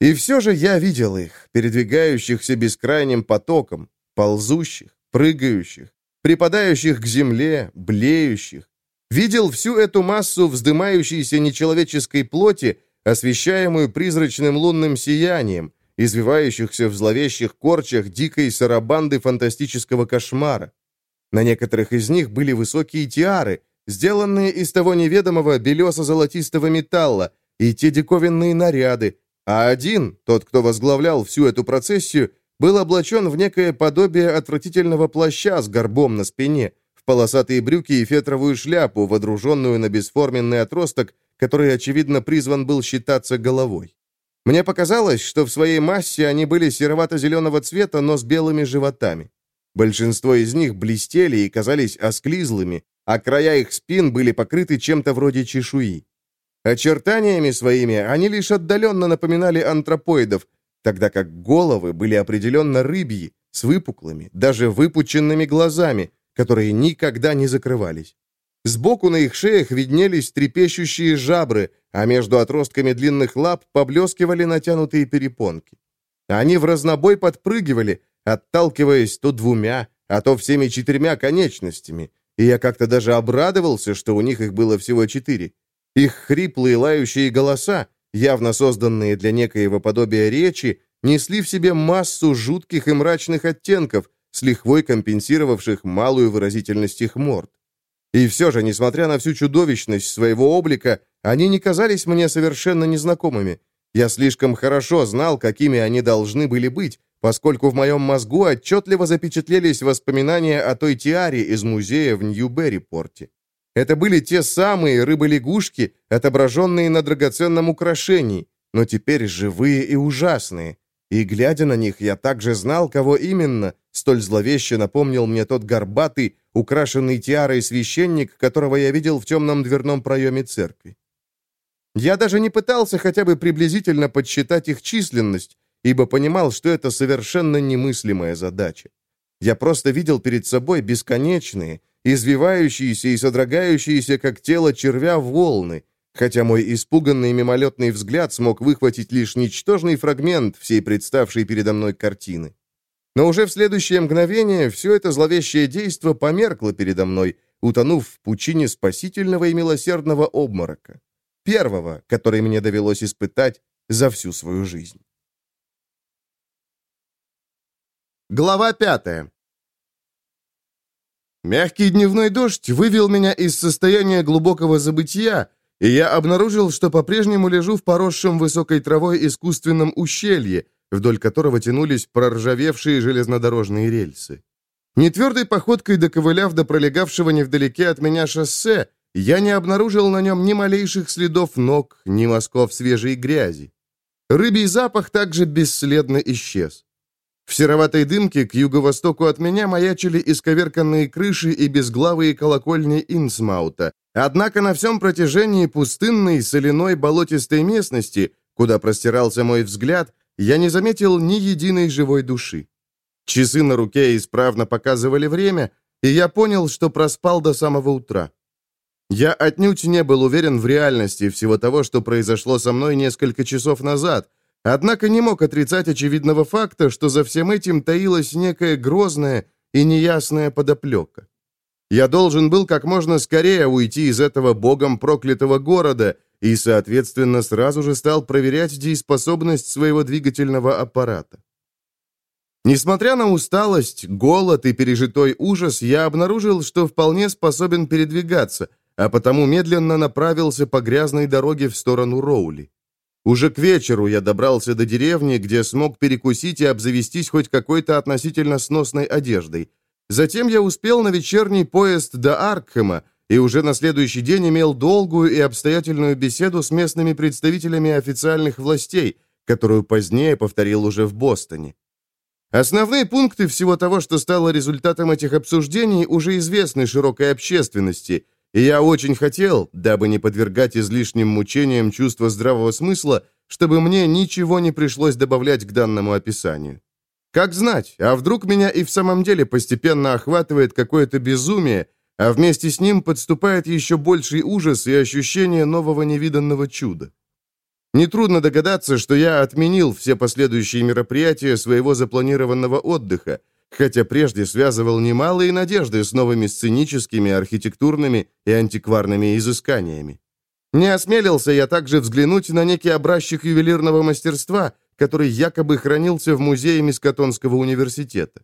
Speaker 1: И все же я видел их, передвигающихся бескрайним потоком, ползущих, прыгающих, припадающих к земле, блеющих. Видел всю эту массу вздымающейся нечеловеческой плоти, освещаемую призрачным лунным сиянием, извивающихся в зловещих корчах дикой сарабанды фантастического кошмара. На некоторых из них были высокие тиары, сделанные из того неведомого белесо-золотистого металла, и те диковинные наряды, а один, тот, кто возглавлял всю эту процессию, был облачен в некое подобие отвратительного плаща с горбом на спине, в полосатые брюки и фетровую шляпу, водруженную на бесформенный отросток, который, очевидно, призван был считаться головой. Мне показалось, что в своей массе они были серовато-зеленого цвета, но с белыми животами. Большинство из них блестели и казались осклизлыми, а края их спин были покрыты чем-то вроде чешуи. Очертаниями своими они лишь отдаленно напоминали антропоидов, тогда как головы были определенно рыбьи, с выпуклыми, даже выпученными глазами, которые никогда не закрывались. Сбоку на их шеях виднелись трепещущие жабры, а между отростками длинных лап поблескивали натянутые перепонки. Они в разнобой подпрыгивали, отталкиваясь то двумя, а то всеми четырьмя конечностями, и я как-то даже обрадовался, что у них их было всего четыре. Их хриплые лающие голоса, явно созданные для некоего подобия речи, несли в себе массу жутких и мрачных оттенков, с лихвой компенсировавших малую выразительность их морд. И все же, несмотря на всю чудовищность своего облика, они не казались мне совершенно незнакомыми. Я слишком хорошо знал, какими они должны были быть, поскольку в моем мозгу отчетливо запечатлелись воспоминания о той тиаре из музея в Нью-Берри-порте. Это были те самые рыбы-лягушки, отображенные на драгоценном украшении, но теперь живые и ужасные. И, глядя на них, я также знал, кого именно, столь зловеще напомнил мне тот горбатый, украшенный тиарой священник, которого я видел в темном дверном проеме церкви. Я даже не пытался хотя бы приблизительно подсчитать их численность, ибо понимал, что это совершенно немыслимая задача. Я просто видел перед собой бесконечные, извивающиеся и содрогающиеся, как тело червя, волны, хотя мой испуганный мимолетный взгляд смог выхватить лишь ничтожный фрагмент всей представшей передо мной картины. Но уже в следующее мгновение все это зловещее действо померкло передо мной, утонув в пучине спасительного и милосердного обморока. Первого, который мне довелось испытать за всю свою жизнь. Глава пятая. Мягкий дневной дождь вывел меня из состояния глубокого забытия, и я обнаружил, что по-прежнему лежу в поросшем высокой травой искусственном ущелье, вдоль которого тянулись проржавевшие железнодорожные рельсы. Нетвердой походкой доковыляв до пролегавшего невдалеке от меня шоссе, я не обнаружил на нем ни малейших следов ног, ни мазков свежей грязи. Рыбий запах также бесследно исчез. В сероватой дымке к юго-востоку от меня маячили исковерканные крыши и безглавые колокольни Инсмаута. Однако на всем протяжении пустынной, соляной, болотистой местности, куда простирался мой взгляд, я не заметил ни единой живой души. Часы на руке исправно показывали время, и я понял, что проспал до самого утра. Я отнюдь не был уверен в реальности всего того, что произошло со мной несколько часов назад, однако не мог отрицать очевидного факта, что за всем этим таилась некая грозная и неясная подоплека. Я должен был как можно скорее уйти из этого богом проклятого города и, соответственно, сразу же стал проверять дееспособность своего двигательного аппарата. Несмотря на усталость, голод и пережитой ужас, я обнаружил, что вполне способен передвигаться – а потому медленно направился по грязной дороге в сторону Роули. Уже к вечеру я добрался до деревни, где смог перекусить и обзавестись хоть какой-то относительно сносной одеждой. Затем я успел на вечерний поезд до Аркхема и уже на следующий день имел долгую и обстоятельную беседу с местными представителями официальных властей, которую позднее повторил уже в Бостоне. Основные пункты всего того, что стало результатом этих обсуждений, уже известны широкой общественности – и я очень хотел, дабы не подвергать излишним мучениям чувства здравого смысла, чтобы мне ничего не пришлось добавлять к данному описанию. Как знать, а вдруг меня и в самом деле постепенно охватывает какое-то безумие, а вместе с ним подступает еще больший ужас и ощущение нового невиданного чуда. Нетрудно догадаться, что я отменил все последующие мероприятия своего запланированного отдыха, хотя прежде связывал немалые надежды с новыми сценическими, архитектурными и антикварными изысканиями. Не осмелился я также взглянуть на некий образчик ювелирного мастерства, который якобы хранился в музее Мискатонского университета.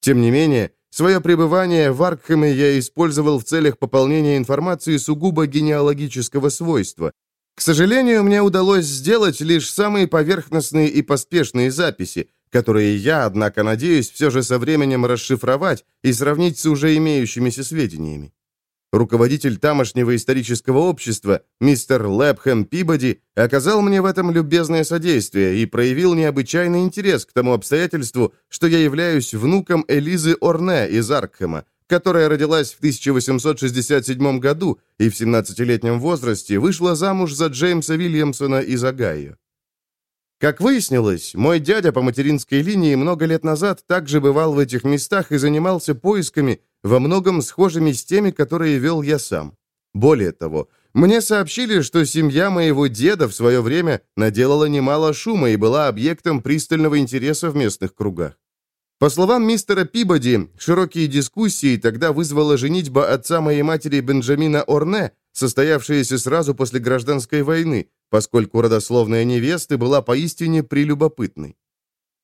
Speaker 1: Тем не менее, свое пребывание в Аркхеме я использовал в целях пополнения информации сугубо генеалогического свойства. К сожалению, мне удалось сделать лишь самые поверхностные и поспешные записи, которые я, однако, надеюсь все же со временем расшифровать и сравнить с уже имеющимися сведениями. Руководитель тамошнего исторического общества, мистер Лэбхэм Пибоди, оказал мне в этом любезное содействие и проявил необычайный интерес к тому обстоятельству, что я являюсь внуком Элизы Орне из Аркхема, которая родилась в 1867 году и в 17-летнем возрасте вышла замуж за Джеймса Вильямсона из Огайо. Как выяснилось, мой дядя по материнской линии много лет назад также бывал в этих местах и занимался поисками, во многом схожими с теми, которые вел я сам. Более того, мне сообщили, что семья моего деда в свое время наделала немало шума и была объектом пристального интереса в местных кругах. По словам мистера Пибоди, широкие дискуссии тогда вызвала женитьба отца моей матери Бенджамина Орне, состоявшаяся сразу после гражданской войны, поскольку родословная невесты была поистине прелюбопытной.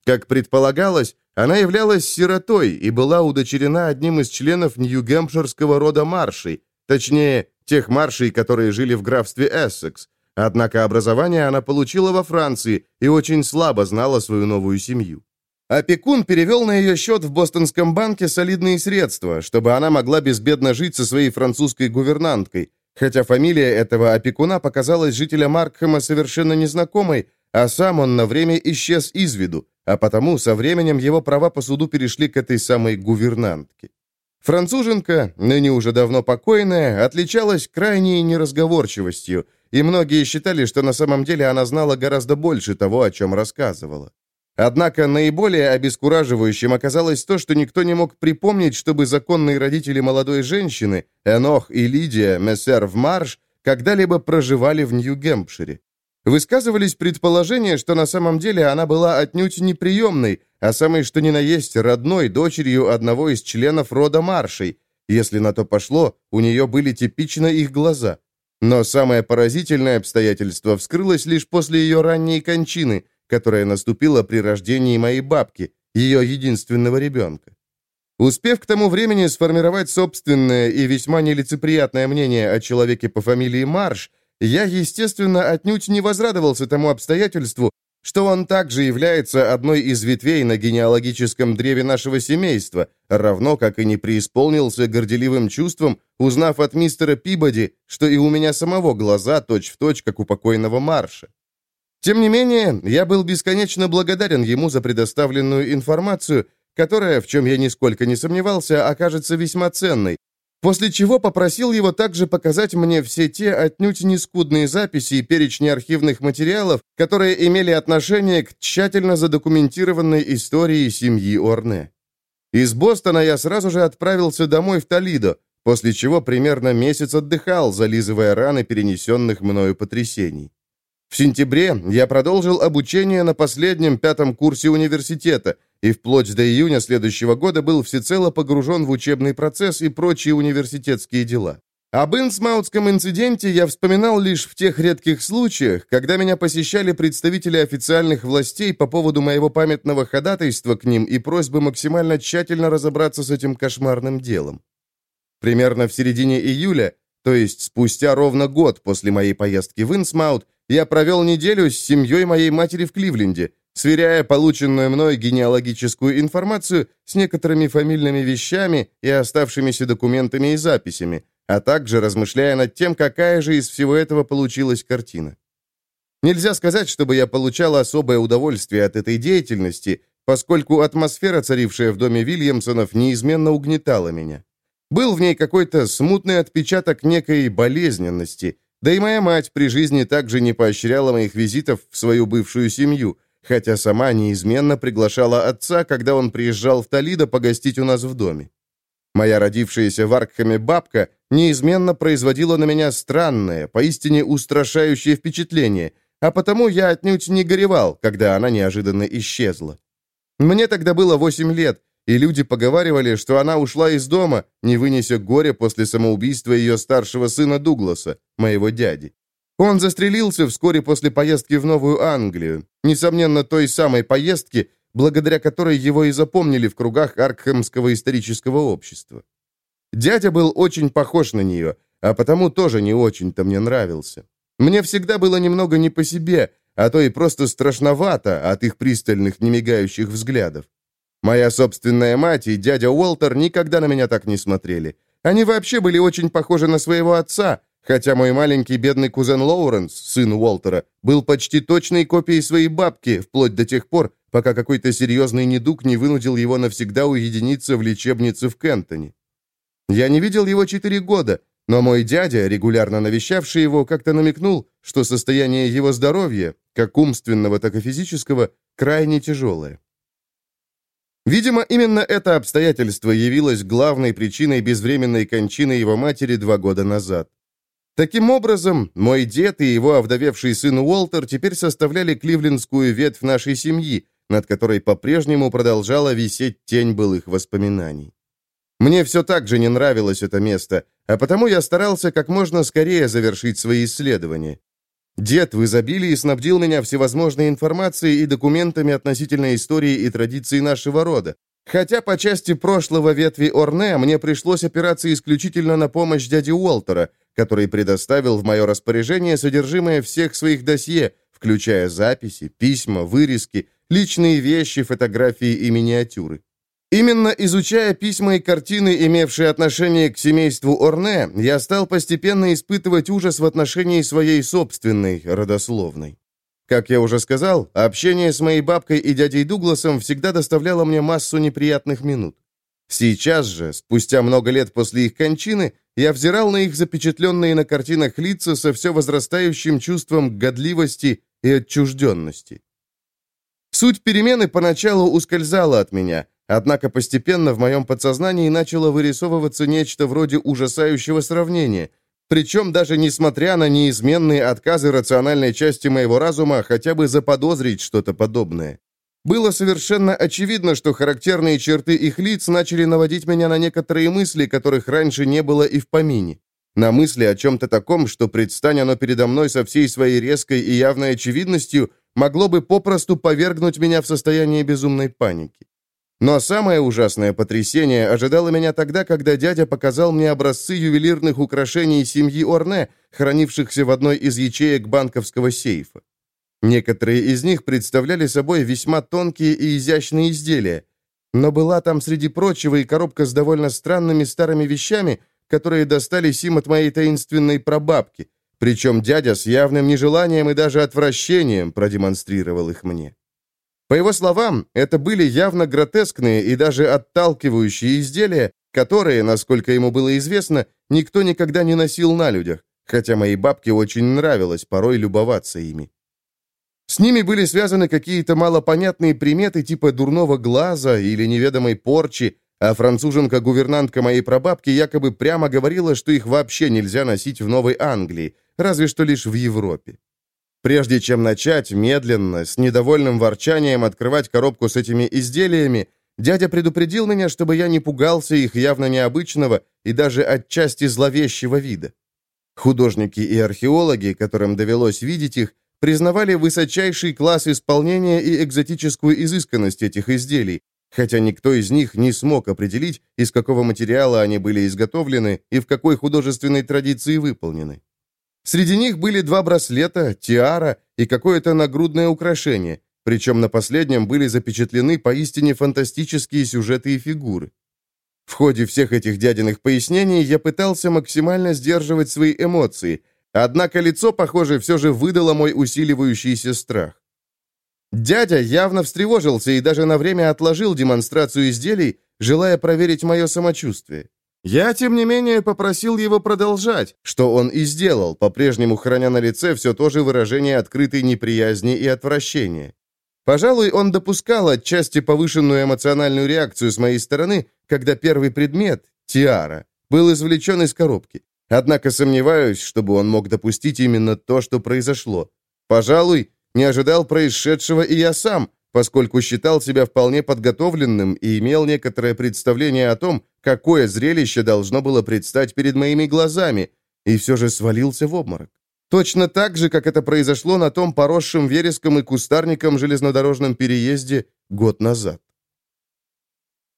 Speaker 1: Как предполагалось, она являлась сиротой и была удочерена одним из членов Нью-Гэмпширского рода маршей, точнее, тех маршей, которые жили в графстве Эссекс. Однако образование она получила во Франции и очень слабо знала свою новую семью. Опекун перевел на ее счет в Бостонском банке солидные средства, чтобы она могла безбедно жить со своей французской гувернанткой, хотя фамилия этого опекуна показалась жителям Аркхема совершенно незнакомой, а сам он на время исчез из виду, а потому со временем его права по суду перешли к этой самой гувернантке. Француженка, ныне уже давно покойная, отличалась крайней неразговорчивостью, и многие считали, что на самом деле она знала гораздо больше того, о чем рассказывала. Однако наиболее обескураживающим оказалось то, что никто не мог припомнить, чтобы законные родители молодой женщины, Энох и Лидия, мессер в Марш, когда-либо проживали в Нью-Гэмпшире. Высказывались предположения, что на самом деле она была отнюдь неприемной, а самой что ни на есть родной дочерью одного из членов рода Маршей. Если на то пошло, у нее были типично их глаза. Но самое поразительное обстоятельство вскрылось лишь после ее ранней кончины – которая наступила при рождении моей бабки, ее единственного ребенка. Успев к тому времени сформировать собственное и весьма нелицеприятное мнение о человеке по фамилии Марш, я, естественно, отнюдь не возрадовался тому обстоятельству, что он также является одной из ветвей на генеалогическом древе нашего семейства, равно как и не преисполнился горделивым чувством, узнав от мистера Пибоди, что и у меня самого глаза точь-в-точь, точь, как у покойного Марша. Тем не менее, я был бесконечно благодарен ему за предоставленную информацию, которая, в чем я нисколько не сомневался, окажется весьма ценной, после чего попросил его также показать мне все те отнюдь не скудные записи и перечни архивных материалов, которые имели отношение к тщательно задокументированной истории семьи Орне. Из Бостона я сразу же отправился домой в Толидо, после чего примерно месяц отдыхал, зализывая раны перенесенных мною потрясений. В сентябре я продолжил обучение на последнем пятом курсе университета и вплоть до июня следующего года был всецело погружен в учебный процесс и прочие университетские дела. Об Инсмаутском инциденте я вспоминал лишь в тех редких случаях, когда меня посещали представители официальных властей по поводу моего памятного ходатайства к ним и просьбы максимально тщательно разобраться с этим кошмарным делом. Примерно в середине июля, то есть спустя ровно год после моей поездки в Инсмаут, я провел неделю с семьей моей матери в Кливленде, сверяя полученную мной генеалогическую информацию с некоторыми фамильными вещами и оставшимися документами и записями, а также размышляя над тем, какая же из всего этого получилась картина. Нельзя сказать, чтобы я получал особое удовольствие от этой деятельности, поскольку атмосфера, царившая в доме Вильямсонов, неизменно угнетала меня. Был в ней какой-то смутный отпечаток некой болезненности, да и моя мать при жизни также не поощряла моих визитов в свою бывшую семью, хотя сама неизменно приглашала отца, когда он приезжал в Толидо погостить у нас в доме. Моя родившаяся в Аркхаме бабка неизменно производила на меня странное, поистине устрашающее впечатление, а потому я отнюдь не горевал, когда она неожиданно исчезла. Мне тогда было восемь лет, и люди поговаривали, что она ушла из дома, не вынеся горя после самоубийства ее старшего сына Дугласа, моего дяди. Он застрелился вскоре после поездки в Новую Англию, несомненно, той самой поездки, благодаря которой его и запомнили в кругах Аркхемского исторического общества. Дядя был очень похож на нее, а потому тоже не очень-то мне нравился. Мне всегда было немного не по себе, а то и просто страшновато от их пристальных, немигающих взглядов. Моя собственная мать и дядя Уолтер никогда на меня так не смотрели. Они вообще были очень похожи на своего отца, хотя мой маленький бедный кузен Лоуренс, сын Уолтера, был почти точной копией своей бабки, вплоть до тех пор, пока какой-то серьезный недуг не вынудил его навсегда уединиться в лечебнице в Кентоне. Я не видел его четыре года, но мой дядя, регулярно навещавший его, как-то намекнул, что состояние его здоровья, как умственного, так и физического, крайне тяжелое. Видимо, именно это обстоятельство явилось главной причиной безвременной кончины его матери два года назад. Таким образом, мой дед и его овдовевший сын Уолтер теперь составляли кливлендскую ветвь нашей семьи, над которой по-прежнему продолжала висеть тень былых воспоминаний. Мне все так же не нравилось это место, а потому я старался как можно скорее завершить свои исследования. Дед в изобилии снабдил меня всевозможной информацией и документами относительно истории и традиций нашего рода. Хотя по части прошлого ветви Орне мне пришлось опираться исключительно на помощь дяди Уолтера, который предоставил в мое распоряжение содержимое всех своих досье, включая записи, письма, вырезки, личные вещи, фотографии и миниатюры. Именно изучая письма и картины, имевшие отношение к семейству Орне, я стал постепенно испытывать ужас в отношении своей собственной родословной. Как я уже сказал, общение с моей бабкой и дядей Дугласом всегда доставляло мне массу неприятных минут. Сейчас же, спустя много лет после их кончины, я взирал на их запечатленные на картинах лица со все возрастающим чувством годливости и отчужденности. Суть перемены поначалу ускользала от меня, Однако постепенно в моем подсознании начало вырисовываться нечто вроде ужасающего сравнения, причем даже несмотря на неизменные отказы рациональной части моего разума хотя бы заподозрить что-то подобное. Было совершенно очевидно, что характерные черты их лиц начали наводить меня на некоторые мысли, которых раньше не было и в помине. На мысли о чем-то таком, что, предстань оно передо мной со всей своей резкой и явной очевидностью, могло бы попросту повергнуть меня в состояние безумной паники. Но самое ужасное потрясение ожидало меня тогда, когда дядя показал мне образцы ювелирных украшений семьи Орне, хранившихся в одной из ячеек банковского сейфа. Некоторые из них представляли собой весьма тонкие и изящные изделия, но была там среди прочего и коробка с довольно странными старыми вещами, которые достались им от моей таинственной прабабки, причем дядя с явным нежеланием и даже отвращением продемонстрировал их мне. По его словам, это были явно гротескные и даже отталкивающие изделия, которые, насколько ему было известно, никто никогда не носил на людях, хотя моей бабке очень нравилось порой любоваться ими. С ними были связаны какие-то малопонятные приметы типа дурного глаза или неведомой порчи, а француженка-гувернантка моей прабабки якобы прямо говорила, что их вообще нельзя носить в Новой Англии, разве что лишь в Европе. Прежде чем начать, медленно, с недовольным ворчанием открывать коробку с этими изделиями, дядя предупредил меня, чтобы я не пугался их явно необычного и даже отчасти зловещего вида. Художники и археологи, которым довелось видеть их, признавали высочайший класс исполнения и экзотическую изысканность этих изделий, хотя никто из них не смог определить, из какого материала они были изготовлены и в какой художественной традиции выполнены. Среди них были два браслета, тиара и какое-то нагрудное украшение, причем на последнем были запечатлены поистине фантастические сюжеты и фигуры. В ходе всех этих дядиных пояснений я пытался максимально сдерживать свои эмоции – Однако лицо, похоже, все же выдало мой усиливающийся страх. Дядя явно встревожился и даже на время отложил демонстрацию изделий, желая проверить мое самочувствие. Я, тем не менее, попросил его продолжать, что он и сделал, по-прежнему храня на лице все то же выражение открытой неприязни и отвращения. Пожалуй, он допускал отчасти повышенную эмоциональную реакцию с моей стороны, когда первый предмет, тиара, был извлечен из коробки. Однако сомневаюсь, чтобы он мог допустить именно то, что произошло. Пожалуй, не ожидал происшедшего и я сам, поскольку считал себя вполне подготовленным и имел некоторое представление о том, какое зрелище должно было предстать перед моими глазами, и все же свалился в обморок. Точно так же, как это произошло на том поросшем вереском и кустарником железнодорожном переезде год назад.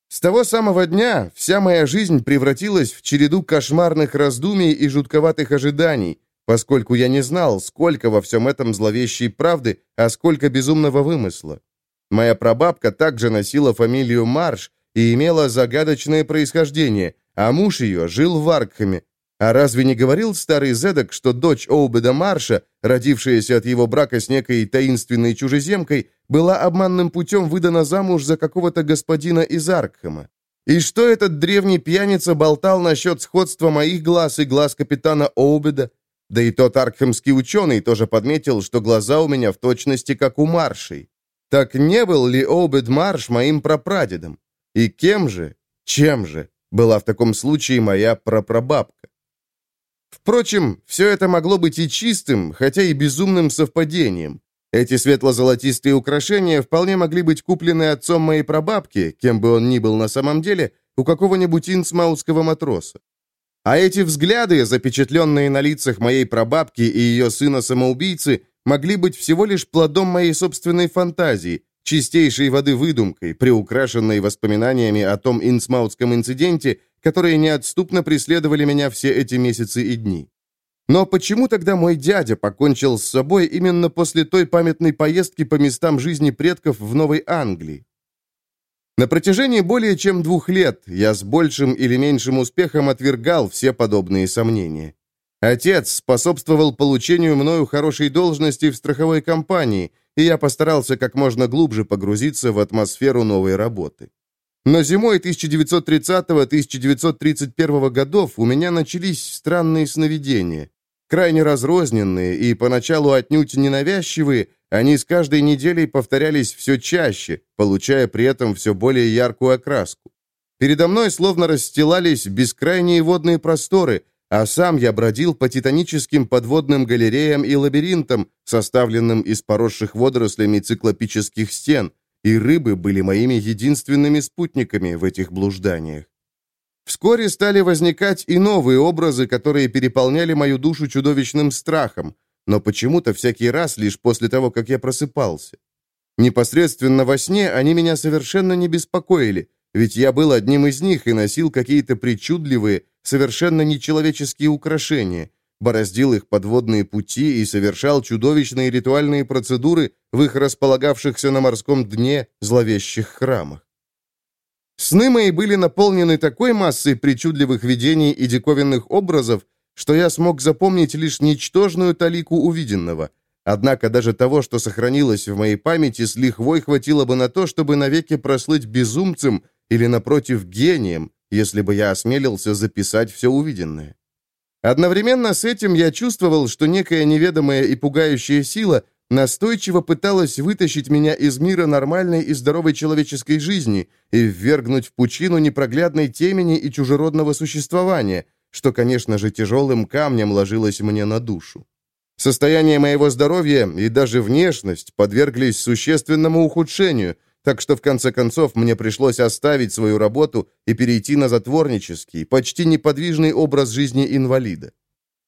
Speaker 1: С того самого дня вся моя жизнь превратилась в череду кошмарных раздумий и жутковатых ожиданий, поскольку я не знал, сколько во всем этом зловещей правды, а сколько безумного вымысла. Моя прабабка также носила фамилию Марш и имела загадочное происхождение, а муж ее жил в Аркхаме, а разве не говорил старый Зедок, что дочь Оубеда Марша, родившаяся от его брака с некой таинственной чужеземкой, была обманным путем выдана замуж за какого-то господина из Аркхема? И что этот древний пьяница болтал насчет сходства моих глаз и глаз капитана Оубеда? Да и тот аркхемский ученый тоже подметил, что глаза у меня в точности как у Маршей. Так не был ли Оубед Марш моим прапрадедом? И кем же, чем же была в таком случае моя прапрабабка? Впрочем, все это могло быть и чистым, хотя и безумным совпадением. Эти светло-золотистые украшения вполне могли быть куплены отцом моей прабабки, кем бы он ни был на самом деле, у какого-нибудь инсмаутского матроса. А эти взгляды, запечатленные на лицах моей прабабки и ее сына-самоубийцы, могли быть всего лишь плодом моей собственной фантазии, чистейшей воды выдумкой, приукрашенной воспоминаниями о том инсмаутском инциденте, которые неотступно преследовали меня все эти месяцы и дни. Но почему тогда мой дядя покончил с собой именно после той памятной поездки по местам жизни предков в Новой Англии? На протяжении более чем двух лет я с большим или меньшим успехом отвергал все подобные сомнения. Отец способствовал получению мною хорошей должности в страховой компании, и я постарался как можно глубже погрузиться в атмосферу новой работы. Но зимой 1930-1931 годов у меня начались странные сновидения. Крайне разрозненные и поначалу отнюдь ненавязчивые, они с каждой неделей повторялись все чаще, получая при этом все более яркую окраску. Передо мной словно расстилались бескрайние водные просторы, а сам я бродил по титаническим подводным галереям и лабиринтам, составленным из поросших водорослями циклопических стен, и рыбы были моими единственными спутниками в этих блужданиях. Вскоре стали возникать и новые образы, которые переполняли мою душу чудовищным страхом, но почему-то всякий раз лишь после того, как я просыпался. Непосредственно во сне они меня совершенно не беспокоили, ведь я был одним из них и носил какие-то причудливые, совершенно нечеловеческие украшения, бороздил их подводные пути и совершал чудовищные ритуальные процедуры в их располагавшихся на морском дне зловещих храмах. Сны мои были наполнены такой массой причудливых видений и диковинных образов, что я смог запомнить лишь ничтожную талику увиденного. Однако даже того, что сохранилось в моей памяти, с лихвой хватило бы на то, чтобы навеки прослыть безумцем или, напротив, гением, если бы я осмелился записать все увиденное. Одновременно с этим я чувствовал, что некая неведомая и пугающая сила настойчиво пыталась вытащить меня из мира нормальной и здоровой человеческой жизни и ввергнуть в пучину непроглядной темени и чужеродного существования, что, конечно же, тяжелым камнем ложилось мне на душу. Состояние моего здоровья и даже внешность подверглись существенному ухудшению – так что в конце концов мне пришлось оставить свою работу и перейти на затворнический, почти неподвижный образ жизни инвалида.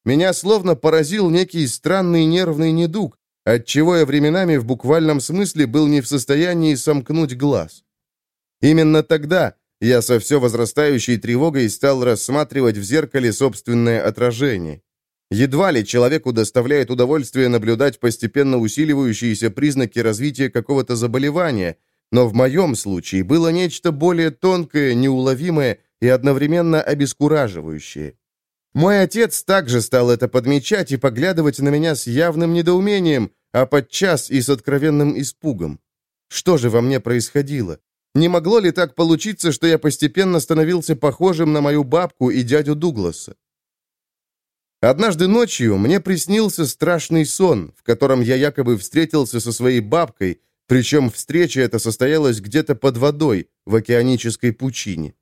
Speaker 1: Меня словно поразил некий странный нервный недуг, отчего я временами в буквальном смысле был не в состоянии сомкнуть глаз. Именно тогда я со все возрастающей тревогой стал рассматривать в зеркале собственное отражение. Едва ли человеку доставляет удовольствие наблюдать постепенно усиливающиеся признаки развития какого-то заболевания – но в моем случае было нечто более тонкое, неуловимое и одновременно обескураживающее. Мой отец также стал это подмечать и поглядывать на меня с явным недоумением, а подчас и с откровенным испугом. Что же во мне происходило? Не могло ли так получиться, что я постепенно становился похожим на мою бабку и дядю Дугласа? Однажды ночью мне приснился страшный сон, в котором я якобы встретился со своей бабкой, причем встреча эта состоялась где-то под водой, в океанической пучине.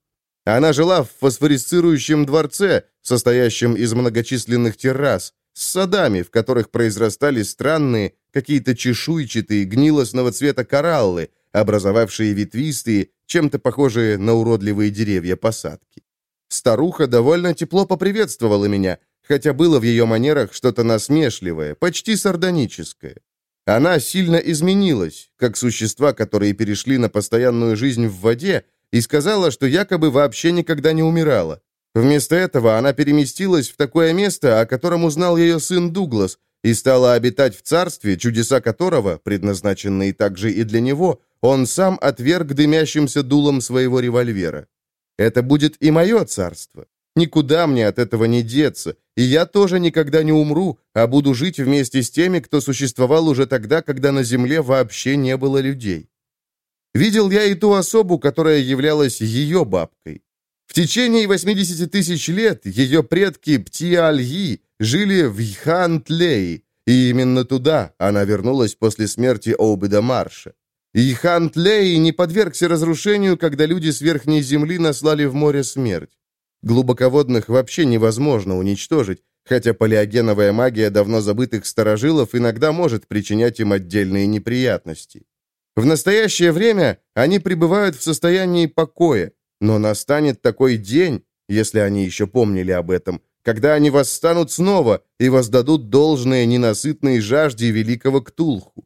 Speaker 1: Она жила в фосфорисцирующем дворце, состоящем из многочисленных террас, с садами, в которых произрастали странные, какие-то чешуйчатые, гнилостного цвета кораллы, образовавшие ветвистые, чем-то похожие на уродливые деревья посадки. Старуха довольно тепло поприветствовала меня, хотя было в ее манерах что-то насмешливое, почти сардоническое. Она сильно изменилась, как существа, которые перешли на постоянную жизнь в воде, и сказала, что якобы вообще никогда не умирала. Вместо этого она переместилась в такое место, о котором узнал ее сын Дуглас, и стала обитать в царстве, чудеса которого, предназначенные также и для него, он сам отверг дымящимся дулом своего револьвера. Это будет и мое царство. Никуда мне от этого не деться, и я тоже никогда не умру, а буду жить вместе с теми, кто существовал уже тогда, когда на Земле вообще не было людей. Видел я и ту особу, которая являлась ее бабкой. В течение 80 тысяч лет ее предки Птиальи жили в Йхантлей, и именно туда она вернулась после смерти Оубеда Марша. Йхантлей не подвергся разрушению, когда люди с верхней земли наслали в море смерть. Глубоководных вообще невозможно уничтожить, хотя палеогеновая магия давно забытых старожилов иногда может причинять им отдельные неприятности. В настоящее время они пребывают в состоянии покоя, но настанет такой день, если они еще помнили об этом, когда они восстанут снова и воздадут должное ненасытной жажде великого Ктулху.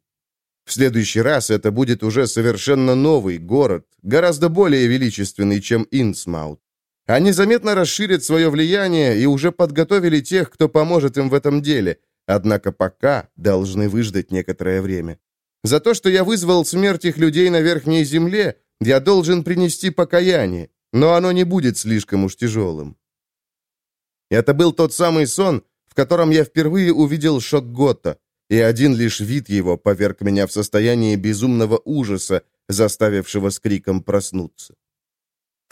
Speaker 1: В следующий раз это будет уже совершенно новый город, гораздо более величественный, чем Инсмаут. Они заметно расширят свое влияние и уже подготовили тех, кто поможет им в этом деле, однако пока должны выждать некоторое время. За то, что я вызвал смерть их людей на Верхней Земле, я должен принести покаяние, но оно не будет слишком уж тяжелым. Это был тот самый сон, в котором я впервые увидел шоггота, и один лишь вид его поверг меня в состояние безумного ужаса, заставившего с криком проснуться.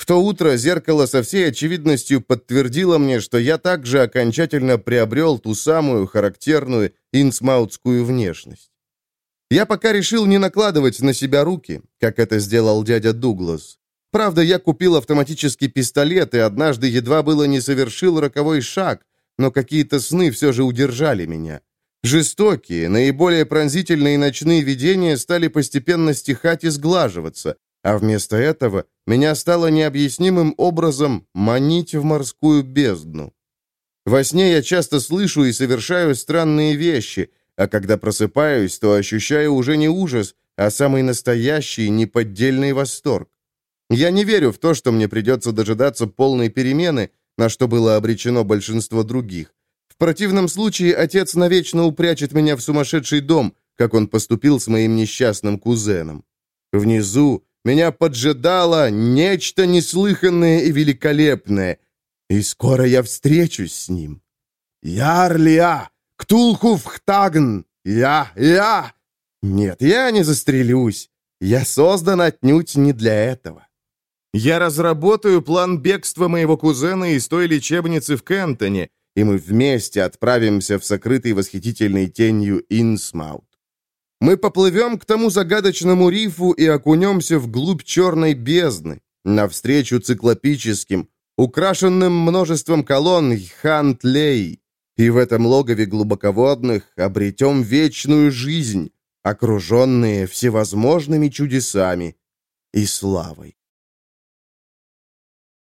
Speaker 1: В то утро зеркало со всей очевидностью подтвердило мне, что я также окончательно приобрел ту самую характерную инсмаутскую внешность. Я пока решил не накладывать на себя руки, как это сделал дядя Дуглас. Правда, я купил автоматический пистолет и однажды едва было не совершил роковой шаг, но какие-то сны все же удержали меня. Жестокие, наиболее пронзительные ночные видения стали постепенно стихать и сглаживаться, а вместо этого меня стало необъяснимым образом манить в морскую бездну. Во сне я часто слышу и совершаю странные вещи, а когда просыпаюсь, то ощущаю уже не ужас, а самый настоящий, неподдельный восторг. Я не верю в то, что мне придется дожидаться полной перемены, на что было обречено большинство других. В противном случае отец навечно упрячет меня в сумасшедший дом, как он поступил с моим несчастным кузеном. Внизу меня поджидало нечто неслыханное и великолепное, и скоро я встречусь с ним. Ярлия! Ктулхуфхтагн! Я! Я! Нет, я не застрелюсь. Я создан отнюдь не для этого. Я разработаю план бегства моего кузена из той лечебницы в Кентоне, и мы вместе отправимся в сокрытый восхитительной тенью Инсмаут. Мы поплывем к тому загадочному рифу и окунемся вглубь черной бездны, навстречу циклопическим, украшенным множеством колонн Хантлей, и в этом логове глубоководных обретем вечную жизнь, окруженные всевозможными чудесами и славой.